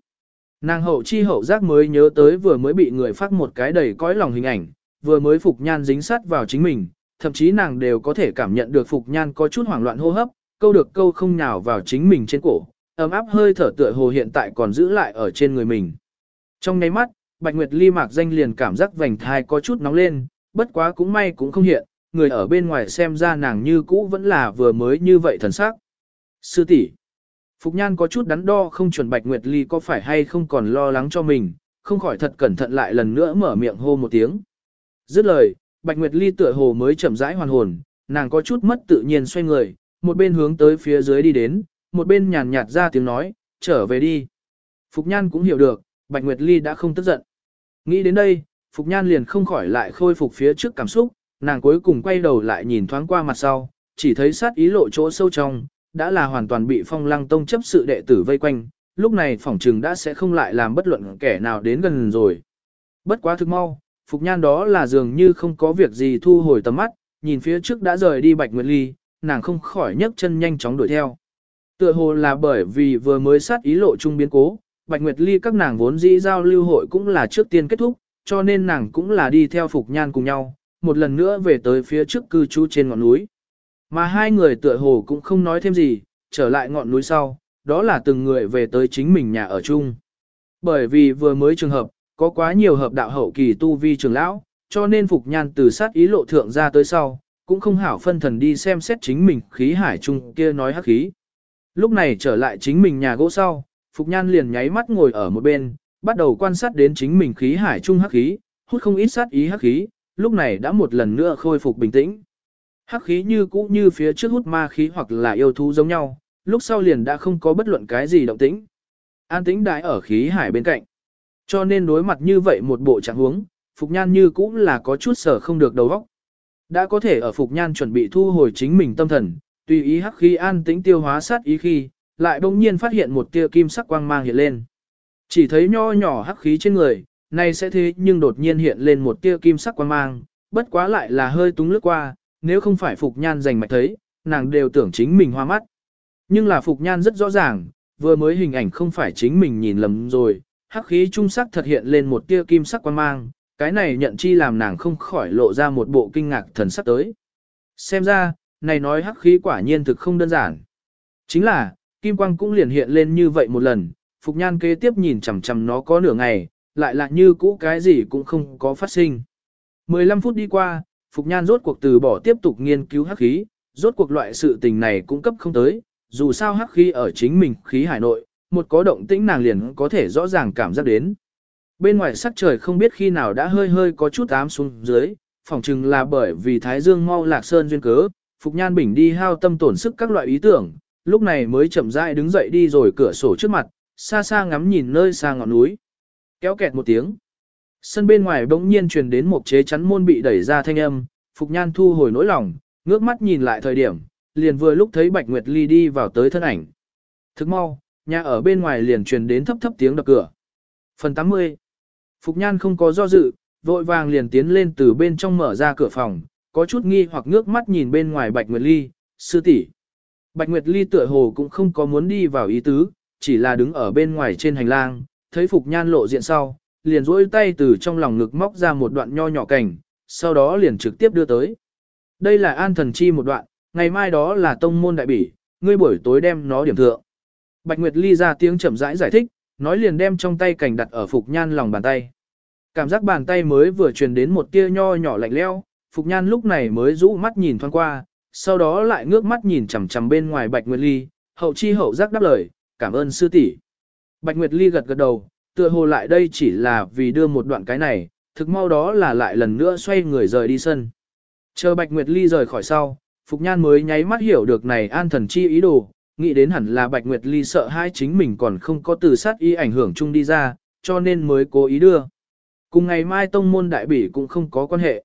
S1: Nàng hậu chi hậu giác mới nhớ tới vừa mới bị người phát một cái đầy cõi lòng hình ảnh, vừa mới Phục Nhan dính sát vào chính mình, thậm chí nàng đều có thể cảm nhận được Phục Nhan có chút hoảng loạn hô hấp, câu được câu không nhào vào chính mình trên cổ, ấm áp hơi thở tựa hồ hiện tại còn giữ lại ở trên người mình. Trong nháy mắt, Bạch Nguyệt Ly mạc danh liền cảm giác vành thai có chút nóng lên, bất quá cũng may cũng không hiện, người ở bên ngoài xem ra nàng như cũ vẫn là vừa mới như vậy thần sắc. Sư tỷ, Phục Nhan có chút đắn đo không chuẩn Bạch Nguyệt Ly có phải hay không còn lo lắng cho mình, không khỏi thật cẩn thận lại lần nữa mở miệng hô một tiếng. Dứt lời, Bạch Nguyệt Ly tựa hồ mới chậm rãi hoàn hồn, nàng có chút mất tự nhiên xoay người, một bên hướng tới phía dưới đi đến, một bên nhàn nhạt ra tiếng nói, trở về đi. Phục Nhan cũng hiểu được, Bạch Nguyệt Ly đã không tức giận. Nghĩ đến đây, Phục Nhan liền không khỏi lại khôi phục phía trước cảm xúc, nàng cuối cùng quay đầu lại nhìn thoáng qua mặt sau, chỉ thấy sát ý lộ chỗ sâu trong, đã là hoàn toàn bị phong lăng tông chấp sự đệ tử vây quanh, lúc này phỏng trừng đã sẽ không lại làm bất luận kẻ nào đến gần rồi. Bất quá thực mau, Phục Nhan đó là dường như không có việc gì thu hồi tầm mắt, nhìn phía trước đã rời đi Bạch Nguyệt Ly, nàng không khỏi nhấc chân nhanh chóng đuổi theo. Tựa hồ là bởi vì vừa mới sát ý lộ trung biến cố, Bạch Nguyệt Ly các nàng vốn dĩ giao lưu hội cũng là trước tiên kết thúc, cho nên nàng cũng là đi theo Phục Nhan cùng nhau, một lần nữa về tới phía trước cư trú trên ngọn núi. Mà hai người tựa hồ cũng không nói thêm gì, trở lại ngọn núi sau, đó là từng người về tới chính mình nhà ở chung. Bởi vì vừa mới trường hợp, có quá nhiều hợp đạo hậu kỳ tu vi trường lão, cho nên Phục Nhan từ sát ý lộ thượng ra tới sau, cũng không hảo phân thần đi xem xét chính mình khí hải chung kia nói hắc khí. Lúc này trở lại chính mình nhà gỗ sau, Phục Nhan liền nháy mắt ngồi ở một bên, bắt đầu quan sát đến chính mình khí hải chung hắc khí, hút không ít sát ý hắc khí, lúc này đã một lần nữa khôi phục bình tĩnh. Hắc khí như cũ như phía trước hút ma khí hoặc là yêu thú giống nhau, lúc sau liền đã không có bất luận cái gì động tĩnh. An tĩnh đại ở khí hải bên cạnh. Cho nên đối mặt như vậy một bộ trạng huống, Phục Nhan như cũ là có chút sở không được đầu óc. Đã có thể ở Phục Nhan chuẩn bị thu hồi chính mình tâm thần, tùy ý hắc khí an tĩnh tiêu hóa sát ý khi, lại bỗng nhiên phát hiện một tia kim sắc quang mang hiện lên. Chỉ thấy nho nhỏ hắc khí trên người, này sẽ thế nhưng đột nhiên hiện lên một tia kim sắc quang mang, bất quá lại là hơi túng lướt qua, nếu không phải Phục Nhan giành mạch thấy, nàng đều tưởng chính mình hoa mắt. Nhưng là Phục Nhan rất rõ ràng, vừa mới hình ảnh không phải chính mình nhìn lầm rồi, hắc khí trung sắc thật hiện lên một tia kim sắc quang mang, cái này nhận chi làm nàng không khỏi lộ ra một bộ kinh ngạc thần sắc tới. Xem ra, này nói hắc khí quả nhiên thực không đơn giản. Chính là, kim quang cũng liền hiện lên như vậy một lần, Phục Nhan kế tiếp nhìn chằm chằm nó có nửa ngày, lại là như cũ cái gì cũng không có phát sinh. 15 phút đi qua, Phục Nhan rốt cuộc từ bỏ tiếp tục nghiên cứu hắc khí, rốt cuộc loại sự tình này cũng cấp không tới, dù sao hắc khí ở chính mình khí hải nội, một có động tĩnh nàng liền có thể rõ ràng cảm giác đến. Bên ngoài sắc trời không biết khi nào đã hơi hơi có chút ám xuống dưới, phỏng chừng là bởi vì Thái Dương mau lạc sơn duyên cớ, Phục Nhan Bình đi hao tâm tổn sức các loại ý tưởng, lúc này mới chậm rãi đứng dậy đi rồi cửa sổ trước mặt, xa xa ngắm nhìn nơi xa ngọn núi. Kéo kẹt một tiếng. Sân bên ngoài bỗng nhiên truyền đến một chế chắn môn bị đẩy ra thanh âm, Phục Nhan thu hồi nỗi lòng, ngước mắt nhìn lại thời điểm, liền vừa lúc thấy Bạch Nguyệt Ly đi vào tới thân ảnh. Thức mau, nhà ở bên ngoài liền truyền đến thấp thấp tiếng đập cửa. Phần 80 Phục Nhan không có do dự, vội vàng liền tiến lên từ bên trong mở ra cửa phòng, có chút nghi hoặc ngước mắt nhìn bên ngoài Bạch Nguyệt Ly, sư tỷ. Bạch Nguyệt Ly tựa hồ cũng không có muốn đi vào ý tứ, chỉ là đứng ở bên ngoài trên hành lang, thấy Phục Nhan lộ diện sau, liền duỗi tay từ trong lòng ngực móc ra một đoạn nho nhỏ cảnh, sau đó liền trực tiếp đưa tới. Đây là an thần chi một đoạn, ngày mai đó là tông môn đại bỉ, ngươi buổi tối đem nó điểm thượng. Bạch Nguyệt Ly ra tiếng chậm rãi giải, giải thích, nói liền đem trong tay cảnh đặt ở Phục Nhan lòng bàn tay. Cảm giác bàn tay mới vừa truyền đến một tia nho nhỏ lạnh leo, Phục Nhan lúc này mới rũ mắt nhìn thoáng qua, sau đó lại ngước mắt nhìn chằm chằm bên ngoài Bạch Nguyệt Ly, hậu chi hậu giác đáp lời, cảm ơn sư tỷ. Bạch Nguyệt Ly gật gật đầu, tựa hồ lại đây chỉ là vì đưa một đoạn cái này, thực mau đó là lại lần nữa xoay người rời đi sân. Chờ Bạch Nguyệt Ly rời khỏi sau, Phục Nhan mới nháy mắt hiểu được này an thần chi ý đồ, nghĩ đến hẳn là Bạch Nguyệt Ly sợ hai chính mình còn không có từ sát ý ảnh hưởng chung đi ra, cho nên mới cố ý đưa. Cùng ngày mai tông môn đại bỉ cũng không có quan hệ.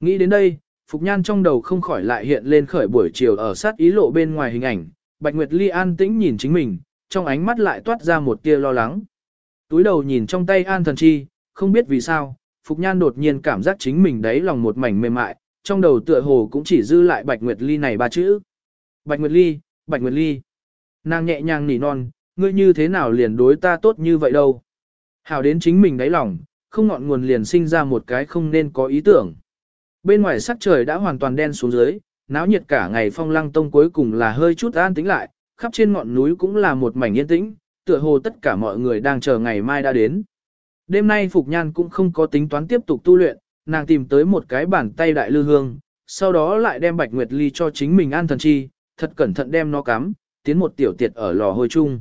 S1: Nghĩ đến đây, Phục Nhan trong đầu không khỏi lại hiện lên khởi buổi chiều ở sát ý lộ bên ngoài hình ảnh, Bạch Nguyệt Ly an tĩnh nhìn chính mình, trong ánh mắt lại toát ra một tia lo lắng. Túi đầu nhìn trong tay an thần chi, không biết vì sao, Phục Nhan đột nhiên cảm giác chính mình đấy lòng một mảnh mềm mại, trong đầu tựa hồ cũng chỉ dư lại Bạch Nguyệt Ly này ba chữ. Bạch Nguyệt Ly, Bạch Nguyệt Ly. Nàng nhẹ nhàng nỉ non, ngươi như thế nào liền đối ta tốt như vậy đâu. Hảo đến chính mình đáy lòng, không ngọn nguồn liền sinh ra một cái không nên có ý tưởng. Bên ngoài sắc trời đã hoàn toàn đen xuống dưới, náo nhiệt cả ngày phong lăng tông cuối cùng là hơi chút an tĩnh lại, khắp trên ngọn núi cũng là một mảnh yên tĩnh, tựa hồ tất cả mọi người đang chờ ngày mai đã đến. Đêm nay Phục Nhan cũng không có tính toán tiếp tục tu luyện, nàng tìm tới một cái bàn tay đại lư hương, sau đó lại đem bạch nguyệt ly cho chính mình an thần chi, thật cẩn thận đem nó cắm, tiến một tiểu tiệt ở lò hôi chung.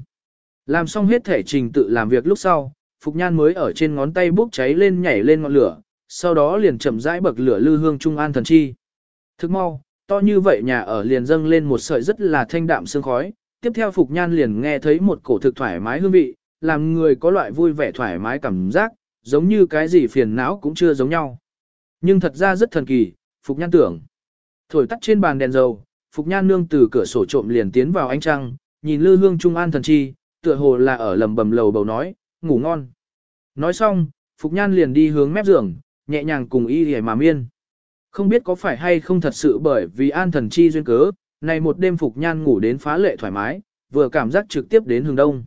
S1: Làm xong hết thể trình tự làm việc lúc sau, Phục Nhan mới ở trên ngón tay bốc cháy lên nhảy lên ngọn lửa, sau đó liền chậm rãi bậc lửa lư hương trung an thần chi. Thức mau, to như vậy nhà ở liền dâng lên một sợi rất là thanh đạm sương khói, tiếp theo Phục Nhan liền nghe thấy một cổ thực thoải mái hương vị, làm người có loại vui vẻ thoải mái cảm giác, giống như cái gì phiền não cũng chưa giống nhau. Nhưng thật ra rất thần kỳ, Phục Nhan tưởng. Thổi tắt trên bàn đèn dầu, Phục Nhan nương từ cửa sổ trộm liền tiến vào ánh trăng, nhìn lư hương trung an thần chi, tựa hồ là ở lầm bầm lầu bầu nói, ngủ ngon. Nói xong, Phục Nhan liền đi hướng mép giường, nhẹ nhàng cùng y hề mà miên. Không biết có phải hay không thật sự bởi vì an thần chi duyên cớ, này một đêm Phục Nhan ngủ đến phá lệ thoải mái, vừa cảm giác trực tiếp đến hướng đông.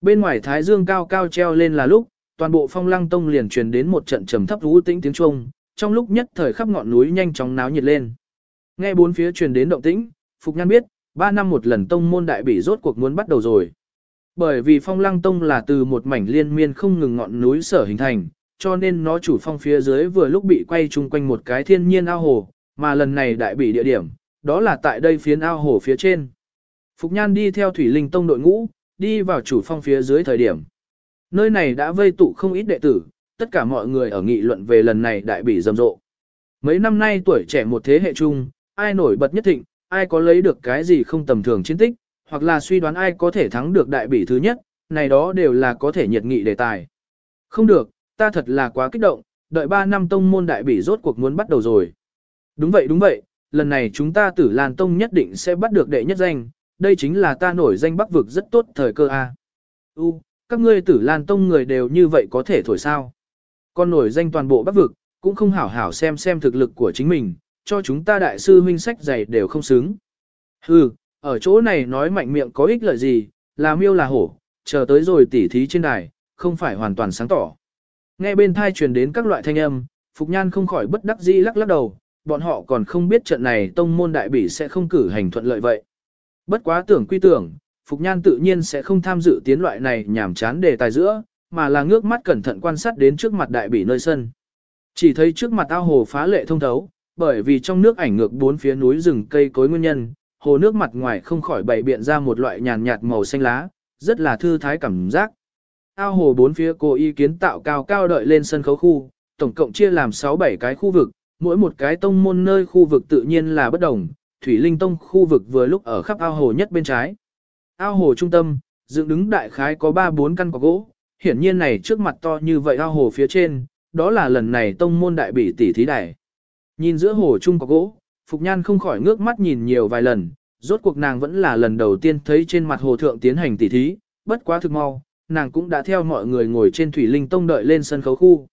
S1: Bên ngoài thái dương cao cao treo lên là lúc, toàn bộ phong lăng tông liền truyền đến một trận trầm thấp rú tĩnh tiếng chuông, trong lúc nhất thời khắp ngọn núi nhanh chóng náo nhiệt lên. Nghe bốn phía truyền đến động tĩnh, Phục Nhan biết, ba năm một lần tông môn đại bỉ rốt cuộc muốn bắt đầu rồi. Bởi vì phong lăng tông là từ một mảnh liên miên không ngừng ngọn núi sở hình thành, cho nên nó chủ phong phía dưới vừa lúc bị quay chung quanh một cái thiên nhiên ao hồ, mà lần này đại bị địa điểm, đó là tại đây phiến ao hồ phía trên. Phục Nhan đi theo Thủy Linh Tông đội ngũ, đi vào chủ phong phía dưới thời điểm. Nơi này đã vây tụ không ít đệ tử, tất cả mọi người ở nghị luận về lần này đại bị rầm rộ. Mấy năm nay tuổi trẻ một thế hệ chung, ai nổi bật nhất thịnh, ai có lấy được cái gì không tầm thường chiến tích, hoặc là suy đoán ai có thể thắng được đại bỉ thứ nhất, này đó đều là có thể nhiệt nghị đề tài. Không được, ta thật là quá kích động, đợi 3 năm tông môn đại bỉ rốt cuộc muốn bắt đầu rồi. Đúng vậy đúng vậy, lần này chúng ta tử Lan Tông nhất định sẽ bắt được đệ nhất danh, đây chính là ta nổi danh bắc vực rất tốt thời cơ a. U, các ngươi tử Lan Tông người đều như vậy có thể thổi sao. Con nổi danh toàn bộ bắc vực, cũng không hảo hảo xem xem thực lực của chính mình, cho chúng ta đại sư huynh sách dày đều không xứng. Hừ, ở chỗ này nói mạnh miệng có ích lợi gì, là miêu là hổ, chờ tới rồi tỉ thí trên đài, không phải hoàn toàn sáng tỏ. Nghe bên thai truyền đến các loại thanh âm, Phục Nhan không khỏi bất đắc dĩ lắc lắc đầu, bọn họ còn không biết trận này tông môn đại bỉ sẽ không cử hành thuận lợi vậy. Bất quá tưởng quy tưởng, Phục Nhan tự nhiên sẽ không tham dự tiến loại này nhảm chán đề tài giữa, mà là ngước mắt cẩn thận quan sát đến trước mặt đại bỉ nơi sân. Chỉ thấy trước mặt ao hồ phá lệ thông thấu, bởi vì trong nước ảnh ngược bốn phía núi rừng cây cối nguyên nhân, hồ nước mặt ngoài không khỏi bày biện ra một loại nhàn nhạt màu xanh lá, rất là thư thái cảm giác. Ao hồ bốn phía cô ý kiến tạo cao cao đợi lên sân khấu khu, tổng cộng chia làm 6-7 cái khu vực, mỗi một cái tông môn nơi khu vực tự nhiên là bất đồng. Thủy Linh Tông khu vực vừa lúc ở khắp ao hồ nhất bên trái, ao hồ trung tâm, dựng đứng đại khái có 3-4 căn cọc gỗ, hiển nhiên này trước mặt to như vậy ao hồ phía trên, đó là lần này tông môn đại bị tỷ thí đài. Nhìn giữa hồ trung cọc gỗ, Phục Nhan không khỏi ngước mắt nhìn nhiều vài lần, rốt cuộc nàng vẫn là lần đầu tiên thấy trên mặt hồ thượng tiến hành tỷ thí, bất quá thực mau, nàng cũng đã theo mọi người ngồi trên thủy linh tông đợi lên sân khấu khu.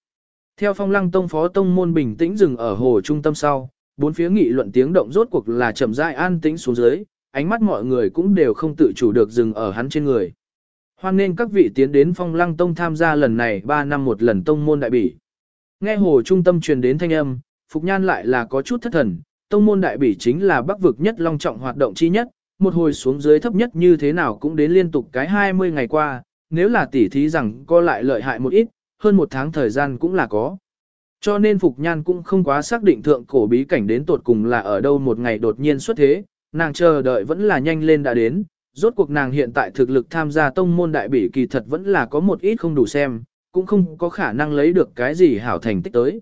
S1: Theo phong lăng tông phó tông môn bình tĩnh dừng ở hồ trung tâm sau, bốn phía nghị luận tiếng động rốt cuộc là chậm rãi an tĩnh xuống dưới, ánh mắt mọi người cũng đều không tự chủ được dừng ở hắn trên người. Hoan nên các vị tiến đến phong lăng tông tham gia lần này 3 năm một lần tông môn đại bỉ. Nghe hồ trung tâm truyền đến thanh âm, Phục Nhan lại là có chút thất thần, tông môn đại bỉ chính là bắc vực nhất long trọng hoạt động chi nhất, một hồi xuống dưới thấp nhất như thế nào cũng đến liên tục cái 20 ngày qua, nếu là tỉ thí rằng co lại lợi hại một ít, hơn một tháng thời gian cũng là có. Cho nên Phục Nhan cũng không quá xác định thượng cổ bí cảnh đến tột cùng là ở đâu một ngày đột nhiên xuất thế, nàng chờ đợi vẫn là nhanh lên đã đến, rốt cuộc nàng hiện tại thực lực tham gia tông môn đại bỉ kỳ thật vẫn là có một ít không đủ xem, cũng không có khả năng lấy được cái gì hảo thành tích tới.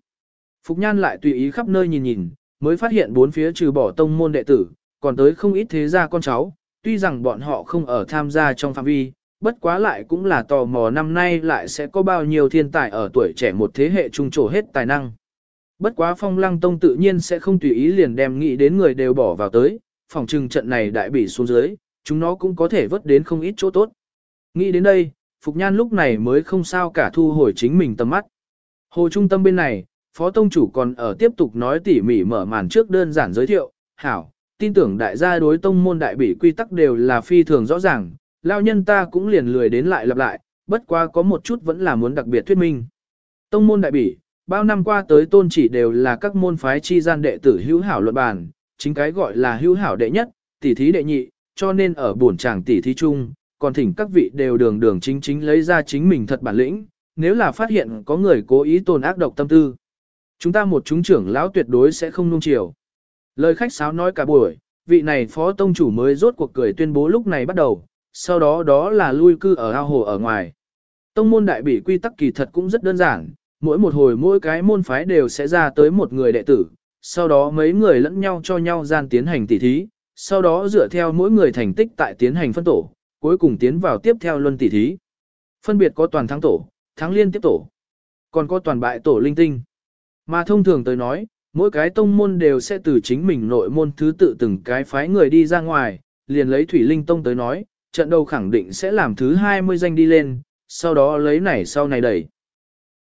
S1: Phục Nhan lại tùy ý khắp nơi nhìn nhìn, mới phát hiện bốn phía trừ bỏ tông môn đệ tử, còn tới không ít thế gia con cháu, tuy rằng bọn họ không ở tham gia trong phạm vi, bất quá lại cũng là tò mò năm nay lại sẽ có bao nhiêu thiên tài ở tuổi trẻ một thế hệ trung trổ hết tài năng. Bất quá phong lăng tông tự nhiên sẽ không tùy ý liền đem nghĩ đến người đều bỏ vào tới, phòng trừng trận này đại bị xuống dưới, chúng nó cũng có thể vớt đến không ít chỗ tốt. Nghĩ đến đây, Phục Nhan lúc này mới không sao cả thu hồi chính mình tầm mắt. Hồ trung tâm bên này, Phó Tông Chủ còn ở tiếp tục nói tỉ mỉ mở màn trước đơn giản giới thiệu, hảo, tin tưởng đại gia đối tông môn đại bỉ quy tắc đều là phi thường rõ ràng, lao nhân ta cũng liền lười đến lại lặp lại, bất qua có một chút vẫn là muốn đặc biệt thuyết minh. Tông môn đại bỉ, bao năm qua tới tôn chỉ đều là các môn phái chi gian đệ tử hữu hảo luận bàn, chính cái gọi là hữu hảo đệ nhất, tỷ thí đệ nhị, cho nên ở buồn tràng tỷ thí chung, còn thỉnh các vị đều đường đường chính chính lấy ra chính mình thật bản lĩnh, nếu là phát hiện có người cố ý tồn ác độc tâm tư. Chúng ta một chúng trưởng lão tuyệt đối sẽ không nung chiều. Lời khách sáo nói cả buổi, vị này phó tông chủ mới rốt cuộc cười tuyên bố lúc này bắt đầu, sau đó đó là lui cư ở ao hồ ở ngoài. Tông môn đại bỉ quy tắc kỳ thật cũng rất đơn giản, mỗi một hồi mỗi cái môn phái đều sẽ ra tới một người đệ tử, sau đó mấy người lẫn nhau cho nhau gian tiến hành tỉ thí, sau đó dựa theo mỗi người thành tích tại tiến hành phân tổ, cuối cùng tiến vào tiếp theo luân tỉ thí. Phân biệt có toàn thắng tổ, thắng liên tiếp tổ, còn có toàn bại tổ linh tinh. Mà thông thường tới nói, mỗi cái tông môn đều sẽ từ chính mình nội môn thứ tự từng cái phái người đi ra ngoài, liền lấy Thủy Linh Tông tới nói, trận đầu khẳng định sẽ làm thứ 20 danh đi lên, sau đó lấy này sau này đẩy.